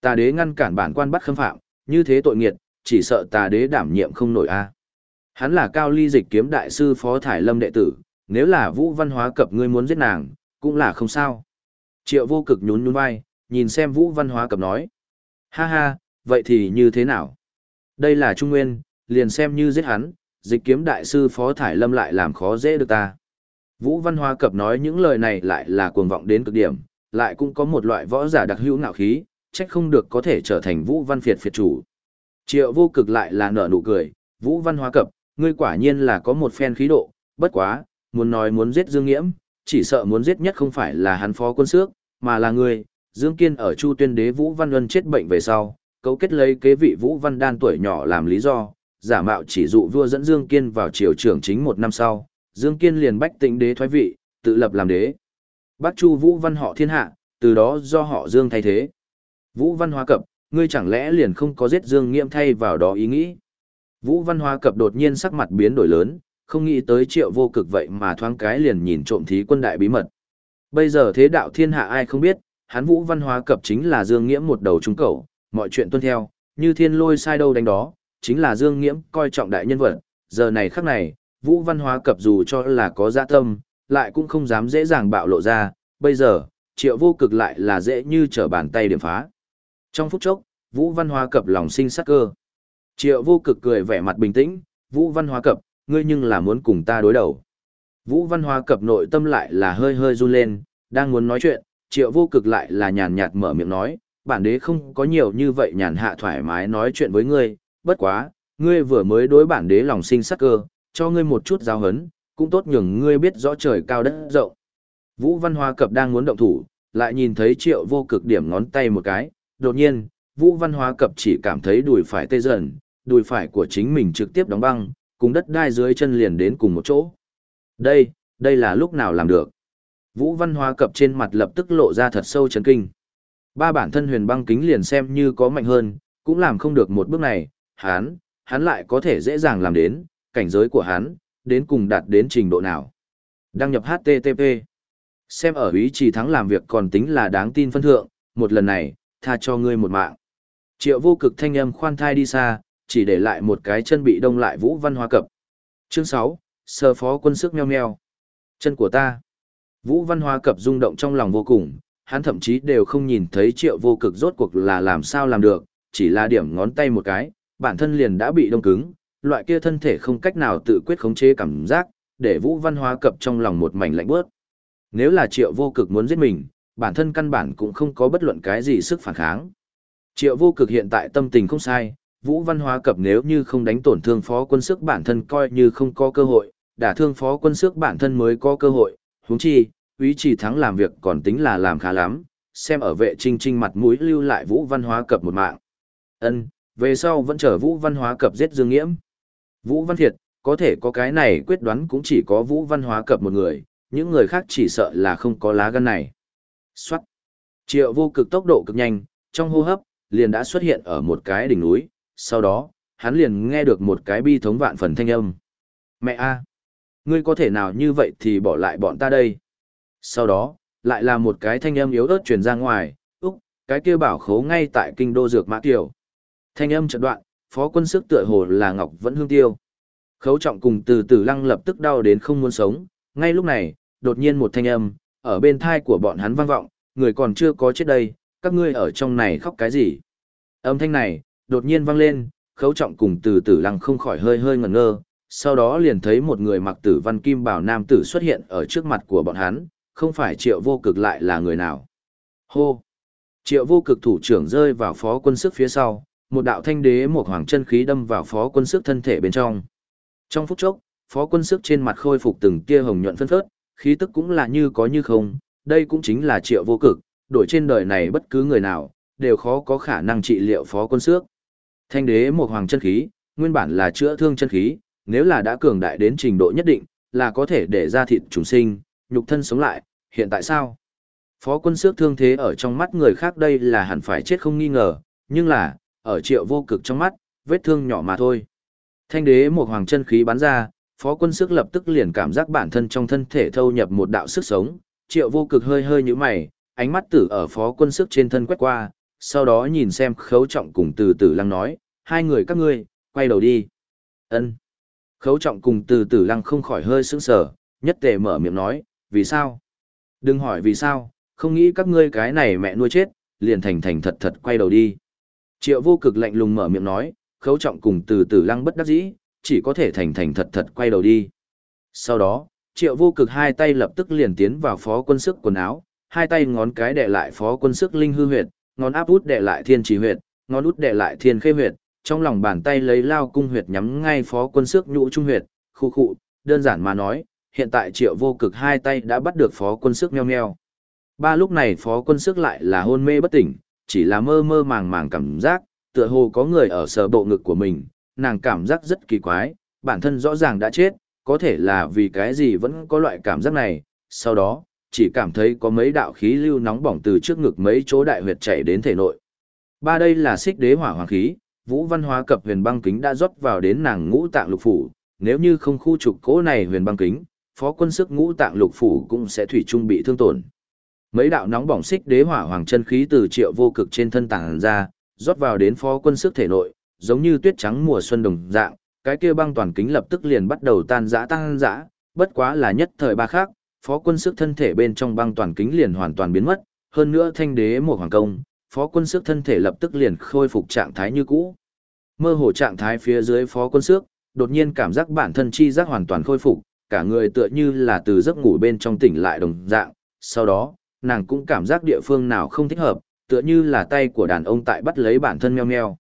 Tà đế ngăn cản bản quan bắt khâm phạm, như thế tội nghiệt, chỉ sợ tà đế đảm nhiệm không nổi a. Hắn là cao ly dịch kiếm đại sư phó thải lâm đệ tử, nếu là vũ văn hóa cập ngươi muốn giết nàng, cũng là không sao. Triệu vô cực nhún nhún vai, nhìn xem vũ văn hóa cập nói. Ha ha, vậy thì như thế nào? Đây là Trung Nguyên, liền xem như giết hắn, dịch kiếm đại sư phó thải lâm lại làm khó dễ được ta. Vũ văn hoa cập nói những lời này lại là cuồng vọng đến cực điểm, lại cũng có một loại võ giả đặc hữu ngạo khí, trách không được có thể trở thành vũ văn phiệt phiệt chủ. Triệu vô cực lại là nở nụ cười, vũ văn hoa cập, ngươi quả nhiên là có một phen khí độ, bất quá, muốn nói muốn giết Dương Nghiễm, chỉ sợ muốn giết nhất không phải là hắn phó quân sước, mà là ngươi, Dương Kiên ở Chu Tuyên Đế Vũ Văn Luân chết bệnh về sau, cấu kết lấy kế vị Vũ Văn Đan tuổi nhỏ làm lý do, giả mạo chỉ dụ vua dẫn Dương Kiên vào triều trưởng chính một năm sau, Dương Kiên liền bách tĩnh đế thoái vị, tự lập làm đế. Bác Chu Vũ Văn họ thiên hạ, từ đó do họ Dương thay thế. Vũ Văn Hóa Cập, ngươi chẳng lẽ liền không có giết Dương Nghiễm thay vào đó ý nghĩ? Vũ Văn Hóa Cập đột nhiên sắc mặt biến đổi lớn, không nghĩ tới triệu vô cực vậy mà thoáng cái liền nhìn trộm thí quân đại bí mật. Bây giờ thế đạo thiên hạ ai không biết, hắn Vũ Văn Hóa Cập chính là Dương Nghiễm một đầu trung cầu, mọi chuyện tuân theo, như thiên lôi sai đâu đánh đó, chính là Dương Nghiễm coi trọng đại nhân vật, giờ này khắc này, Vũ Văn Hóa Cập dù cho là có dạ tâm, lại cũng không dám dễ dàng bạo lộ ra, bây giờ, triệu vô cực lại là dễ như trở bàn tay điểm phá. Trong phút chốc, Vũ Văn Hóa Cập lòng sinh sắc cơ. Triệu vô cực cười vẻ mặt bình tĩnh, Vũ Văn Hóa Cập, ngươi nhưng là muốn cùng ta đối đầu. Vũ Văn Hóa Cập nội tâm lại là hơi hơi run lên, đang muốn nói chuyện, triệu vô cực lại là nhàn nhạt mở miệng nói, bản đế không có nhiều như vậy nhàn hạ thoải mái nói chuyện với ngươi, bất quá, ngươi vừa mới đối bản đế lòng sinh sắc cơ, cho ngươi một chút giáo hấn, cũng tốt nhường ngươi biết rõ trời cao đất rộng. Vũ Văn Hoa Cập đang muốn động thủ, lại nhìn thấy triệu vô cực điểm ngón tay một cái, đột nhiên, Vũ Văn Hoa Cập chỉ cảm thấy đùi phải tê dần, đùi phải của chính mình trực tiếp đóng băng, cùng đất đai dưới chân liền đến cùng một chỗ. Đây, đây là lúc nào làm được. Vũ Văn Hoa Cập trên mặt lập tức lộ ra thật sâu chấn kinh. Ba bản thân huyền băng kính liền xem như có mạnh hơn, cũng làm không được một bước này, hắn, hắn lại có thể dễ dàng làm đến, cảnh giới của hắn, đến cùng đạt đến trình độ nào. Đăng nhập HTTP. Xem ở ý chỉ thắng làm việc còn tính là đáng tin phân thượng, một lần này, tha cho ngươi một mạng. Triệu vô cực thanh âm khoan thai đi xa, chỉ để lại một cái chân bị đông lại vũ văn hoa cập. Chương 6, sơ phó quân sức meo meo. Chân của ta. Vũ văn hoa cập rung động trong lòng vô cùng, hắn thậm chí đều không nhìn thấy triệu vô cực rốt cuộc là làm sao làm được, chỉ là điểm ngón tay một cái, bản thân liền đã bị đông cứng, loại kia thân thể không cách nào tự quyết khống chế cảm giác, để Vũ Văn Hóa cập trong lòng một mảnh lạnh bớt. Nếu là Triệu Vô Cực muốn giết mình, bản thân căn bản cũng không có bất luận cái gì sức phản kháng. Triệu Vô Cực hiện tại tâm tình không sai, Vũ Văn Hóa cập nếu như không đánh tổn thương phó quân sức bản thân coi như không có cơ hội, đả thương phó quân sức bản thân mới có cơ hội, huống chi, ý chỉ thắng làm việc còn tính là làm khá lắm, xem ở vệ trinh trinh mặt mũi lưu lại Vũ Văn Hóa cập một mạng. Ân, về sau vẫn chờ Vũ Văn Hóa cập giết Dương Nghiễm. Vũ Văn Thiệt, có thể có cái này quyết đoán cũng chỉ có Vũ Văn Hóa cập một người, những người khác chỉ sợ là không có lá gan này. Xoát. Triệu vô cực tốc độ cực nhanh, trong hô hấp, liền đã xuất hiện ở một cái đỉnh núi, sau đó, hắn liền nghe được một cái bi thống vạn phần thanh âm. Mẹ a, ngươi có thể nào như vậy thì bỏ lại bọn ta đây. Sau đó, lại là một cái thanh âm yếu ớt truyền ra ngoài, úc, cái kia bảo khố ngay tại kinh đô dược mã tiểu. Thanh âm chợt đoạn, phó quân sức tựa hồ là Ngọc vẫn hương tiêu. Khấu trọng cùng từ từ lăng lập tức đau đến không muốn sống, ngay lúc này, đột nhiên một thanh âm, ở bên thai của bọn hắn vang vọng, người còn chưa có chết đây, các ngươi ở trong này khóc cái gì. Âm thanh này, đột nhiên vang lên, khấu trọng cùng từ từ lăng không khỏi hơi hơi ngẩn ngơ, sau đó liền thấy một người mặc tử văn kim bảo nam tử xuất hiện ở trước mặt của bọn hắn, không phải triệu vô cực lại là người nào. Hô! Triệu vô cực thủ trưởng rơi vào phó quân sức phía sau, một đạo thanh đế một hoàng chân khí đâm vào phó quân sức thân thể bên trong. Trong phút chốc, phó quân sức trên mặt khôi phục từng tia hồng nhuận phân phớt, khí tức cũng là như có như không, đây cũng chính là triệu vô cực, đổi trên đời này bất cứ người nào, đều khó có khả năng trị liệu phó quân sức. Thanh đế một hoàng chân khí, nguyên bản là chữa thương chân khí, nếu là đã cường đại đến trình độ nhất định, là có thể để ra thịt trùng sinh, nhục thân sống lại, hiện tại sao? Phó quân xước thương thế ở trong mắt người khác đây là hẳn phải chết không nghi ngờ, nhưng là, ở triệu vô cực trong mắt, vết thương nhỏ mà thôi. Thanh đế một hoàng chân khí bắn ra, phó quân sức lập tức liền cảm giác bản thân trong thân thể thâu nhập một đạo sức sống, triệu vô cực hơi hơi như mày, ánh mắt tử ở phó quân sức trên thân quét qua, sau đó nhìn xem khấu trọng cùng từ tử lăng nói, hai người các ngươi, quay đầu đi. ân Khấu trọng cùng từ tử lăng không khỏi hơi sững sờ, nhất tề mở miệng nói, vì sao? Đừng hỏi vì sao, không nghĩ các ngươi cái này mẹ nuôi chết, liền thành thành thật thật quay đầu đi. Triệu vô cực lạnh lùng mở miệng nói, khấu trọng cùng từ từ lăng bất đắc dĩ, chỉ có thể thành thành thật thật quay đầu đi. Sau đó, triệu vô cực hai tay lập tức liền tiến vào phó quân sức quần áo, hai tay ngón cái đè lại phó quân sức linh hư huyệt, ngón áp út đè lại thiên trì huyệt, ngón út đè lại thiên khê huyệt, trong lòng bàn tay lấy lao cung huyệt nhắm ngay phó quân sức nhũ trung huyệt, khu khu, đơn giản mà nói, hiện tại triệu vô cực hai tay đã bắt được phó quân sức meo meo. Ba lúc này phó quân sức lại là hôn mê bất tỉnh, chỉ là mơ mơ màng màng cảm giác, tựa hồ có người ở sở bộ ngực của mình, nàng cảm giác rất kỳ quái, bản thân rõ ràng đã chết, có thể là vì cái gì vẫn có loại cảm giác này, sau đó, chỉ cảm thấy có mấy đạo khí lưu nóng bỏng từ trước ngực mấy chỗ đại huyệt chảy đến thể nội. Ba đây là xích đế hỏa hoàng khí, vũ văn hóa cập huyền băng kính đã rót vào đến nàng ngũ tạng lục phủ, nếu như không khu trục cố này huyền băng kính, phó quân sức ngũ tạng lục phủ cũng sẽ thủy chung bị thương tổn. Mấy đạo nóng bỏng xích đế hỏa hoàng chân khí từ triệu vô cực trên thân tàng ra, rót vào đến phó quân sức thể nội, giống như tuyết trắng mùa xuân đồng dạng, cái kia băng toàn kính lập tức liền bắt đầu tan rã tan rã, bất quá là nhất thời ba khác, phó quân sức thân thể bên trong băng toàn kính liền hoàn toàn biến mất, hơn nữa thanh đế một hoàng công, phó quân sức thân thể lập tức liền khôi phục trạng thái như cũ. Mơ hồ trạng thái phía dưới phó quân sức, đột nhiên cảm giác bản thân chi giác hoàn toàn khôi phục, cả người tựa như là từ giấc ngủ bên trong tỉnh lại đồng dạng, sau đó, nàng cũng cảm giác địa phương nào không thích hợp, tựa như là tay của đàn ông tại bắt lấy bản thân meo meo.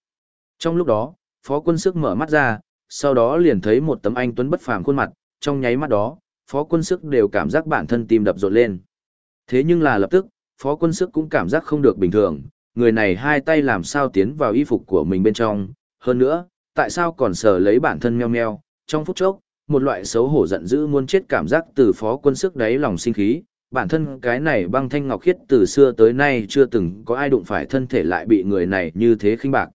Trong lúc đó, phó quân sức mở mắt ra, sau đó liền thấy một tấm anh tuấn bất phàm khuôn mặt, trong nháy mắt đó, phó quân sức đều cảm giác bản thân tim đập rộn lên. Thế nhưng là lập tức, phó quân sức cũng cảm giác không được bình thường, người này hai tay làm sao tiến vào y phục của mình bên trong, hơn nữa, tại sao còn sờ lấy bản thân meo meo, trong phút chốc, một loại xấu hổ giận dữ muốn chết cảm giác từ phó quân sức đáy lòng sinh khí, bản thân cái này băng thanh ngọc khiết từ xưa tới nay chưa từng có ai đụng phải thân thể lại bị người này như thế khinh bạc.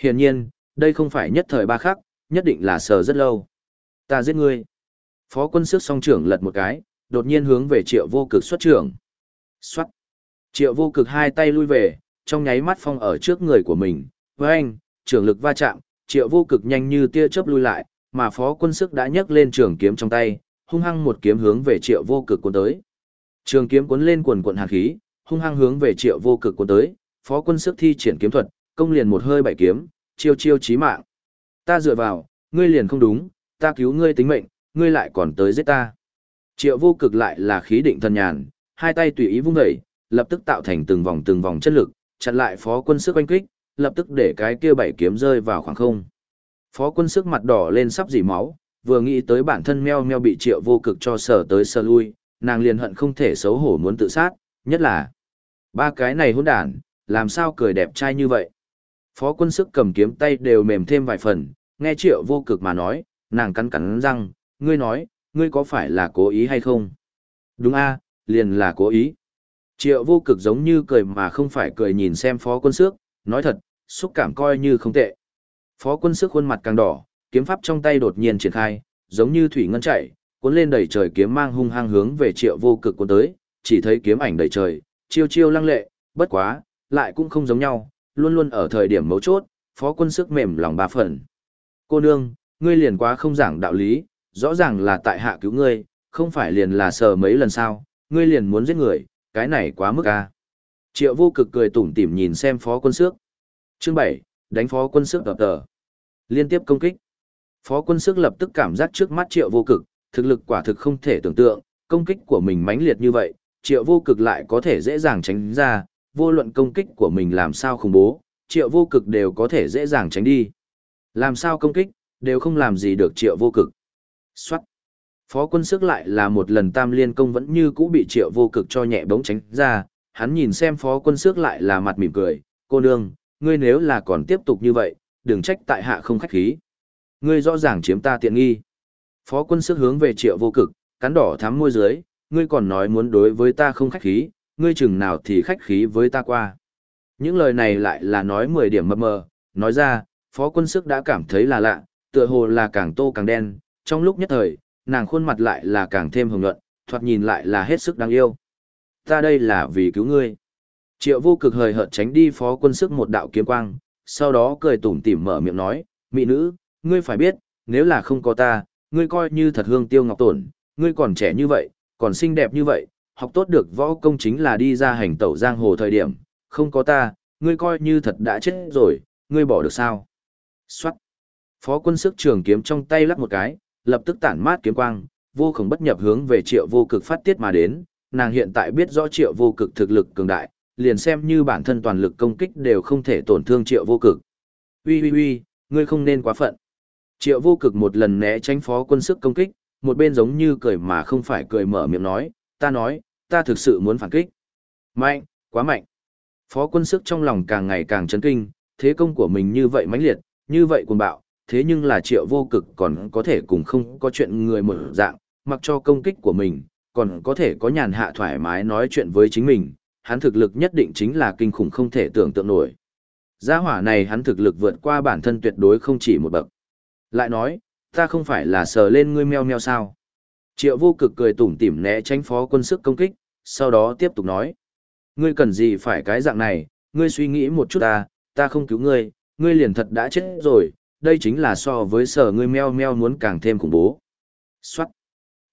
Hiển nhiên, đây không phải nhất thời ba khắc, nhất định là sờ rất lâu. Ta giết ngươi. Phó quân sức song trưởng lật một cái, đột nhiên hướng về triệu vô cực xuất trưởng. Xoát. Triệu vô cực hai tay lui về, trong nháy mắt phong ở trước người của mình. Với anh, trưởng lực va chạm, triệu vô cực nhanh như tia chớp lui lại, mà phó quân sức đã nhấc lên trường kiếm trong tay, hung hăng một kiếm hướng về triệu vô cực cuốn tới. Trường kiếm cuốn lên quần quần hàn khí, hung hăng hướng về triệu vô cực cuốn tới, phó quân sức thi triển kiếm thuật, công liền một hơi bảy kiếm, chiêu chiêu chí mạng. Ta dựa vào, ngươi liền không đúng, ta cứu ngươi tính mệnh, ngươi lại còn tới giết ta. Triệu vô cực lại là khí định thần nhàn, hai tay tùy ý vung dậy, lập tức tạo thành từng vòng từng vòng chất lực, chặn lại phó quân sức oanh kích, lập tức để cái kia bảy kiếm rơi vào khoảng không. Phó quân sức mặt đỏ lên sắp dỉ máu, vừa nghĩ tới bản thân meo meo bị triệu vô cực cho sở tới sờ lui, nàng liền hận không thể xấu hổ muốn tự sát, nhất là ba cái này hỗn đản, làm sao cười đẹp trai như vậy. Phó quân sức cầm kiếm tay đều mềm thêm vài phần, nghe triệu vô cực mà nói, nàng cắn cắn răng, ngươi nói, ngươi có phải là cố ý hay không? Đúng a, liền là cố ý. Triệu vô cực giống như cười mà không phải cười nhìn xem phó quân sức, nói thật, xúc cảm coi như không tệ. Phó quân sức khuôn mặt càng đỏ, kiếm pháp trong tay đột nhiên triển khai, giống như thủy ngân chạy, cuốn lên đầy trời kiếm mang hung hăng hướng về triệu vô cực cuốn tới, chỉ thấy kiếm ảnh đầy trời, chiêu chiêu lăng lệ, bất quá, lại cũng không giống nhau, luôn luôn ở thời điểm mấu chốt, phó quân sức mềm lòng ba phần. Cô nương, ngươi liền quá không giảng đạo lý, rõ ràng là tại hạ cứu ngươi, không phải liền là sờ mấy lần sao, ngươi liền muốn giết người, cái này quá mức a. Triệu vô cực cười tủm tỉm nhìn xem phó quân sức. Chương 7, đánh phó quân sức tập tờ. Liên tiếp công kích. Phó quân sức lập tức cảm giác trước mắt triệu vô cực, thực lực quả thực không thể tưởng tượng, công kích của mình mãnh liệt như vậy, triệu vô cực lại có thể dễ dàng tránh ra, vô luận công kích của mình làm sao khủng bố, triệu vô cực đều có thể dễ dàng tránh đi. Làm sao công kích, đều không làm gì được triệu vô cực. Xoát. Phó quân sức lại là một lần tam liên công vẫn như cũ bị triệu vô cực cho nhẹ bóng tránh ra, hắn nhìn xem phó quân sức lại là mặt mỉm cười, cô nương, ngươi nếu là còn tiếp tục như vậy, đừng trách tại hạ không khách khí. Ngươi rõ ràng chiếm ta tiện nghi. Phó quân sức hướng về triệu vô cực, cắn đỏ thắm môi dưới, ngươi còn nói muốn đối với ta không khách khí, ngươi chừng nào thì khách khí với ta qua. Những lời này lại là nói 10 điểm mập mờ, nói ra, phó quân sức đã cảm thấy là lạ, tựa hồ là càng tô càng đen, trong lúc nhất thời, nàng khuôn mặt lại là càng thêm hồng nhuận, thoạt nhìn lại là hết sức đáng yêu. Ta đây là vì cứu ngươi. Triệu vô cực hời hợt tránh đi phó quân sức một đạo kiếm quang, sau đó cười tủm tỉm mở miệng nói, mỹ nữ, ngươi phải biết, nếu là không có ta, ngươi coi như thật hương tiêu ngọc tổn, ngươi còn trẻ như vậy, còn xinh đẹp như vậy, học tốt được võ công chính là đi ra hành tẩu giang hồ thời điểm, không có ta, ngươi coi như thật đã chết rồi, ngươi bỏ được sao? Xoát! Phó quân sức trường kiếm trong tay lắc một cái, lập tức tản mát kiếm quang, vô khổng bất nhập hướng về triệu vô cực phát tiết mà đến, nàng hiện tại biết rõ triệu vô cực thực lực cường đại, liền xem như bản thân toàn lực công kích đều không thể tổn thương triệu vô cực. Ui ui ui, ngươi không nên quá phận. Triệu vô cực một lần né tránh phó quân sức công kích, một bên giống như cười mà không phải cười mở miệng nói, ta nói, ta thực sự muốn phản kích. Mạnh, quá mạnh. Phó quân sức trong lòng càng ngày càng chấn kinh, thế công của mình như vậy mãnh liệt, như vậy cuồng bạo, thế nhưng là triệu vô cực còn có thể cùng không có chuyện người một dạng, mặc cho công kích của mình, còn có thể có nhàn hạ thoải mái nói chuyện với chính mình, hắn thực lực nhất định chính là kinh khủng không thể tưởng tượng nổi. Gia hỏa này hắn thực lực vượt qua bản thân tuyệt đối không chỉ một bậc. Lại nói, ta không phải là sờ lên ngươi meo meo sao. Triệu vô cực cười tủm tỉm né tránh phó quân sức công kích, sau đó tiếp tục nói. Ngươi cần gì phải cái dạng này, ngươi suy nghĩ một chút ta, ta không cứu ngươi, ngươi liền thật đã chết rồi, đây chính là so với sở ngươi meo meo muốn càng thêm khủng bố. Xoát.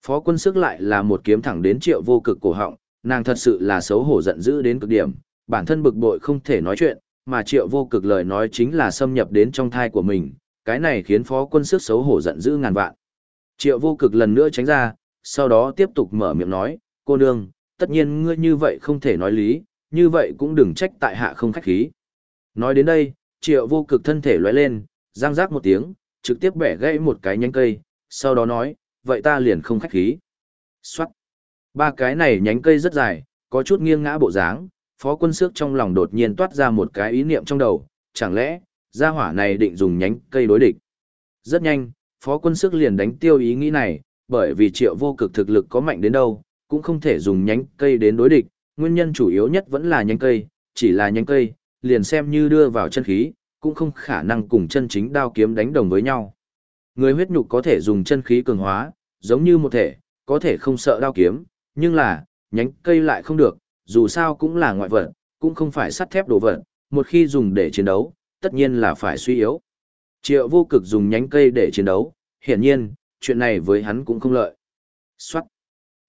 Phó quân sức lại là một kiếm thẳng đến triệu vô cực cổ họng, nàng thật sự là xấu hổ giận dữ đến cực điểm, bản thân bực bội không thể nói chuyện, mà triệu vô cực lời nói chính là xâm nhập đến trong thai của mình, cái này khiến phó quân sức xấu hổ giận dữ ngàn vạn. Triệu vô cực lần nữa tránh ra, sau đó tiếp tục mở miệng nói, cô nương, tất nhiên ngươi như vậy không thể nói lý, như vậy cũng đừng trách tại hạ không khách khí. Nói đến đây, triệu vô cực thân thể lóe lên, giang rác một tiếng, trực tiếp bẻ gãy một cái nhánh cây, sau đó nói, vậy ta liền không khách khí. Xoát. Ba cái này nhánh cây rất dài, có chút nghiêng ngã bộ dáng, phó quân sước trong lòng đột nhiên toát ra một cái ý niệm trong đầu, chẳng lẽ, gia hỏa này định dùng nhánh cây đối địch. Rất nhanh, phó quân sước liền đánh tiêu ý nghĩ này, bởi vì triệu vô cực thực lực có mạnh đến đâu, cũng không thể dùng nhánh cây đến đối địch, nguyên nhân chủ yếu nhất vẫn là nhánh cây, chỉ là nhánh cây, liền xem như đưa vào chân khí, cũng không khả năng cùng chân chính đao kiếm đánh đồng với nhau. Người huyết nhục có thể dùng chân khí cường hóa, giống như một thể, có thể không sợ đao kiếm, nhưng là, nhánh cây lại không được, dù sao cũng là ngoại vật, cũng không phải sắt thép đồ vật, một khi dùng để chiến đấu, tất nhiên là phải suy yếu. Triệu vô cực dùng nhánh cây để chiến đấu, hiển nhiên, chuyện này với hắn cũng không lợi. Xoát.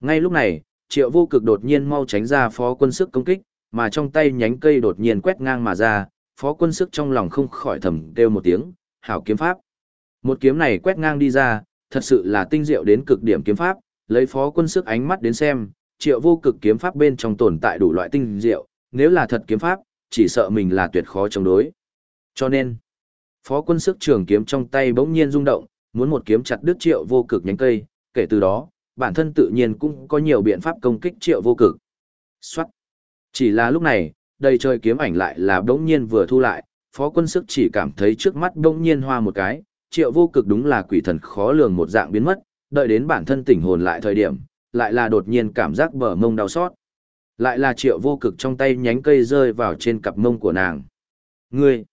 Ngay lúc này, triệu vô cực đột nhiên mau tránh ra phó quân sức công kích, mà trong tay nhánh cây đột nhiên quét ngang mà ra, phó quân sức trong lòng không khỏi thầm kêu một tiếng, hảo kiếm pháp. Một kiếm này quét ngang đi ra, thật sự là tinh diệu đến cực điểm kiếm pháp, lấy phó quân sức ánh mắt đến xem, triệu vô cực kiếm pháp bên trong tồn tại đủ loại tinh diệu, nếu là thật kiếm pháp, chỉ sợ mình là tuyệt khó chống đối. Cho nên, phó quân sức trường kiếm trong tay bỗng nhiên rung động, muốn một kiếm chặt đứt triệu vô cực nhánh cây, kể từ đó, bản thân tự nhiên cũng có nhiều biện pháp công kích triệu vô cực. Xoát. Chỉ là lúc này, đầy trời kiếm ảnh lại là bỗng nhiên vừa thu lại, phó quân sức chỉ cảm thấy trước mắt bỗng nhiên hoa một cái, triệu vô cực đúng là quỷ thần khó lường một dạng biến mất, đợi đến bản thân tỉnh hồn lại thời điểm, lại là đột nhiên cảm giác bờ mông đau xót. Lại là triệu vô cực trong tay nhánh cây rơi vào trên cặp mông của nàng. Ngươi!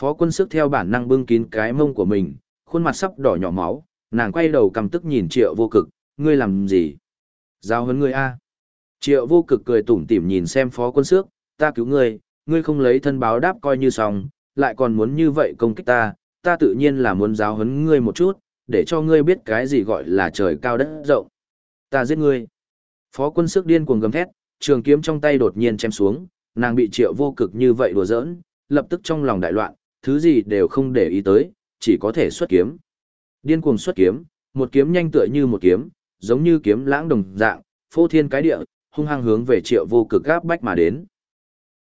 Phó quân sức theo bản năng bưng kín cái mông của mình, khuôn mặt sắp đỏ nhỏ máu, nàng quay đầu cầm tức nhìn triệu vô cực, ngươi làm gì? Giao hấn ngươi a. Triệu vô cực cười tủm tỉm nhìn xem phó quân sức, ta cứu ngươi, ngươi không lấy thân báo đáp coi như xong, lại còn muốn như vậy công kích ta, ta tự nhiên là muốn giáo huấn ngươi một chút, để cho ngươi biết cái gì gọi là trời cao đất rộng. Ta giết ngươi. Phó quân sức điên cuồng gầm thét, trường kiếm trong tay đột nhiên chém xuống, nàng bị triệu vô cực như vậy đùa giỡn, lập tức trong lòng đại loạn, thứ gì đều không để ý tới, chỉ có thể xuất kiếm. Điên cuồng xuất kiếm, một kiếm nhanh tựa như một kiếm, giống như kiếm lãng đồng dạng, phô thiên cái địa, hung hăng hướng về triệu vô cực gáp bách mà đến.